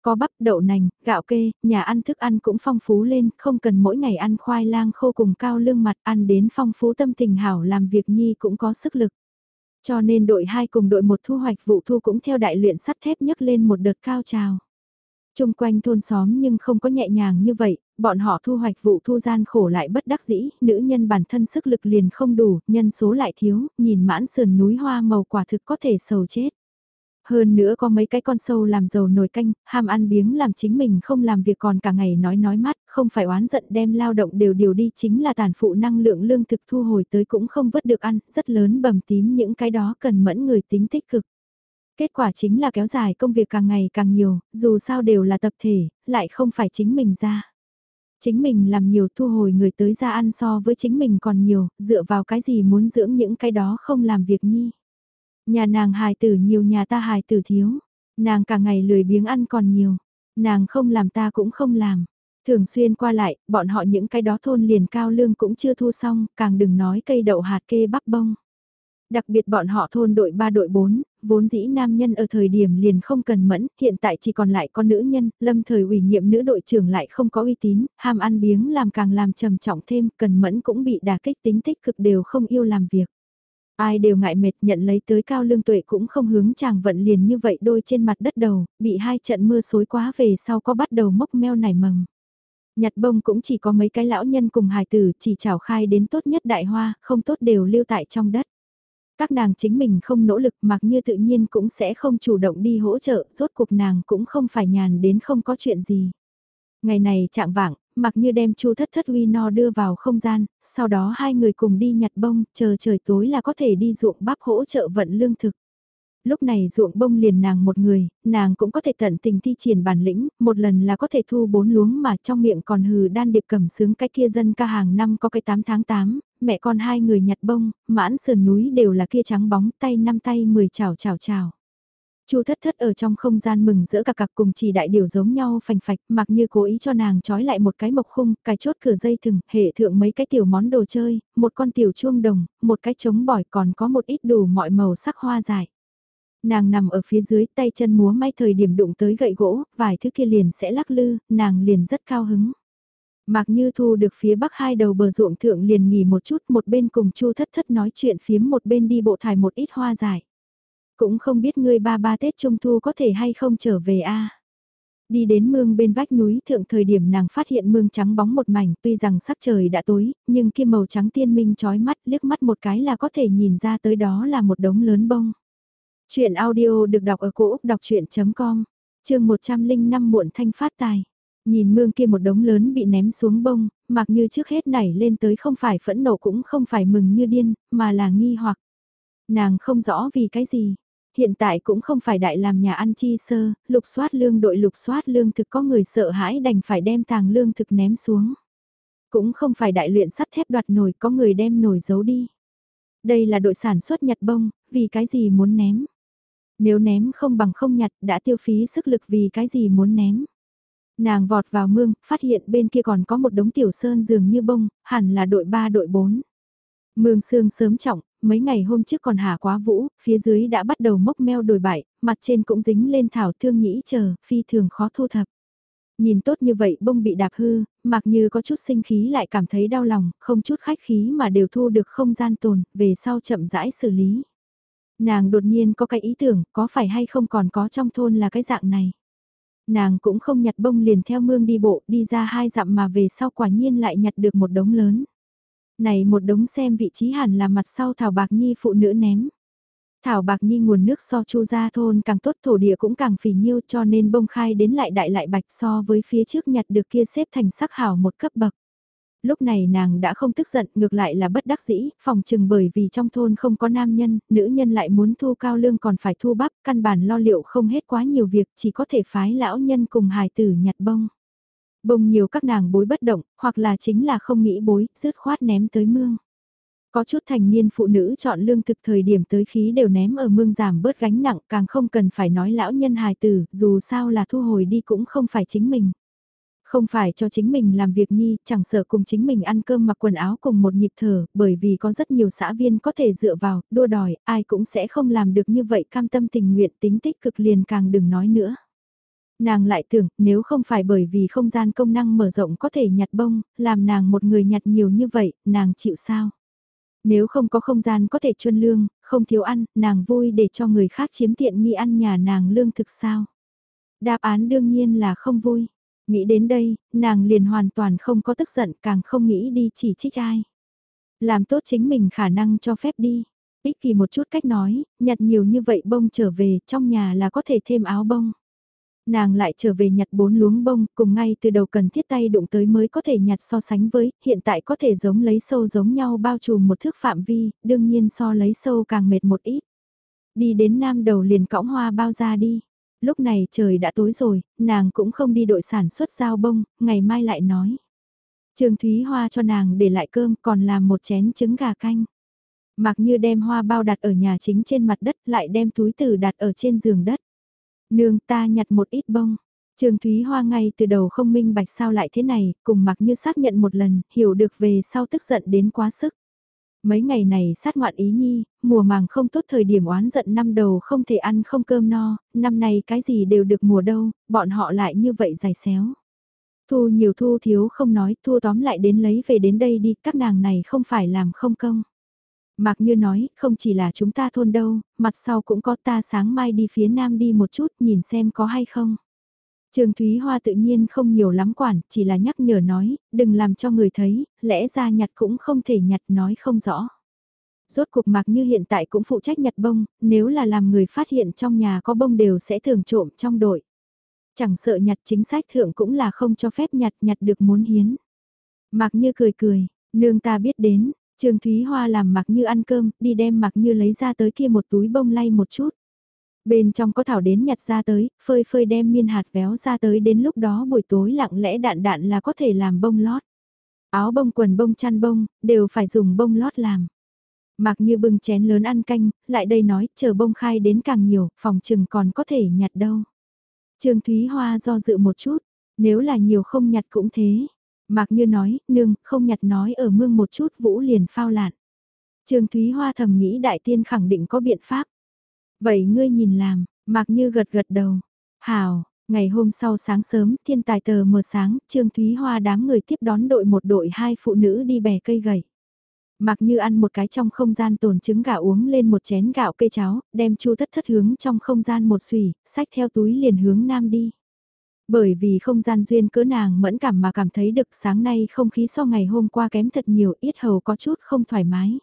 Có bắp, đậu nành, gạo kê, nhà ăn thức ăn cũng phong phú lên, không cần mỗi ngày ăn khoai lang khô cùng cao lương mặt ăn đến phong phú tâm tình hảo làm việc nhi cũng có sức lực. Cho nên đội 2 cùng đội 1 thu hoạch vụ thu cũng theo đại luyện sắt thép nhấc lên một đợt cao trào. Trung quanh thôn xóm nhưng không có nhẹ nhàng như vậy, bọn họ thu hoạch vụ thu gian khổ lại bất đắc dĩ, nữ nhân bản thân sức lực liền không đủ, nhân số lại thiếu, nhìn mãn sườn núi hoa màu quả thực có thể sầu chết. Hơn nữa có mấy cái con sâu làm dầu nồi canh, ham ăn biếng làm chính mình không làm việc còn cả ngày nói nói mắt, không phải oán giận đem lao động đều điều đi chính là tàn phụ năng lượng lương thực thu hồi tới cũng không vớt được ăn, rất lớn bầm tím những cái đó cần mẫn người tính tích cực. Kết quả chính là kéo dài công việc càng ngày càng nhiều, dù sao đều là tập thể, lại không phải chính mình ra. Chính mình làm nhiều thu hồi người tới ra ăn so với chính mình còn nhiều, dựa vào cái gì muốn dưỡng những cái đó không làm việc nhi. Nhà nàng hài tử nhiều nhà ta hài tử thiếu. Nàng cả ngày lười biếng ăn còn nhiều. Nàng không làm ta cũng không làm. Thường xuyên qua lại, bọn họ những cái đó thôn liền cao lương cũng chưa thu xong, càng đừng nói cây đậu hạt kê bắp bông. Đặc biệt bọn họ thôn đội 3 đội 4, vốn dĩ nam nhân ở thời điểm liền không cần mẫn, hiện tại chỉ còn lại con nữ nhân, lâm thời ủy nhiệm nữ đội trưởng lại không có uy tín, ham ăn biếng làm càng làm trầm trọng thêm, cần mẫn cũng bị đả kích tính tích cực đều không yêu làm việc. Ai đều ngại mệt nhận lấy tới cao lương tuệ cũng không hướng chàng vận liền như vậy đôi trên mặt đất đầu, bị hai trận mưa xối quá về sau có bắt đầu mốc meo nảy mầm. Nhặt bông cũng chỉ có mấy cái lão nhân cùng hài tử chỉ chào khai đến tốt nhất đại hoa, không tốt đều lưu tại trong đất. Các nàng chính mình không nỗ lực mặc như tự nhiên cũng sẽ không chủ động đi hỗ trợ, rốt cuộc nàng cũng không phải nhàn đến không có chuyện gì. Ngày này trạng vạng, mặc như đem chu thất thất uy no đưa vào không gian, sau đó hai người cùng đi nhặt bông, chờ trời tối là có thể đi ruộng bắp hỗ trợ vận lương thực. Lúc này ruộng bông liền nàng một người, nàng cũng có thể tận tình thi triển bản lĩnh, một lần là có thể thu bốn luống mà trong miệng còn hừ đan điệp cầm sướng cái kia dân ca hàng năm có cái 8 tháng 8, mẹ con hai người nhặt bông, mãn sườn núi đều là kia trắng bóng tay năm tay 10 chào chào chào. Chu thất thất ở trong không gian mừng giữa cả cặp cùng chỉ đại điều giống nhau phành phạch, mặc như cố ý cho nàng trói lại một cái mộc khung, cái chốt cửa dây thừng, hệ thượng mấy cái tiểu món đồ chơi, một con tiểu chuông đồng, một cái trống bỏi còn có một ít đủ mọi màu sắc hoa dài. Nàng nằm ở phía dưới tay chân múa may thời điểm đụng tới gậy gỗ, vài thứ kia liền sẽ lắc lư, nàng liền rất cao hứng. Mạc Như Thu được phía bắc hai đầu bờ ruộng thượng liền nghỉ một chút một bên cùng Chu thất thất nói chuyện phiếm một bên đi bộ thải một ít hoa dài. Cũng không biết ngươi ba ba Tết Trung Thu có thể hay không trở về a Đi đến mương bên vách núi thượng thời điểm nàng phát hiện mương trắng bóng một mảnh tuy rằng sắc trời đã tối, nhưng kia màu trắng tiên minh chói mắt liếc mắt một cái là có thể nhìn ra tới đó là một đống lớn bông. Chuyện audio được đọc ở cổ Úc đọc chuyện.com, chương 105 muộn thanh phát tài. Nhìn mương kia một đống lớn bị ném xuống bông, mặc như trước hết nảy lên tới không phải phẫn nộ cũng không phải mừng như điên, mà là nghi hoặc. Nàng không rõ vì cái gì, Hiện tại cũng không phải đại làm nhà ăn chi sơ, lục soát lương đội lục soát lương thực có người sợ hãi đành phải đem tàng lương thực ném xuống. Cũng không phải đại luyện sắt thép đoạt nồi có người đem nồi giấu đi. Đây là đội sản xuất nhặt bông, vì cái gì muốn ném. Nếu ném không bằng không nhặt đã tiêu phí sức lực vì cái gì muốn ném. Nàng vọt vào mương, phát hiện bên kia còn có một đống tiểu sơn dường như bông, hẳn là đội 3 đội 4. Mương sương sớm trọng, mấy ngày hôm trước còn hà quá vũ, phía dưới đã bắt đầu mốc meo đồi bại, mặt trên cũng dính lên thảo thương nhĩ chờ, phi thường khó thu thập. Nhìn tốt như vậy bông bị đạp hư, mặc như có chút sinh khí lại cảm thấy đau lòng, không chút khách khí mà đều thu được không gian tồn, về sau chậm rãi xử lý. Nàng đột nhiên có cái ý tưởng, có phải hay không còn có trong thôn là cái dạng này. Nàng cũng không nhặt bông liền theo mương đi bộ, đi ra hai dặm mà về sau quả nhiên lại nhặt được một đống lớn. Này một đống xem vị trí hẳn là mặt sau Thảo Bạc Nhi phụ nữ ném. Thảo Bạc Nhi nguồn nước so chu gia thôn càng tốt thổ địa cũng càng phì nhiêu cho nên bông khai đến lại đại lại bạch so với phía trước nhặt được kia xếp thành sắc hảo một cấp bậc. Lúc này nàng đã không tức giận, ngược lại là bất đắc dĩ, phòng trừng bởi vì trong thôn không có nam nhân, nữ nhân lại muốn thu cao lương còn phải thu bắp, căn bản lo liệu không hết quá nhiều việc, chỉ có thể phái lão nhân cùng hài tử nhặt bông. Bông nhiều các nàng bối bất động, hoặc là chính là không nghĩ bối, rứt khoát ném tới mương. Có chút thành niên phụ nữ chọn lương thực thời điểm tới khí đều ném ở mương giảm bớt gánh nặng càng không cần phải nói lão nhân hài tử, dù sao là thu hồi đi cũng không phải chính mình. Không phải cho chính mình làm việc nhi, chẳng sợ cùng chính mình ăn cơm mặc quần áo cùng một nhịp thở, bởi vì có rất nhiều xã viên có thể dựa vào, đua đòi, ai cũng sẽ không làm được như vậy cam tâm tình nguyện tính tích cực liền càng đừng nói nữa. Nàng lại tưởng, nếu không phải bởi vì không gian công năng mở rộng có thể nhặt bông, làm nàng một người nhặt nhiều như vậy, nàng chịu sao? Nếu không có không gian có thể chuân lương, không thiếu ăn, nàng vui để cho người khác chiếm tiện nghi ăn nhà nàng lương thực sao? Đáp án đương nhiên là không vui. Nghĩ đến đây, nàng liền hoàn toàn không có tức giận càng không nghĩ đi chỉ trích ai. Làm tốt chính mình khả năng cho phép đi. Ích kỳ một chút cách nói, nhặt nhiều như vậy bông trở về trong nhà là có thể thêm áo bông. Nàng lại trở về nhặt bốn luống bông, cùng ngay từ đầu cần thiết tay đụng tới mới có thể nhặt so sánh với, hiện tại có thể giống lấy sâu giống nhau bao trùm một thước phạm vi, đương nhiên so lấy sâu càng mệt một ít. Đi đến nam đầu liền cõng hoa bao ra đi. Lúc này trời đã tối rồi, nàng cũng không đi đội sản xuất giao bông, ngày mai lại nói. Trương Thúy Hoa cho nàng để lại cơm còn làm một chén trứng gà canh. Mặc như đem hoa bao đặt ở nhà chính trên mặt đất lại đem túi từ đặt ở trên giường đất. Nương ta nhặt một ít bông. trường Thúy Hoa ngay từ đầu không minh bạch sao lại thế này, cùng mặc như xác nhận một lần, hiểu được về sau tức giận đến quá sức. Mấy ngày này sát ngoạn ý nhi, mùa màng không tốt thời điểm oán giận năm đầu không thể ăn không cơm no, năm nay cái gì đều được mùa đâu, bọn họ lại như vậy dài xéo. Thu nhiều thu thiếu không nói, thu tóm lại đến lấy về đến đây đi, các nàng này không phải làm không công. Mạc Như nói, không chỉ là chúng ta thôn đâu, mặt sau cũng có ta sáng mai đi phía nam đi một chút nhìn xem có hay không. Trường Thúy Hoa tự nhiên không nhiều lắm quản, chỉ là nhắc nhở nói, đừng làm cho người thấy, lẽ ra nhặt cũng không thể nhặt nói không rõ. Rốt cuộc Mạc Như hiện tại cũng phụ trách nhặt bông, nếu là làm người phát hiện trong nhà có bông đều sẽ thường trộm trong đội. Chẳng sợ nhặt chính sách thượng cũng là không cho phép nhặt nhặt được muốn hiến. Mạc Như cười cười, nương ta biết đến, Trương Thúy Hoa làm mặc như ăn cơm, đi đem mặc như lấy ra tới kia một túi bông lay một chút. Bên trong có thảo đến nhặt ra tới, phơi phơi đem miên hạt véo ra tới đến lúc đó buổi tối lặng lẽ đạn đạn là có thể làm bông lót. Áo bông quần bông chăn bông, đều phải dùng bông lót làm. Mặc như bưng chén lớn ăn canh, lại đây nói, chờ bông khai đến càng nhiều, phòng chừng còn có thể nhặt đâu. Trương Thúy Hoa do dự một chút, nếu là nhiều không nhặt cũng thế. Mạc Như nói, nương, không nhặt nói ở mương một chút vũ liền phao lạn. Trương Thúy Hoa thầm nghĩ đại tiên khẳng định có biện pháp. Vậy ngươi nhìn làm, Mạc Như gật gật đầu. Hào, ngày hôm sau sáng sớm, thiên tài tờ mờ sáng, Trương Thúy Hoa đám người tiếp đón đội một đội hai phụ nữ đi bè cây gầy. Mạc Như ăn một cái trong không gian tồn trứng gà uống lên một chén gạo cây cháo, đem chu thất thất hướng trong không gian một xùy, sách theo túi liền hướng nam đi. Bởi vì không gian duyên cỡ nàng mẫn cảm mà cảm thấy được sáng nay không khí so ngày hôm qua kém thật nhiều, ít hầu có chút không thoải mái.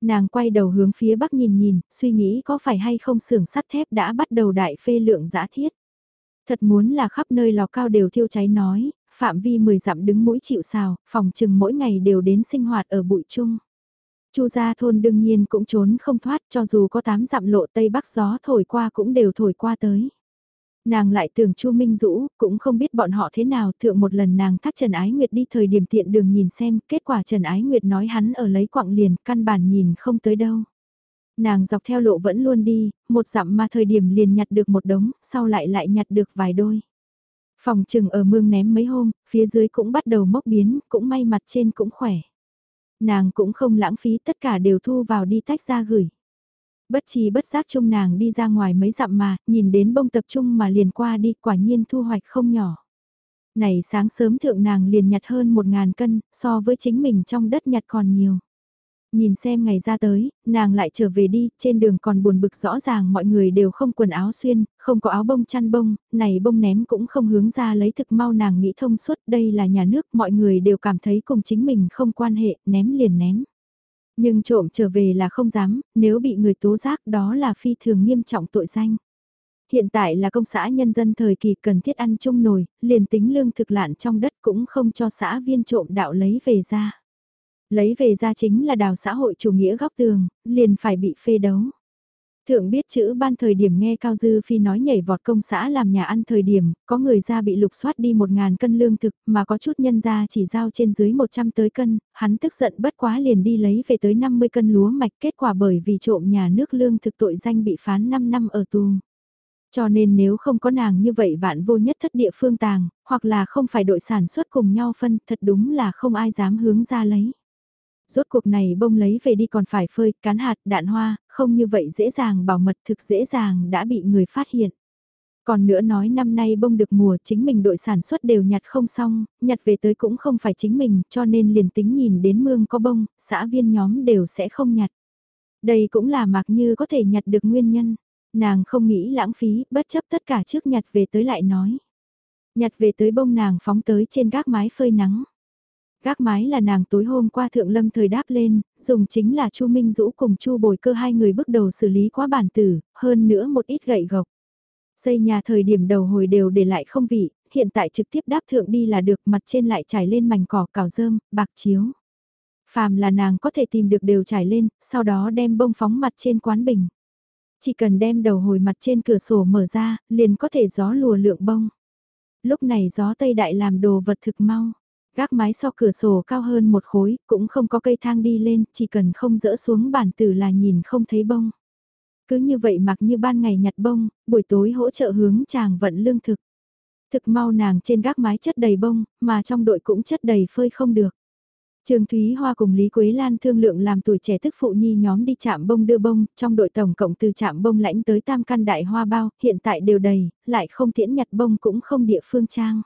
Nàng quay đầu hướng phía bắc nhìn nhìn, suy nghĩ có phải hay không xưởng sắt thép đã bắt đầu đại phê lượng giã thiết. Thật muốn là khắp nơi lò cao đều thiêu cháy nói, phạm vi 10 dặm đứng mũi chịu xào, phòng trừng mỗi ngày đều đến sinh hoạt ở bụi chung. Chu gia thôn đương nhiên cũng trốn không thoát cho dù có 8 dặm lộ tây bắc gió thổi qua cũng đều thổi qua tới. Nàng lại tưởng Chu Minh Dũ, cũng không biết bọn họ thế nào, thượng một lần nàng thắt Trần Ái Nguyệt đi thời điểm tiện đường nhìn xem, kết quả Trần Ái Nguyệt nói hắn ở lấy quạng liền, căn bản nhìn không tới đâu. Nàng dọc theo lộ vẫn luôn đi, một dặm mà thời điểm liền nhặt được một đống, sau lại lại nhặt được vài đôi. Phòng trừng ở mương ném mấy hôm, phía dưới cũng bắt đầu mốc biến, cũng may mặt trên cũng khỏe. Nàng cũng không lãng phí tất cả đều thu vào đi tách ra gửi. Bất chi bất giác chung nàng đi ra ngoài mấy dặm mà, nhìn đến bông tập trung mà liền qua đi quả nhiên thu hoạch không nhỏ. Này sáng sớm thượng nàng liền nhặt hơn một ngàn cân, so với chính mình trong đất nhặt còn nhiều. Nhìn xem ngày ra tới, nàng lại trở về đi, trên đường còn buồn bực rõ ràng mọi người đều không quần áo xuyên, không có áo bông chăn bông, này bông ném cũng không hướng ra lấy thực mau nàng nghĩ thông suốt đây là nhà nước, mọi người đều cảm thấy cùng chính mình không quan hệ, ném liền ném. Nhưng trộm trở về là không dám, nếu bị người tố giác đó là phi thường nghiêm trọng tội danh. Hiện tại là công xã nhân dân thời kỳ cần thiết ăn chung nồi, liền tính lương thực lạn trong đất cũng không cho xã viên trộm đạo lấy về ra. Lấy về ra chính là đào xã hội chủ nghĩa góc tường, liền phải bị phê đấu. Thượng biết chữ ban thời điểm nghe Cao Dư Phi nói nhảy vọt công xã làm nhà ăn thời điểm, có người ra bị lục soát đi một ngàn cân lương thực mà có chút nhân ra chỉ giao trên dưới 100 tới cân, hắn tức giận bất quá liền đi lấy về tới 50 cân lúa mạch kết quả bởi vì trộm nhà nước lương thực tội danh bị phán 5 năm ở tù. Cho nên nếu không có nàng như vậy vạn vô nhất thất địa phương tàng, hoặc là không phải đội sản xuất cùng nhau phân, thật đúng là không ai dám hướng ra lấy. Rốt cuộc này bông lấy về đi còn phải phơi, cán hạt, đạn hoa, không như vậy dễ dàng bảo mật thực dễ dàng đã bị người phát hiện. Còn nữa nói năm nay bông được mùa chính mình đội sản xuất đều nhặt không xong, nhặt về tới cũng không phải chính mình cho nên liền tính nhìn đến mương có bông, xã viên nhóm đều sẽ không nhặt. Đây cũng là mặc như có thể nhặt được nguyên nhân. Nàng không nghĩ lãng phí, bất chấp tất cả trước nhặt về tới lại nói. Nhặt về tới bông nàng phóng tới trên gác mái phơi nắng. Gác mái là nàng tối hôm qua thượng lâm thời đáp lên, dùng chính là Chu Minh Dũ cùng Chu Bồi Cơ hai người bước đầu xử lý quá bản tử, hơn nữa một ít gậy gộc. Xây nhà thời điểm đầu hồi đều để lại không vị, hiện tại trực tiếp đáp thượng đi là được mặt trên lại trải lên mảnh cỏ cào rơm, bạc chiếu. Phàm là nàng có thể tìm được đều trải lên, sau đó đem bông phóng mặt trên quán bình. Chỉ cần đem đầu hồi mặt trên cửa sổ mở ra, liền có thể gió lùa lượng bông. Lúc này gió Tây Đại làm đồ vật thực mau. Gác mái so cửa sổ cao hơn một khối, cũng không có cây thang đi lên, chỉ cần không dỡ xuống bản tử là nhìn không thấy bông. Cứ như vậy mặc như ban ngày nhặt bông, buổi tối hỗ trợ hướng chàng vận lương thực. Thực mau nàng trên gác mái chất đầy bông, mà trong đội cũng chất đầy phơi không được. trường Thúy Hoa cùng Lý Quế Lan thương lượng làm tuổi trẻ tức phụ nhi nhóm đi chạm bông đưa bông, trong đội tổng cộng từ chạm bông lãnh tới tam căn đại hoa bao, hiện tại đều đầy, lại không tiễn nhặt bông cũng không địa phương trang.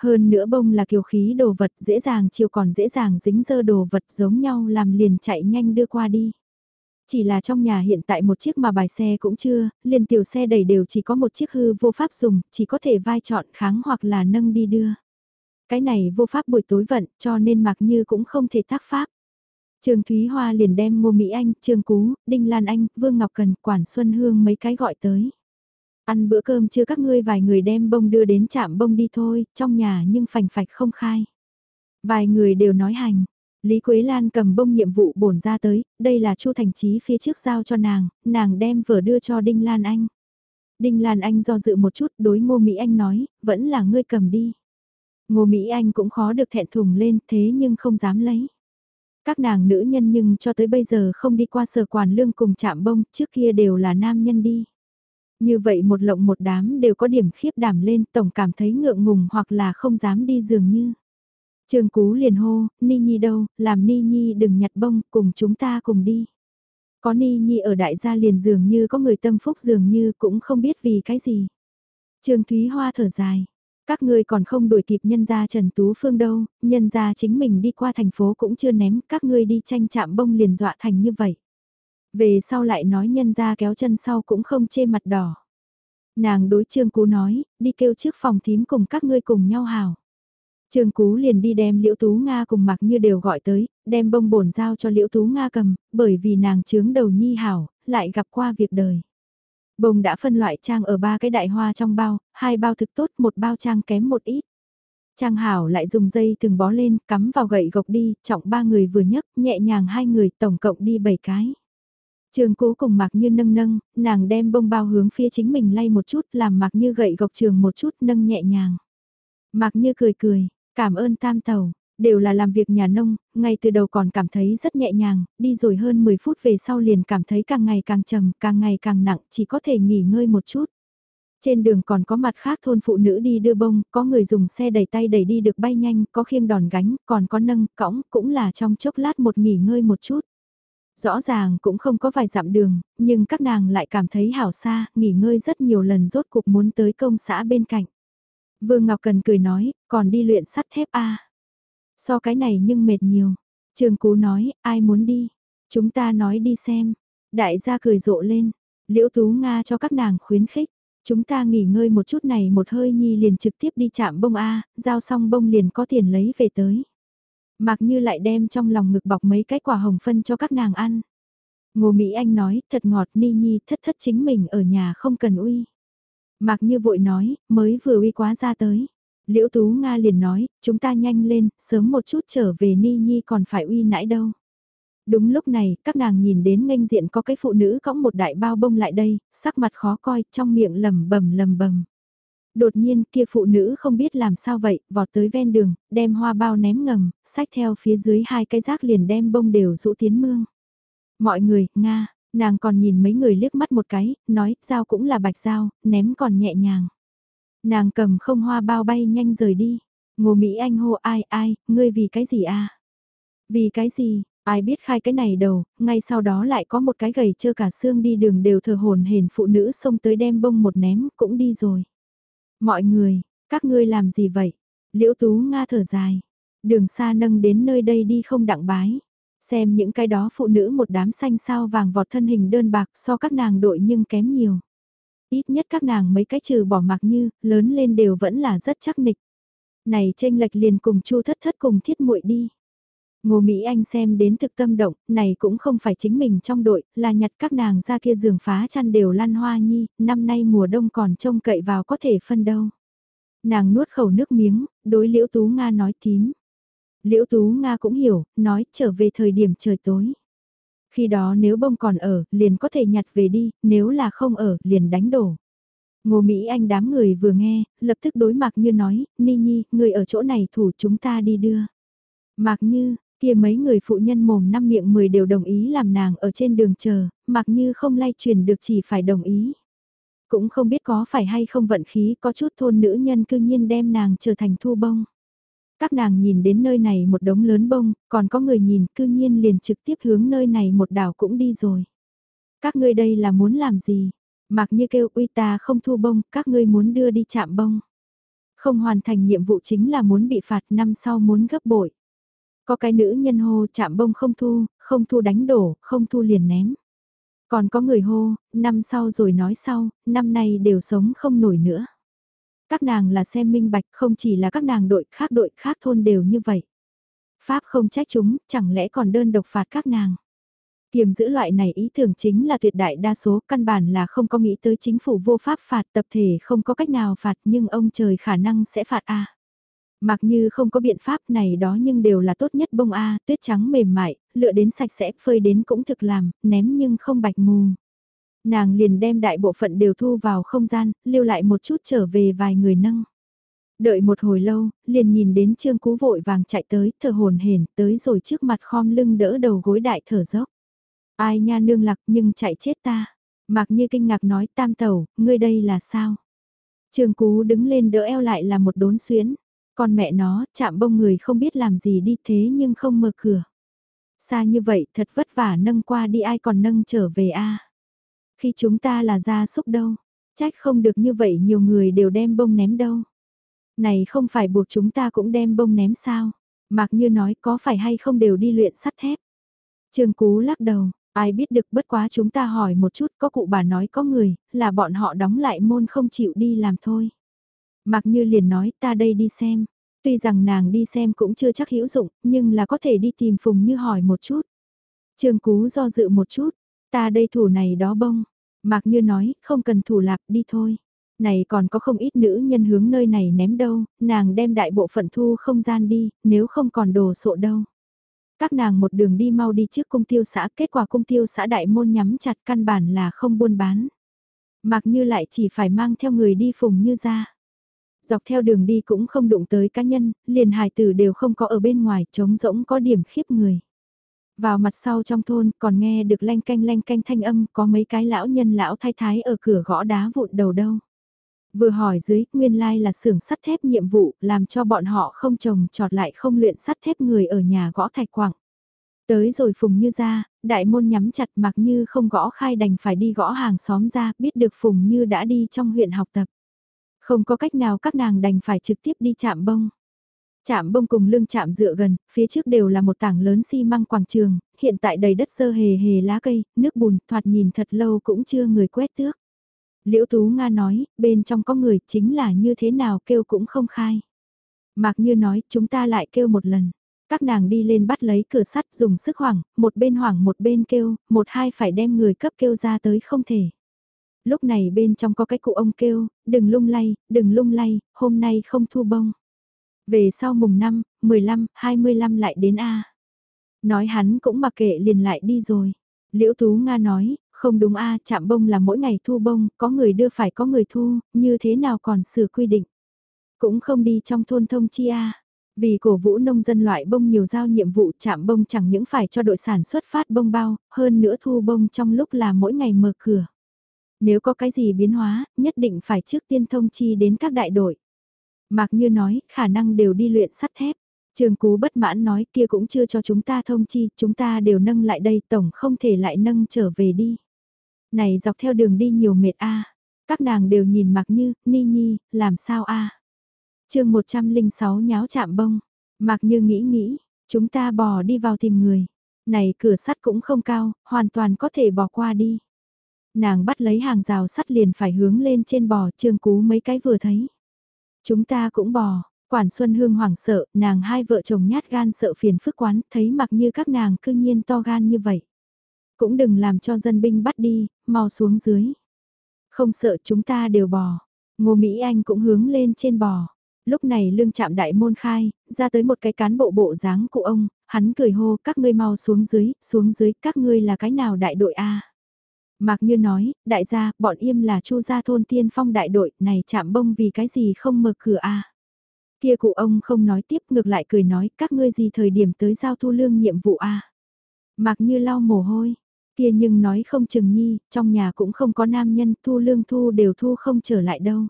Hơn nữa bông là kiều khí đồ vật dễ dàng chiều còn dễ dàng dính dơ đồ vật giống nhau làm liền chạy nhanh đưa qua đi. Chỉ là trong nhà hiện tại một chiếc mà bài xe cũng chưa, liền tiểu xe đầy đều chỉ có một chiếc hư vô pháp dùng, chỉ có thể vai chọn kháng hoặc là nâng đi đưa. Cái này vô pháp buổi tối vận cho nên mặc như cũng không thể tác pháp. Trường Thúy Hoa liền đem Ngô Mỹ Anh, Trương Cú, Đinh Lan Anh, Vương Ngọc Cần, Quản Xuân Hương mấy cái gọi tới. Ăn bữa cơm chưa các ngươi vài người đem bông đưa đến chạm bông đi thôi, trong nhà nhưng phành phạch không khai. Vài người đều nói hành. Lý Quế Lan cầm bông nhiệm vụ bổn ra tới, đây là Chu Thành Chí phía trước giao cho nàng, nàng đem vừa đưa cho Đinh Lan Anh. Đinh Lan Anh do dự một chút đối Ngô Mỹ Anh nói, vẫn là ngươi cầm đi. Ngô Mỹ Anh cũng khó được thẹn thùng lên thế nhưng không dám lấy. Các nàng nữ nhân nhưng cho tới bây giờ không đi qua sở quản lương cùng chạm bông, trước kia đều là nam nhân đi. Như vậy một lộng một đám đều có điểm khiếp đảm lên tổng cảm thấy ngượng ngùng hoặc là không dám đi dường như. Trương Cú liền hô, Ni Nhi đâu, làm Ni Nhi đừng nhặt bông, cùng chúng ta cùng đi. Có Ni Nhi ở đại gia liền dường như có người tâm phúc dường như cũng không biết vì cái gì. Trương Thúy Hoa thở dài, các ngươi còn không đuổi kịp nhân gia Trần Tú Phương đâu, nhân gia chính mình đi qua thành phố cũng chưa ném, các ngươi đi tranh chạm bông liền dọa thành như vậy. Về sau lại nói nhân gia kéo chân sau cũng không chê mặt đỏ. Nàng đối Trương Cú nói, đi kêu trước phòng thím cùng các ngươi cùng nhau hào. Trương Cú liền đi đem Liễu Tú Nga cùng mặc như đều gọi tới, đem bông bổn giao cho Liễu Tú Nga cầm, bởi vì nàng chướng đầu nhi hảo, lại gặp qua việc đời. Bông đã phân loại trang ở ba cái đại hoa trong bao, hai bao thực tốt, một bao trang kém một ít. Trang hảo lại dùng dây từng bó lên, cắm vào gậy gộc đi, trọng ba người vừa nhấc, nhẹ nhàng hai người, tổng cộng đi bảy cái. Trường cố cùng mặc như nâng nâng, nàng đem bông bao hướng phía chính mình lay một chút, làm mặc như gậy gộc trường một chút nâng nhẹ nhàng. Mặc như cười cười, cảm ơn tam tàu, đều là làm việc nhà nông, ngay từ đầu còn cảm thấy rất nhẹ nhàng, đi rồi hơn 10 phút về sau liền cảm thấy càng ngày càng trầm, càng ngày càng nặng, chỉ có thể nghỉ ngơi một chút. Trên đường còn có mặt khác thôn phụ nữ đi đưa bông, có người dùng xe đẩy tay đẩy đi được bay nhanh, có khiêng đòn gánh, còn có nâng, cõng, cũng là trong chốc lát một nghỉ ngơi một chút. Rõ ràng cũng không có vài dặm đường, nhưng các nàng lại cảm thấy hảo xa, nghỉ ngơi rất nhiều lần rốt cuộc muốn tới công xã bên cạnh. Vương Ngọc Cần cười nói, còn đi luyện sắt thép a So cái này nhưng mệt nhiều. Trường Cú nói, ai muốn đi? Chúng ta nói đi xem. Đại gia cười rộ lên. Liễu Tú Nga cho các nàng khuyến khích. Chúng ta nghỉ ngơi một chút này một hơi nhi liền trực tiếp đi chạm bông A, giao xong bông liền có tiền lấy về tới. Mặc như lại đem trong lòng ngực bọc mấy cái quả hồng phân cho các nàng ăn. Ngô Mỹ Anh nói, thật ngọt ni nhi thất thất chính mình ở nhà không cần uy. Mặc như vội nói, mới vừa uy quá ra tới. Liễu Tú Nga liền nói, chúng ta nhanh lên, sớm một chút trở về ni nhi còn phải uy nãi đâu. Đúng lúc này, các nàng nhìn đến nghênh diện có cái phụ nữ cõng một đại bao bông lại đây, sắc mặt khó coi, trong miệng lầm bầm lầm bầm. Đột nhiên kia phụ nữ không biết làm sao vậy, vọt tới ven đường, đem hoa bao ném ngầm, sách theo phía dưới hai cái rác liền đem bông đều rũ tiến mương. Mọi người, Nga, nàng còn nhìn mấy người liếc mắt một cái, nói, dao cũng là bạch dao, ném còn nhẹ nhàng. Nàng cầm không hoa bao bay nhanh rời đi. Ngô Mỹ Anh hô ai ai, ngươi vì cái gì à? Vì cái gì, ai biết khai cái này đầu, ngay sau đó lại có một cái gầy trơ cả xương đi đường đều thờ hồn hển phụ nữ xông tới đem bông một ném, cũng đi rồi. Mọi người, các ngươi làm gì vậy? Liễu Tú Nga thở dài. Đường xa nâng đến nơi đây đi không đặng bái. Xem những cái đó phụ nữ một đám xanh sao vàng vọt thân hình đơn bạc so các nàng đội nhưng kém nhiều. Ít nhất các nàng mấy cái trừ bỏ mặc như, lớn lên đều vẫn là rất chắc nịch. Này tranh lệch liền cùng chu thất thất cùng thiết muội đi. Ngô Mỹ Anh xem đến thực tâm động, này cũng không phải chính mình trong đội, là nhặt các nàng ra kia giường phá chăn đều lan hoa nhi, năm nay mùa đông còn trông cậy vào có thể phân đâu. Nàng nuốt khẩu nước miếng, đối Liễu Tú Nga nói tím. Liễu Tú Nga cũng hiểu, nói trở về thời điểm trời tối. Khi đó nếu bông còn ở, liền có thể nhặt về đi, nếu là không ở, liền đánh đổ. Ngô Mỹ Anh đám người vừa nghe, lập tức đối mặt như nói, Ni Nhi, người ở chỗ này thủ chúng ta đi đưa. Mạc Như, kia mấy người phụ nhân mồm năm miệng mười đều đồng ý làm nàng ở trên đường chờ, mặc Như không lay truyền được chỉ phải đồng ý. Cũng không biết có phải hay không vận khí có chút thôn nữ nhân cư nhiên đem nàng trở thành thu bông. Các nàng nhìn đến nơi này một đống lớn bông, còn có người nhìn cư nhiên liền trực tiếp hướng nơi này một đảo cũng đi rồi. Các ngươi đây là muốn làm gì? Mặc như kêu uy ta không thu bông, các ngươi muốn đưa đi chạm bông. Không hoàn thành nhiệm vụ chính là muốn bị phạt năm sau muốn gấp bội. Có cái nữ nhân hô chạm bông không thu, không thu đánh đổ, không thu liền ném. Còn có người hô, năm sau rồi nói sau, năm nay đều sống không nổi nữa. Các nàng là xem minh bạch không chỉ là các nàng đội khác đội khác thôn đều như vậy. Pháp không trách chúng, chẳng lẽ còn đơn độc phạt các nàng. Kiềm giữ loại này ý tưởng chính là tuyệt đại đa số căn bản là không có nghĩ tới chính phủ vô pháp phạt tập thể không có cách nào phạt nhưng ông trời khả năng sẽ phạt A. Mặc như không có biện pháp này đó nhưng đều là tốt nhất bông A, tuyết trắng mềm mại, lựa đến sạch sẽ, phơi đến cũng thực làm, ném nhưng không bạch mù. Nàng liền đem đại bộ phận đều thu vào không gian, lưu lại một chút trở về vài người nâng. Đợi một hồi lâu, liền nhìn đến trương cú vội vàng chạy tới, thở hồn hển tới rồi trước mặt khom lưng đỡ đầu gối đại thở dốc. Ai nha nương lạc nhưng chạy chết ta. Mặc như kinh ngạc nói tam tẩu, ngươi đây là sao? Trương cú đứng lên đỡ eo lại là một đốn xuyến. Con mẹ nó, chạm bông người không biết làm gì đi thế nhưng không mở cửa. Xa như vậy thật vất vả nâng qua đi ai còn nâng trở về a Khi chúng ta là gia súc đâu, trách không được như vậy nhiều người đều đem bông ném đâu. Này không phải buộc chúng ta cũng đem bông ném sao? Mặc như nói có phải hay không đều đi luyện sắt thép. trường Cú lắc đầu, ai biết được bất quá chúng ta hỏi một chút có cụ bà nói có người, là bọn họ đóng lại môn không chịu đi làm thôi. Mặc như liền nói ta đây đi xem. Tuy rằng nàng đi xem cũng chưa chắc hữu dụng, nhưng là có thể đi tìm Phùng Như hỏi một chút. Trương Cú do dự một chút, ta đây thủ này đó bông. Mạc Như nói, không cần thủ lạp đi thôi. Này còn có không ít nữ nhân hướng nơi này ném đâu, nàng đem đại bộ phận thu không gian đi, nếu không còn đồ sộ đâu. Các nàng một đường đi mau đi trước cung tiêu xã, kết quả cung tiêu xã đại môn nhắm chặt căn bản là không buôn bán. Mạc Như lại chỉ phải mang theo người đi Phùng Như ra. Dọc theo đường đi cũng không đụng tới cá nhân, liền hài tử đều không có ở bên ngoài, trống rỗng có điểm khiếp người. Vào mặt sau trong thôn còn nghe được lanh canh lanh canh thanh âm có mấy cái lão nhân lão thái thái ở cửa gõ đá vụn đầu đâu. Vừa hỏi dưới, nguyên lai là xưởng sắt thép nhiệm vụ, làm cho bọn họ không trồng trọt lại không luyện sắt thép người ở nhà gõ thạch quảng. Tới rồi Phùng Như ra, đại môn nhắm chặt mặc như không gõ khai đành phải đi gõ hàng xóm ra, biết được Phùng Như đã đi trong huyện học tập. Không có cách nào các nàng đành phải trực tiếp đi chạm bông. Chạm bông cùng lưng chạm dựa gần, phía trước đều là một tảng lớn xi măng quảng trường, hiện tại đầy đất sơ hề hề lá cây, nước bùn, thoạt nhìn thật lâu cũng chưa người quét tước. Liễu Tú Nga nói, bên trong có người chính là như thế nào kêu cũng không khai. Mạc Như nói, chúng ta lại kêu một lần. Các nàng đi lên bắt lấy cửa sắt dùng sức hoảng, một bên hoảng một bên kêu, một hai phải đem người cấp kêu ra tới không thể. Lúc này bên trong có cái cụ ông kêu, đừng lung lay, đừng lung lay, hôm nay không thu bông. Về sau mùng 5, 15, 25 lại đến A. Nói hắn cũng mặc kệ liền lại đi rồi. Liễu Tú Nga nói, không đúng A chạm bông là mỗi ngày thu bông, có người đưa phải có người thu, như thế nào còn sửa quy định. Cũng không đi trong thôn thông chi A. Vì cổ vũ nông dân loại bông nhiều giao nhiệm vụ chạm bông chẳng những phải cho đội sản xuất phát bông bao, hơn nữa thu bông trong lúc là mỗi ngày mở cửa. Nếu có cái gì biến hóa, nhất định phải trước tiên thông chi đến các đại đội. Mạc Như nói, khả năng đều đi luyện sắt thép. Trường Cú bất mãn nói kia cũng chưa cho chúng ta thông chi, chúng ta đều nâng lại đây tổng không thể lại nâng trở về đi. Này dọc theo đường đi nhiều mệt a Các nàng đều nhìn Mạc Như, Ni Nhi, làm sao a à? chương 106 nháo chạm bông. Mạc Như nghĩ nghĩ, chúng ta bò đi vào tìm người. Này cửa sắt cũng không cao, hoàn toàn có thể bỏ qua đi. Nàng bắt lấy hàng rào sắt liền phải hướng lên trên bò, Trương Cú mấy cái vừa thấy. Chúng ta cũng bò, quản Xuân Hương hoảng sợ, nàng hai vợ chồng nhát gan sợ phiền phức quán, thấy mặc như các nàng cư nhiên to gan như vậy. Cũng đừng làm cho dân binh bắt đi, mau xuống dưới. Không sợ chúng ta đều bò. Ngô Mỹ Anh cũng hướng lên trên bò. Lúc này lương chạm đại môn khai, ra tới một cái cán bộ bộ dáng của ông, hắn cười hô các ngươi mau xuống dưới, xuống dưới các ngươi là cái nào đại đội A. Mạc Như nói, đại gia, bọn im là chu gia thôn tiên phong đại đội, này chạm bông vì cái gì không mở cửa a Kia cụ ông không nói tiếp ngược lại cười nói, các ngươi gì thời điểm tới giao thu lương nhiệm vụ a Mạc Như lau mồ hôi, kia nhưng nói không chừng nhi, trong nhà cũng không có nam nhân thu lương thu đều thu không trở lại đâu.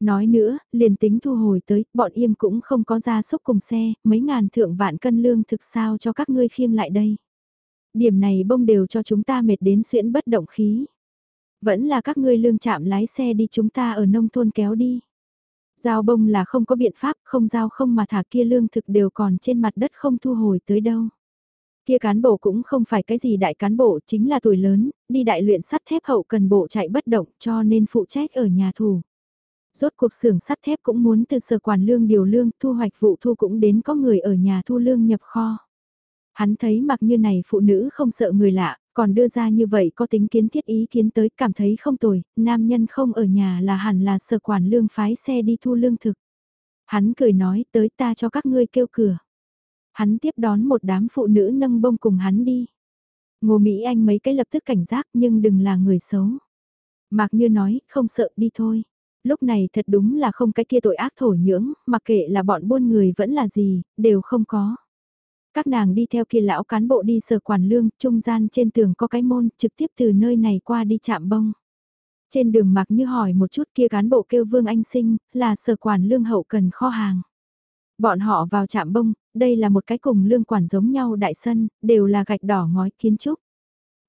Nói nữa, liền tính thu hồi tới, bọn im cũng không có ra xúc cùng xe, mấy ngàn thượng vạn cân lương thực sao cho các ngươi khiêng lại đây điểm này bông đều cho chúng ta mệt đến xuyễn bất động khí. Vẫn là các ngươi lương chạm lái xe đi chúng ta ở nông thôn kéo đi. Giao bông là không có biện pháp, không giao không mà thả kia lương thực đều còn trên mặt đất không thu hồi tới đâu. Kia cán bộ cũng không phải cái gì đại cán bộ, chính là tuổi lớn, đi đại luyện sắt thép hậu cần bộ chạy bất động cho nên phụ trách ở nhà thủ. Rốt cuộc xưởng sắt thép cũng muốn từ sở quản lương điều lương thu hoạch vụ thu cũng đến có người ở nhà thu lương nhập kho. Hắn thấy mặc như này phụ nữ không sợ người lạ, còn đưa ra như vậy có tính kiến thiết ý kiến tới cảm thấy không tồi, nam nhân không ở nhà là hẳn là sở quản lương phái xe đi thu lương thực. Hắn cười nói tới ta cho các ngươi kêu cửa. Hắn tiếp đón một đám phụ nữ nâng bông cùng hắn đi. Ngô Mỹ Anh mấy cái lập tức cảnh giác nhưng đừng là người xấu. Mạc Như nói, không sợ đi thôi. Lúc này thật đúng là không cái kia tội ác thổ nhưỡng, mặc kệ là bọn buôn người vẫn là gì, đều không có. Các nàng đi theo kia lão cán bộ đi sở quản lương, trung gian trên tường có cái môn, trực tiếp từ nơi này qua đi chạm bông. Trên đường mặc như hỏi một chút kia cán bộ kêu Vương Anh Sinh, là sở quản lương hậu cần kho hàng. Bọn họ vào chạm bông, đây là một cái cùng lương quản giống nhau đại sân, đều là gạch đỏ ngói kiến trúc.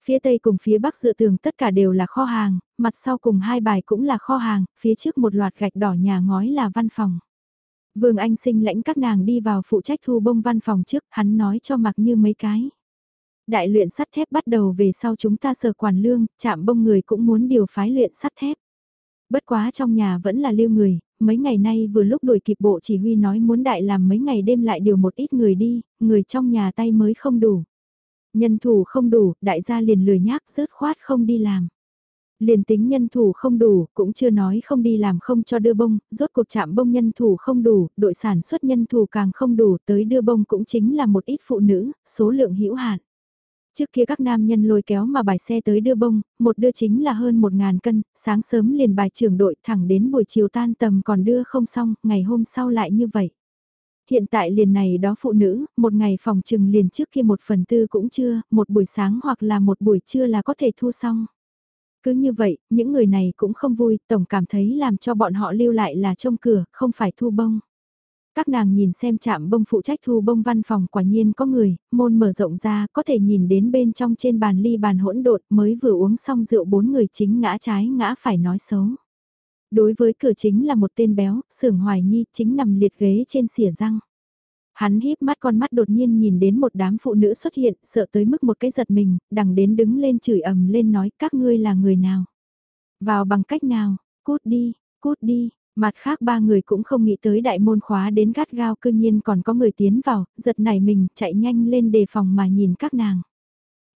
Phía tây cùng phía bắc dựa tường tất cả đều là kho hàng, mặt sau cùng hai bài cũng là kho hàng, phía trước một loạt gạch đỏ nhà ngói là văn phòng. Vương Anh sinh lãnh các nàng đi vào phụ trách thu bông văn phòng trước, hắn nói cho mặc như mấy cái. Đại luyện sắt thép bắt đầu về sau chúng ta sở quản lương, chạm bông người cũng muốn điều phái luyện sắt thép. Bất quá trong nhà vẫn là lưu người, mấy ngày nay vừa lúc đuổi kịp bộ chỉ huy nói muốn đại làm mấy ngày đêm lại điều một ít người đi, người trong nhà tay mới không đủ. Nhân thủ không đủ, đại gia liền lười nhác rớt khoát không đi làm. Liền tính nhân thủ không đủ, cũng chưa nói không đi làm không cho đưa bông, rốt cuộc chạm bông nhân thủ không đủ, đội sản xuất nhân thủ càng không đủ, tới đưa bông cũng chính là một ít phụ nữ, số lượng hữu hạn. Trước kia các nam nhân lôi kéo mà bài xe tới đưa bông, một đưa chính là hơn một ngàn cân, sáng sớm liền bài trưởng đội thẳng đến buổi chiều tan tầm còn đưa không xong, ngày hôm sau lại như vậy. Hiện tại liền này đó phụ nữ, một ngày phòng trừng liền trước kia một phần tư cũng chưa, một buổi sáng hoặc là một buổi trưa là có thể thu xong. Cứ như vậy, những người này cũng không vui, tổng cảm thấy làm cho bọn họ lưu lại là trông cửa, không phải thu bông. Các nàng nhìn xem chạm bông phụ trách thu bông văn phòng quả nhiên có người, môn mở rộng ra, có thể nhìn đến bên trong trên bàn ly bàn hỗn độn mới vừa uống xong rượu bốn người chính ngã trái ngã phải nói xấu. Đối với cửa chính là một tên béo, sưởng hoài nhi, chính nằm liệt ghế trên xỉa răng. Hắn híp mắt con mắt đột nhiên nhìn đến một đám phụ nữ xuất hiện, sợ tới mức một cái giật mình, đằng đến đứng lên chửi ầm lên nói các ngươi là người nào. Vào bằng cách nào, cút đi, cút đi, mặt khác ba người cũng không nghĩ tới đại môn khóa đến gắt gao cư nhiên còn có người tiến vào, giật nảy mình chạy nhanh lên đề phòng mà nhìn các nàng.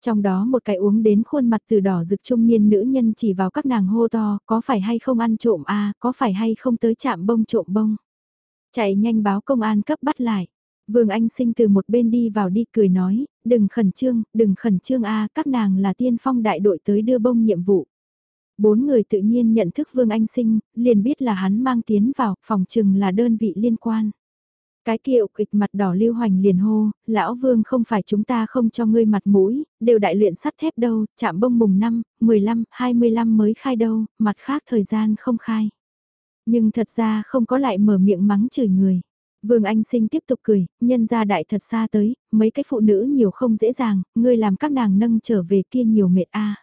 Trong đó một cái uống đến khuôn mặt từ đỏ rực trung niên nữ nhân chỉ vào các nàng hô to, có phải hay không ăn trộm a có phải hay không tới chạm bông trộm bông. Chạy nhanh báo công an cấp bắt lại. Vương Anh sinh từ một bên đi vào đi cười nói, đừng khẩn trương, đừng khẩn trương a các nàng là tiên phong đại đội tới đưa bông nhiệm vụ. Bốn người tự nhiên nhận thức Vương Anh sinh, liền biết là hắn mang tiến vào, phòng trừng là đơn vị liên quan. Cái kiệu kịch mặt đỏ lưu hoành liền hô, lão vương không phải chúng ta không cho ngươi mặt mũi, đều đại luyện sắt thép đâu, chạm bông mùng 5, 15, 25 mới khai đâu, mặt khác thời gian không khai. Nhưng thật ra không có lại mở miệng mắng chửi người. Vương Anh Sinh tiếp tục cười, nhân ra đại thật xa tới, mấy cái phụ nữ nhiều không dễ dàng, ngươi làm các nàng nâng trở về kia nhiều mệt a.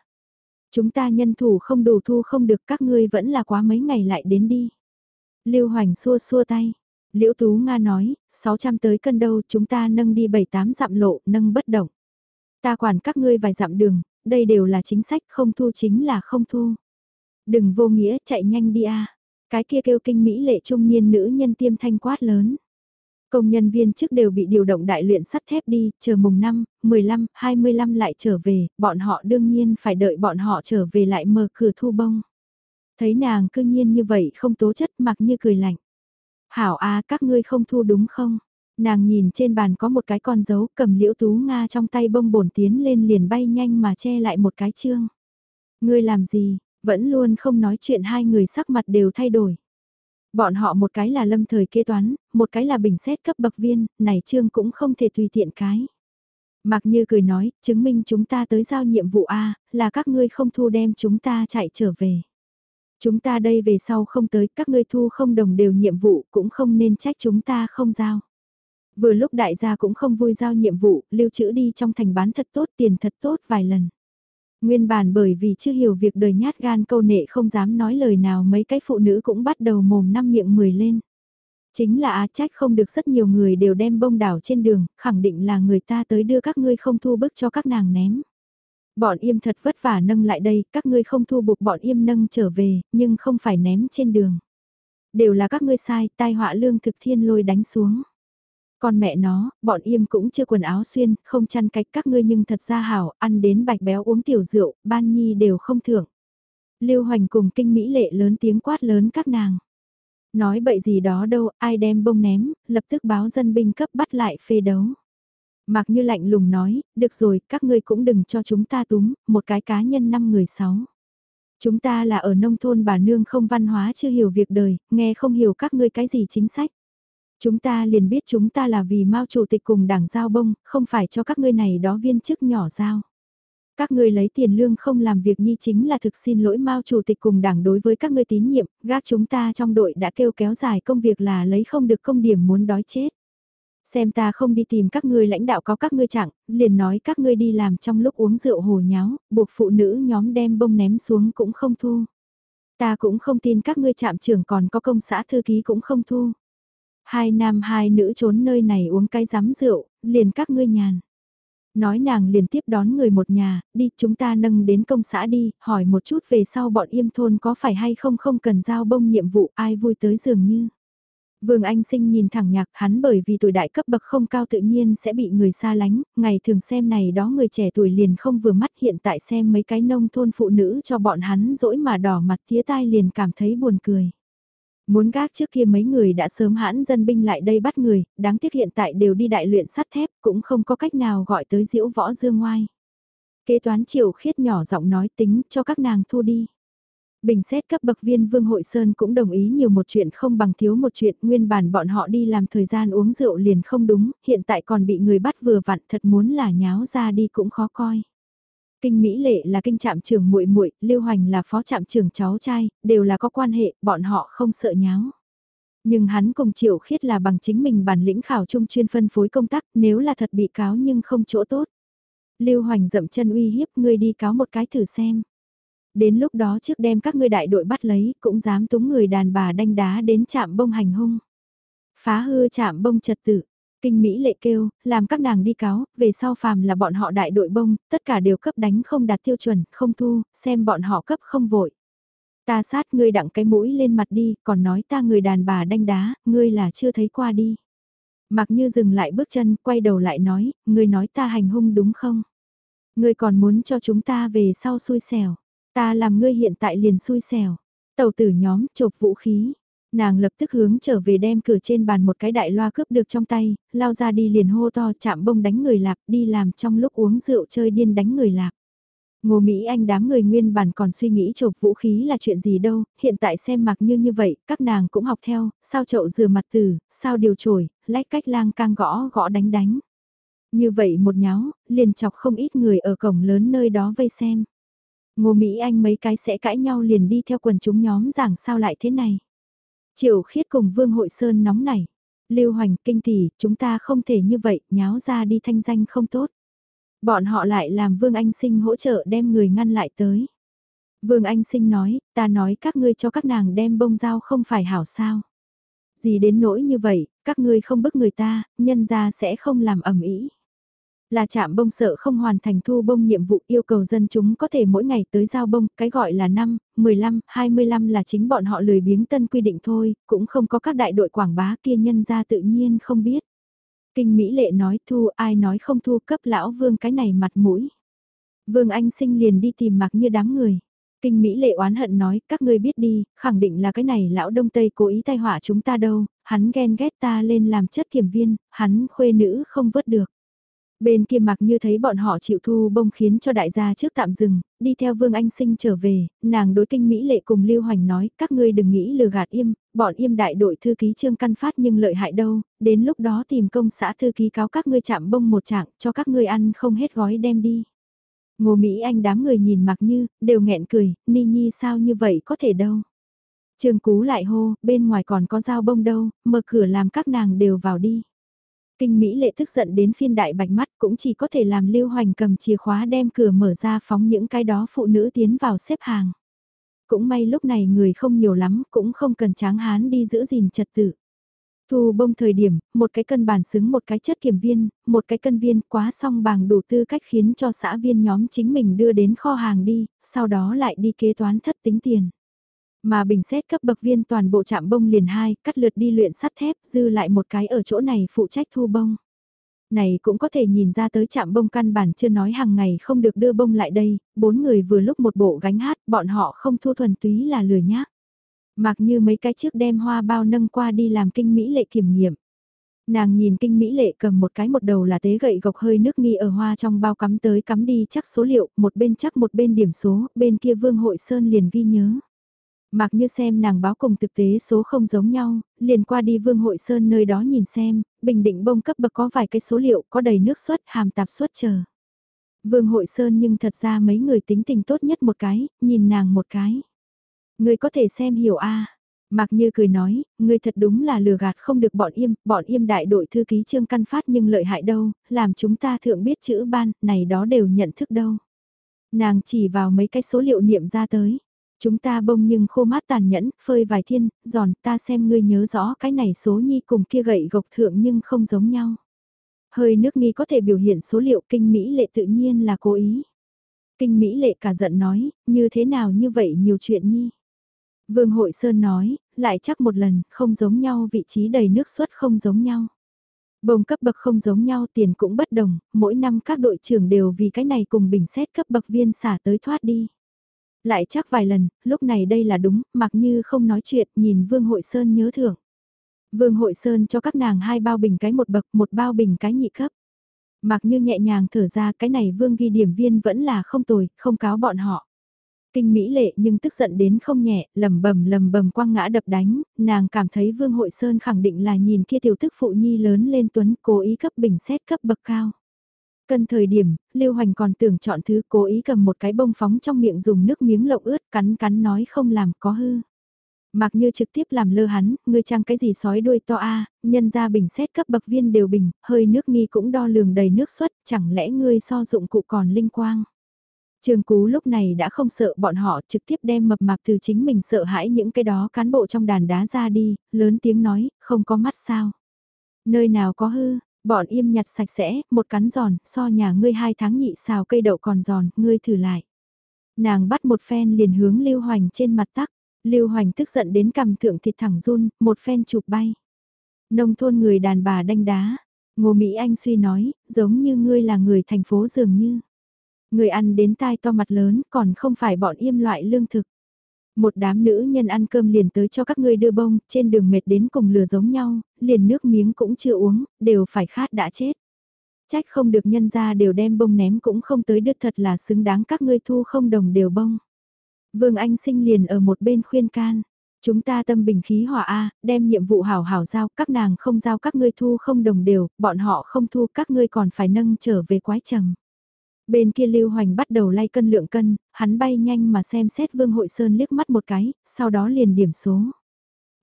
Chúng ta nhân thủ không đủ thu không được các ngươi vẫn là quá mấy ngày lại đến đi. Lưu Hoành xua xua tay, Liễu Tú Nga nói, 600 tới cân đâu chúng ta nâng đi 7-8 dặm lộ, nâng bất động. Ta quản các ngươi vài dặm đường, đây đều là chính sách, không thu chính là không thu. Đừng vô nghĩa, chạy nhanh đi a. Cái kia kêu kinh mỹ lệ trung niên nữ nhân tiêm thanh quát lớn. Công nhân viên trước đều bị điều động đại luyện sắt thép đi, chờ mùng 5, 15, 25 lại trở về, bọn họ đương nhiên phải đợi bọn họ trở về lại mở cửa thu bông. Thấy nàng cư nhiên như vậy không tố chất mặc như cười lạnh. Hảo a các ngươi không thu đúng không? Nàng nhìn trên bàn có một cái con dấu cầm liễu tú Nga trong tay bông bổn tiến lên liền bay nhanh mà che lại một cái chương. Ngươi làm gì, vẫn luôn không nói chuyện hai người sắc mặt đều thay đổi. Bọn họ một cái là lâm thời kế toán, một cái là bình xét cấp bậc viên, này trương cũng không thể tùy tiện cái. Mặc như cười nói, chứng minh chúng ta tới giao nhiệm vụ A, là các ngươi không thu đem chúng ta chạy trở về. Chúng ta đây về sau không tới, các ngươi thu không đồng đều nhiệm vụ cũng không nên trách chúng ta không giao. Vừa lúc đại gia cũng không vui giao nhiệm vụ, lưu trữ đi trong thành bán thật tốt tiền thật tốt vài lần. Nguyên bản bởi vì chưa hiểu việc đời nhát gan câu nệ không dám nói lời nào mấy cái phụ nữ cũng bắt đầu mồm năm miệng mười lên. Chính là á trách không được rất nhiều người đều đem bông đảo trên đường, khẳng định là người ta tới đưa các ngươi không thu bức cho các nàng ném. Bọn im thật vất vả nâng lại đây, các ngươi không thu buộc bọn im nâng trở về, nhưng không phải ném trên đường. Đều là các ngươi sai, tai họa lương thực thiên lôi đánh xuống. Con mẹ nó, bọn im cũng chưa quần áo xuyên, không chăn cách các ngươi nhưng thật ra hảo, ăn đến bạch béo uống tiểu rượu, ban nhi đều không thưởng. Lưu Hoành cùng kinh mỹ lệ lớn tiếng quát lớn các nàng. Nói bậy gì đó đâu, ai đem bông ném, lập tức báo dân binh cấp bắt lại phê đấu. Mạc như lạnh lùng nói, được rồi, các ngươi cũng đừng cho chúng ta túm, một cái cá nhân năm người sáu. Chúng ta là ở nông thôn bà nương không văn hóa chưa hiểu việc đời, nghe không hiểu các ngươi cái gì chính sách. Chúng ta liền biết chúng ta là vì Mao chủ tịch cùng đảng giao bông, không phải cho các ngươi này đó viên chức nhỏ giao. Các ngươi lấy tiền lương không làm việc nhi chính là thực xin lỗi Mao chủ tịch cùng đảng đối với các ngươi tín nhiệm, gác chúng ta trong đội đã kêu kéo dài công việc là lấy không được công điểm muốn đói chết. Xem ta không đi tìm các ngươi lãnh đạo có các ngươi chẳng, liền nói các ngươi đi làm trong lúc uống rượu hồ nháo, buộc phụ nữ nhóm đem bông ném xuống cũng không thu. Ta cũng không tin các ngươi chạm trưởng còn có công xã thư ký cũng không thu. Hai nam hai nữ trốn nơi này uống cái giám rượu, liền các ngươi nhàn. Nói nàng liền tiếp đón người một nhà, đi chúng ta nâng đến công xã đi, hỏi một chút về sau bọn im thôn có phải hay không không cần giao bông nhiệm vụ ai vui tới dường như. Vương Anh Sinh nhìn thẳng nhạc hắn bởi vì tuổi đại cấp bậc không cao tự nhiên sẽ bị người xa lánh, ngày thường xem này đó người trẻ tuổi liền không vừa mắt hiện tại xem mấy cái nông thôn phụ nữ cho bọn hắn dỗi mà đỏ mặt tía tai liền cảm thấy buồn cười. Muốn gác trước kia mấy người đã sớm hãn dân binh lại đây bắt người, đáng tiếc hiện tại đều đi đại luyện sắt thép cũng không có cách nào gọi tới diễu võ dương ngoai. Kế toán triệu khiết nhỏ giọng nói tính cho các nàng thu đi. Bình xét cấp bậc viên Vương Hội Sơn cũng đồng ý nhiều một chuyện không bằng thiếu một chuyện, nguyên bản bọn họ đi làm thời gian uống rượu liền không đúng, hiện tại còn bị người bắt vừa vặn thật muốn là nháo ra đi cũng khó coi. Kinh Mỹ Lệ là kinh trạm trưởng muội muội, Lưu Hoành là phó trạm trưởng cháu trai, đều là có quan hệ, bọn họ không sợ nháo. Nhưng hắn cùng Triệu Khiết là bằng chính mình bản lĩnh khảo trung chuyên phân phối công tác, nếu là thật bị cáo nhưng không chỗ tốt. Lưu Hoành dậm chân uy hiếp ngươi đi cáo một cái thử xem đến lúc đó trước đem các ngươi đại đội bắt lấy, cũng dám túng người đàn bà đanh đá đến chạm bông hành hung. Phá hư chạm bông trật tự, Kinh Mỹ lệ kêu, làm các nàng đi cáo, về sau phàm là bọn họ đại đội bông, tất cả đều cấp đánh không đạt tiêu chuẩn, không thu, xem bọn họ cấp không vội. Ta sát ngươi đặng cái mũi lên mặt đi, còn nói ta người đàn bà đanh đá, ngươi là chưa thấy qua đi. Mặc như dừng lại bước chân, quay đầu lại nói, ngươi nói ta hành hung đúng không? Ngươi còn muốn cho chúng ta về sau xui xẻo. Ta làm ngươi hiện tại liền xui xẻo. Tàu tử nhóm chộp vũ khí. Nàng lập tức hướng trở về đem cửa trên bàn một cái đại loa cướp được trong tay, lao ra đi liền hô to chạm bông đánh người lạp đi làm trong lúc uống rượu chơi điên đánh người lạp. Ngô Mỹ Anh đám người nguyên bản còn suy nghĩ chộp vũ khí là chuyện gì đâu, hiện tại xem mặc như như vậy, các nàng cũng học theo, sao chậu rửa mặt từ sao điều trổi, lách cách lang cang gõ gõ đánh đánh. Như vậy một nháo, liền chọc không ít người ở cổng lớn nơi đó vây xem. Ngô Mỹ Anh mấy cái sẽ cãi nhau liền đi theo quần chúng nhóm giảng sao lại thế này. Triệu khiết cùng Vương Hội Sơn nóng nảy. Lưu Hoành, kinh tỷ, chúng ta không thể như vậy, nháo ra đi thanh danh không tốt. Bọn họ lại làm Vương Anh Sinh hỗ trợ đem người ngăn lại tới. Vương Anh Sinh nói, ta nói các ngươi cho các nàng đem bông dao không phải hảo sao. Gì đến nỗi như vậy, các ngươi không bức người ta, nhân ra sẽ không làm ẩm ý. Là chạm bông sợ không hoàn thành thu bông nhiệm vụ yêu cầu dân chúng có thể mỗi ngày tới giao bông, cái gọi là 5, 15, 25 là chính bọn họ lười biếng tân quy định thôi, cũng không có các đại đội quảng bá kia nhân ra tự nhiên không biết. Kinh Mỹ lệ nói thu ai nói không thu cấp lão vương cái này mặt mũi. Vương Anh sinh liền đi tìm mặc như đám người. Kinh Mỹ lệ oán hận nói, các ngươi biết đi, khẳng định là cái này lão đông tây cố ý tai họa chúng ta đâu, hắn ghen ghét ta lên làm chất kiểm viên, hắn khuê nữ không vớt được. Bên kia mặc như thấy bọn họ chịu thu bông khiến cho đại gia trước tạm dừng, đi theo Vương Anh Sinh trở về, nàng đối kinh Mỹ lệ cùng Lưu Hoành nói, các ngươi đừng nghĩ lừa gạt im, bọn im đại đội thư ký trương căn phát nhưng lợi hại đâu, đến lúc đó tìm công xã thư ký cáo các ngươi chạm bông một trạng cho các ngươi ăn không hết gói đem đi. Ngô Mỹ Anh đám người nhìn mặc như, đều nghẹn cười, Ni Nhi sao như vậy có thể đâu. Trương Cú lại hô, bên ngoài còn có dao bông đâu, mở cửa làm các nàng đều vào đi. Kinh Mỹ lệ tức giận đến phiên đại bạch mắt cũng chỉ có thể làm lưu hoành cầm chìa khóa đem cửa mở ra phóng những cái đó phụ nữ tiến vào xếp hàng. Cũng may lúc này người không nhiều lắm cũng không cần tráng hán đi giữ gìn trật tự. Thu bông thời điểm, một cái cân bản xứng một cái chất kiểm viên, một cái cân viên quá xong bằng đủ tư cách khiến cho xã viên nhóm chính mình đưa đến kho hàng đi, sau đó lại đi kế toán thất tính tiền. Mà bình xét cấp bậc viên toàn bộ chạm bông liền hai, cắt lượt đi luyện sắt thép, dư lại một cái ở chỗ này phụ trách thu bông. Này cũng có thể nhìn ra tới chạm bông căn bản chưa nói hàng ngày không được đưa bông lại đây, bốn người vừa lúc một bộ gánh hát, bọn họ không thu thuần túy là lừa nhác. Mặc như mấy cái trước đem hoa bao nâng qua đi làm kinh mỹ lệ kiểm nghiệm. Nàng nhìn kinh mỹ lệ cầm một cái một đầu là tế gậy gộc hơi nước nghi ở hoa trong bao cắm tới cắm đi chắc số liệu, một bên chắc một bên điểm số, bên kia vương hội sơn liền ghi nhớ. Mặc như xem nàng báo cùng thực tế số không giống nhau, liền qua đi Vương Hội Sơn nơi đó nhìn xem, bình định bông cấp bậc có vài cái số liệu có đầy nước suất hàm tạp suất chờ. Vương Hội Sơn nhưng thật ra mấy người tính tình tốt nhất một cái, nhìn nàng một cái. Người có thể xem hiểu a à. Mạc Như cười nói, người thật đúng là lừa gạt không được bọn im, bọn im đại đội thư ký trương căn phát nhưng lợi hại đâu, làm chúng ta thượng biết chữ ban, này đó đều nhận thức đâu. Nàng chỉ vào mấy cái số liệu niệm ra tới. Chúng ta bông nhưng khô mát tàn nhẫn, phơi vài thiên, giòn ta xem ngươi nhớ rõ cái này số nhi cùng kia gậy gộc thượng nhưng không giống nhau. Hơi nước nghi có thể biểu hiện số liệu kinh Mỹ lệ tự nhiên là cố ý. Kinh Mỹ lệ cả giận nói, như thế nào như vậy nhiều chuyện nhi. Vương Hội Sơn nói, lại chắc một lần, không giống nhau vị trí đầy nước suất không giống nhau. Bông cấp bậc không giống nhau tiền cũng bất đồng, mỗi năm các đội trưởng đều vì cái này cùng bình xét cấp bậc viên xả tới thoát đi. Lại chắc vài lần, lúc này đây là đúng, mặc như không nói chuyện, nhìn Vương Hội Sơn nhớ thưởng. Vương Hội Sơn cho các nàng hai bao bình cái một bậc, một bao bình cái nhị cấp. Mặc như nhẹ nhàng thở ra cái này Vương ghi điểm viên vẫn là không tồi, không cáo bọn họ. Kinh Mỹ lệ nhưng tức giận đến không nhẹ, lầm bầm lầm bầm quăng ngã đập đánh, nàng cảm thấy Vương Hội Sơn khẳng định là nhìn kia tiểu thức phụ nhi lớn lên tuấn cố ý cấp bình xét cấp bậc cao. Cân thời điểm, Lưu Hoành còn tưởng chọn thứ cố ý cầm một cái bông phóng trong miệng dùng nước miếng lộng ướt cắn cắn nói không làm có hư. Mặc như trực tiếp làm lơ hắn, ngươi trang cái gì sói đuôi to a nhân ra bình xét cấp bậc viên đều bình, hơi nước nghi cũng đo lường đầy nước suất, chẳng lẽ ngươi so dụng cụ còn linh quang. Trường Cú lúc này đã không sợ bọn họ trực tiếp đem mập mạp từ chính mình sợ hãi những cái đó cán bộ trong đàn đá ra đi, lớn tiếng nói, không có mắt sao. Nơi nào có hư, Bọn im nhặt sạch sẽ, một cắn giòn, so nhà ngươi hai tháng nhị xào cây đậu còn giòn, ngươi thử lại. Nàng bắt một phen liền hướng Lưu Hoành trên mặt tắc, Lưu Hoành tức giận đến cầm thượng thịt thẳng run, một phen chụp bay. Nông thôn người đàn bà đanh đá, Ngô Mỹ Anh suy nói, giống như ngươi là người thành phố dường như. Người ăn đến tai to mặt lớn còn không phải bọn im loại lương thực. Một đám nữ nhân ăn cơm liền tới cho các ngươi đưa bông, trên đường mệt đến cùng lừa giống nhau, liền nước miếng cũng chưa uống, đều phải khát đã chết. Trách không được nhân ra đều đem bông ném cũng không tới đứt thật là xứng đáng các ngươi thu không đồng đều bông. Vương Anh sinh liền ở một bên khuyên can. Chúng ta tâm bình khí hòa A, đem nhiệm vụ hảo hảo giao, các nàng không giao các ngươi thu không đồng đều, bọn họ không thu các ngươi còn phải nâng trở về quái trầm. Bên kia Lưu Hoành bắt đầu lay cân lượng cân, hắn bay nhanh mà xem xét Vương Hội Sơn liếc mắt một cái, sau đó liền điểm số.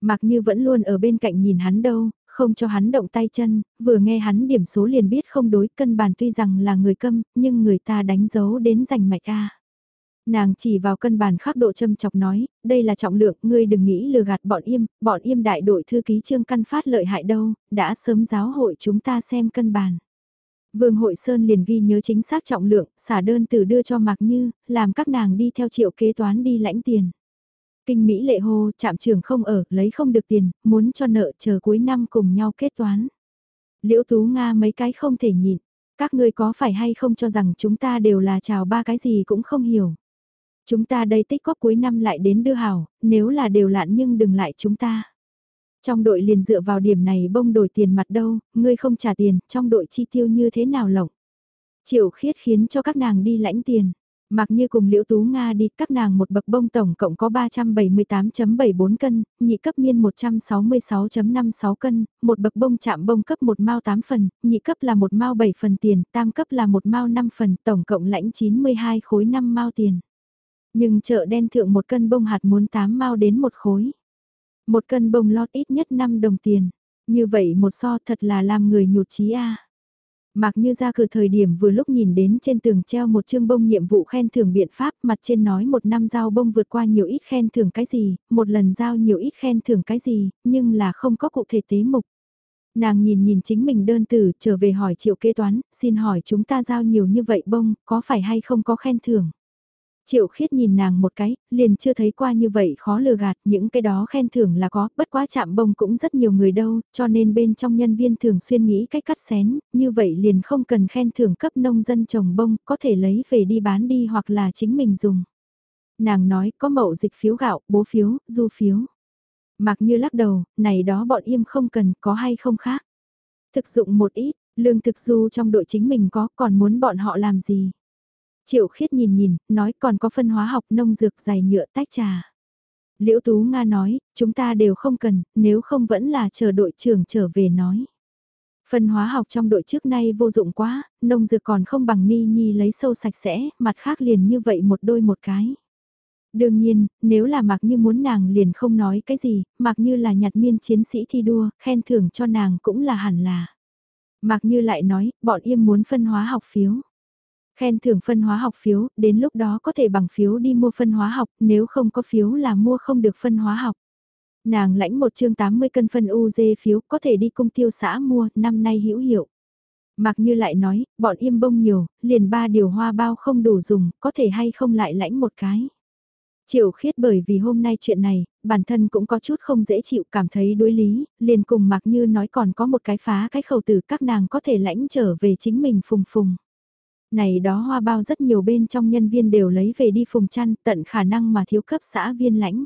Mặc như vẫn luôn ở bên cạnh nhìn hắn đâu, không cho hắn động tay chân, vừa nghe hắn điểm số liền biết không đối cân bàn tuy rằng là người câm, nhưng người ta đánh dấu đến giành mạch A. Nàng chỉ vào cân bàn khắc độ châm chọc nói, đây là trọng lượng, ngươi đừng nghĩ lừa gạt bọn im, bọn im đại đội thư ký trương căn phát lợi hại đâu, đã sớm giáo hội chúng ta xem cân bàn. Vương Hội Sơn liền ghi nhớ chính xác trọng lượng, xả đơn từ đưa cho Mạc Như, làm các nàng đi theo triệu kế toán đi lãnh tiền. Kinh Mỹ lệ hô, chạm trưởng không ở, lấy không được tiền, muốn cho nợ chờ cuối năm cùng nhau kết toán. Liễu Tú Nga mấy cái không thể nhịn, các ngươi có phải hay không cho rằng chúng ta đều là chào ba cái gì cũng không hiểu. Chúng ta đây tích góp cuối năm lại đến đưa hảo, nếu là đều lạn nhưng đừng lại chúng ta. Trong đội liền dựa vào điểm này bông đổi tiền mặt đâu, ngươi không trả tiền, trong đội chi tiêu như thế nào lộng. Triệu khiết khiến cho các nàng đi lãnh tiền. Mặc như cùng Liễu Tú Nga đi, các nàng một bậc bông tổng cộng có 378.74 cân, nhị cấp miên 166.56 cân, một bậc bông chạm bông cấp 1 mao 8 phần, nhị cấp là 1 mao 7 phần tiền, tam cấp là 1 mao 5 phần, tổng cộng lãnh 92 khối 5 mao tiền. Nhưng chợ đen thượng một cân bông hạt muốn 8 mao đến một khối. Một cân bông lót ít nhất 5 đồng tiền. Như vậy một so thật là làm người nhụt chí a. À. Mặc như ra cửa thời điểm vừa lúc nhìn đến trên tường treo một chương bông nhiệm vụ khen thưởng biện pháp mặt trên nói một năm giao bông vượt qua nhiều ít khen thưởng cái gì, một lần giao nhiều ít khen thưởng cái gì, nhưng là không có cụ thể tế mục. Nàng nhìn nhìn chính mình đơn tử trở về hỏi triệu kế toán, xin hỏi chúng ta giao nhiều như vậy bông, có phải hay không có khen thưởng? Triệu khiết nhìn nàng một cái, liền chưa thấy qua như vậy khó lừa gạt, những cái đó khen thưởng là có, bất quá chạm bông cũng rất nhiều người đâu, cho nên bên trong nhân viên thường xuyên nghĩ cách cắt xén, như vậy liền không cần khen thưởng cấp nông dân trồng bông, có thể lấy về đi bán đi hoặc là chính mình dùng. Nàng nói có mậu dịch phiếu gạo, bố phiếu, du phiếu. Mặc như lắc đầu, này đó bọn im không cần, có hay không khác. Thực dụng một ít, lương thực du trong đội chính mình có, còn muốn bọn họ làm gì? Triệu khiết nhìn nhìn, nói còn có phân hóa học nông dược dày nhựa tách trà. Liễu Tú Nga nói, chúng ta đều không cần, nếu không vẫn là chờ đội trưởng trở về nói. Phân hóa học trong đội trước nay vô dụng quá, nông dược còn không bằng ni nhi lấy sâu sạch sẽ, mặt khác liền như vậy một đôi một cái. Đương nhiên, nếu là mặc như muốn nàng liền không nói cái gì, mặc như là nhặt miên chiến sĩ thi đua, khen thưởng cho nàng cũng là hẳn là. Mặc như lại nói, bọn im muốn phân hóa học phiếu. Khen thưởng phân hóa học phiếu, đến lúc đó có thể bằng phiếu đi mua phân hóa học, nếu không có phiếu là mua không được phân hóa học. Nàng lãnh một chương 80 cân phân UZ phiếu có thể đi công tiêu xã mua, năm nay hữu hiệu. Mặc như lại nói, bọn im bông nhiều, liền ba điều hoa bao không đủ dùng, có thể hay không lại lãnh một cái. Triệu khiết bởi vì hôm nay chuyện này, bản thân cũng có chút không dễ chịu cảm thấy đối lý, liền cùng mặc như nói còn có một cái phá cái khẩu từ các nàng có thể lãnh trở về chính mình phùng phùng. Này đó hoa bao rất nhiều bên trong nhân viên đều lấy về đi phùng chăn tận khả năng mà thiếu cấp xã viên lãnh.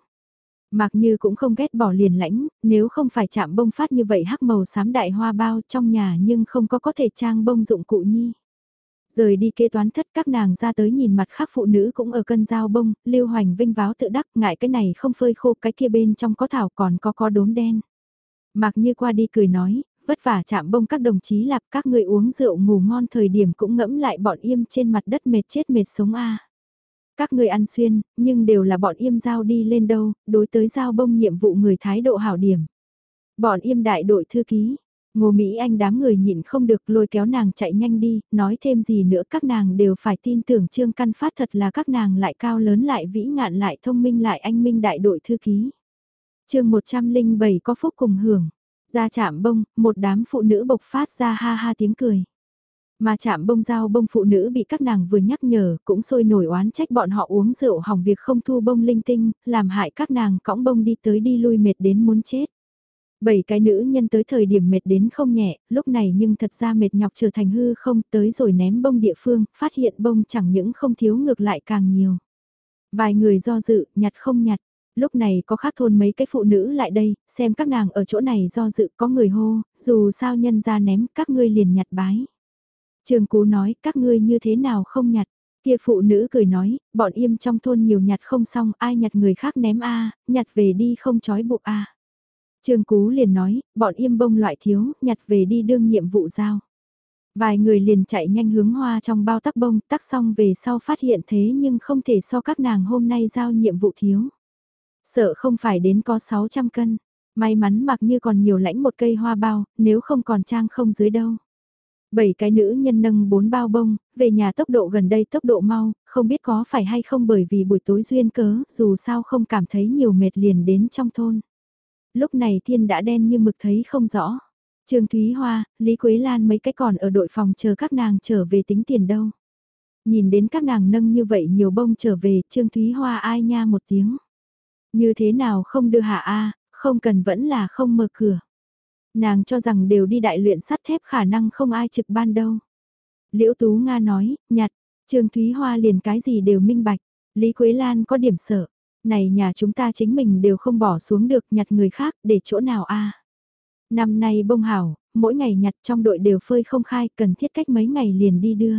Mạc Như cũng không ghét bỏ liền lãnh, nếu không phải chạm bông phát như vậy hắc màu xám đại hoa bao trong nhà nhưng không có có thể trang bông dụng cụ nhi. Rời đi kế toán thất các nàng ra tới nhìn mặt khác phụ nữ cũng ở cân dao bông, lưu hoành vinh váo tự đắc ngại cái này không phơi khô cái kia bên trong có thảo còn có có đốm đen. Mạc Như qua đi cười nói, vất vả chạm bông các đồng chí lạp các người uống rượu ngủ ngon thời điểm cũng ngẫm lại bọn im trên mặt đất mệt chết mệt sống a. Các người ăn xuyên, nhưng đều là bọn im giao đi lên đâu, đối tới giao bông nhiệm vụ người thái độ hảo điểm. Bọn im đại đội thư ký, Ngô Mỹ Anh đám người nhịn không được lôi kéo nàng chạy nhanh đi, nói thêm gì nữa các nàng đều phải tin tưởng Trương Căn Phát thật là các nàng lại cao lớn lại vĩ ngạn lại thông minh lại anh minh đại đội thư ký. chương 107 có phúc cùng hưởng, ra chạm bông, một đám phụ nữ bộc phát ra ha ha tiếng cười. Mà chạm bông dao bông phụ nữ bị các nàng vừa nhắc nhở cũng sôi nổi oán trách bọn họ uống rượu hỏng việc không thu bông linh tinh, làm hại các nàng cõng bông đi tới đi lui mệt đến muốn chết. Bảy cái nữ nhân tới thời điểm mệt đến không nhẹ, lúc này nhưng thật ra mệt nhọc trở thành hư không tới rồi ném bông địa phương, phát hiện bông chẳng những không thiếu ngược lại càng nhiều. Vài người do dự, nhặt không nhặt, lúc này có khác thôn mấy cái phụ nữ lại đây, xem các nàng ở chỗ này do dự có người hô, dù sao nhân ra ném các ngươi liền nhặt bái. Trường Cú nói các ngươi như thế nào không nhặt, kia phụ nữ cười nói, bọn im trong thôn nhiều nhặt không xong ai nhặt người khác ném a nhặt về đi không chói buộc a trường Cú liền nói, bọn im bông loại thiếu, nhặt về đi đương nhiệm vụ giao. Vài người liền chạy nhanh hướng hoa trong bao tắc bông, tắc xong về sau phát hiện thế nhưng không thể so các nàng hôm nay giao nhiệm vụ thiếu. Sợ không phải đến có 600 cân, may mắn mặc như còn nhiều lãnh một cây hoa bao, nếu không còn trang không dưới đâu. Bảy cái nữ nhân nâng bốn bao bông, về nhà tốc độ gần đây tốc độ mau, không biết có phải hay không bởi vì buổi tối duyên cớ, dù sao không cảm thấy nhiều mệt liền đến trong thôn lúc này thiên đã đen như mực thấy không rõ. Trương Thúy Hoa, Lý Quế Lan mấy cái còn ở đội phòng chờ các nàng trở về tính tiền đâu. Nhìn đến các nàng nâng như vậy nhiều bông trở về, Trương Thúy Hoa ai nha một tiếng. Như thế nào không đưa hạ A, không cần vẫn là không mở cửa. Nàng cho rằng đều đi đại luyện sắt thép khả năng không ai trực ban đâu. Liễu Tú Nga nói, nhặt, Trương Thúy Hoa liền cái gì đều minh bạch, Lý Quế Lan có điểm sợ này nhà chúng ta chính mình đều không bỏ xuống được nhặt người khác để chỗ nào a Năm nay bông hảo, mỗi ngày nhặt trong đội đều phơi không khai cần thiết cách mấy ngày liền đi đưa.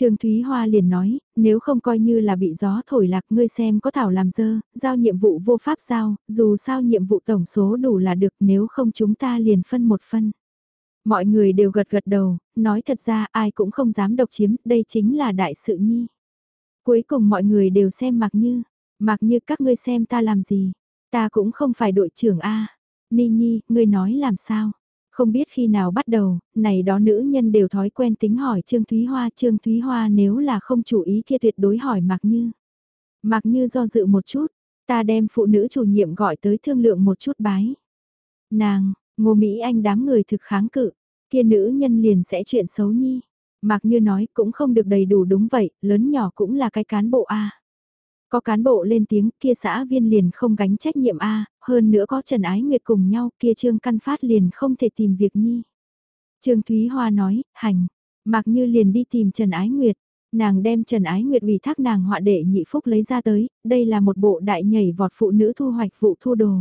Trương Thúy Hoa liền nói, nếu không coi như là bị gió thổi lạc ngươi xem có thảo làm dơ, giao nhiệm vụ vô pháp giao, dù sao nhiệm vụ tổng số đủ là được nếu không chúng ta liền phân một phân. Mọi người đều gật gật đầu, nói thật ra ai cũng không dám độc chiếm, đây chính là đại sự nhi. Cuối cùng mọi người đều xem mặc như, Mặc như các ngươi xem ta làm gì, ta cũng không phải đội trưởng A. Ni Nhi, ngươi nói làm sao? Không biết khi nào bắt đầu, này đó nữ nhân đều thói quen tính hỏi Trương Thúy Hoa. Trương Thúy Hoa nếu là không chủ ý kia tuyệt đối hỏi Mạc Như. Mạc Như do dự một chút, ta đem phụ nữ chủ nhiệm gọi tới thương lượng một chút bái. Nàng, Ngô Mỹ Anh đám người thực kháng cự, kia nữ nhân liền sẽ chuyện xấu nhi. Mạc Như nói cũng không được đầy đủ đúng vậy, lớn nhỏ cũng là cái cán bộ A. Có cán bộ lên tiếng kia xã viên liền không gánh trách nhiệm A, hơn nữa có Trần Ái Nguyệt cùng nhau kia Trương Căn Phát liền không thể tìm việc nhi. Trương Thúy Hoa nói, hành, mặc như liền đi tìm Trần Ái Nguyệt, nàng đem Trần Ái Nguyệt ủy thác nàng họa đệ nhị phúc lấy ra tới, đây là một bộ đại nhảy vọt phụ nữ thu hoạch vụ thu đồ.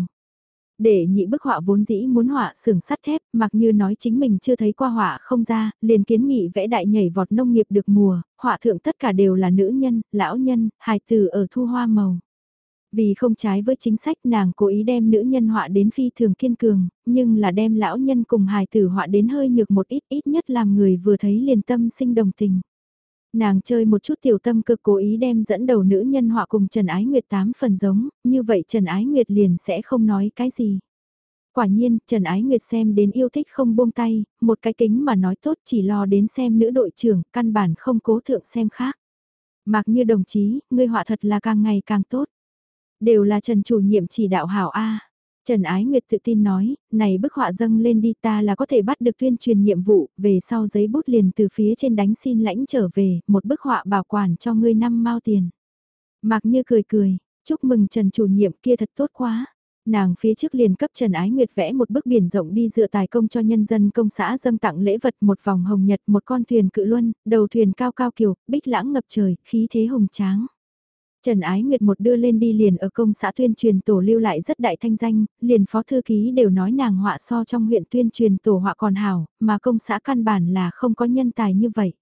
Để nhị bức họa vốn dĩ muốn họa sườn sắt thép, mặc như nói chính mình chưa thấy qua họa không ra, liền kiến nghị vẽ đại nhảy vọt nông nghiệp được mùa, họa thượng tất cả đều là nữ nhân, lão nhân, hài từ ở thu hoa màu. Vì không trái với chính sách nàng cố ý đem nữ nhân họa đến phi thường kiên cường, nhưng là đem lão nhân cùng hài tử họa đến hơi nhược một ít ít nhất làm người vừa thấy liền tâm sinh đồng tình. Nàng chơi một chút tiểu tâm cực cố ý đem dẫn đầu nữ nhân họa cùng Trần Ái Nguyệt tám phần giống, như vậy Trần Ái Nguyệt liền sẽ không nói cái gì. Quả nhiên, Trần Ái Nguyệt xem đến yêu thích không buông tay, một cái kính mà nói tốt chỉ lo đến xem nữ đội trưởng, căn bản không cố thượng xem khác. Mặc như đồng chí, ngươi họa thật là càng ngày càng tốt. Đều là Trần chủ nhiệm chỉ đạo hảo A. Trần Ái Nguyệt tự tin nói, này bức họa dâng lên đi ta là có thể bắt được tuyên truyền nhiệm vụ, về sau giấy bút liền từ phía trên đánh xin lãnh trở về, một bức họa bảo quản cho ngươi năm mao tiền. Mạc Như cười cười, chúc mừng Trần chủ nhiệm kia thật tốt quá. Nàng phía trước liền cấp Trần Ái Nguyệt vẽ một bức biển rộng đi dựa tài công cho nhân dân công xã dâng tặng lễ vật một vòng hồng nhật một con thuyền cự luân, đầu thuyền cao cao kiều, bích lãng ngập trời, khí thế hùng tráng. Trần Ái Nguyệt một đưa lên đi liền ở công xã tuyên truyền tổ lưu lại rất đại thanh danh, liền phó thư ký đều nói nàng họa so trong huyện tuyên truyền tổ họa còn hảo, mà công xã căn bản là không có nhân tài như vậy.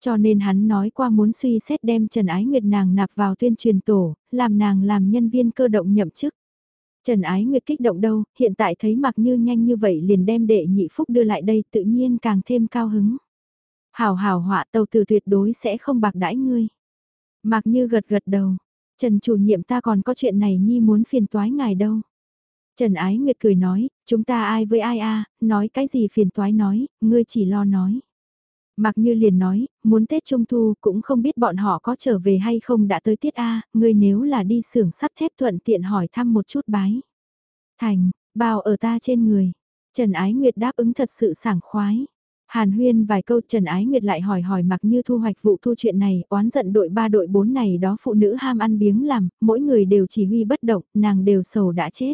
Cho nên hắn nói qua muốn suy xét đem Trần Ái Nguyệt nàng nạp vào tuyên truyền tổ, làm nàng làm nhân viên cơ động nhậm chức. Trần Ái Nguyệt kích động đâu, hiện tại thấy mặc như nhanh như vậy liền đem đệ nhị phúc đưa lại đây tự nhiên càng thêm cao hứng. Hảo hảo họa tàu từ tuyệt đối sẽ không bạc đãi ngươi. Mạc Như gật gật đầu, Trần chủ nhiệm ta còn có chuyện này nhi muốn phiền toái ngài đâu. Trần Ái Nguyệt cười nói, chúng ta ai với ai a, nói cái gì phiền toái nói, ngươi chỉ lo nói. Mạc Như liền nói, muốn Tết Trung Thu cũng không biết bọn họ có trở về hay không đã tới tiết A, ngươi nếu là đi xưởng sắt thép thuận tiện hỏi thăm một chút bái. Thành, bao ở ta trên người. Trần Ái Nguyệt đáp ứng thật sự sảng khoái. Hàn huyên vài câu Trần Ái Nguyệt lại hỏi hỏi mặc như thu hoạch vụ thu chuyện này, oán giận đội ba đội bốn này đó phụ nữ ham ăn biếng làm, mỗi người đều chỉ huy bất động, nàng đều sầu đã chết.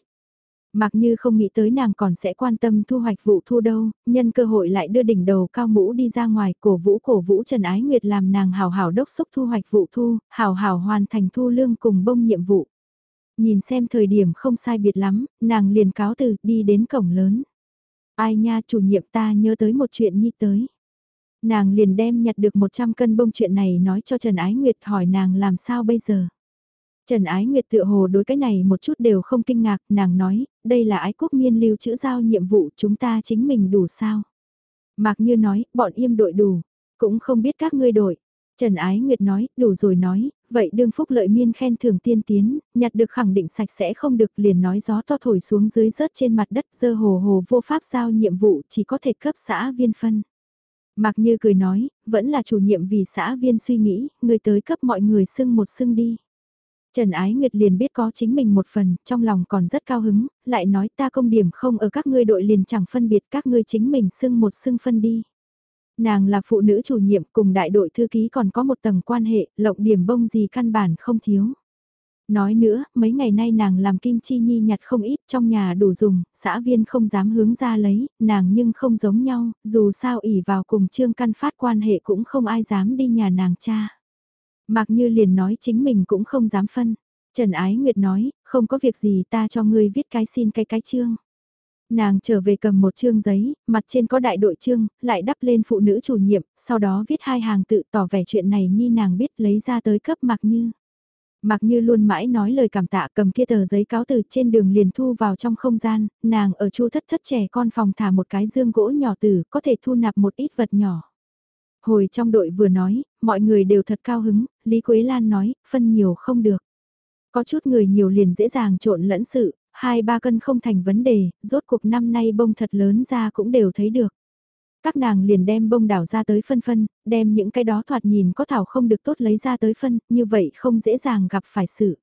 Mặc như không nghĩ tới nàng còn sẽ quan tâm thu hoạch vụ thu đâu, nhân cơ hội lại đưa đỉnh đầu cao mũ đi ra ngoài cổ vũ cổ vũ Trần Ái Nguyệt làm nàng hào hào đốc xúc thu hoạch vụ thu, hào hào hoàn thành thu lương cùng bông nhiệm vụ. Nhìn xem thời điểm không sai biệt lắm, nàng liền cáo từ đi đến cổng lớn. Ai nha chủ nhiệm ta nhớ tới một chuyện nhi tới. Nàng liền đem nhặt được 100 cân bông chuyện này nói cho Trần Ái Nguyệt hỏi nàng làm sao bây giờ. Trần Ái Nguyệt tựa hồ đối cái này một chút đều không kinh ngạc, nàng nói, đây là ái quốc miên lưu chữ giao nhiệm vụ chúng ta chính mình đủ sao. Mạc Như nói, bọn im đội đủ, cũng không biết các ngươi đội. Trần Ái Nguyệt nói, đủ rồi nói, vậy đương phúc lợi miên khen thưởng tiên tiến, nhặt được khẳng định sạch sẽ không được liền nói gió to thổi xuống dưới rớt trên mặt đất dơ hồ hồ vô pháp giao nhiệm vụ chỉ có thể cấp xã viên phân. mặc Như cười nói, vẫn là chủ nhiệm vì xã viên suy nghĩ, người tới cấp mọi người xưng một xưng đi. Trần Ái Nguyệt liền biết có chính mình một phần, trong lòng còn rất cao hứng, lại nói ta công điểm không ở các ngươi đội liền chẳng phân biệt các ngươi chính mình xưng một xưng phân đi. Nàng là phụ nữ chủ nhiệm cùng đại đội thư ký còn có một tầng quan hệ, lộng điểm bông gì căn bản không thiếu. Nói nữa, mấy ngày nay nàng làm kim chi nhi nhặt không ít trong nhà đủ dùng, xã viên không dám hướng ra lấy, nàng nhưng không giống nhau, dù sao ỉ vào cùng trương căn phát quan hệ cũng không ai dám đi nhà nàng cha. Mạc Như liền nói chính mình cũng không dám phân. Trần Ái Nguyệt nói, không có việc gì ta cho ngươi viết cái xin cái cái chương. Nàng trở về cầm một chương giấy, mặt trên có đại đội chương, lại đắp lên phụ nữ chủ nhiệm, sau đó viết hai hàng tự tỏ vẻ chuyện này nhi nàng biết lấy ra tới cấp Mạc Như. Mạc Như luôn mãi nói lời cảm tạ cầm kia tờ giấy cáo từ trên đường liền thu vào trong không gian, nàng ở chu thất thất trẻ con phòng thả một cái dương gỗ nhỏ tử, có thể thu nạp một ít vật nhỏ. Hồi trong đội vừa nói, mọi người đều thật cao hứng, Lý Quế Lan nói, phân nhiều không được. Có chút người nhiều liền dễ dàng trộn lẫn sự, hai ba cân không thành vấn đề, rốt cuộc năm nay bông thật lớn ra cũng đều thấy được. Các nàng liền đem bông đảo ra tới phân phân, đem những cái đó thoạt nhìn có thảo không được tốt lấy ra tới phân, như vậy không dễ dàng gặp phải sự.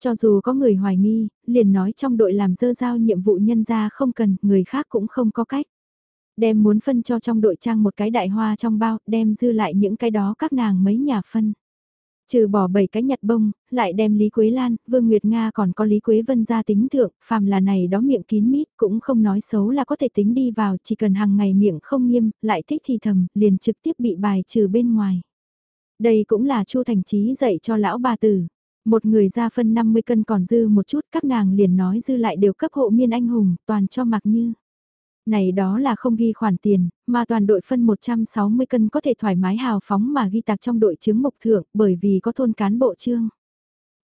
Cho dù có người hoài nghi, liền nói trong đội làm dơ giao nhiệm vụ nhân ra không cần, người khác cũng không có cách. Đem muốn phân cho trong đội trang một cái đại hoa trong bao, đem dư lại những cái đó các nàng mấy nhà phân. Trừ bỏ bảy cái nhặt bông, lại đem Lý Quế Lan, Vương Nguyệt Nga còn có Lý Quế Vân ra tính thượng, phàm là này đó miệng kín mít cũng không nói xấu là có thể tính đi vào, chỉ cần hàng ngày miệng không nghiêm, lại thích thì thầm, liền trực tiếp bị bài trừ bên ngoài. Đây cũng là Chu Thành Chí dạy cho lão bà tử. Một người ra phân 50 cân còn dư một chút, các nàng liền nói dư lại đều cấp hộ miên anh hùng, toàn cho mặc như. Này đó là không ghi khoản tiền, mà toàn đội phân 160 cân có thể thoải mái hào phóng mà ghi tạc trong đội chứng mục thượng bởi vì có thôn cán bộ trương.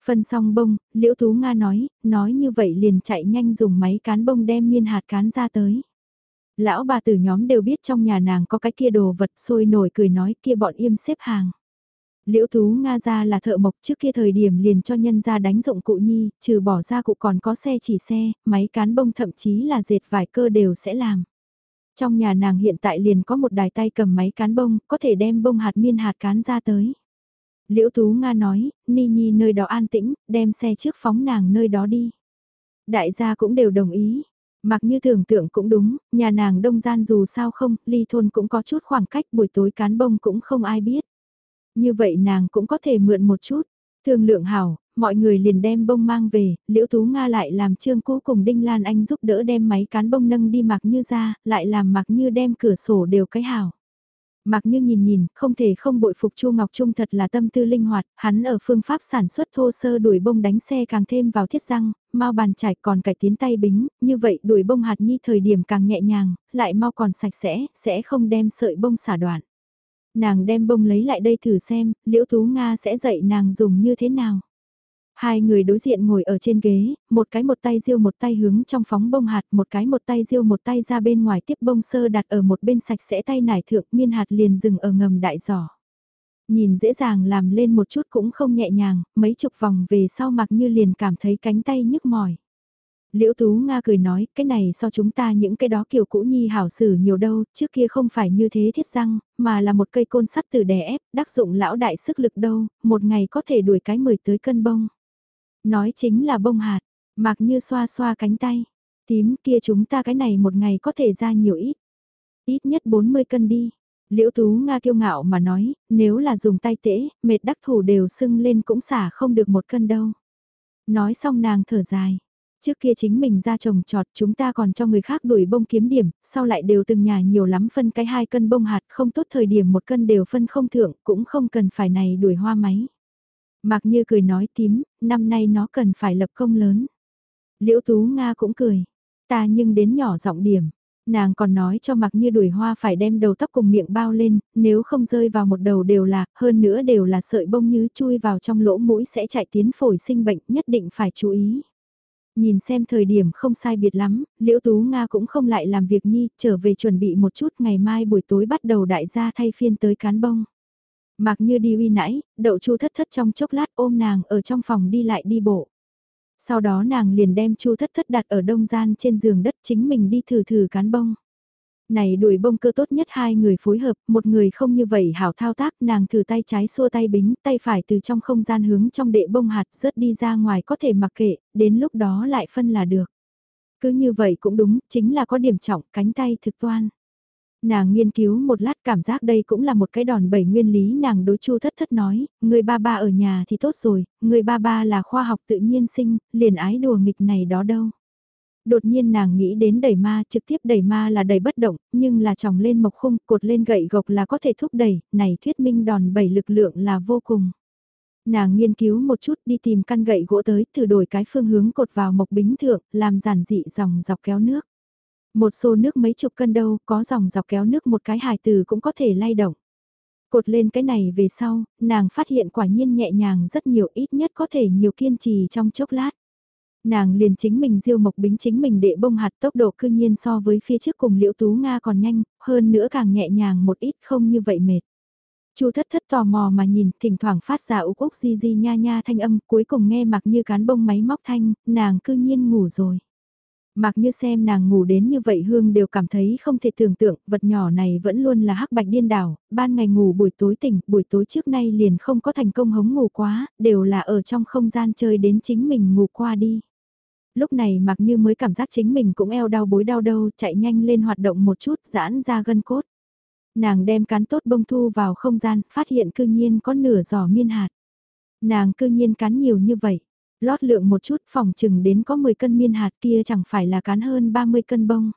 Phân xong bông, Liễu Tú Nga nói, nói như vậy liền chạy nhanh dùng máy cán bông đem miên hạt cán ra tới. Lão bà tử nhóm đều biết trong nhà nàng có cái kia đồ vật sôi nổi cười nói kia bọn im xếp hàng. Liễu Tú Nga ra là thợ mộc trước kia thời điểm liền cho nhân ra đánh dụng cụ nhi, trừ bỏ ra cụ còn có xe chỉ xe, máy cán bông thậm chí là dệt vải cơ đều sẽ làm. Trong nhà nàng hiện tại liền có một đài tay cầm máy cán bông, có thể đem bông hạt miên hạt cán ra tới. Liễu Tú Nga nói, Ni Nhi nơi đó an tĩnh, đem xe trước phóng nàng nơi đó đi. Đại gia cũng đều đồng ý. Mặc như tưởng tượng cũng đúng, nhà nàng đông gian dù sao không, ly thôn cũng có chút khoảng cách buổi tối cán bông cũng không ai biết. Như vậy nàng cũng có thể mượn một chút. Thương lượng hảo, mọi người liền đem bông mang về, Liễu Tú Nga lại làm Trương Cũ cùng Đinh Lan Anh giúp đỡ đem máy cán bông nâng đi mặc như ra, lại làm mặc như đem cửa sổ đều cái hảo. Mặc như nhìn nhìn, không thể không bội phục Chu Ngọc Trung thật là tâm tư linh hoạt, hắn ở phương pháp sản xuất thô sơ đuổi bông đánh xe càng thêm vào thiết răng, mau bàn trải còn cải tiến tay bính, như vậy đuổi bông hạt nhi thời điểm càng nhẹ nhàng, lại mau còn sạch sẽ, sẽ không đem sợi bông xả đoạn nàng đem bông lấy lại đây thử xem, Liễu Tú Nga sẽ dạy nàng dùng như thế nào. Hai người đối diện ngồi ở trên ghế, một cái một tay riêu một tay hướng trong phóng bông hạt, một cái một tay riêu một tay ra bên ngoài tiếp bông sơ đặt ở một bên sạch sẽ tay nải thượng miên hạt liền dừng ở ngầm đại giỏ. Nhìn dễ dàng làm lên một chút cũng không nhẹ nhàng, mấy chục vòng về sau mặc như liền cảm thấy cánh tay nhức mỏi. Liễu Tú Nga cười nói, cái này so chúng ta những cái đó kiểu cũ nhi hảo xử nhiều đâu, trước kia không phải như thế thiết răng, mà là một cây côn sắt từ đè ép, đắc dụng lão đại sức lực đâu, một ngày có thể đuổi cái mười tới cân bông. Nói chính là bông hạt, mặc như xoa xoa cánh tay. Tím kia chúng ta cái này một ngày có thể ra nhiều ít. Ít nhất 40 cân đi. Liễu Tú Nga kiêu ngạo mà nói, nếu là dùng tay tễ, mệt đắc thủ đều sưng lên cũng xả không được một cân đâu. Nói xong nàng thở dài. Trước kia chính mình ra trồng trọt chúng ta còn cho người khác đuổi bông kiếm điểm, sau lại đều từng nhà nhiều lắm phân cái hai cân bông hạt không tốt thời điểm một cân đều phân không thượng cũng không cần phải này đuổi hoa máy. Mặc như cười nói tím, năm nay nó cần phải lập công lớn. Liễu Tú Nga cũng cười, ta nhưng đến nhỏ giọng điểm, Nàng còn nói cho mặc như đuổi hoa phải đem đầu tóc cùng miệng bao lên, nếu không rơi vào một đầu đều là, hơn nữa đều là sợi bông như chui vào trong lỗ mũi sẽ chạy tiến phổi sinh bệnh nhất định phải chú ý. Nhìn xem thời điểm không sai biệt lắm, Liễu Tú Nga cũng không lại làm việc nhi, trở về chuẩn bị một chút ngày mai buổi tối bắt đầu đại gia thay phiên tới cán bông. Mặc như đi uy nãy, đậu chu thất thất trong chốc lát ôm nàng ở trong phòng đi lại đi bộ. Sau đó nàng liền đem chu thất thất đặt ở đông gian trên giường đất chính mình đi thử thử cán bông. Này đuổi bông cơ tốt nhất hai người phối hợp, một người không như vậy hảo thao tác nàng thử tay trái xua tay bính, tay phải từ trong không gian hướng trong đệ bông hạt rớt đi ra ngoài có thể mặc kệ, đến lúc đó lại phân là được. Cứ như vậy cũng đúng, chính là có điểm trọng cánh tay thực toan. Nàng nghiên cứu một lát cảm giác đây cũng là một cái đòn bẩy nguyên lý nàng đối chu thất thất nói, người ba ba ở nhà thì tốt rồi, người ba ba là khoa học tự nhiên sinh, liền ái đùa nghịch này đó đâu. Đột nhiên nàng nghĩ đến đẩy ma, trực tiếp đẩy ma là đẩy bất động, nhưng là tròng lên mộc khung, cột lên gậy gộc là có thể thúc đẩy, này thuyết minh đòn bẩy lực lượng là vô cùng. Nàng nghiên cứu một chút đi tìm căn gậy gỗ tới, thử đổi cái phương hướng cột vào mộc bính thượng, làm giản dị dòng dọc kéo nước. Một xô nước mấy chục cân đâu, có dòng dọc kéo nước một cái hài từ cũng có thể lay động. Cột lên cái này về sau, nàng phát hiện quả nhiên nhẹ nhàng rất nhiều ít nhất có thể nhiều kiên trì trong chốc lát. Nàng liền chính mình diêu mộc bính chính mình đệ bông hạt tốc độ cư nhiên so với phía trước cùng liễu tú Nga còn nhanh, hơn nữa càng nhẹ nhàng một ít không như vậy mệt. Chu thất thất tò mò mà nhìn, thỉnh thoảng phát ra ú quốc di di nha nha thanh âm, cuối cùng nghe mặc như cán bông máy móc thanh, nàng cư nhiên ngủ rồi. Mặc như xem nàng ngủ đến như vậy Hương đều cảm thấy không thể tưởng tượng, vật nhỏ này vẫn luôn là hắc bạch điên đảo, ban ngày ngủ buổi tối tỉnh, buổi tối trước nay liền không có thành công hống ngủ quá, đều là ở trong không gian chơi đến chính mình ngủ qua đi. Lúc này mặc như mới cảm giác chính mình cũng eo đau bối đau đâu, chạy nhanh lên hoạt động một chút, giãn ra gân cốt. Nàng đem cán tốt bông thu vào không gian, phát hiện cư nhiên có nửa giò miên hạt. Nàng cư nhiên cán nhiều như vậy Lót lượng một chút phòng chừng đến có 10 cân miên hạt kia chẳng phải là cán hơn 30 cân bông.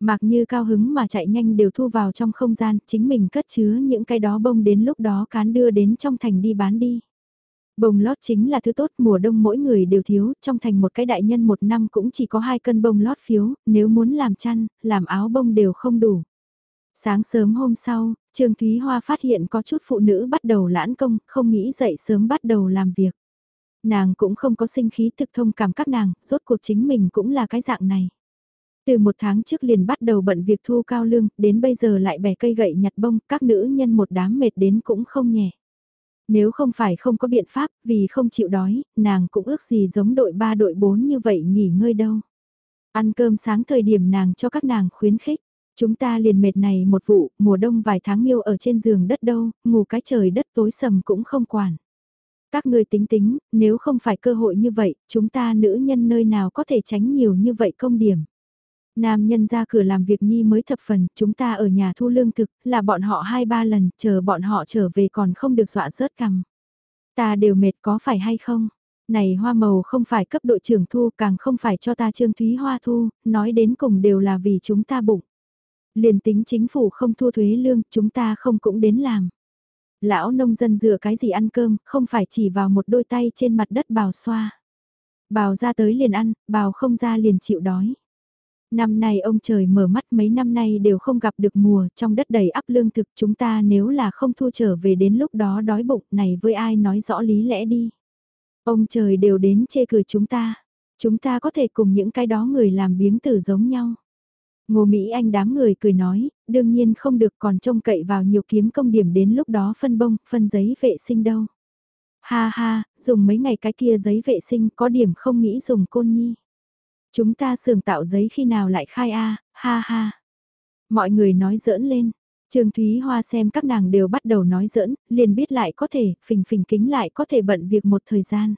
Mặc như cao hứng mà chạy nhanh đều thu vào trong không gian, chính mình cất chứa những cái đó bông đến lúc đó cán đưa đến trong thành đi bán đi. Bông lót chính là thứ tốt mùa đông mỗi người đều thiếu, trong thành một cái đại nhân một năm cũng chỉ có hai cân bông lót phiếu, nếu muốn làm chăn, làm áo bông đều không đủ. Sáng sớm hôm sau, Trương Thúy Hoa phát hiện có chút phụ nữ bắt đầu lãn công, không nghĩ dậy sớm bắt đầu làm việc. Nàng cũng không có sinh khí thực thông cảm các nàng, rốt cuộc chính mình cũng là cái dạng này. Từ một tháng trước liền bắt đầu bận việc thu cao lương, đến bây giờ lại bẻ cây gậy nhặt bông, các nữ nhân một đám mệt đến cũng không nhẹ. Nếu không phải không có biện pháp, vì không chịu đói, nàng cũng ước gì giống đội 3 đội 4 như vậy nghỉ ngơi đâu. Ăn cơm sáng thời điểm nàng cho các nàng khuyến khích. Chúng ta liền mệt này một vụ, mùa đông vài tháng miêu ở trên giường đất đâu, ngủ cái trời đất tối sầm cũng không quản. Các ngươi tính tính, nếu không phải cơ hội như vậy, chúng ta nữ nhân nơi nào có thể tránh nhiều như vậy công điểm. Nam nhân ra cửa làm việc nhi mới thập phần, chúng ta ở nhà thu lương thực, là bọn họ hai ba lần, chờ bọn họ trở về còn không được dọa rớt cằm. Ta đều mệt có phải hay không? Này hoa màu không phải cấp đội trưởng thu càng không phải cho ta trương thúy hoa thu, nói đến cùng đều là vì chúng ta bụng. Liền tính chính phủ không thu thuế lương, chúng ta không cũng đến làm. Lão nông dân dựa cái gì ăn cơm, không phải chỉ vào một đôi tay trên mặt đất bào xoa. Bào ra tới liền ăn, bào không ra liền chịu đói. Năm nay ông trời mở mắt mấy năm nay đều không gặp được mùa, trong đất đầy ắp lương thực chúng ta nếu là không thu trở về đến lúc đó đói bụng này với ai nói rõ lý lẽ đi. Ông trời đều đến chê cười chúng ta, chúng ta có thể cùng những cái đó người làm biếng tử giống nhau. Ngô Mỹ Anh đám người cười nói, đương nhiên không được còn trông cậy vào nhiều kiếm công điểm đến lúc đó phân bông, phân giấy vệ sinh đâu. Ha ha, dùng mấy ngày cái kia giấy vệ sinh có điểm không nghĩ dùng côn nhi. Chúng ta sường tạo giấy khi nào lại khai a ha ha. Mọi người nói giỡn lên, Trương Thúy Hoa xem các nàng đều bắt đầu nói giỡn, liền biết lại có thể, phình phình kính lại có thể bận việc một thời gian.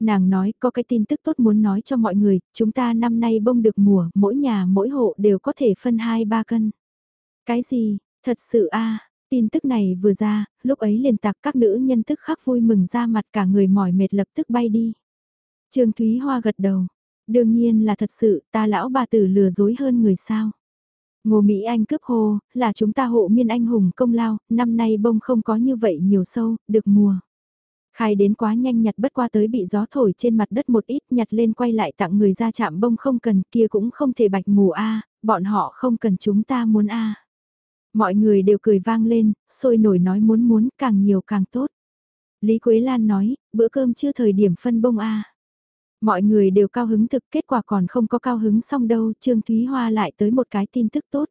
Nàng nói có cái tin tức tốt muốn nói cho mọi người, chúng ta năm nay bông được mùa, mỗi nhà mỗi hộ đều có thể phân 2-3 cân. Cái gì, thật sự a tin tức này vừa ra, lúc ấy liền tạc các nữ nhân tức khắc vui mừng ra mặt cả người mỏi mệt lập tức bay đi. Trương Thúy Hoa gật đầu, đương nhiên là thật sự ta lão bà tử lừa dối hơn người sao. Ngô Mỹ Anh cướp hồ, là chúng ta hộ miên anh hùng công lao, năm nay bông không có như vậy nhiều sâu, được mùa. Khai đến quá nhanh nhặt bất qua tới bị gió thổi trên mặt đất một ít nhặt lên quay lại tặng người ra chạm bông không cần kia cũng không thể bạch mù a bọn họ không cần chúng ta muốn a Mọi người đều cười vang lên, sôi nổi nói muốn muốn càng nhiều càng tốt. Lý Quế Lan nói, bữa cơm chưa thời điểm phân bông a Mọi người đều cao hứng thực kết quả còn không có cao hứng xong đâu, Trương Thúy Hoa lại tới một cái tin tức tốt.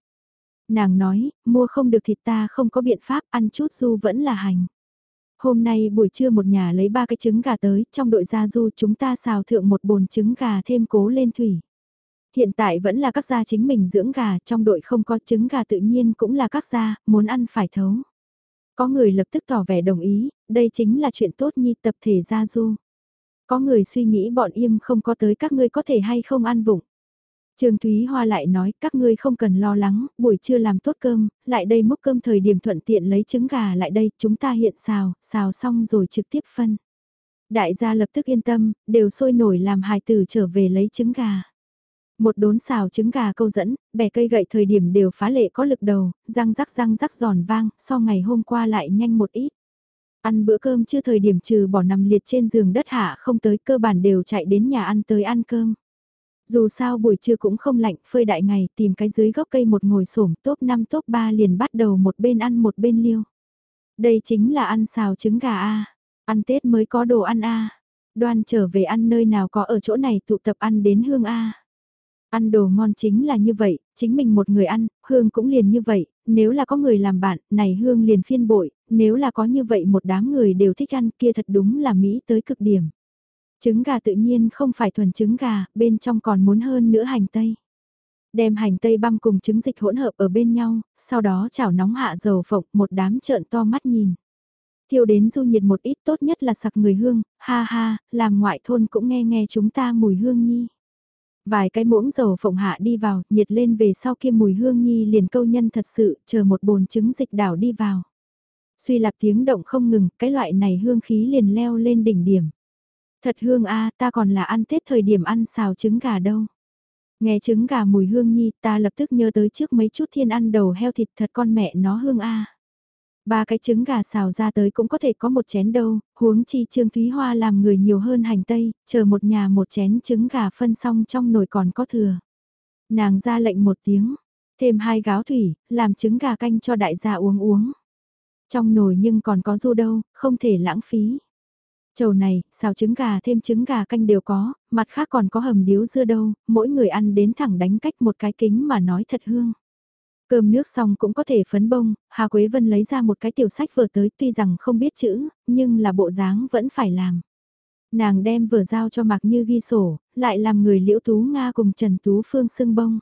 Nàng nói, mua không được thịt ta không có biện pháp ăn chút du vẫn là hành. Hôm nay buổi trưa một nhà lấy ba cái trứng gà tới, trong đội gia du chúng ta xào thượng một bồn trứng gà thêm cố lên thủy. Hiện tại vẫn là các gia chính mình dưỡng gà, trong đội không có trứng gà tự nhiên cũng là các gia, muốn ăn phải thấu. Có người lập tức tỏ vẻ đồng ý, đây chính là chuyện tốt nhi tập thể gia du. Có người suy nghĩ bọn im không có tới các ngươi có thể hay không ăn vụng. Trương Thúy Hoa lại nói các ngươi không cần lo lắng, buổi trưa làm tốt cơm, lại đây múc cơm thời điểm thuận tiện lấy trứng gà lại đây, chúng ta hiện xào, xào xong rồi trực tiếp phân. Đại gia lập tức yên tâm, đều sôi nổi làm hài tử trở về lấy trứng gà. Một đốn xào trứng gà câu dẫn, bẻ cây gậy thời điểm đều phá lệ có lực đầu, răng rắc răng rắc giòn vang, so ngày hôm qua lại nhanh một ít. Ăn bữa cơm chưa thời điểm trừ bỏ nằm liệt trên giường đất hạ không tới cơ bản đều chạy đến nhà ăn tới ăn cơm. Dù sao buổi trưa cũng không lạnh, phơi đại ngày tìm cái dưới gốc cây một ngồi xổm top 5 top 3 liền bắt đầu một bên ăn một bên liêu. Đây chính là ăn xào trứng gà A, ăn Tết mới có đồ ăn A, đoan trở về ăn nơi nào có ở chỗ này tụ tập ăn đến hương A. Ăn đồ ngon chính là như vậy, chính mình một người ăn, hương cũng liền như vậy, nếu là có người làm bạn, này hương liền phiên bội, nếu là có như vậy một đám người đều thích ăn kia thật đúng là Mỹ tới cực điểm. Trứng gà tự nhiên không phải thuần trứng gà, bên trong còn muốn hơn nữa hành tây. Đem hành tây băm cùng trứng dịch hỗn hợp ở bên nhau, sau đó chảo nóng hạ dầu phộng một đám trợn to mắt nhìn. Thiêu đến du nhiệt một ít tốt nhất là sặc người hương, ha ha, làm ngoại thôn cũng nghe nghe chúng ta mùi hương nhi. Vài cái muỗng dầu phộng hạ đi vào, nhiệt lên về sau kia mùi hương nhi liền câu nhân thật sự, chờ một bồn trứng dịch đảo đi vào. Suy lạp tiếng động không ngừng, cái loại này hương khí liền leo lên đỉnh điểm. Thật hương a ta còn là ăn Tết thời điểm ăn xào trứng gà đâu. Nghe trứng gà mùi hương nhi ta lập tức nhớ tới trước mấy chút thiên ăn đầu heo thịt thật con mẹ nó hương a Ba cái trứng gà xào ra tới cũng có thể có một chén đâu, huống chi Trương Thúy Hoa làm người nhiều hơn hành tây, chờ một nhà một chén trứng gà phân xong trong nồi còn có thừa. Nàng ra lệnh một tiếng, thêm hai gáo thủy, làm trứng gà canh cho đại gia uống uống. Trong nồi nhưng còn có du đâu, không thể lãng phí. Chầu này, xào trứng gà thêm trứng gà canh đều có, mặt khác còn có hầm điếu dưa đâu, mỗi người ăn đến thẳng đánh cách một cái kính mà nói thật hương. Cơm nước xong cũng có thể phấn bông, Hà Quế Vân lấy ra một cái tiểu sách vừa tới tuy rằng không biết chữ, nhưng là bộ dáng vẫn phải làm. Nàng đem vừa giao cho Mạc Như ghi sổ, lại làm người Liễu Tú Nga cùng Trần Tú Phương xưng bông.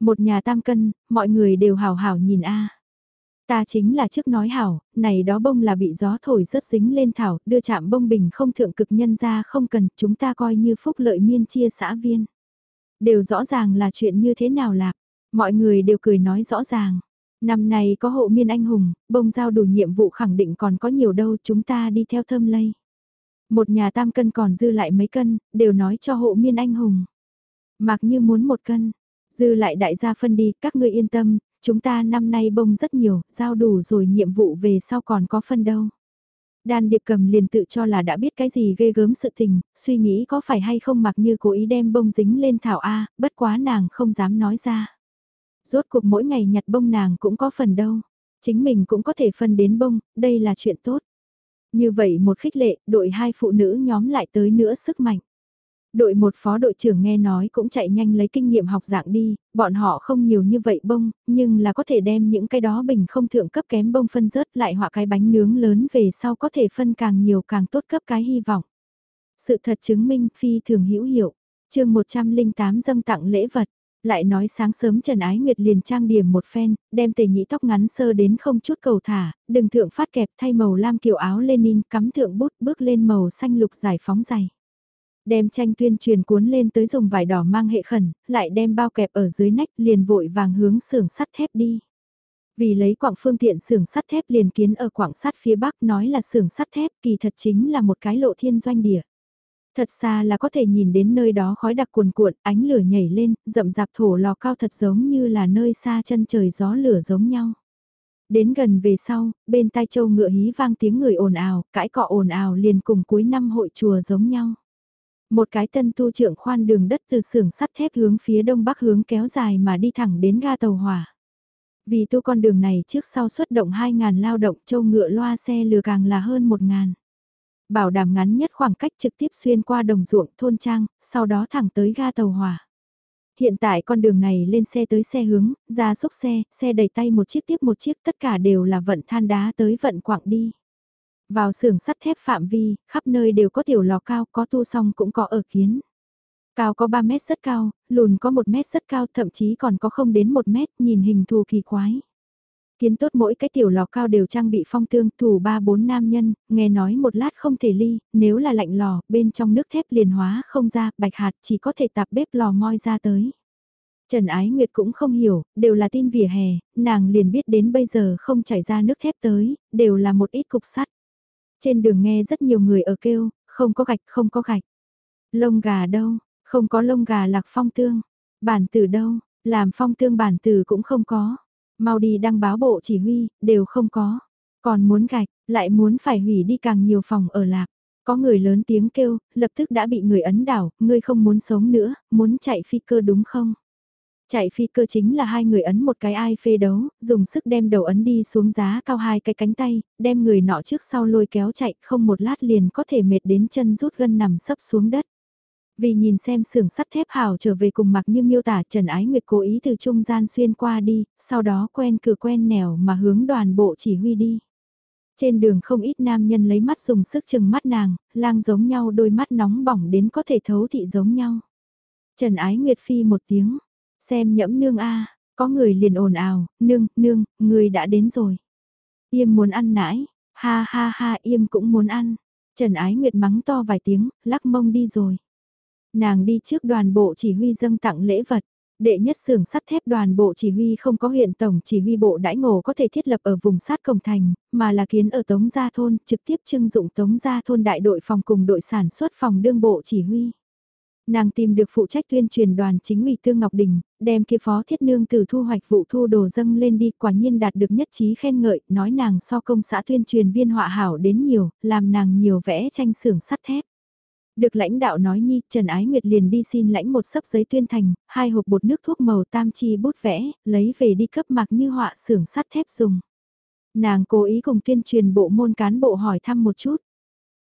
Một nhà tam cân, mọi người đều hào hảo nhìn a. Ta chính là trước nói hảo, này đó bông là bị gió thổi rất dính lên thảo, đưa chạm bông bình không thượng cực nhân ra không cần, chúng ta coi như phúc lợi miên chia xã viên. Đều rõ ràng là chuyện như thế nào lạc, mọi người đều cười nói rõ ràng. Năm này có hộ miên anh hùng, bông giao đủ nhiệm vụ khẳng định còn có nhiều đâu chúng ta đi theo thơm lây. Một nhà tam cân còn dư lại mấy cân, đều nói cho hộ miên anh hùng. Mặc như muốn một cân, dư lại đại gia phân đi, các ngươi yên tâm, Chúng ta năm nay bông rất nhiều, giao đủ rồi nhiệm vụ về sau còn có phân đâu. Đan điệp cầm liền tự cho là đã biết cái gì ghê gớm sự tình, suy nghĩ có phải hay không mặc như cố ý đem bông dính lên thảo A, bất quá nàng không dám nói ra. Rốt cuộc mỗi ngày nhặt bông nàng cũng có phần đâu, chính mình cũng có thể phân đến bông, đây là chuyện tốt. Như vậy một khích lệ, đội hai phụ nữ nhóm lại tới nữa sức mạnh. Đội một phó đội trưởng nghe nói cũng chạy nhanh lấy kinh nghiệm học dạng đi, bọn họ không nhiều như vậy bông, nhưng là có thể đem những cái đó bình không thượng cấp kém bông phân rớt lại họa cái bánh nướng lớn về sau có thể phân càng nhiều càng tốt cấp cái hy vọng. Sự thật chứng minh phi thường hữu hiệu. chương 108 dâng tặng lễ vật. Lại nói sáng sớm Trần Ái Nguyệt liền trang điểm một phen, đem tề nhĩ tóc ngắn sơ đến không chút cầu thả, đừng thượng phát kẹp thay màu lam kiểu áo Lenin cắm thượng bút bước lên màu xanh lục giải phóng dày. Đem tranh tuyên truyền cuốn lên tới dùng vải đỏ mang hệ khẩn, lại đem bao kẹp ở dưới nách liền vội vàng hướng xưởng sắt thép đi. Vì lấy quảng phương tiện xưởng sắt thép liền kiến ở quảng sắt phía bắc nói là xưởng sắt thép kỳ thật chính là một cái lộ thiên doanh địa. Thật xa là có thể nhìn đến nơi đó khói đặc cuồn cuộn, ánh lửa nhảy lên, rậm rạp thổ lò cao thật giống như là nơi xa chân trời gió lửa giống nhau. Đến gần về sau, bên tai châu ngựa hí vang tiếng người ồn ào, cãi cọ ồn ào liền cùng cuối năm hội chùa giống nhau. Một cái tân tu trưởng khoan đường đất từ xưởng sắt thép hướng phía đông bắc hướng kéo dài mà đi thẳng đến ga tàu hỏa. Vì tu con đường này trước sau xuất động 2.000 lao động châu ngựa loa xe lừa càng là hơn 1.000. Bảo đảm ngắn nhất khoảng cách trực tiếp xuyên qua đồng ruộng thôn trang, sau đó thẳng tới ga tàu hỏa. Hiện tại con đường này lên xe tới xe hướng, ra xúc xe, xe đẩy tay một chiếc tiếp một chiếc tất cả đều là vận than đá tới vận quạng đi. Vào xưởng sắt thép phạm vi, khắp nơi đều có tiểu lò cao, có tu xong cũng có ở kiến. Cao có 3 mét rất cao, lùn có 1 mét rất cao, thậm chí còn có không đến 1 mét, nhìn hình thù kỳ quái. Kiến tốt mỗi cái tiểu lò cao đều trang bị phong tương, thủ ba bốn nam nhân, nghe nói một lát không thể ly, nếu là lạnh lò, bên trong nước thép liền hóa không ra, bạch hạt chỉ có thể tạp bếp lò moi ra tới. Trần Ái Nguyệt cũng không hiểu, đều là tin vỉa hè, nàng liền biết đến bây giờ không chảy ra nước thép tới, đều là một ít cục sắt. Trên đường nghe rất nhiều người ở kêu, không có gạch, không có gạch. Lông gà đâu, không có lông gà lạc phong tương. Bản tử đâu, làm phong tương bản tử cũng không có. Mau đi đăng báo bộ chỉ huy, đều không có. Còn muốn gạch, lại muốn phải hủy đi càng nhiều phòng ở lạc. Có người lớn tiếng kêu, lập tức đã bị người ấn đảo, ngươi không muốn sống nữa, muốn chạy phi cơ đúng không? Chạy phi cơ chính là hai người ấn một cái ai phê đấu, dùng sức đem đầu ấn đi xuống giá cao hai cái cánh tay, đem người nọ trước sau lôi kéo chạy, không một lát liền có thể mệt đến chân rút gân nằm sấp xuống đất. Vì nhìn xem xưởng sắt thép hào trở về cùng mặc như miêu tả Trần Ái Nguyệt cố ý từ trung gian xuyên qua đi, sau đó quen cửa quen nẻo mà hướng đoàn bộ chỉ huy đi. Trên đường không ít nam nhân lấy mắt dùng sức chừng mắt nàng, lang giống nhau đôi mắt nóng bỏng đến có thể thấu thị giống nhau. Trần Ái Nguyệt phi một tiếng, xem nhẫm nương a có người liền ồn ào, nương, nương, người đã đến rồi. Yêm muốn ăn nãi, ha ha ha Yêm cũng muốn ăn. Trần Ái Nguyệt mắng to vài tiếng, lắc mông đi rồi. Nàng đi trước đoàn bộ chỉ huy dâng tặng lễ vật. Đệ nhất xưởng sắt thép đoàn bộ chỉ huy không có huyện tổng chỉ huy bộ đãi ngộ có thể thiết lập ở vùng sát cổng thành, mà là kiến ở Tống Gia Thôn, trực tiếp trưng dụng Tống Gia Thôn đại đội phòng cùng đội sản xuất phòng đương bộ chỉ huy. Nàng tìm được phụ trách tuyên truyền đoàn chính ủy Tương Ngọc Đình, đem kia phó thiết nương từ thu hoạch vụ thu đồ dâng lên đi quả nhiên đạt được nhất trí khen ngợi, nói nàng so công xã tuyên truyền viên họa hảo đến nhiều, làm nàng nhiều vẽ tranh xưởng sắt thép. Được lãnh đạo nói nhi, Trần Ái Nguyệt liền đi xin lãnh một sấp giấy tuyên thành, hai hộp bột nước thuốc màu tam chi bút vẽ, lấy về đi cấp mặc như họa xưởng sắt thép dùng. Nàng cố ý cùng tuyên truyền bộ môn cán bộ hỏi thăm một chút.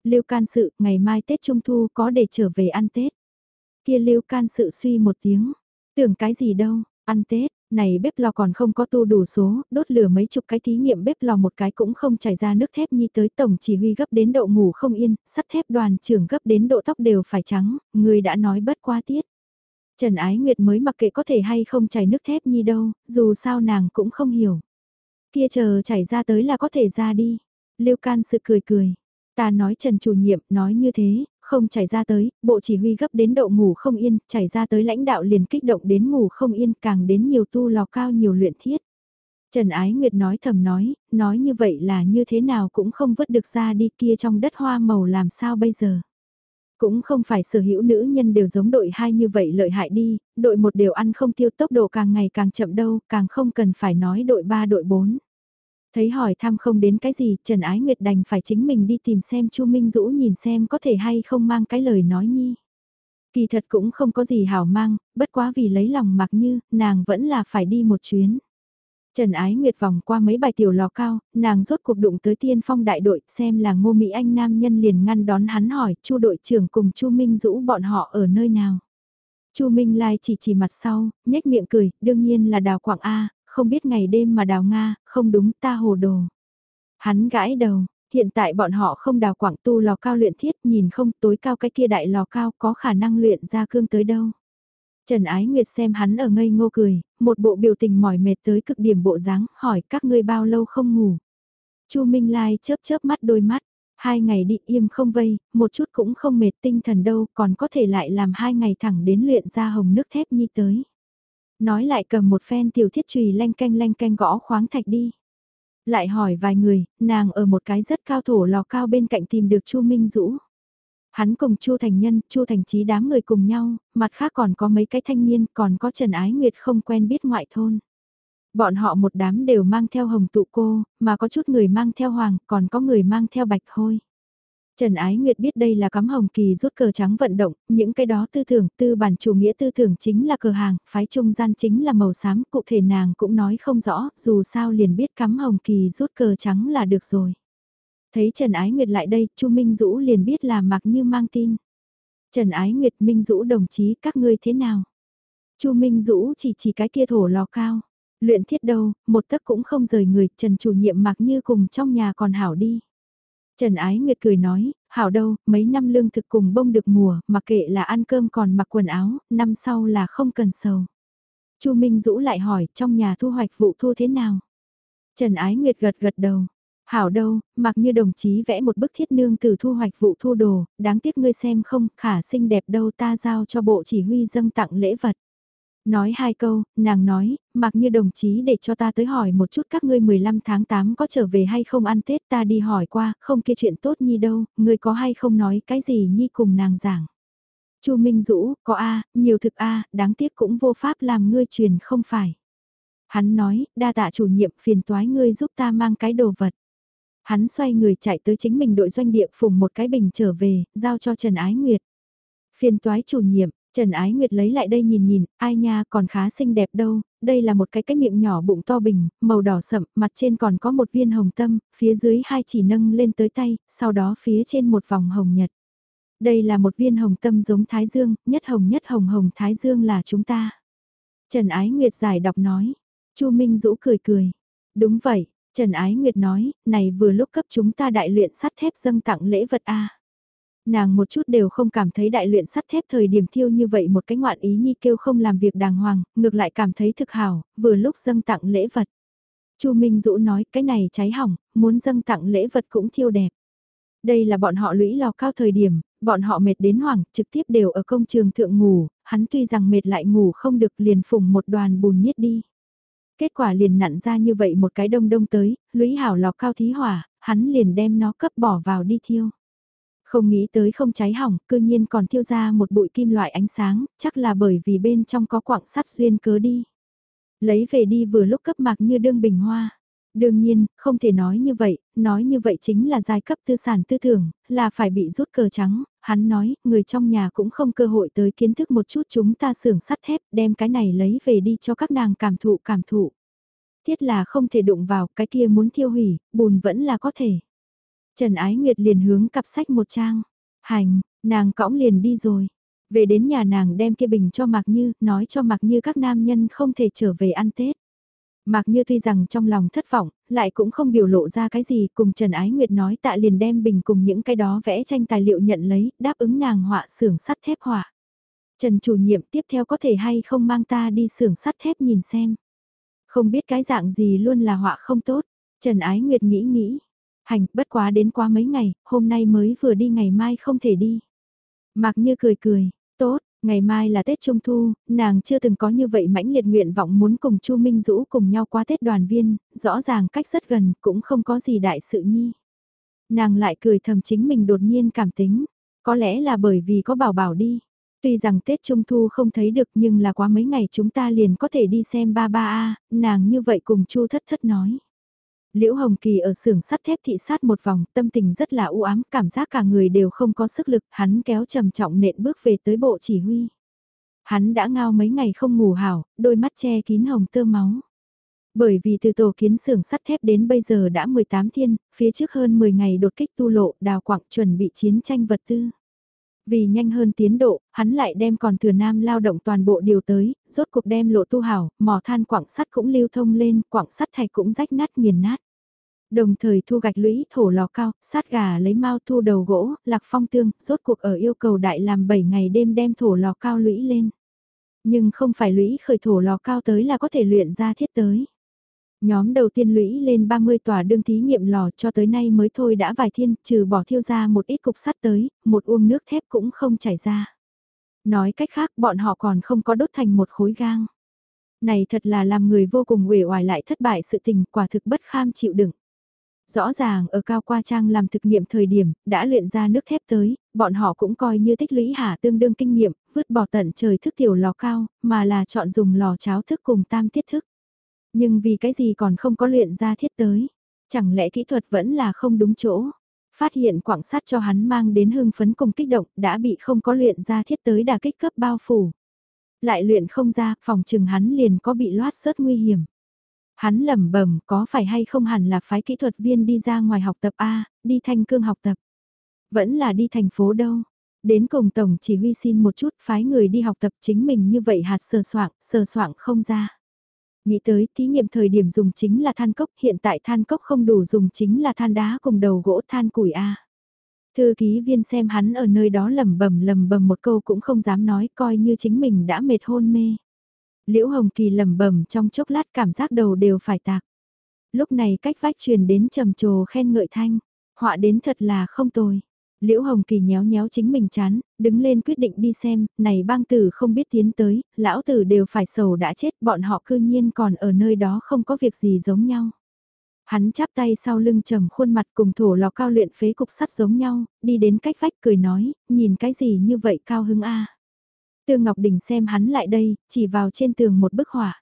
Lưu can sự, ngày mai Tết Trung Thu có để trở về ăn Tết. Kia lưu can sự suy một tiếng, tưởng cái gì đâu, ăn Tết, này bếp lò còn không có tu đủ số, đốt lửa mấy chục cái thí nghiệm bếp lò một cái cũng không chảy ra nước thép nhi tới tổng chỉ huy gấp đến độ ngủ không yên, sắt thép đoàn trưởng gấp đến độ tóc đều phải trắng, người đã nói bất qua tiết. Trần Ái Nguyệt mới mặc kệ có thể hay không chảy nước thép nhi đâu, dù sao nàng cũng không hiểu. Kia chờ chảy ra tới là có thể ra đi. Lưu can sự cười cười. Ta nói Trần chủ nhiệm nói như thế, không chảy ra tới, bộ chỉ huy gấp đến độ ngủ không yên, chảy ra tới lãnh đạo liền kích động đến ngủ không yên càng đến nhiều tu lò cao nhiều luyện thiết. Trần Ái Nguyệt nói thầm nói, nói như vậy là như thế nào cũng không vứt được ra đi kia trong đất hoa màu làm sao bây giờ. Cũng không phải sở hữu nữ nhân đều giống đội hai như vậy lợi hại đi, đội một đều ăn không tiêu tốc độ càng ngày càng chậm đâu, càng không cần phải nói đội ba đội bốn. Thấy hỏi thăm không đến cái gì, Trần Ái Nguyệt đành phải chính mình đi tìm xem Chu Minh Dũ nhìn xem có thể hay không mang cái lời nói nhi. Kỳ thật cũng không có gì hảo mang, bất quá vì lấy lòng mặc như, nàng vẫn là phải đi một chuyến. Trần Ái Nguyệt vòng qua mấy bài tiểu lò cao, nàng rốt cuộc đụng tới tiên phong đại đội xem là ngô Mỹ Anh nam nhân liền ngăn đón hắn hỏi chu đội trưởng cùng chu Minh Dũ bọn họ ở nơi nào. chu Minh Lai chỉ chỉ mặt sau, nhếch miệng cười, đương nhiên là đào quảng A, không biết ngày đêm mà đào Nga, không đúng ta hồ đồ. Hắn gãi đầu, hiện tại bọn họ không đào quảng tu lò cao luyện thiết nhìn không tối cao cái kia đại lò cao có khả năng luyện ra cương tới đâu. Trần Ái Nguyệt xem hắn ở ngây ngô cười, một bộ biểu tình mỏi mệt tới cực điểm bộ dáng, hỏi các ngươi bao lâu không ngủ. Chu Minh Lai chớp chớp mắt đôi mắt, Hai ngày đi im không vây, một chút cũng không mệt tinh thần đâu, còn có thể lại làm hai ngày thẳng đến luyện ra hồng nước thép nhi tới. Nói lại cầm một phen tiểu thiết trùy lanh canh lanh canh gõ khoáng thạch đi. Lại hỏi vài người, nàng ở một cái rất cao thổ lò cao bên cạnh tìm được Chu Minh Dũ. Hắn cùng Chu Thành Nhân, Chu Thành Chí đám người cùng nhau, mặt khác còn có mấy cái thanh niên, còn có Trần Ái Nguyệt không quen biết ngoại thôn. Bọn họ một đám đều mang theo hồng tụ cô, mà có chút người mang theo hoàng, còn có người mang theo bạch hôi. Trần Ái Nguyệt biết đây là cắm hồng kỳ rút cờ trắng vận động, những cái đó tư tưởng, tư bản chủ nghĩa tư tưởng chính là cờ hàng, phái trung gian chính là màu xám, cụ thể nàng cũng nói không rõ, dù sao liền biết cắm hồng kỳ rút cờ trắng là được rồi. Thấy Trần Ái Nguyệt lại đây, Chu Minh Dũ liền biết là mặc như mang tin. Trần Ái Nguyệt Minh Dũ đồng chí các ngươi thế nào? Chu Minh Dũ chỉ chỉ cái kia thổ lò cao. Luyện thiết đâu, một tấc cũng không rời người, Trần chủ nhiệm mặc như cùng trong nhà còn hảo đi. Trần Ái Nguyệt cười nói, hảo đâu, mấy năm lương thực cùng bông được mùa, mặc kệ là ăn cơm còn mặc quần áo, năm sau là không cần sầu. Chu Minh Dũ lại hỏi, trong nhà thu hoạch vụ thu thế nào? Trần Ái Nguyệt gật gật đầu. Hảo đâu, mặc như đồng chí vẽ một bức thiết nương từ thu hoạch vụ thu đồ, đáng tiếc ngươi xem không, khả xinh đẹp đâu ta giao cho bộ chỉ huy dâng tặng lễ vật. Nói hai câu, nàng nói, mặc như đồng chí để cho ta tới hỏi một chút các ngươi 15 tháng 8 có trở về hay không ăn Tết ta đi hỏi qua, không kia chuyện tốt nhi đâu, ngươi có hay không nói cái gì nhi cùng nàng giảng. Chu Minh Dũ, có A, nhiều thực A, đáng tiếc cũng vô pháp làm ngươi truyền không phải. Hắn nói, đa tạ chủ nhiệm phiền toái ngươi giúp ta mang cái đồ vật. Hắn xoay người chạy tới chính mình đội doanh địa phùng một cái bình trở về, giao cho Trần Ái Nguyệt. Phiền toái chủ nhiệm, Trần Ái Nguyệt lấy lại đây nhìn nhìn, ai nha còn khá xinh đẹp đâu, đây là một cái cái miệng nhỏ bụng to bình, màu đỏ sậm, mặt trên còn có một viên hồng tâm, phía dưới hai chỉ nâng lên tới tay, sau đó phía trên một vòng hồng nhật. Đây là một viên hồng tâm giống Thái Dương, nhất hồng nhất hồng hồng Thái Dương là chúng ta. Trần Ái Nguyệt giải đọc nói, Chu Minh Dũ cười cười, đúng vậy, Trần Ái Nguyệt nói, này vừa lúc cấp chúng ta đại luyện sắt thép dâng tặng lễ vật A. Nàng một chút đều không cảm thấy đại luyện sắt thép thời điểm thiêu như vậy một cái ngoạn ý nhi kêu không làm việc đàng hoàng, ngược lại cảm thấy thực hảo, vừa lúc dâng tặng lễ vật. Chu Minh Dũ nói cái này cháy hỏng, muốn dâng tặng lễ vật cũng thiêu đẹp. Đây là bọn họ lũy lò cao thời điểm, bọn họ mệt đến hoảng, trực tiếp đều ở công trường thượng ngủ, hắn tuy rằng mệt lại ngủ không được liền phùng một đoàn bùn nhiết đi. Kết quả liền nặn ra như vậy một cái đông đông tới, lũy hảo lò cao thí hỏa, hắn liền đem nó cấp bỏ vào đi thiêu. Không nghĩ tới không cháy hỏng, cư nhiên còn thiêu ra một bụi kim loại ánh sáng, chắc là bởi vì bên trong có quặng sắt duyên cớ đi. Lấy về đi vừa lúc cấp mạc như đương bình hoa. Đương nhiên, không thể nói như vậy, nói như vậy chính là giai cấp tư sản tư tưởng, là phải bị rút cờ trắng, hắn nói, người trong nhà cũng không cơ hội tới kiến thức một chút chúng ta xưởng sắt thép, đem cái này lấy về đi cho các nàng cảm thụ cảm thụ. Thiết là không thể đụng vào, cái kia muốn thiêu hủy, bùn vẫn là có thể. Trần Ái Nguyệt liền hướng cặp sách một trang. Hành, nàng cõng liền đi rồi. Về đến nhà nàng đem kia bình cho Mạc Như, nói cho Mạc Như các nam nhân không thể trở về ăn Tết. Mạc Như tuy rằng trong lòng thất vọng, lại cũng không biểu lộ ra cái gì, cùng Trần Ái Nguyệt nói tạ liền đem bình cùng những cái đó vẽ tranh tài liệu nhận lấy, đáp ứng nàng họa xưởng sắt thép họa. Trần chủ nhiệm tiếp theo có thể hay không mang ta đi xưởng sắt thép nhìn xem. Không biết cái dạng gì luôn là họa không tốt. Trần Ái Nguyệt nghĩ nghĩ, hành, bất quá đến quá mấy ngày, hôm nay mới vừa đi ngày mai không thể đi. Mạc Như cười cười, tốt, ngày mai là Tết Trung Thu, nàng chưa từng có như vậy mãnh liệt nguyện vọng muốn cùng Chu Minh Dũ cùng nhau qua Tết đoàn viên, rõ ràng cách rất gần, cũng không có gì đại sự nhi. Nàng lại cười thầm chính mình đột nhiên cảm tính, có lẽ là bởi vì có bảo bảo đi. Tuy rằng Tết Trung Thu không thấy được nhưng là quá mấy ngày chúng ta liền có thể đi xem ba ba a nàng như vậy cùng Chu thất thất nói. Liễu Hồng Kỳ ở xưởng sắt thép thị sát một vòng, tâm tình rất là u ám, cảm giác cả người đều không có sức lực, hắn kéo trầm trọng nện bước về tới bộ chỉ huy. Hắn đã ngao mấy ngày không ngủ hảo, đôi mắt che kín hồng tơ máu. Bởi vì từ tổ kiến xưởng sắt thép đến bây giờ đã 18 thiên, phía trước hơn 10 ngày đột kích tu lộ, đào quặng chuẩn bị chiến tranh vật tư. Vì nhanh hơn tiến độ, hắn lại đem còn thừa nam lao động toàn bộ điều tới, rốt cuộc đem lộ tu hảo, mỏ than quảng sắt cũng lưu thông lên, quảng sắt thạch cũng rách nát nghiền nát. Đồng thời thu gạch lũy thổ lò cao, sát gà lấy mau thu đầu gỗ, lạc phong tương, rốt cuộc ở yêu cầu đại làm 7 ngày đêm đem thổ lò cao lũy lên. Nhưng không phải lũy khởi thổ lò cao tới là có thể luyện ra thiết tới. Nhóm đầu tiên lũy lên 30 tòa đương thí nghiệm lò cho tới nay mới thôi đã vài thiên, trừ bỏ thiêu ra một ít cục sắt tới, một uông nước thép cũng không chảy ra. Nói cách khác bọn họ còn không có đốt thành một khối gang. Này thật là làm người vô cùng uể oải lại thất bại sự tình quả thực bất kham chịu đựng. Rõ ràng ở Cao Qua Trang làm thực nghiệm thời điểm, đã luyện ra nước thép tới, bọn họ cũng coi như tích lũy hạ tương đương kinh nghiệm, vứt bỏ tận trời thức tiểu lò cao, mà là chọn dùng lò cháo thức cùng tam tiết thức. Nhưng vì cái gì còn không có luyện ra thiết tới, chẳng lẽ kỹ thuật vẫn là không đúng chỗ. Phát hiện quảng sát cho hắn mang đến hưng phấn cùng kích động đã bị không có luyện ra thiết tới đà kích cấp bao phủ. Lại luyện không ra, phòng trừng hắn liền có bị loát sớt nguy hiểm. Hắn lẩm bẩm có phải hay không hẳn là phái kỹ thuật viên đi ra ngoài học tập A, đi thanh cương học tập. Vẫn là đi thành phố đâu. Đến cùng tổng chỉ huy xin một chút phái người đi học tập chính mình như vậy hạt sờ soạng, sờ soạng không ra. Nghĩ tới thí nghiệm thời điểm dùng chính là than cốc, hiện tại than cốc không đủ dùng chính là than đá cùng đầu gỗ than củi A. Thư ký viên xem hắn ở nơi đó lầm bầm lầm bầm một câu cũng không dám nói coi như chính mình đã mệt hôn mê. Liễu Hồng Kỳ lầm bầm trong chốc lát cảm giác đầu đều phải tạc. Lúc này cách vách truyền đến trầm trồ khen ngợi thanh, họa đến thật là không tồi. Liễu Hồng Kỳ nhéo nhéo chính mình chán, đứng lên quyết định đi xem, này bang tử không biết tiến tới, lão tử đều phải sầu đã chết, bọn họ cư nhiên còn ở nơi đó không có việc gì giống nhau. Hắn chắp tay sau lưng trầm khuôn mặt cùng thổ lò cao luyện phế cục sắt giống nhau, đi đến cách vách cười nói, nhìn cái gì như vậy cao hứng a Tương Ngọc Đình xem hắn lại đây, chỉ vào trên tường một bức họa.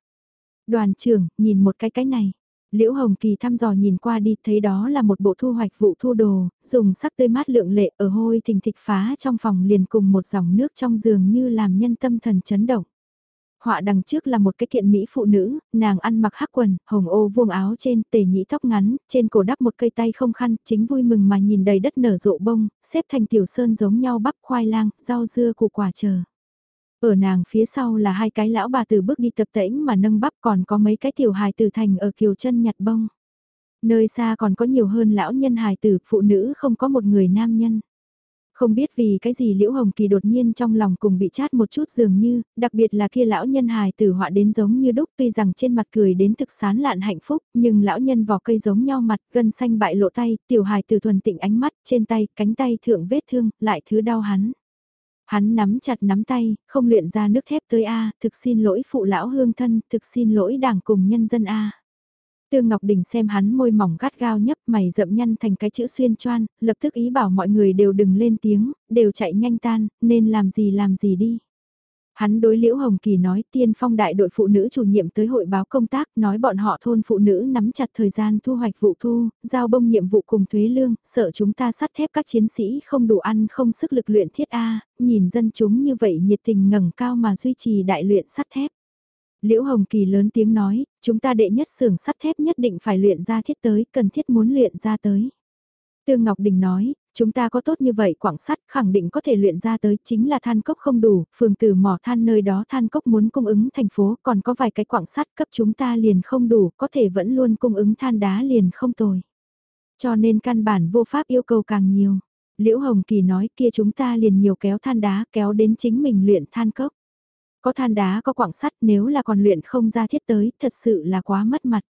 Đoàn trưởng, nhìn một cái cái này. Liễu Hồng Kỳ thăm dò nhìn qua đi thấy đó là một bộ thu hoạch vụ thu đồ, dùng sắc tươi mát lượng lệ ở hôi thình thịch phá trong phòng liền cùng một dòng nước trong giường như làm nhân tâm thần chấn động. Họa đằng trước là một cái kiện mỹ phụ nữ, nàng ăn mặc hắc quần, hồng ô vuông áo trên, tề nhĩ tóc ngắn, trên cổ đắp một cây tay không khăn, chính vui mừng mà nhìn đầy đất nở rộ bông, xếp thành tiểu sơn giống nhau bắp khoai lang, rau dưa củ quả chờ. Ở nàng phía sau là hai cái lão bà từ bước đi tập tễnh mà nâng bắp còn có mấy cái tiểu hài từ thành ở kiều chân nhặt bông. Nơi xa còn có nhiều hơn lão nhân hài tử, phụ nữ không có một người nam nhân. Không biết vì cái gì Liễu Hồng Kỳ đột nhiên trong lòng cùng bị chát một chút dường như, đặc biệt là kia lão nhân hài tử họa đến giống như đúc tuy rằng trên mặt cười đến thực sán lạn hạnh phúc, nhưng lão nhân vỏ cây giống nhau mặt, gân xanh bại lộ tay, tiểu hài tử thuần tịnh ánh mắt, trên tay, cánh tay thượng vết thương, lại thứ đau hắn. Hắn nắm chặt nắm tay, không luyện ra nước thép tới A, thực xin lỗi phụ lão hương thân, thực xin lỗi đảng cùng nhân dân A. Tương Ngọc Đình xem hắn môi mỏng gắt gao nhấp mày rậm nhăn thành cái chữ xuyên choan, lập tức ý bảo mọi người đều đừng lên tiếng, đều chạy nhanh tan, nên làm gì làm gì đi. Hắn đối Liễu Hồng Kỳ nói tiên phong đại đội phụ nữ chủ nhiệm tới hội báo công tác nói bọn họ thôn phụ nữ nắm chặt thời gian thu hoạch vụ thu, giao bông nhiệm vụ cùng thuế lương, sợ chúng ta sắt thép các chiến sĩ không đủ ăn không sức lực luyện thiết A, nhìn dân chúng như vậy nhiệt tình ngẩng cao mà duy trì đại luyện sắt thép. Liễu Hồng Kỳ lớn tiếng nói, chúng ta đệ nhất xưởng sắt thép nhất định phải luyện ra thiết tới, cần thiết muốn luyện ra tới. Tương Ngọc Đình nói, chúng ta có tốt như vậy quảng sắt khẳng định có thể luyện ra tới chính là than cốc không đủ, phường từ mỏ than nơi đó than cốc muốn cung ứng thành phố còn có vài cái quảng sắt cấp chúng ta liền không đủ, có thể vẫn luôn cung ứng than đá liền không tồi. Cho nên căn bản vô pháp yêu cầu càng nhiều. Liễu Hồng Kỳ nói kia chúng ta liền nhiều kéo than đá kéo đến chính mình luyện than cốc. Có than đá có quảng sắt nếu là còn luyện không ra thiết tới thật sự là quá mất mặt.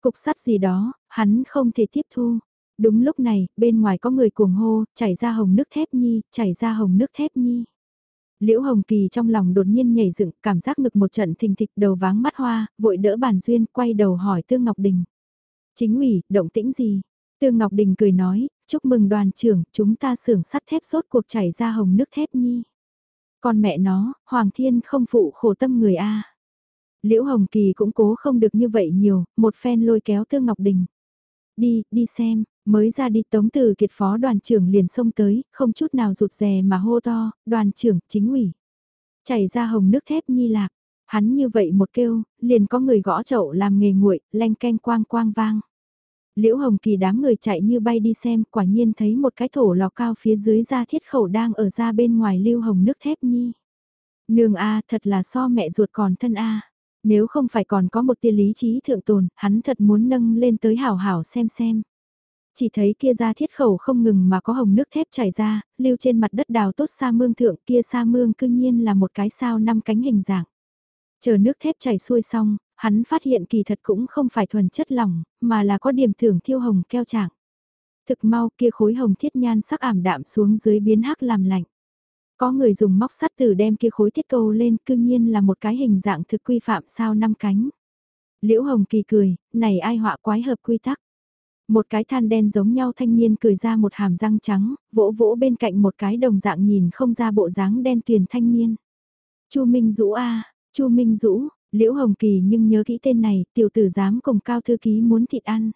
Cục sắt gì đó, hắn không thể tiếp thu. Đúng lúc này, bên ngoài có người cuồng hô, chảy ra hồng nước thép nhi, chảy ra hồng nước thép nhi. Liễu Hồng Kỳ trong lòng đột nhiên nhảy dựng, cảm giác ngực một trận thình thịch đầu váng mắt hoa, vội đỡ bàn duyên, quay đầu hỏi Tương Ngọc Đình. Chính ủy, động tĩnh gì? Tương Ngọc Đình cười nói, chúc mừng đoàn trưởng, chúng ta xưởng sắt thép sốt cuộc chảy ra hồng nước thép nhi. Con mẹ nó, Hoàng Thiên không phụ khổ tâm người A. Liễu Hồng Kỳ cũng cố không được như vậy nhiều, một phen lôi kéo Tương Ngọc Đình. Đi, đi xem, mới ra đi tống từ kiệt phó đoàn trưởng liền xông tới, không chút nào rụt rè mà hô to, đoàn trưởng, chính ủy. Chảy ra hồng nước thép nhi lạc, hắn như vậy một kêu, liền có người gõ chậu làm nghề nguội, lanh canh quang quang vang. Liễu Hồng Kỳ đám người chạy như bay đi xem, quả nhiên thấy một cái thổ lò cao phía dưới ra thiết khẩu đang ở ra bên ngoài lưu hồng nước thép nhi. Nương A thật là so mẹ ruột còn thân A. Nếu không phải còn có một tia lý trí thượng tồn, hắn thật muốn nâng lên tới hảo hảo xem xem. Chỉ thấy kia ra thiết khẩu không ngừng mà có hồng nước thép chảy ra, lưu trên mặt đất đào tốt sa mương thượng kia sa mương cương nhiên là một cái sao năm cánh hình dạng. Chờ nước thép chảy xuôi xong, hắn phát hiện kỳ thật cũng không phải thuần chất lỏng, mà là có điểm thưởng thiêu hồng keo trạng. Thực mau kia khối hồng thiết nhan sắc ảm đạm xuống dưới biến hắc làm lạnh. Có người dùng móc sắt từ đem kia khối thiết câu lên cương nhiên là một cái hình dạng thực quy phạm sao năm cánh. Liễu Hồng Kỳ cười, này ai họa quái hợp quy tắc. Một cái than đen giống nhau thanh niên cười ra một hàm răng trắng, vỗ vỗ bên cạnh một cái đồng dạng nhìn không ra bộ dáng đen tuyền thanh niên. Chu Minh Dũ a, Chu Minh Dũ, Liễu Hồng Kỳ nhưng nhớ kỹ tên này, tiểu tử dám cùng cao thư ký muốn thịt ăn.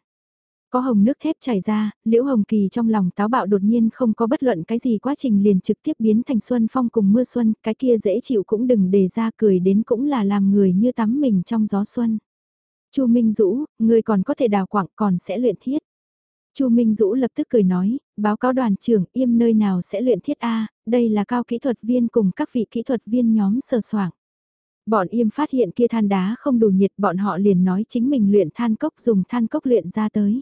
Có hồng nước thép chảy ra, Liễu Hồng Kỳ trong lòng táo bạo đột nhiên không có bất luận cái gì quá trình liền trực tiếp biến thành xuân phong cùng mưa xuân, cái kia dễ chịu cũng đừng để ra cười đến cũng là làm người như tắm mình trong gió xuân. Chu Minh Dũ, người còn có thể đào quảng còn sẽ luyện thiết. Chu Minh Dũ lập tức cười nói, báo cáo đoàn trưởng im nơi nào sẽ luyện thiết A, đây là cao kỹ thuật viên cùng các vị kỹ thuật viên nhóm sờ soảng. Bọn im phát hiện kia than đá không đủ nhiệt bọn họ liền nói chính mình luyện than cốc dùng than cốc luyện ra tới.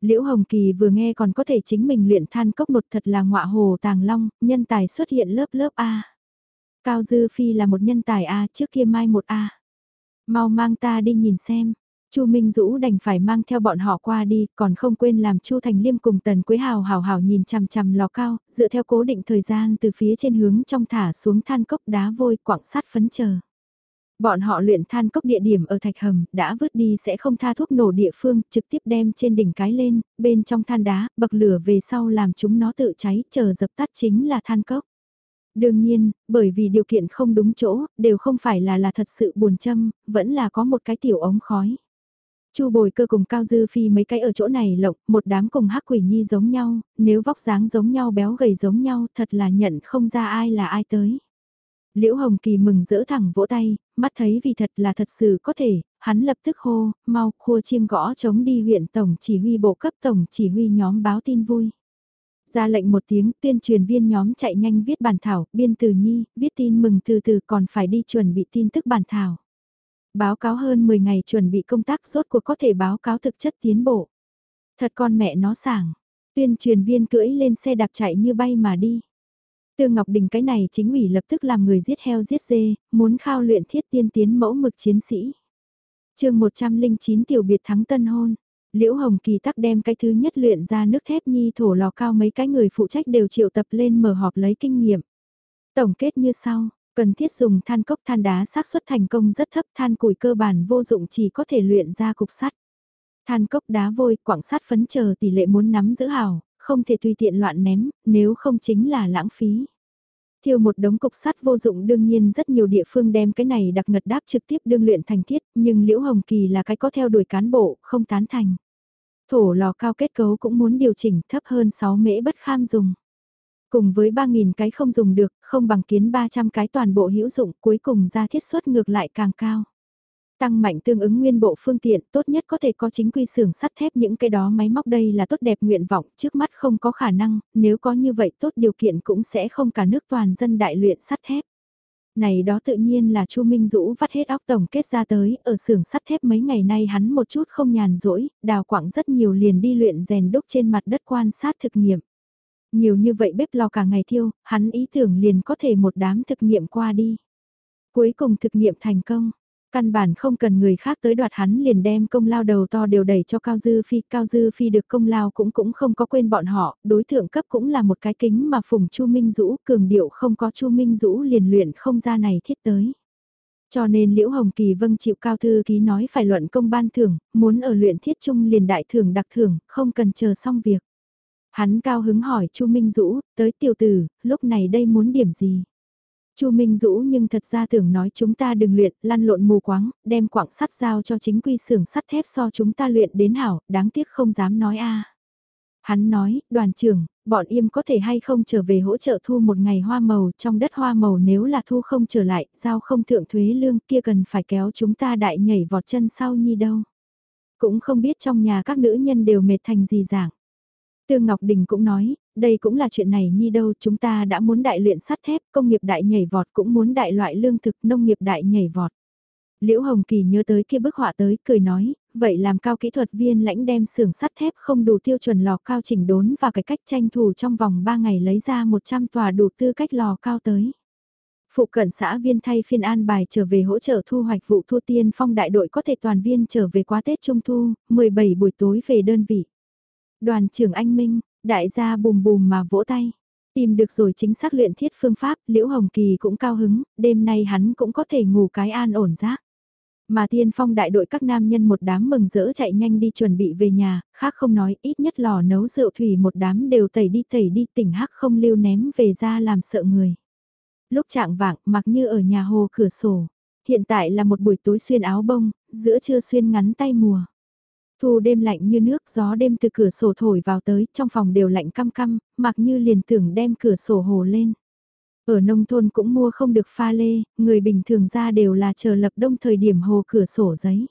Liễu Hồng Kỳ vừa nghe còn có thể chính mình luyện than cốc nột thật là ngọa hồ tàng long, nhân tài xuất hiện lớp lớp A. Cao Dư Phi là một nhân tài A trước kia mai một A. Mau mang ta đi nhìn xem. Chu Minh Dũ đành phải mang theo bọn họ qua đi, còn không quên làm Chu Thành Liêm cùng Tần Quế Hào hào hào nhìn chằm chằm lò cao, dựa theo cố định thời gian từ phía trên hướng trong thả xuống than cốc đá vôi quảng sát phấn chờ. Bọn họ luyện than cốc địa điểm ở thạch hầm, đã vứt đi sẽ không tha thuốc nổ địa phương, trực tiếp đem trên đỉnh cái lên, bên trong than đá, bậc lửa về sau làm chúng nó tự cháy, chờ dập tắt chính là than cốc. Đương nhiên, bởi vì điều kiện không đúng chỗ, đều không phải là là thật sự buồn châm, vẫn là có một cái tiểu ống khói. Chu bồi cơ cùng Cao Dư Phi mấy cái ở chỗ này lộng, một đám cùng hắc quỷ nhi giống nhau, nếu vóc dáng giống nhau béo gầy giống nhau thật là nhận không ra ai là ai tới. Liễu Hồng Kỳ mừng rỡ thẳng vỗ tay, mắt thấy vì thật là thật sự có thể, hắn lập tức hô, mau khua chiêng gõ chống đi huyện tổng chỉ huy bộ cấp tổng chỉ huy nhóm báo tin vui. Ra lệnh một tiếng tuyên truyền viên nhóm chạy nhanh viết bản thảo, biên từ nhi, viết tin mừng từ từ còn phải đi chuẩn bị tin tức bản thảo. Báo cáo hơn 10 ngày chuẩn bị công tác rốt cuộc có thể báo cáo thực chất tiến bộ. Thật con mẹ nó sảng, tuyên truyền viên cưỡi lên xe đạp chạy như bay mà đi. Tương Ngọc Đình cái này chính ủy lập tức làm người giết heo giết dê, muốn khao luyện thiết tiên tiến mẫu mực chiến sĩ. chương 109 tiểu biệt thắng tân hôn, Liễu Hồng Kỳ tắc đem cái thứ nhất luyện ra nước thép nhi thổ lò cao mấy cái người phụ trách đều triệu tập lên mở họp lấy kinh nghiệm. Tổng kết như sau, cần thiết dùng than cốc than đá xác suất thành công rất thấp than củi cơ bản vô dụng chỉ có thể luyện ra cục sắt. Than cốc đá vôi, quảng sắt phấn chờ tỷ lệ muốn nắm giữ hào, không thể tùy tiện loạn ném, nếu không chính là lãng phí. Thiêu một đống cục sắt vô dụng đương nhiên rất nhiều địa phương đem cái này đặc ngật đáp trực tiếp đương luyện thành thiết, nhưng Liễu Hồng Kỳ là cái có theo đuổi cán bộ, không tán thành. Thổ lò cao kết cấu cũng muốn điều chỉnh thấp hơn 6 mễ bất kham dùng. Cùng với 3.000 cái không dùng được, không bằng kiến 300 cái toàn bộ hữu dụng cuối cùng ra thiết suất ngược lại càng cao. Tăng mạnh tương ứng nguyên bộ phương tiện tốt nhất có thể có chính quy xưởng sắt thép những cái đó máy móc đây là tốt đẹp nguyện vọng trước mắt không có khả năng, nếu có như vậy tốt điều kiện cũng sẽ không cả nước toàn dân đại luyện sắt thép. Này đó tự nhiên là Chu Minh Dũ vắt hết óc tổng kết ra tới, ở xưởng sắt thép mấy ngày nay hắn một chút không nhàn rỗi, đào quảng rất nhiều liền đi luyện rèn đúc trên mặt đất quan sát thực nghiệm. Nhiều như vậy bếp lò cả ngày thiêu, hắn ý tưởng liền có thể một đám thực nghiệm qua đi. Cuối cùng thực nghiệm thành công, Căn bản không cần người khác tới đoạt hắn liền đem công lao đầu to đều đẩy cho Cao Dư Phi. Cao Dư Phi được công lao cũng cũng không có quên bọn họ, đối tượng cấp cũng là một cái kính mà phùng Chu Minh Dũ cường điệu không có Chu Minh Dũ liền luyện không ra này thiết tới. Cho nên Liễu Hồng Kỳ vâng chịu Cao Thư Ký nói phải luận công ban thưởng, muốn ở luyện thiết trung liền đại thưởng đặc thưởng, không cần chờ xong việc. Hắn cao hứng hỏi Chu Minh Dũ, tới tiểu tử, lúc này đây muốn điểm gì? Chu Minh Dũ nhưng thật ra tưởng nói chúng ta đừng luyện, lăn lộn mù quáng, đem quảng sắt giao cho chính quy xưởng sắt thép so chúng ta luyện đến hảo, đáng tiếc không dám nói a. Hắn nói, đoàn trưởng, bọn im có thể hay không trở về hỗ trợ thu một ngày hoa màu trong đất hoa màu nếu là thu không trở lại, giao không thượng thuế lương kia cần phải kéo chúng ta đại nhảy vọt chân sau nhi đâu. Cũng không biết trong nhà các nữ nhân đều mệt thành gì dạng. Tương Ngọc Đình cũng nói, đây cũng là chuyện này nhi đâu chúng ta đã muốn đại luyện sắt thép, công nghiệp đại nhảy vọt cũng muốn đại loại lương thực nông nghiệp đại nhảy vọt. Liễu Hồng Kỳ nhớ tới kia bức họa tới, cười nói, vậy làm cao kỹ thuật viên lãnh đem xưởng sắt thép không đủ tiêu chuẩn lò cao chỉnh đốn và cái cách tranh thủ trong vòng 3 ngày lấy ra 100 tòa đủ tư cách lò cao tới. Phụ cận xã viên thay phiên an bài trở về hỗ trợ thu hoạch vụ thu tiên phong đại đội có thể toàn viên trở về quá Tết Trung Thu, 17 buổi tối về đơn vị. Đoàn trưởng Anh Minh, đại gia bùm bùm mà vỗ tay. Tìm được rồi chính xác luyện thiết phương pháp, Liễu Hồng Kỳ cũng cao hứng, đêm nay hắn cũng có thể ngủ cái an ổn giấc. Mà tiên phong đại đội các nam nhân một đám mừng rỡ chạy nhanh đi chuẩn bị về nhà, khác không nói, ít nhất lò nấu rượu thủy một đám đều tẩy đi tẩy đi tỉnh hắc không lưu ném về ra làm sợ người. Lúc trạng vạng mặc như ở nhà hồ cửa sổ, hiện tại là một buổi tối xuyên áo bông, giữa trưa xuyên ngắn tay mùa. Thu đêm lạnh như nước, gió đêm từ cửa sổ thổi vào tới, trong phòng đều lạnh căm căm, mặc như liền tưởng đem cửa sổ hồ lên. Ở nông thôn cũng mua không được pha lê, người bình thường ra đều là chờ lập đông thời điểm hồ cửa sổ giấy.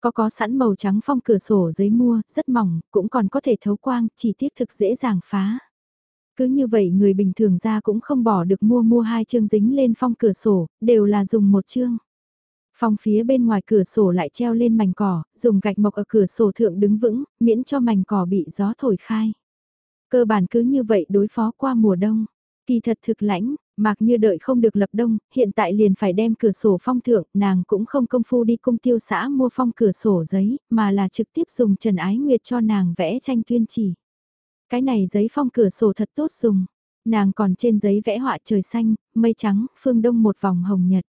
Có có sẵn màu trắng phong cửa sổ giấy mua, rất mỏng, cũng còn có thể thấu quang, chỉ tiếc thực dễ dàng phá. Cứ như vậy người bình thường ra cũng không bỏ được mua mua hai chương dính lên phong cửa sổ, đều là dùng một chương. Phong phía bên ngoài cửa sổ lại treo lên mảnh cỏ, dùng gạch mộc ở cửa sổ thượng đứng vững, miễn cho mảnh cỏ bị gió thổi khai. Cơ bản cứ như vậy đối phó qua mùa đông. Kỳ thật thực lãnh, mặc như đợi không được lập đông, hiện tại liền phải đem cửa sổ phong thượng, nàng cũng không công phu đi cung tiêu xã mua phong cửa sổ giấy, mà là trực tiếp dùng Trần Ái Nguyệt cho nàng vẽ tranh tuyên chỉ. Cái này giấy phong cửa sổ thật tốt dùng, nàng còn trên giấy vẽ họa trời xanh, mây trắng, phương đông một vòng hồng nhật.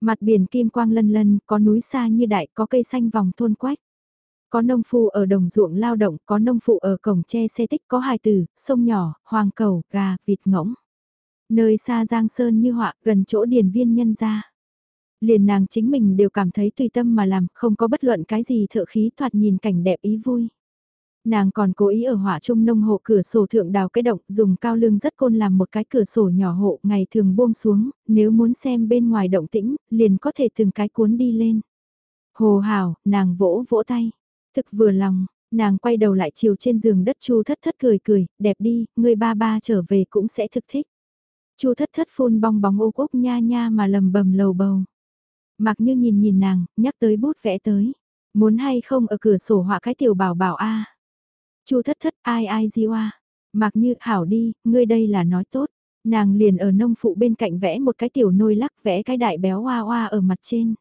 Mặt biển kim quang lân lân, có núi xa như đại, có cây xanh vòng thôn quách. Có nông phu ở đồng ruộng lao động, có nông phụ ở cổng tre xe tích, có hài tử, sông nhỏ, hoàng cầu, gà, vịt ngỗng. Nơi xa giang sơn như họa, gần chỗ điền viên nhân ra. Liền nàng chính mình đều cảm thấy tùy tâm mà làm, không có bất luận cái gì thợ khí thoạt nhìn cảnh đẹp ý vui. Nàng còn cố ý ở hỏa trung nông hộ cửa sổ thượng đào cái động, dùng cao lương rất côn làm một cái cửa sổ nhỏ hộ, ngày thường buông xuống, nếu muốn xem bên ngoài động tĩnh, liền có thể từng cái cuốn đi lên. Hồ hào, nàng vỗ vỗ tay. Thực vừa lòng, nàng quay đầu lại chiều trên giường đất chu thất thất cười cười, đẹp đi, người ba ba trở về cũng sẽ thực thích. chu thất thất phun bong bóng ô cúc nha nha mà lầm bầm lầu bầu. Mặc như nhìn nhìn nàng, nhắc tới bút vẽ tới. Muốn hay không ở cửa sổ họa cái tiểu bảo bảo a chu thất thất ai ai di oa. Mặc như hảo đi, ngươi đây là nói tốt. Nàng liền ở nông phụ bên cạnh vẽ một cái tiểu nôi lắc vẽ cái đại béo oa oa ở mặt trên.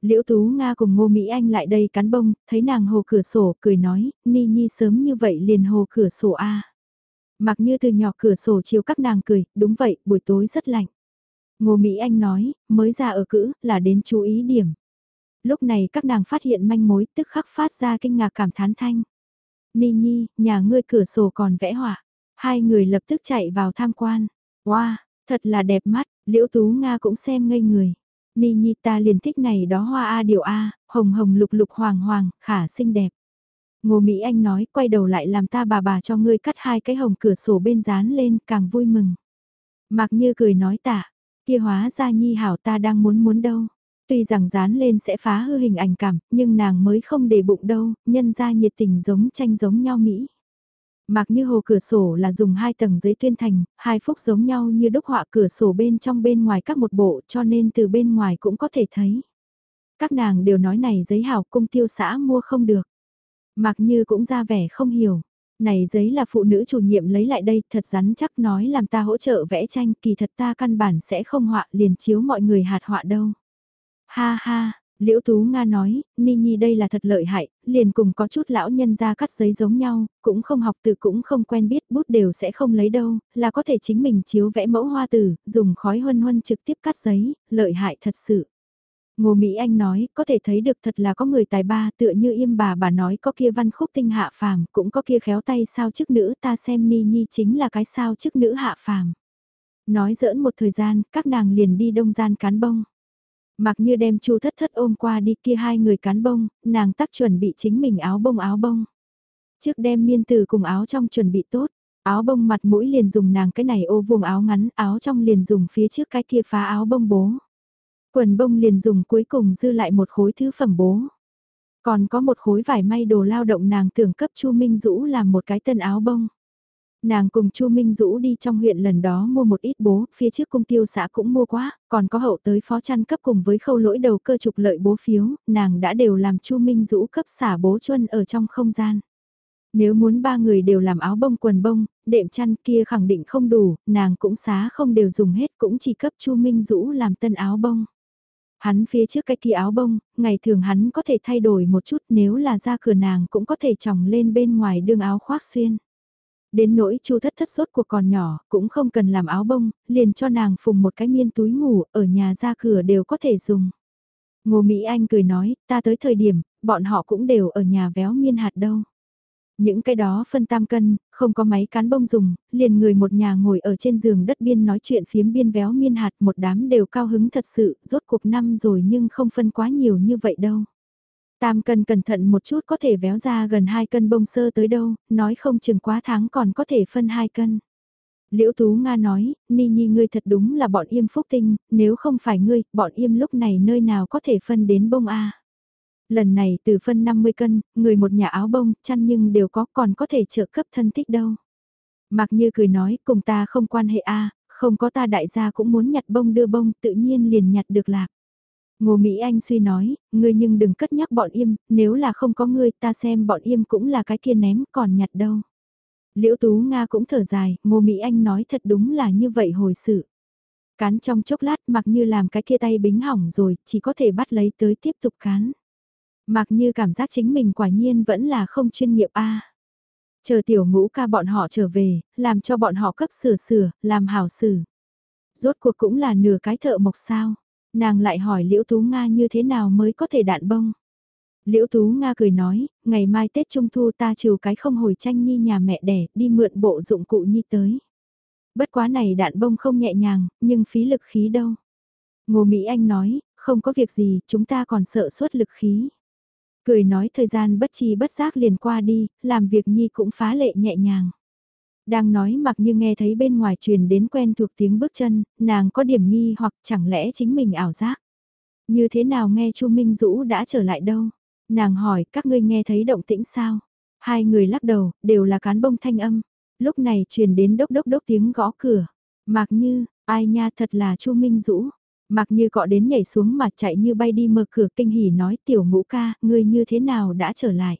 Liễu Tú Nga cùng Ngô Mỹ Anh lại đây cắn bông, thấy nàng hồ cửa sổ, cười nói, Ni Nhi sớm như vậy liền hồ cửa sổ A. Mặc như từ nhỏ cửa sổ chiều các nàng cười, đúng vậy, buổi tối rất lạnh. Ngô Mỹ Anh nói, mới ra ở cữ, là đến chú ý điểm. Lúc này các nàng phát hiện manh mối, tức khắc phát ra kinh ngạc cảm thán thanh. Ni Nhi, nhà ngươi cửa sổ còn vẽ họa. Hai người lập tức chạy vào tham quan. Wow, thật là đẹp mắt, Liễu Tú Nga cũng xem ngây người. Ni Nhi ta liền thích này đó hoa A điều A, hồng hồng lục lục hoàng hoàng, khả xinh đẹp. Ngô Mỹ Anh nói, quay đầu lại làm ta bà bà cho ngươi cắt hai cái hồng cửa sổ bên dán lên, càng vui mừng. Mặc Như cười nói tạ, kia hóa ra Nhi hảo ta đang muốn muốn đâu. Tuy rằng dán lên sẽ phá hư hình ảnh cảm, nhưng nàng mới không để bụng đâu, nhân ra nhiệt tình giống tranh giống nhau Mỹ. Mặc như hồ cửa sổ là dùng hai tầng giấy tuyên thành, hai phúc giống nhau như đúc họa cửa sổ bên trong bên ngoài các một bộ cho nên từ bên ngoài cũng có thể thấy. Các nàng đều nói này giấy hảo cung tiêu xã mua không được. Mặc như cũng ra vẻ không hiểu. Này giấy là phụ nữ chủ nhiệm lấy lại đây thật rắn chắc nói làm ta hỗ trợ vẽ tranh kỳ thật ta căn bản sẽ không họa liền chiếu mọi người hạt họa đâu. Ha ha, Liễu Tú Nga nói, Ni Nhi đây là thật lợi hại, liền cùng có chút lão nhân ra cắt giấy giống nhau, cũng không học từ cũng không quen biết bút đều sẽ không lấy đâu, là có thể chính mình chiếu vẽ mẫu hoa tử, dùng khói huân huân trực tiếp cắt giấy, lợi hại thật sự. Ngô Mỹ Anh nói, có thể thấy được thật là có người tài ba tựa như im bà bà nói có kia văn khúc tinh hạ phàm, cũng có kia khéo tay sao chức nữ ta xem Ni Nhi chính là cái sao chức nữ hạ phàm. Nói giỡn một thời gian, các nàng liền đi đông gian cán bông. Mặc như đem chu thất thất ôm qua đi kia hai người cán bông, nàng tắc chuẩn bị chính mình áo bông áo bông. Trước đem miên từ cùng áo trong chuẩn bị tốt, áo bông mặt mũi liền dùng nàng cái này ô vuông áo ngắn, áo trong liền dùng phía trước cái kia phá áo bông bố. Quần bông liền dùng cuối cùng dư lại một khối thứ phẩm bố. Còn có một khối vải may đồ lao động nàng tưởng cấp Chu Minh Dũ làm một cái tân áo bông. Nàng cùng Chu Minh Dũ đi trong huyện lần đó mua một ít bố, phía trước cung tiêu xã cũng mua quá, còn có hậu tới phó chăn cấp cùng với khâu lỗi đầu cơ trục lợi bố phiếu, nàng đã đều làm Chu Minh Dũ cấp xả bố chuân ở trong không gian. Nếu muốn ba người đều làm áo bông quần bông, đệm chăn kia khẳng định không đủ, nàng cũng xá không đều dùng hết cũng chỉ cấp Chu Minh Dũ làm tân áo bông. Hắn phía trước cái kia áo bông, ngày thường hắn có thể thay đổi một chút nếu là ra cửa nàng cũng có thể tròng lên bên ngoài đường áo khoác xuyên. Đến nỗi chu thất thất sốt của còn nhỏ, cũng không cần làm áo bông, liền cho nàng phùng một cái miên túi ngủ, ở nhà ra cửa đều có thể dùng. Ngô Mỹ Anh cười nói, ta tới thời điểm, bọn họ cũng đều ở nhà véo miên hạt đâu. Những cái đó phân tam cân, không có máy cán bông dùng, liền người một nhà ngồi ở trên giường đất biên nói chuyện phiếm biên véo miên hạt một đám đều cao hứng thật sự, rốt cuộc năm rồi nhưng không phân quá nhiều như vậy đâu. Tam cân cẩn thận một chút có thể véo ra gần 2 cân bông sơ tới đâu, nói không chừng quá tháng còn có thể phân 2 cân. Liễu Tú Nga nói, Ni Nhi ngươi thật đúng là bọn im phúc tinh, nếu không phải ngươi, bọn im lúc này nơi nào có thể phân đến bông A. Lần này từ phân 50 cân, người một nhà áo bông, chăn nhưng đều có còn có thể trợ cấp thân thích đâu. Mặc như cười nói, cùng ta không quan hệ A, không có ta đại gia cũng muốn nhặt bông đưa bông, tự nhiên liền nhặt được lạc. Ngô Mỹ Anh suy nói, ngươi nhưng đừng cất nhắc bọn im, nếu là không có ngươi ta xem bọn im cũng là cái kia ném còn nhặt đâu. Liễu Tú Nga cũng thở dài, Ngô Mỹ Anh nói thật đúng là như vậy hồi sự. Cán trong chốc lát mặc như làm cái kia tay bính hỏng rồi, chỉ có thể bắt lấy tới tiếp tục cán. Mặc như cảm giác chính mình quả nhiên vẫn là không chuyên nghiệp a. Chờ tiểu ngũ ca bọn họ trở về, làm cho bọn họ cấp sửa sửa, làm hảo xử. Rốt cuộc cũng là nửa cái thợ mộc sao. Nàng lại hỏi Liễu Tú Nga như thế nào mới có thể đạn bông. Liễu Tú Nga cười nói, ngày mai Tết Trung Thu ta trừ cái không hồi tranh nhi nhà mẹ đẻ, đi mượn bộ dụng cụ nhi tới. Bất quá này đạn bông không nhẹ nhàng, nhưng phí lực khí đâu. Ngô Mỹ Anh nói, không có việc gì, chúng ta còn sợ suốt lực khí. Cười nói thời gian bất chi bất giác liền qua đi, làm việc nhi cũng phá lệ nhẹ nhàng. Đang nói mặc như nghe thấy bên ngoài truyền đến quen thuộc tiếng bước chân, nàng có điểm nghi hoặc chẳng lẽ chính mình ảo giác. Như thế nào nghe Chu Minh Dũ đã trở lại đâu? Nàng hỏi các ngươi nghe thấy động tĩnh sao? Hai người lắc đầu, đều là cán bông thanh âm. Lúc này truyền đến đốc đốc đốc tiếng gõ cửa. Mặc như, ai nha thật là Chu Minh Dũ. Mặc như cọ đến nhảy xuống mà chạy như bay đi mở cửa kinh hỉ nói tiểu ngũ ca, ngươi như thế nào đã trở lại.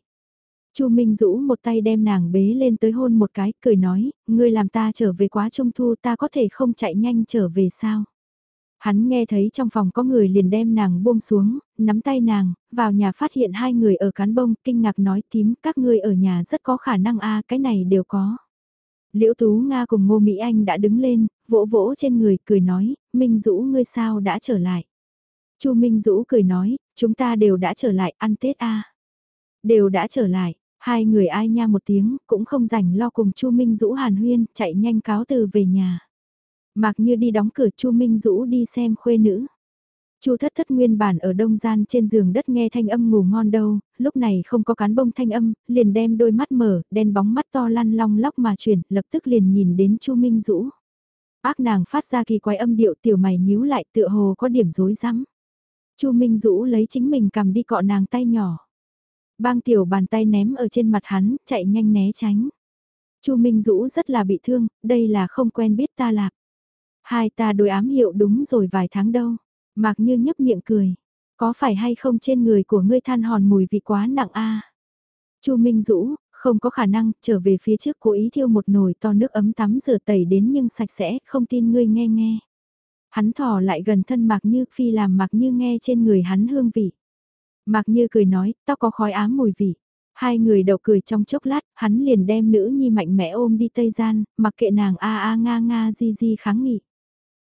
Chu Minh Dũ một tay đem nàng bế lên tới hôn một cái, cười nói, ngươi làm ta trở về quá trung thu ta có thể không chạy nhanh trở về sao. Hắn nghe thấy trong phòng có người liền đem nàng buông xuống, nắm tay nàng, vào nhà phát hiện hai người ở cán bông, kinh ngạc nói tím, các ngươi ở nhà rất có khả năng a cái này đều có. Liễu Tú Nga cùng Ngô Mỹ Anh đã đứng lên, vỗ vỗ trên người, cười nói, Minh Dũ ngươi sao đã trở lại. Chu Minh Dũ cười nói, chúng ta đều đã trở lại, ăn Tết a Đều đã trở lại, hai người ai nha một tiếng, cũng không rảnh lo cùng Chu Minh Dũ hàn huyên, chạy nhanh cáo từ về nhà. Mặc như đi đóng cửa Chu Minh Dũ đi xem khuê nữ. Chu thất thất nguyên bản ở đông gian trên giường đất nghe thanh âm ngủ ngon đâu, lúc này không có cán bông thanh âm, liền đem đôi mắt mở, đen bóng mắt to lăn long lóc mà chuyển, lập tức liền nhìn đến Chu Minh Dũ. Ác nàng phát ra kỳ quái âm điệu tiểu mày nhíu lại tựa hồ có điểm rối rắm. Chu Minh Dũ lấy chính mình cầm đi cọ nàng tay nhỏ. Bang tiểu bàn tay ném ở trên mặt hắn, chạy nhanh né tránh. Chu Minh Dũ rất là bị thương, đây là không quen biết ta lạc. Hai ta đối ám hiệu đúng rồi vài tháng đâu. Mạc như nhấp miệng cười. Có phải hay không trên người của ngươi than hòn mùi vị quá nặng a Chu Minh Dũ, không có khả năng, trở về phía trước cố ý thiêu một nồi to nước ấm tắm rửa tẩy đến nhưng sạch sẽ, không tin ngươi nghe nghe. Hắn thò lại gần thân Mạc Như phi làm Mạc Như nghe trên người hắn hương vị. Mạc Như cười nói, tao có khói ám mùi vị. Hai người đầu cười trong chốc lát, hắn liền đem nữ nhi mạnh mẽ ôm đi Tây Gian, mặc kệ nàng a a nga nga di di kháng nghị.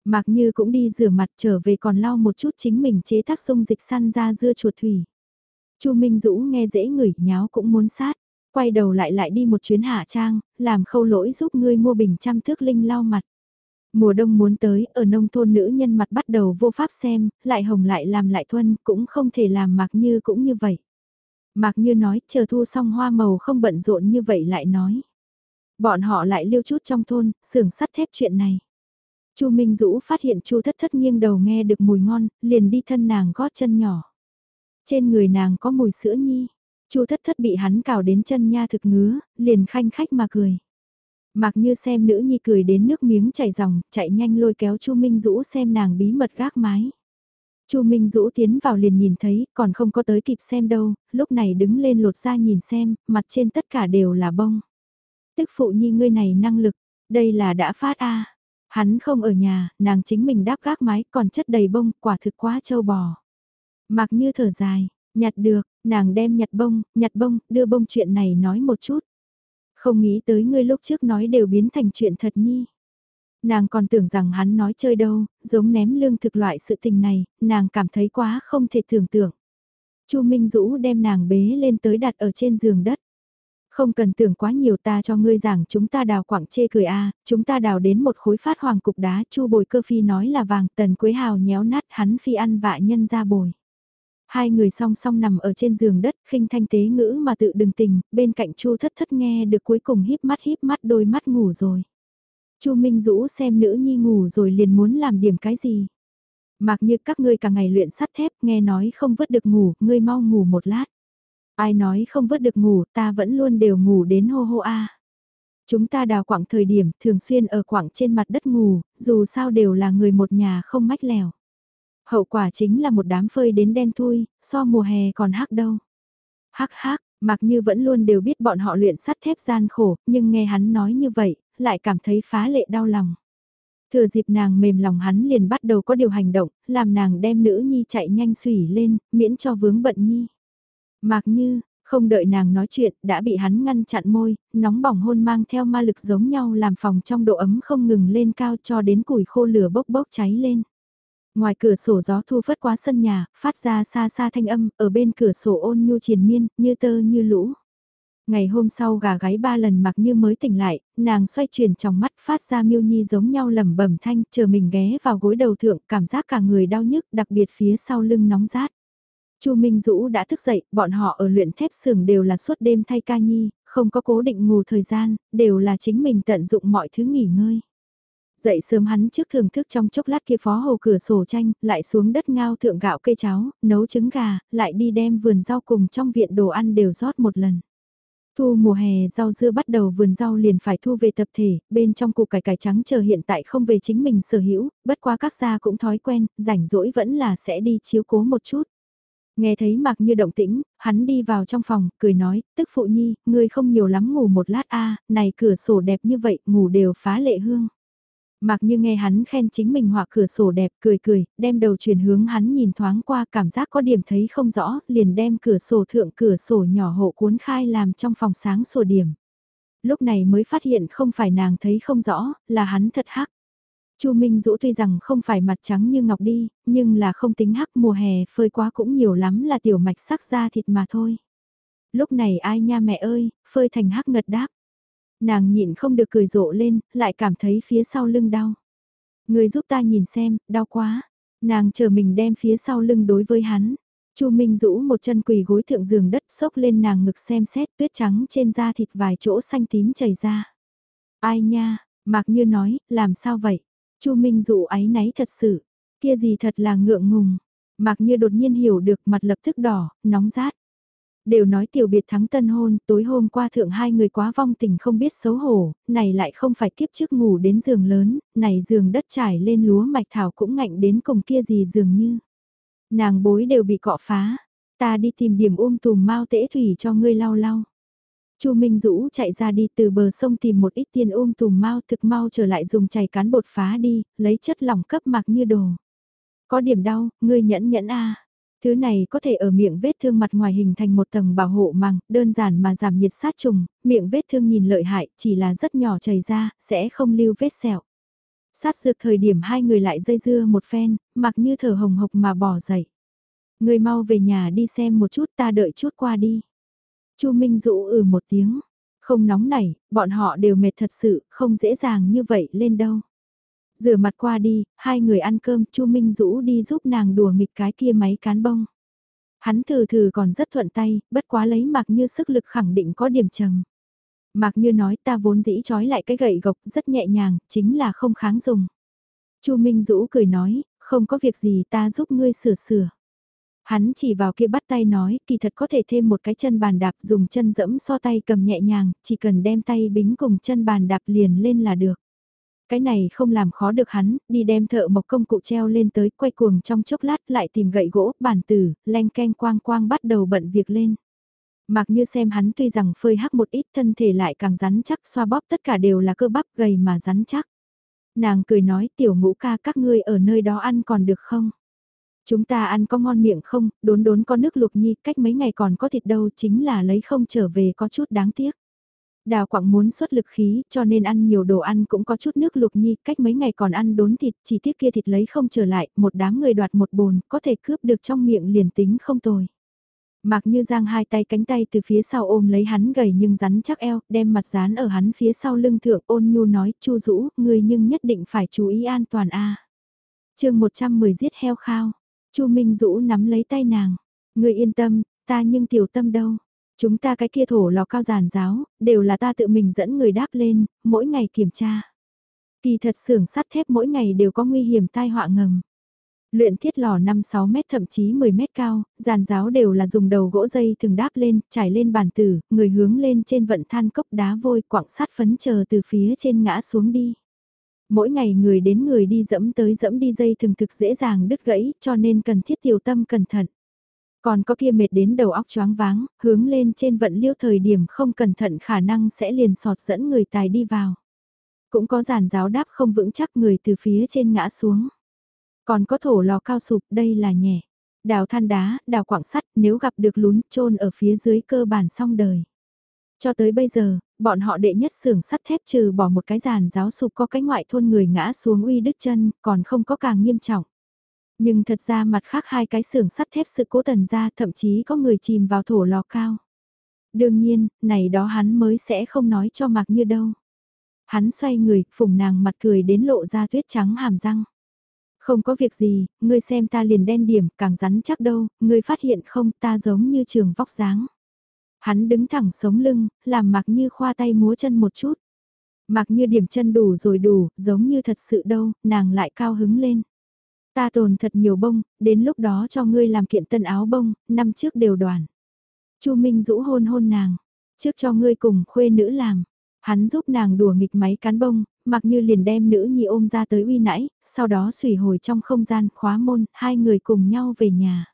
Mạc Như cũng đi rửa mặt trở về còn lau một chút chính mình chế tác dung dịch săn ra dưa chuột thủy. Chu Minh Dũ nghe dễ ngửi nháo cũng muốn sát, quay đầu lại lại đi một chuyến hạ trang, làm khâu lỗi giúp ngươi mua bình trăm thước linh lau mặt. Mùa đông muốn tới, ở nông thôn nữ nhân mặt bắt đầu vô pháp xem, lại hồng lại làm lại thuân, cũng không thể làm Mạc Như cũng như vậy. Mạc Như nói, chờ thu xong hoa màu không bận rộn như vậy lại nói. Bọn họ lại lưu chút trong thôn, xưởng sắt thép chuyện này. Chu Minh Dũ phát hiện Chu Thất Thất nghiêng đầu nghe được mùi ngon, liền đi thân nàng gót chân nhỏ. Trên người nàng có mùi sữa nhi. Chu Thất Thất bị hắn cào đến chân nha thực ngứa, liền khanh khách mà cười. Mặc như xem nữ nhi cười đến nước miếng chảy ròng, chạy nhanh lôi kéo Chu Minh Dũ xem nàng bí mật gác mái. Chu Minh Dũ tiến vào liền nhìn thấy, còn không có tới kịp xem đâu, lúc này đứng lên lột ra nhìn xem, mặt trên tất cả đều là bông. Tức phụ nhi ngươi này năng lực, đây là đã phát a Hắn không ở nhà, nàng chính mình đáp gác mái còn chất đầy bông, quả thực quá châu bò. Mặc như thở dài, nhặt được, nàng đem nhặt bông, nhặt bông, đưa bông chuyện này nói một chút. Không nghĩ tới ngươi lúc trước nói đều biến thành chuyện thật nhi. Nàng còn tưởng rằng hắn nói chơi đâu, giống ném lương thực loại sự tình này, nàng cảm thấy quá không thể tưởng tượng. Chu Minh Dũ đem nàng bế lên tới đặt ở trên giường đất. Không cần tưởng quá nhiều ta cho ngươi rằng chúng ta đào quảng chê cười a chúng ta đào đến một khối phát hoàng cục đá chu bồi cơ phi nói là vàng tần quế hào nhéo nát hắn phi ăn vạ nhân ra bồi. Hai người song song nằm ở trên giường đất khinh thanh tế ngữ mà tự đừng tình, bên cạnh chu thất thất nghe được cuối cùng híp mắt híp mắt đôi mắt ngủ rồi. chu Minh Dũ xem nữ nhi ngủ rồi liền muốn làm điểm cái gì. Mặc như các ngươi cả ngày luyện sắt thép nghe nói không vứt được ngủ, ngươi mau ngủ một lát. Ai nói không vứt được ngủ, ta vẫn luôn đều ngủ đến hô hô a. Chúng ta đào quảng thời điểm thường xuyên ở quảng trên mặt đất ngủ, dù sao đều là người một nhà không mách lèo. Hậu quả chính là một đám phơi đến đen thui, so mùa hè còn hắc đâu. Hắc hắc, mặc như vẫn luôn đều biết bọn họ luyện sắt thép gian khổ, nhưng nghe hắn nói như vậy, lại cảm thấy phá lệ đau lòng. Thừa dịp nàng mềm lòng hắn liền bắt đầu có điều hành động, làm nàng đem nữ nhi chạy nhanh xủy lên, miễn cho vướng bận nhi. Mạc như, không đợi nàng nói chuyện, đã bị hắn ngăn chặn môi, nóng bỏng hôn mang theo ma lực giống nhau làm phòng trong độ ấm không ngừng lên cao cho đến củi khô lửa bốc bốc cháy lên. Ngoài cửa sổ gió thu phất qua sân nhà, phát ra xa xa thanh âm, ở bên cửa sổ ôn nhu triền miên, như tơ như lũ. Ngày hôm sau gà gáy ba lần mặc như mới tỉnh lại, nàng xoay chuyển trong mắt phát ra miêu nhi giống nhau lẩm bẩm thanh, chờ mình ghé vào gối đầu thượng, cảm giác cả người đau nhức, đặc biệt phía sau lưng nóng rát. Chu Minh Dũ đã thức dậy, bọn họ ở luyện thép xưởng đều là suốt đêm thay ca nhi, không có cố định ngủ thời gian, đều là chính mình tận dụng mọi thứ nghỉ ngơi. Dậy sớm hắn trước thưởng thức trong chốc lát kia phó hồ cửa sổ tranh, lại xuống đất ngao thượng gạo cây cháo, nấu trứng gà, lại đi đem vườn rau cùng trong viện đồ ăn đều rót một lần. Thu mùa hè rau dưa bắt đầu vườn rau liền phải thu về tập thể, bên trong củ cải cải trắng chờ hiện tại không về chính mình sở hữu, bất quá các gia cũng thói quen, rảnh rỗi vẫn là sẽ đi chiếu cố một chút. Nghe thấy mặc như động tĩnh, hắn đi vào trong phòng, cười nói, tức phụ nhi, ngươi không nhiều lắm ngủ một lát a à, này cửa sổ đẹp như vậy, ngủ đều phá lệ hương. Mặc như nghe hắn khen chính mình họa cửa sổ đẹp, cười cười, đem đầu chuyển hướng hắn nhìn thoáng qua cảm giác có điểm thấy không rõ, liền đem cửa sổ thượng cửa sổ nhỏ hộ cuốn khai làm trong phòng sáng sổ điểm. Lúc này mới phát hiện không phải nàng thấy không rõ, là hắn thật hắc. Chu Minh Dũ tuy rằng không phải mặt trắng như ngọc đi, nhưng là không tính hắc mùa hè phơi quá cũng nhiều lắm là tiểu mạch sắc da thịt mà thôi. Lúc này ai nha mẹ ơi, phơi thành hắc ngật đáp. Nàng nhịn không được cười rộ lên, lại cảm thấy phía sau lưng đau. Người giúp ta nhìn xem, đau quá. Nàng chờ mình đem phía sau lưng đối với hắn. Chu Minh Dũ một chân quỳ gối thượng giường đất xốc lên nàng ngực xem xét tuyết trắng trên da thịt vài chỗ xanh tím chảy ra. Ai nha, Mạc Như nói, làm sao vậy? Chu Minh dụ áy náy thật sự, kia gì thật là ngượng ngùng. Mặc như đột nhiên hiểu được mặt lập tức đỏ, nóng rát. Đều nói tiểu biệt thắng tân hôn, tối hôm qua thượng hai người quá vong tình không biết xấu hổ, này lại không phải kiếp trước ngủ đến giường lớn, này giường đất trải lên lúa mạch thảo cũng ngạnh đến cùng kia gì dường như. Nàng bối đều bị cọ phá, ta đi tìm điểm ôm tùm mau tễ thủy cho ngươi lau lau. Chu Minh Dũ chạy ra đi từ bờ sông tìm một ít tiền ôm tùm mau thực mau trở lại dùng chày cán bột phá đi, lấy chất lỏng cấp mặc như đồ. Có điểm đau, ngươi nhẫn nhẫn a. Thứ này có thể ở miệng vết thương mặt ngoài hình thành một tầng bảo hộ màng, đơn giản mà giảm nhiệt sát trùng, miệng vết thương nhìn lợi hại, chỉ là rất nhỏ chảy ra, sẽ không lưu vết sẹo. Sát dược thời điểm hai người lại dây dưa một phen, mặc như thở hồng hộc mà bỏ dậy. Người mau về nhà đi xem một chút ta đợi chút qua đi. Chu Minh Dũ ừ một tiếng, không nóng nảy, bọn họ đều mệt thật sự, không dễ dàng như vậy lên đâu. Rửa mặt qua đi, hai người ăn cơm, Chu Minh Dũ đi giúp nàng đùa nghịch cái kia máy cán bông. Hắn thử thử còn rất thuận tay, bất quá lấy mặc như sức lực khẳng định có điểm trầm. Mạc Như nói ta vốn dĩ trói lại cái gậy gộc rất nhẹ nhàng, chính là không kháng dùng. Chu Minh Dũ cười nói, không có việc gì ta giúp ngươi sửa sửa. Hắn chỉ vào kia bắt tay nói, kỳ thật có thể thêm một cái chân bàn đạp dùng chân dẫm so tay cầm nhẹ nhàng, chỉ cần đem tay bính cùng chân bàn đạp liền lên là được. Cái này không làm khó được hắn, đi đem thợ mộc công cụ treo lên tới quay cuồng trong chốc lát lại tìm gậy gỗ, bản tử, len ken quang quang bắt đầu bận việc lên. Mặc như xem hắn tuy rằng phơi hắc một ít thân thể lại càng rắn chắc xoa bóp tất cả đều là cơ bắp gầy mà rắn chắc. Nàng cười nói tiểu ngũ ca các ngươi ở nơi đó ăn còn được không? Chúng ta ăn có ngon miệng không, đốn đốn có nước lục nhi, cách mấy ngày còn có thịt đâu chính là lấy không trở về có chút đáng tiếc. Đào quặng muốn xuất lực khí cho nên ăn nhiều đồ ăn cũng có chút nước lục nhi, cách mấy ngày còn ăn đốn thịt, chỉ tiếc kia thịt lấy không trở lại, một đám người đoạt một bồn, có thể cướp được trong miệng liền tính không tồi. Mạc như giang hai tay cánh tay từ phía sau ôm lấy hắn gầy nhưng rắn chắc eo, đem mặt dán ở hắn phía sau lưng thượng ôn nhu nói, chu rũ, người nhưng nhất định phải chú ý an toàn a à. chương 110 giết heo khao, chu Minh Dũ nắm lấy tay nàng, người yên tâm, ta nhưng tiểu tâm đâu. Chúng ta cái kia thổ lò cao giàn giáo, đều là ta tự mình dẫn người đáp lên, mỗi ngày kiểm tra. Kỳ thật xưởng sắt thép mỗi ngày đều có nguy hiểm tai họa ngầm. Luyện thiết lò 5-6 mét thậm chí 10 mét cao, giàn giáo đều là dùng đầu gỗ dây thường đáp lên, trải lên bàn tử, người hướng lên trên vận than cốc đá vôi quặng sắt phấn chờ từ phía trên ngã xuống đi. Mỗi ngày người đến người đi dẫm tới dẫm đi dây thường thực dễ dàng đứt gãy cho nên cần thiết tiểu tâm cẩn thận. Còn có kia mệt đến đầu óc choáng váng, hướng lên trên vận liêu thời điểm không cẩn thận khả năng sẽ liền sọt dẫn người tài đi vào. Cũng có giàn giáo đáp không vững chắc người từ phía trên ngã xuống. Còn có thổ lò cao sụp, đây là nhẹ. Đào than đá, đào quảng sắt, nếu gặp được lún trôn ở phía dưới cơ bản xong đời. Cho tới bây giờ, bọn họ đệ nhất xưởng sắt thép trừ bỏ một cái giàn giáo sụp có cái ngoại thôn người ngã xuống uy đứt chân, còn không có càng nghiêm trọng. Nhưng thật ra mặt khác hai cái xưởng sắt thép sự cố tần ra thậm chí có người chìm vào thổ lò cao. Đương nhiên, này đó hắn mới sẽ không nói cho mặc như đâu. Hắn xoay người, phùng nàng mặt cười đến lộ ra tuyết trắng hàm răng. Không có việc gì, ngươi xem ta liền đen điểm, càng rắn chắc đâu, ngươi phát hiện không ta giống như trường vóc dáng. Hắn đứng thẳng sống lưng, làm mặc như khoa tay múa chân một chút. Mặc như điểm chân đủ rồi đủ, giống như thật sự đâu, nàng lại cao hứng lên. Ta tồn thật nhiều bông, đến lúc đó cho ngươi làm kiện tân áo bông, năm trước đều đoàn. Chu Minh rũ hôn hôn nàng, trước cho ngươi cùng khuê nữ làm. Hắn giúp nàng đùa nghịch máy cán bông, mặc như liền đem nữ nhi ôm ra tới uy nãy, sau đó xủy hồi trong không gian khóa môn, hai người cùng nhau về nhà.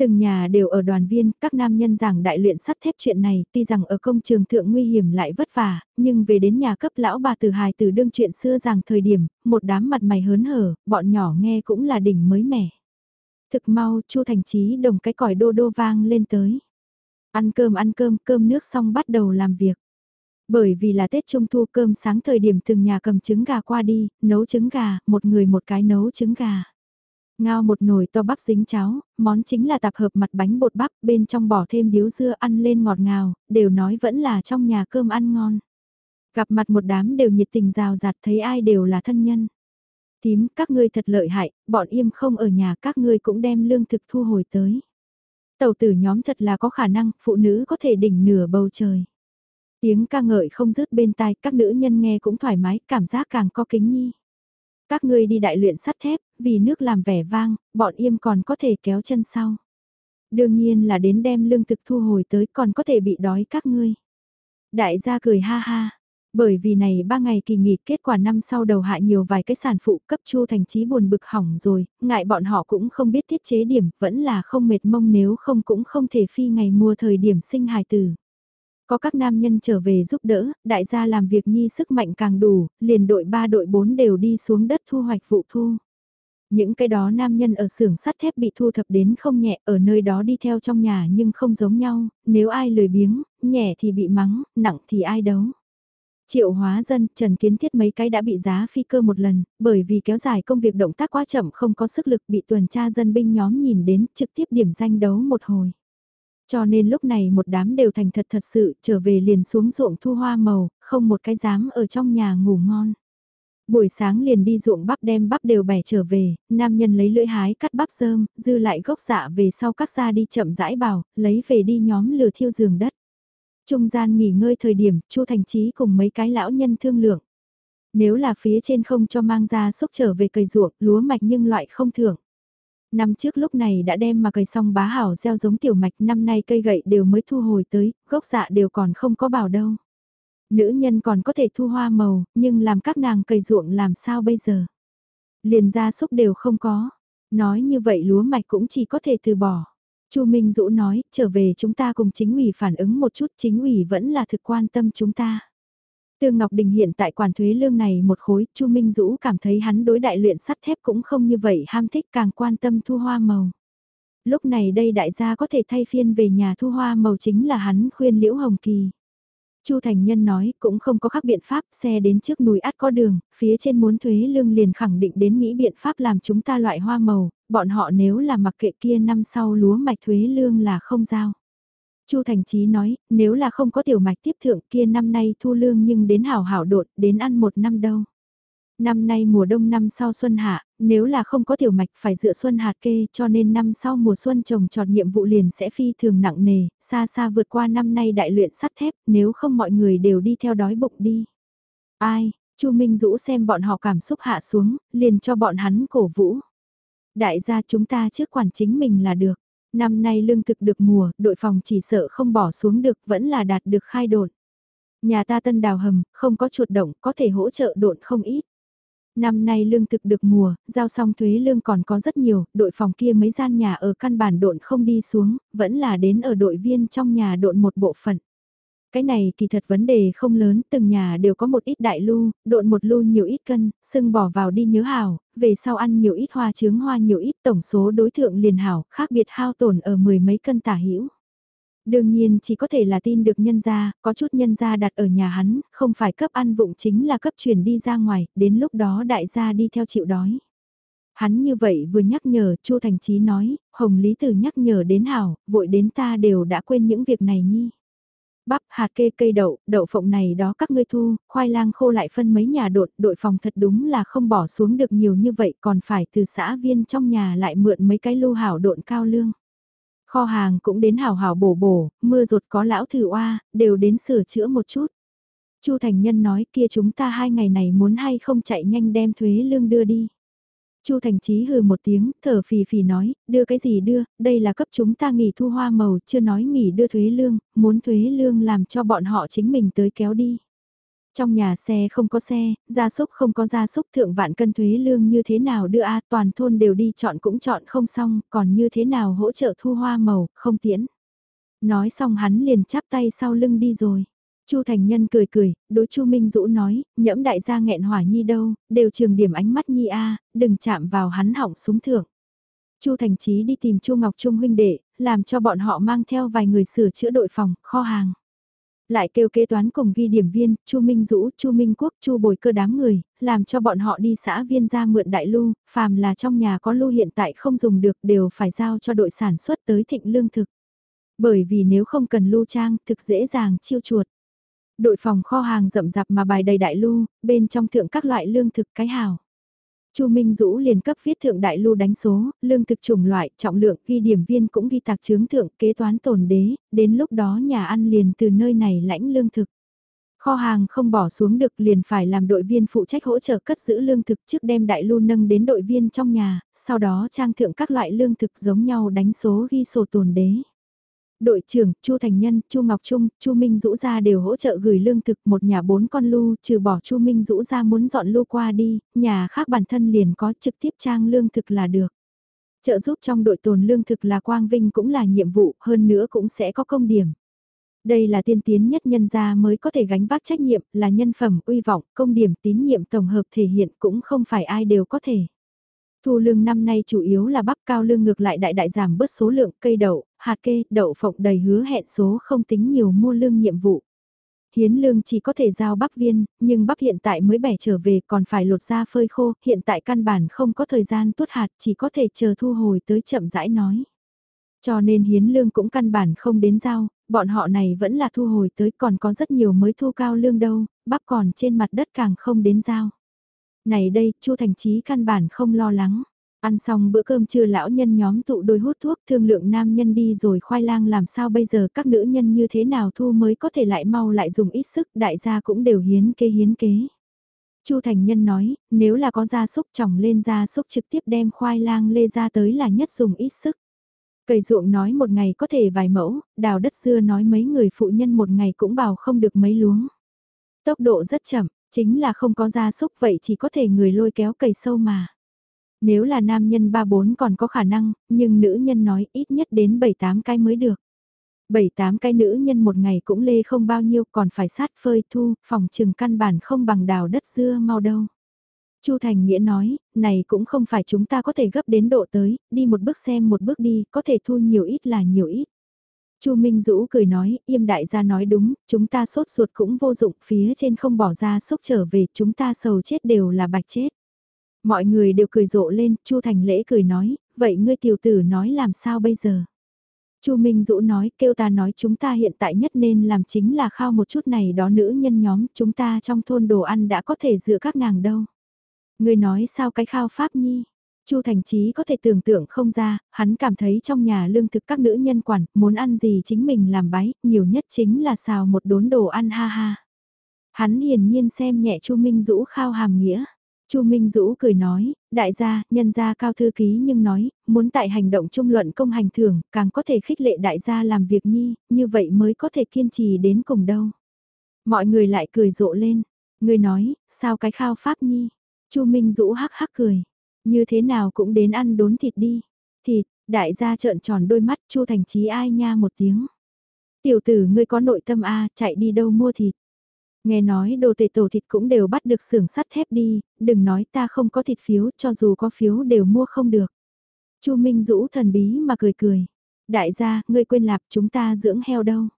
Từng nhà đều ở đoàn viên, các nam nhân giảng đại luyện sắt thép chuyện này, tuy rằng ở công trường thượng nguy hiểm lại vất vả, nhưng về đến nhà cấp lão bà từ hài từ đương chuyện xưa rằng thời điểm, một đám mặt mày hớn hở, bọn nhỏ nghe cũng là đỉnh mới mẻ. Thực mau, Chu Thành Chí đồng cái còi đô đô vang lên tới. Ăn cơm ăn cơm, cơm nước xong bắt đầu làm việc. Bởi vì là Tết Trung Thu cơm sáng thời điểm từng nhà cầm trứng gà qua đi, nấu trứng gà, một người một cái nấu trứng gà. Ngao một nồi to bắp dính cháo, món chính là tạp hợp mặt bánh bột bắp, bên trong bỏ thêm điếu dưa ăn lên ngọt ngào, đều nói vẫn là trong nhà cơm ăn ngon. Gặp mặt một đám đều nhiệt tình rào rạt thấy ai đều là thân nhân. Tím, các ngươi thật lợi hại, bọn im không ở nhà các ngươi cũng đem lương thực thu hồi tới. Tàu tử nhóm thật là có khả năng, phụ nữ có thể đỉnh nửa bầu trời. Tiếng ca ngợi không dứt bên tai, các nữ nhân nghe cũng thoải mái, cảm giác càng có kính nhi. Các ngươi đi đại luyện sắt thép, vì nước làm vẻ vang, bọn im còn có thể kéo chân sau. Đương nhiên là đến đem lương thực thu hồi tới còn có thể bị đói các ngươi. Đại gia cười ha ha. Bởi vì này ba ngày kỳ nghỉ kết quả năm sau đầu hạ nhiều vài cái sản phụ cấp chu thành trí buồn bực hỏng rồi, ngại bọn họ cũng không biết thiết chế điểm, vẫn là không mệt mông nếu không cũng không thể phi ngày mua thời điểm sinh hài tử. Có các nam nhân trở về giúp đỡ, đại gia làm việc nhi sức mạnh càng đủ, liền đội 3 đội 4 đều đi xuống đất thu hoạch vụ thu. Những cái đó nam nhân ở xưởng sắt thép bị thu thập đến không nhẹ, ở nơi đó đi theo trong nhà nhưng không giống nhau, nếu ai lười biếng, nhẹ thì bị mắng, nặng thì ai đấu. Triệu hóa dân, Trần Kiến Thiết mấy cái đã bị giá phi cơ một lần, bởi vì kéo dài công việc động tác quá chậm không có sức lực bị tuần tra dân binh nhóm nhìn đến trực tiếp điểm danh đấu một hồi. Cho nên lúc này một đám đều thành thật thật sự trở về liền xuống ruộng thu hoa màu, không một cái dám ở trong nhà ngủ ngon. Buổi sáng liền đi ruộng bắp đem bắp đều bẻ trở về, nam nhân lấy lưỡi hái cắt bắp rơm, dư lại gốc dạ về sau cắt ra đi chậm rãi bảo, lấy về đi nhóm lừa thiêu giường đất. Trung gian nghỉ ngơi thời điểm, Chu Thành Chí cùng mấy cái lão nhân thương lượng. Nếu là phía trên không cho mang ra xúc trở về cây ruộng, lúa mạch nhưng loại không thưởng. Năm trước lúc này đã đem mà cày xong bá hảo gieo giống tiểu mạch, năm nay cây gậy đều mới thu hồi tới, gốc dạ đều còn không có bảo đâu. Nữ nhân còn có thể thu hoa màu, nhưng làm các nàng cày ruộng làm sao bây giờ? Liền gia súc đều không có. Nói như vậy lúa mạch cũng chỉ có thể từ bỏ. Chu Minh Dũ nói, trở về chúng ta cùng chính ủy phản ứng một chút, chính ủy vẫn là thực quan tâm chúng ta. Tương Ngọc Đình hiện tại quản thuế lương này một khối, Chu Minh Dũ cảm thấy hắn đối đại luyện sắt thép cũng không như vậy ham thích càng quan tâm thu hoa màu. Lúc này đây đại gia có thể thay phiên về nhà thu hoa màu chính là hắn khuyên Liễu Hồng Kỳ. Chu Thành Nhân nói cũng không có khác biện pháp, xe đến trước núi át có đường, phía trên muốn thuế lương liền khẳng định đến nghĩ biện pháp làm chúng ta loại hoa màu, bọn họ nếu là mặc kệ kia năm sau lúa mạch thuế lương là không giao. Chu Thành Chí nói, nếu là không có tiểu mạch tiếp thượng kia năm nay thu lương nhưng đến hảo hảo đột, đến ăn một năm đâu. Năm nay mùa đông năm sau xuân hạ, nếu là không có tiểu mạch phải dựa xuân hạt kê cho nên năm sau mùa xuân trồng trọt nhiệm vụ liền sẽ phi thường nặng nề, xa xa vượt qua năm nay đại luyện sắt thép, nếu không mọi người đều đi theo đói bụng đi. Ai, Chu Minh Dũ xem bọn họ cảm xúc hạ xuống, liền cho bọn hắn cổ vũ. Đại gia chúng ta trước quản chính mình là được. Năm nay lương thực được mùa, đội phòng chỉ sợ không bỏ xuống được vẫn là đạt được khai đột. Nhà ta tân đào hầm, không có chuột động, có thể hỗ trợ độn không ít. Năm nay lương thực được mùa, giao xong thuế lương còn có rất nhiều, đội phòng kia mấy gian nhà ở căn bản độn không đi xuống, vẫn là đến ở đội viên trong nhà độn một bộ phận. Cái này kỳ thật vấn đề không lớn, từng nhà đều có một ít đại lưu, độn một lưu nhiều ít cân, sưng bỏ vào đi nhớ hảo, về sau ăn nhiều ít hoa trứng hoa nhiều ít tổng số đối tượng liền hảo, khác biệt hao tổn ở mười mấy cân tả hữu Đương nhiên chỉ có thể là tin được nhân gia, có chút nhân gia đặt ở nhà hắn, không phải cấp ăn vụng chính là cấp chuyển đi ra ngoài, đến lúc đó đại gia đi theo chịu đói. Hắn như vậy vừa nhắc nhở, Chu Thành Chí nói, Hồng Lý Tử nhắc nhở đến hảo, vội đến ta đều đã quên những việc này nhi bắp, hạt kê cây đậu, đậu phộng này đó các ngươi thu, khoai lang khô lại phân mấy nhà đột, đội phòng thật đúng là không bỏ xuống được nhiều như vậy còn phải từ xã viên trong nhà lại mượn mấy cái lưu hảo độn cao lương. Kho hàng cũng đến hảo hảo bổ bổ, mưa rột có lão thử oa, đều đến sửa chữa một chút. Chu Thành Nhân nói kia chúng ta hai ngày này muốn hay không chạy nhanh đem thuế lương đưa đi. Chu Thành Chí hừ một tiếng, thở phì phì nói, đưa cái gì đưa, đây là cấp chúng ta nghỉ thu hoa màu, chưa nói nghỉ đưa thuế lương, muốn thuế lương làm cho bọn họ chính mình tới kéo đi. Trong nhà xe không có xe, gia súc không có gia súc thượng vạn cân thuế lương như thế nào đưa a toàn thôn đều đi chọn cũng chọn không xong, còn như thế nào hỗ trợ thu hoa màu, không tiễn. Nói xong hắn liền chắp tay sau lưng đi rồi. Chu Thành Nhân cười cười, đối Chu Minh Dũ nói, nhẫm đại gia nghẹn hỏa nhi đâu, đều trường điểm ánh mắt nhi a, đừng chạm vào hắn hỏng súng thượng. Chu Thành Chí đi tìm Chu Ngọc Trung huynh đệ, làm cho bọn họ mang theo vài người sửa chữa đội phòng, kho hàng. Lại kêu kế toán cùng ghi điểm viên, Chu Minh Dũ, Chu Minh Quốc, Chu Bồi cơ đám người, làm cho bọn họ đi xã viên ra mượn đại lưu, phàm là trong nhà có lưu hiện tại không dùng được đều phải giao cho đội sản xuất tới thịnh lương thực. Bởi vì nếu không cần lưu trang, thực dễ dàng chiêu chuột đội phòng kho hàng rậm rạp mà bài đầy đại lưu, bên trong thượng các loại lương thực cái hào. Chu Minh Dũ liền cấp viết thượng đại lưu đánh số, lương thực chủng loại, trọng lượng, ghi điểm viên cũng ghi tạc chứng thượng kế toán tồn đế, đến lúc đó nhà ăn liền từ nơi này lãnh lương thực. Kho hàng không bỏ xuống được liền phải làm đội viên phụ trách hỗ trợ cất giữ lương thực trước đem đại lưu nâng đến đội viên trong nhà, sau đó trang thượng các loại lương thực giống nhau đánh số ghi sổ tồn đế đội trưởng, Chu Thành Nhân, Chu Ngọc Trung, Chu Minh Dũ ra đều hỗ trợ gửi lương thực một nhà bốn con lu, trừ bỏ Chu Minh Dũ ra muốn dọn lu qua đi, nhà khác bản thân liền có trực tiếp trang lương thực là được. Trợ giúp trong đội tồn lương thực là quang vinh cũng là nhiệm vụ, hơn nữa cũng sẽ có công điểm. Đây là tiên tiến nhất nhân gia mới có thể gánh vác trách nhiệm, là nhân phẩm, uy vọng, công điểm, tín nhiệm tổng hợp thể hiện cũng không phải ai đều có thể. Thu lương năm nay chủ yếu là bắp cao lương ngược lại đại đại giảm bớt số lượng cây đậu, hạt kê, đậu phộng đầy hứa hẹn số không tính nhiều mua lương nhiệm vụ. Hiến lương chỉ có thể giao bắp viên, nhưng bắp hiện tại mới bẻ trở về còn phải lột ra phơi khô, hiện tại căn bản không có thời gian tuốt hạt chỉ có thể chờ thu hồi tới chậm rãi nói. Cho nên hiến lương cũng căn bản không đến giao, bọn họ này vẫn là thu hồi tới còn có rất nhiều mới thu cao lương đâu, bắp còn trên mặt đất càng không đến giao. Này đây, Chu Thành Chí căn bản không lo lắng. Ăn xong bữa cơm trưa lão nhân nhóm tụ đôi hút thuốc thương lượng nam nhân đi rồi khoai lang làm sao bây giờ các nữ nhân như thế nào thu mới có thể lại mau lại dùng ít sức đại gia cũng đều hiến kế hiến kế. Chu Thành Nhân nói, nếu là có gia súc trồng lên gia súc trực tiếp đem khoai lang lê ra tới là nhất dùng ít sức. Cầy ruộng nói một ngày có thể vài mẫu, đào đất xưa nói mấy người phụ nhân một ngày cũng bảo không được mấy luống. Tốc độ rất chậm, Chính là không có gia súc vậy chỉ có thể người lôi kéo cầy sâu mà. Nếu là nam nhân ba bốn còn có khả năng, nhưng nữ nhân nói ít nhất đến bảy tám cái mới được. Bảy tám cái nữ nhân một ngày cũng lê không bao nhiêu còn phải sát phơi thu, phòng trừng căn bản không bằng đào đất dưa mau đâu. Chu Thành Nghĩa nói, này cũng không phải chúng ta có thể gấp đến độ tới, đi một bước xem một bước đi, có thể thu nhiều ít là nhiều ít. Chu Minh Dũ cười nói, yêm đại gia nói đúng, chúng ta sốt ruột cũng vô dụng, phía trên không bỏ ra xúc trở về, chúng ta sầu chết đều là bạch chết. Mọi người đều cười rộ lên, Chu Thành Lễ cười nói, vậy ngươi tiểu tử nói làm sao bây giờ? Chu Minh Dũ nói, kêu ta nói chúng ta hiện tại nhất nên làm chính là khao một chút này đó nữ nhân nhóm, chúng ta trong thôn đồ ăn đã có thể dựa các nàng đâu. Ngươi nói sao cái khao pháp nhi? Chu Thành Chí có thể tưởng tượng không ra, hắn cảm thấy trong nhà lương thực các nữ nhân quản, muốn ăn gì chính mình làm bái, nhiều nhất chính là xào một đốn đồ ăn ha ha. Hắn hiển nhiên xem nhẹ Chu Minh Dũ khao hàm nghĩa. Chu Minh Dũ cười nói, đại gia, nhân gia cao thư ký nhưng nói, muốn tại hành động trung luận công hành thưởng, càng có thể khích lệ đại gia làm việc nhi, như vậy mới có thể kiên trì đến cùng đâu. Mọi người lại cười rộ lên, người nói, sao cái khao pháp nhi? Chu Minh Dũ hắc hắc cười, như thế nào cũng đến ăn đốn thịt đi. Thịt, đại gia trợn tròn đôi mắt Chu Thành Chí ai nha một tiếng. Tiểu tử ngươi có nội tâm a, chạy đi đâu mua thịt? Nghe nói đồ tệ tổ thịt cũng đều bắt được xưởng sắt thép đi, đừng nói ta không có thịt phiếu, cho dù có phiếu đều mua không được. Chu Minh Dũ thần bí mà cười cười. Đại gia, ngươi quên lạp chúng ta dưỡng heo đâu?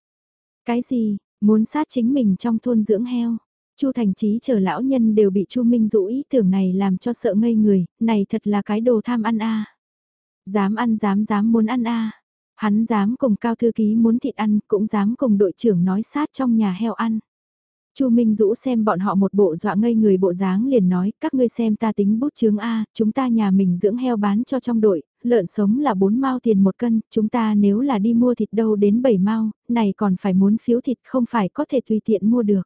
Cái gì, muốn sát chính mình trong thôn dưỡng heo? Chu Thành Chí chờ lão nhân đều bị Chu Minh Dũ ý tưởng này làm cho sợ ngây người, này thật là cái đồ tham ăn a. Dám ăn dám dám muốn ăn a. Hắn dám cùng cao thư ký muốn thịt ăn, cũng dám cùng đội trưởng nói sát trong nhà heo ăn. Chu Minh Dũ xem bọn họ một bộ dọa ngây người bộ dáng liền nói, các ngươi xem ta tính bút chướng A, chúng ta nhà mình dưỡng heo bán cho trong đội, lợn sống là 4 mao tiền một cân, chúng ta nếu là đi mua thịt đâu đến 7 mao, này còn phải muốn phiếu thịt không phải có thể tùy tiện mua được.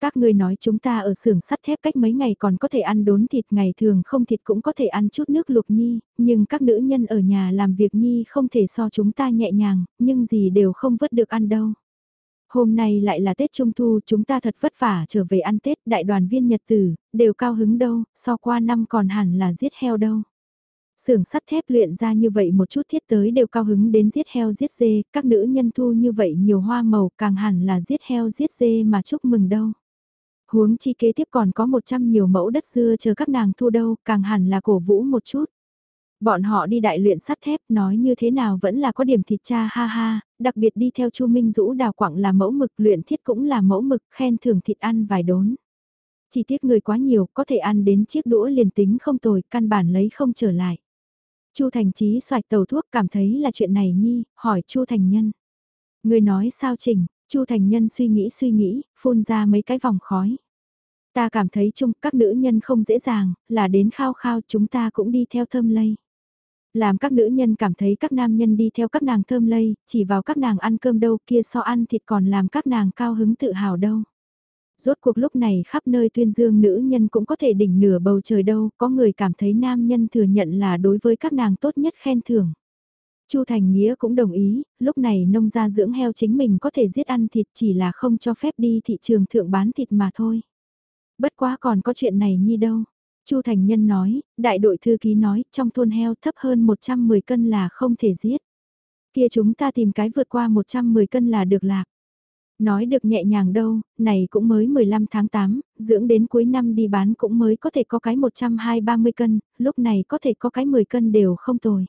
Các ngươi nói chúng ta ở xưởng sắt thép cách mấy ngày còn có thể ăn đốn thịt ngày thường không thịt cũng có thể ăn chút nước lục nhi, nhưng các nữ nhân ở nhà làm việc nhi không thể so chúng ta nhẹ nhàng, nhưng gì đều không vứt được ăn đâu. Hôm nay lại là Tết Trung Thu, chúng ta thật vất vả trở về ăn Tết, đại đoàn viên Nhật Tử, đều cao hứng đâu, so qua năm còn hẳn là giết heo đâu. Sưởng sắt thép luyện ra như vậy một chút thiết tới đều cao hứng đến giết heo giết dê, các nữ nhân thu như vậy nhiều hoa màu càng hẳn là giết heo giết dê mà chúc mừng đâu. Huống chi kế tiếp còn có 100 nhiều mẫu đất dưa chờ các nàng thu đâu, càng hẳn là cổ vũ một chút. Bọn họ đi đại luyện sắt thép nói như thế nào vẫn là có điểm thịt cha ha ha, đặc biệt đi theo Chu Minh Dũ đào quảng là mẫu mực luyện thiết cũng là mẫu mực khen thưởng thịt ăn vài đốn. Chỉ tiếc người quá nhiều có thể ăn đến chiếc đũa liền tính không tồi căn bản lấy không trở lại. Chu Thành Chí xoạch tàu thuốc cảm thấy là chuyện này nhi, hỏi Chu Thành Nhân. Người nói sao chỉnh, Chu Thành Nhân suy nghĩ suy nghĩ, phun ra mấy cái vòng khói. Ta cảm thấy chung các nữ nhân không dễ dàng, là đến khao khao chúng ta cũng đi theo thơm lây. Làm các nữ nhân cảm thấy các nam nhân đi theo các nàng thơm lây, chỉ vào các nàng ăn cơm đâu kia so ăn thịt còn làm các nàng cao hứng tự hào đâu. Rốt cuộc lúc này khắp nơi tuyên dương nữ nhân cũng có thể đỉnh nửa bầu trời đâu, có người cảm thấy nam nhân thừa nhận là đối với các nàng tốt nhất khen thưởng. Chu Thành Nghĩa cũng đồng ý, lúc này nông gia dưỡng heo chính mình có thể giết ăn thịt chỉ là không cho phép đi thị trường thượng bán thịt mà thôi. Bất quá còn có chuyện này nhi đâu. Chu Thành Nhân nói, đại đội thư ký nói, trong thôn heo thấp hơn 110 cân là không thể giết. Kia chúng ta tìm cái vượt qua 110 cân là được lạc. Nói được nhẹ nhàng đâu, này cũng mới 15 tháng 8, dưỡng đến cuối năm đi bán cũng mới có thể có cái 120-30 cân, lúc này có thể có cái 10 cân đều không tồi.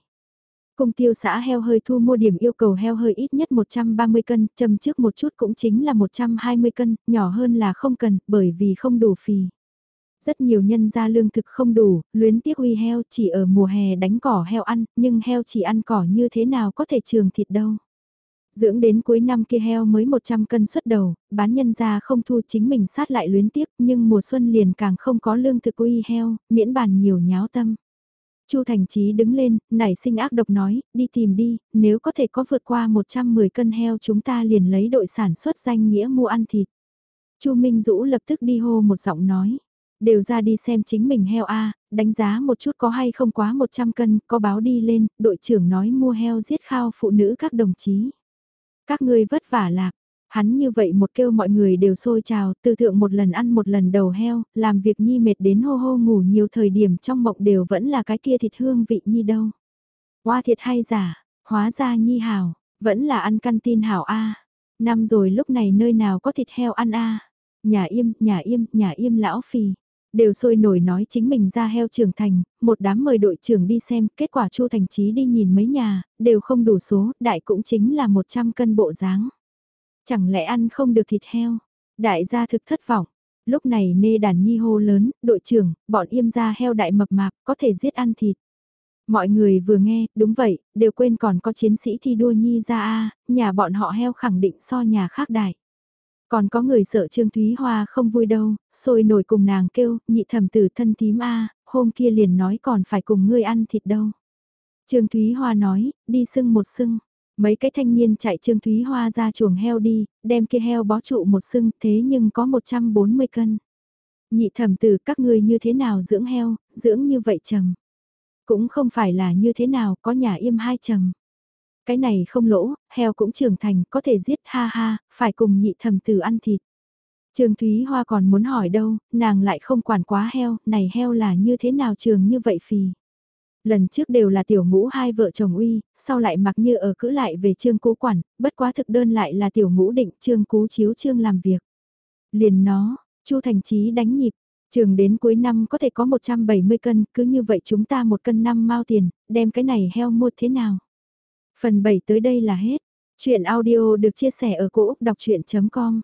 Cung tiêu xã heo hơi thu mua điểm yêu cầu heo hơi ít nhất 130 cân, châm trước một chút cũng chính là 120 cân, nhỏ hơn là không cần, bởi vì không đủ phì. Rất nhiều nhân gia lương thực không đủ, luyến tiếc uy heo chỉ ở mùa hè đánh cỏ heo ăn, nhưng heo chỉ ăn cỏ như thế nào có thể trường thịt đâu. Dưỡng đến cuối năm kia heo mới 100 cân xuất đầu, bán nhân gia không thu chính mình sát lại luyến tiếc nhưng mùa xuân liền càng không có lương thực uy heo, miễn bàn nhiều nháo tâm. Chu Thành Chí đứng lên, nảy sinh ác độc nói, đi tìm đi, nếu có thể có vượt qua 110 cân heo chúng ta liền lấy đội sản xuất danh nghĩa mua ăn thịt. Chu Minh Dũ lập tức đi hô một giọng nói, đều ra đi xem chính mình heo A, đánh giá một chút có hay không quá 100 cân, có báo đi lên, đội trưởng nói mua heo giết khao phụ nữ các đồng chí. Các ngươi vất vả lạc, Hắn như vậy một kêu mọi người đều xôi trào, tư thượng một lần ăn một lần đầu heo, làm việc nhi mệt đến hô hô ngủ nhiều thời điểm trong mộng đều vẫn là cái kia thịt hương vị nhi đâu. Hoa thiệt hay giả, hóa ra nhi hảo, vẫn là ăn căn tin hảo a Năm rồi lúc này nơi nào có thịt heo ăn a Nhà im, nhà im, nhà im lão phì đều sôi nổi nói chính mình ra heo trưởng thành, một đám mời đội trưởng đi xem, kết quả Chu Thành Chí đi nhìn mấy nhà, đều không đủ số, đại cũng chính là 100 cân bộ dáng. Chẳng lẽ ăn không được thịt heo? Đại gia thực thất vọng. Lúc này nê đàn nhi hô lớn, đội trưởng, bọn im ra heo đại mập mạp, có thể giết ăn thịt. Mọi người vừa nghe, đúng vậy, đều quên còn có chiến sĩ thi đua nhi ra a nhà bọn họ heo khẳng định so nhà khác đại. Còn có người sợ Trương Thúy Hoa không vui đâu, sôi nổi cùng nàng kêu, nhị thẩm tử thân tím a hôm kia liền nói còn phải cùng ngươi ăn thịt đâu. Trương Thúy Hoa nói, đi sưng một sưng. Mấy cái thanh niên chạy Trương Thúy Hoa ra chuồng heo đi, đem kia heo bó trụ một sưng thế nhưng có 140 cân. Nhị thẩm tử các ngươi như thế nào dưỡng heo, dưỡng như vậy trầm. Cũng không phải là như thế nào có nhà im hai trầm. Cái này không lỗ, heo cũng trưởng thành, có thể giết ha ha, phải cùng nhị thẩm tử ăn thịt. trường Thúy Hoa còn muốn hỏi đâu, nàng lại không quản quá heo, này heo là như thế nào trường như vậy phì. Lần trước đều là tiểu ngũ hai vợ chồng uy, sau lại mặc như ở cữ lại về trương cú quản, bất quá thực đơn lại là tiểu ngũ định trương cú chiếu trương làm việc. Liền nó, chu thành trí đánh nhịp, trường đến cuối năm có thể có 170 cân, cứ như vậy chúng ta một cân năm mao tiền, đem cái này heo mua thế nào? Phần 7 tới đây là hết. Chuyện audio được chia sẻ ở cỗ đọc chuyện.com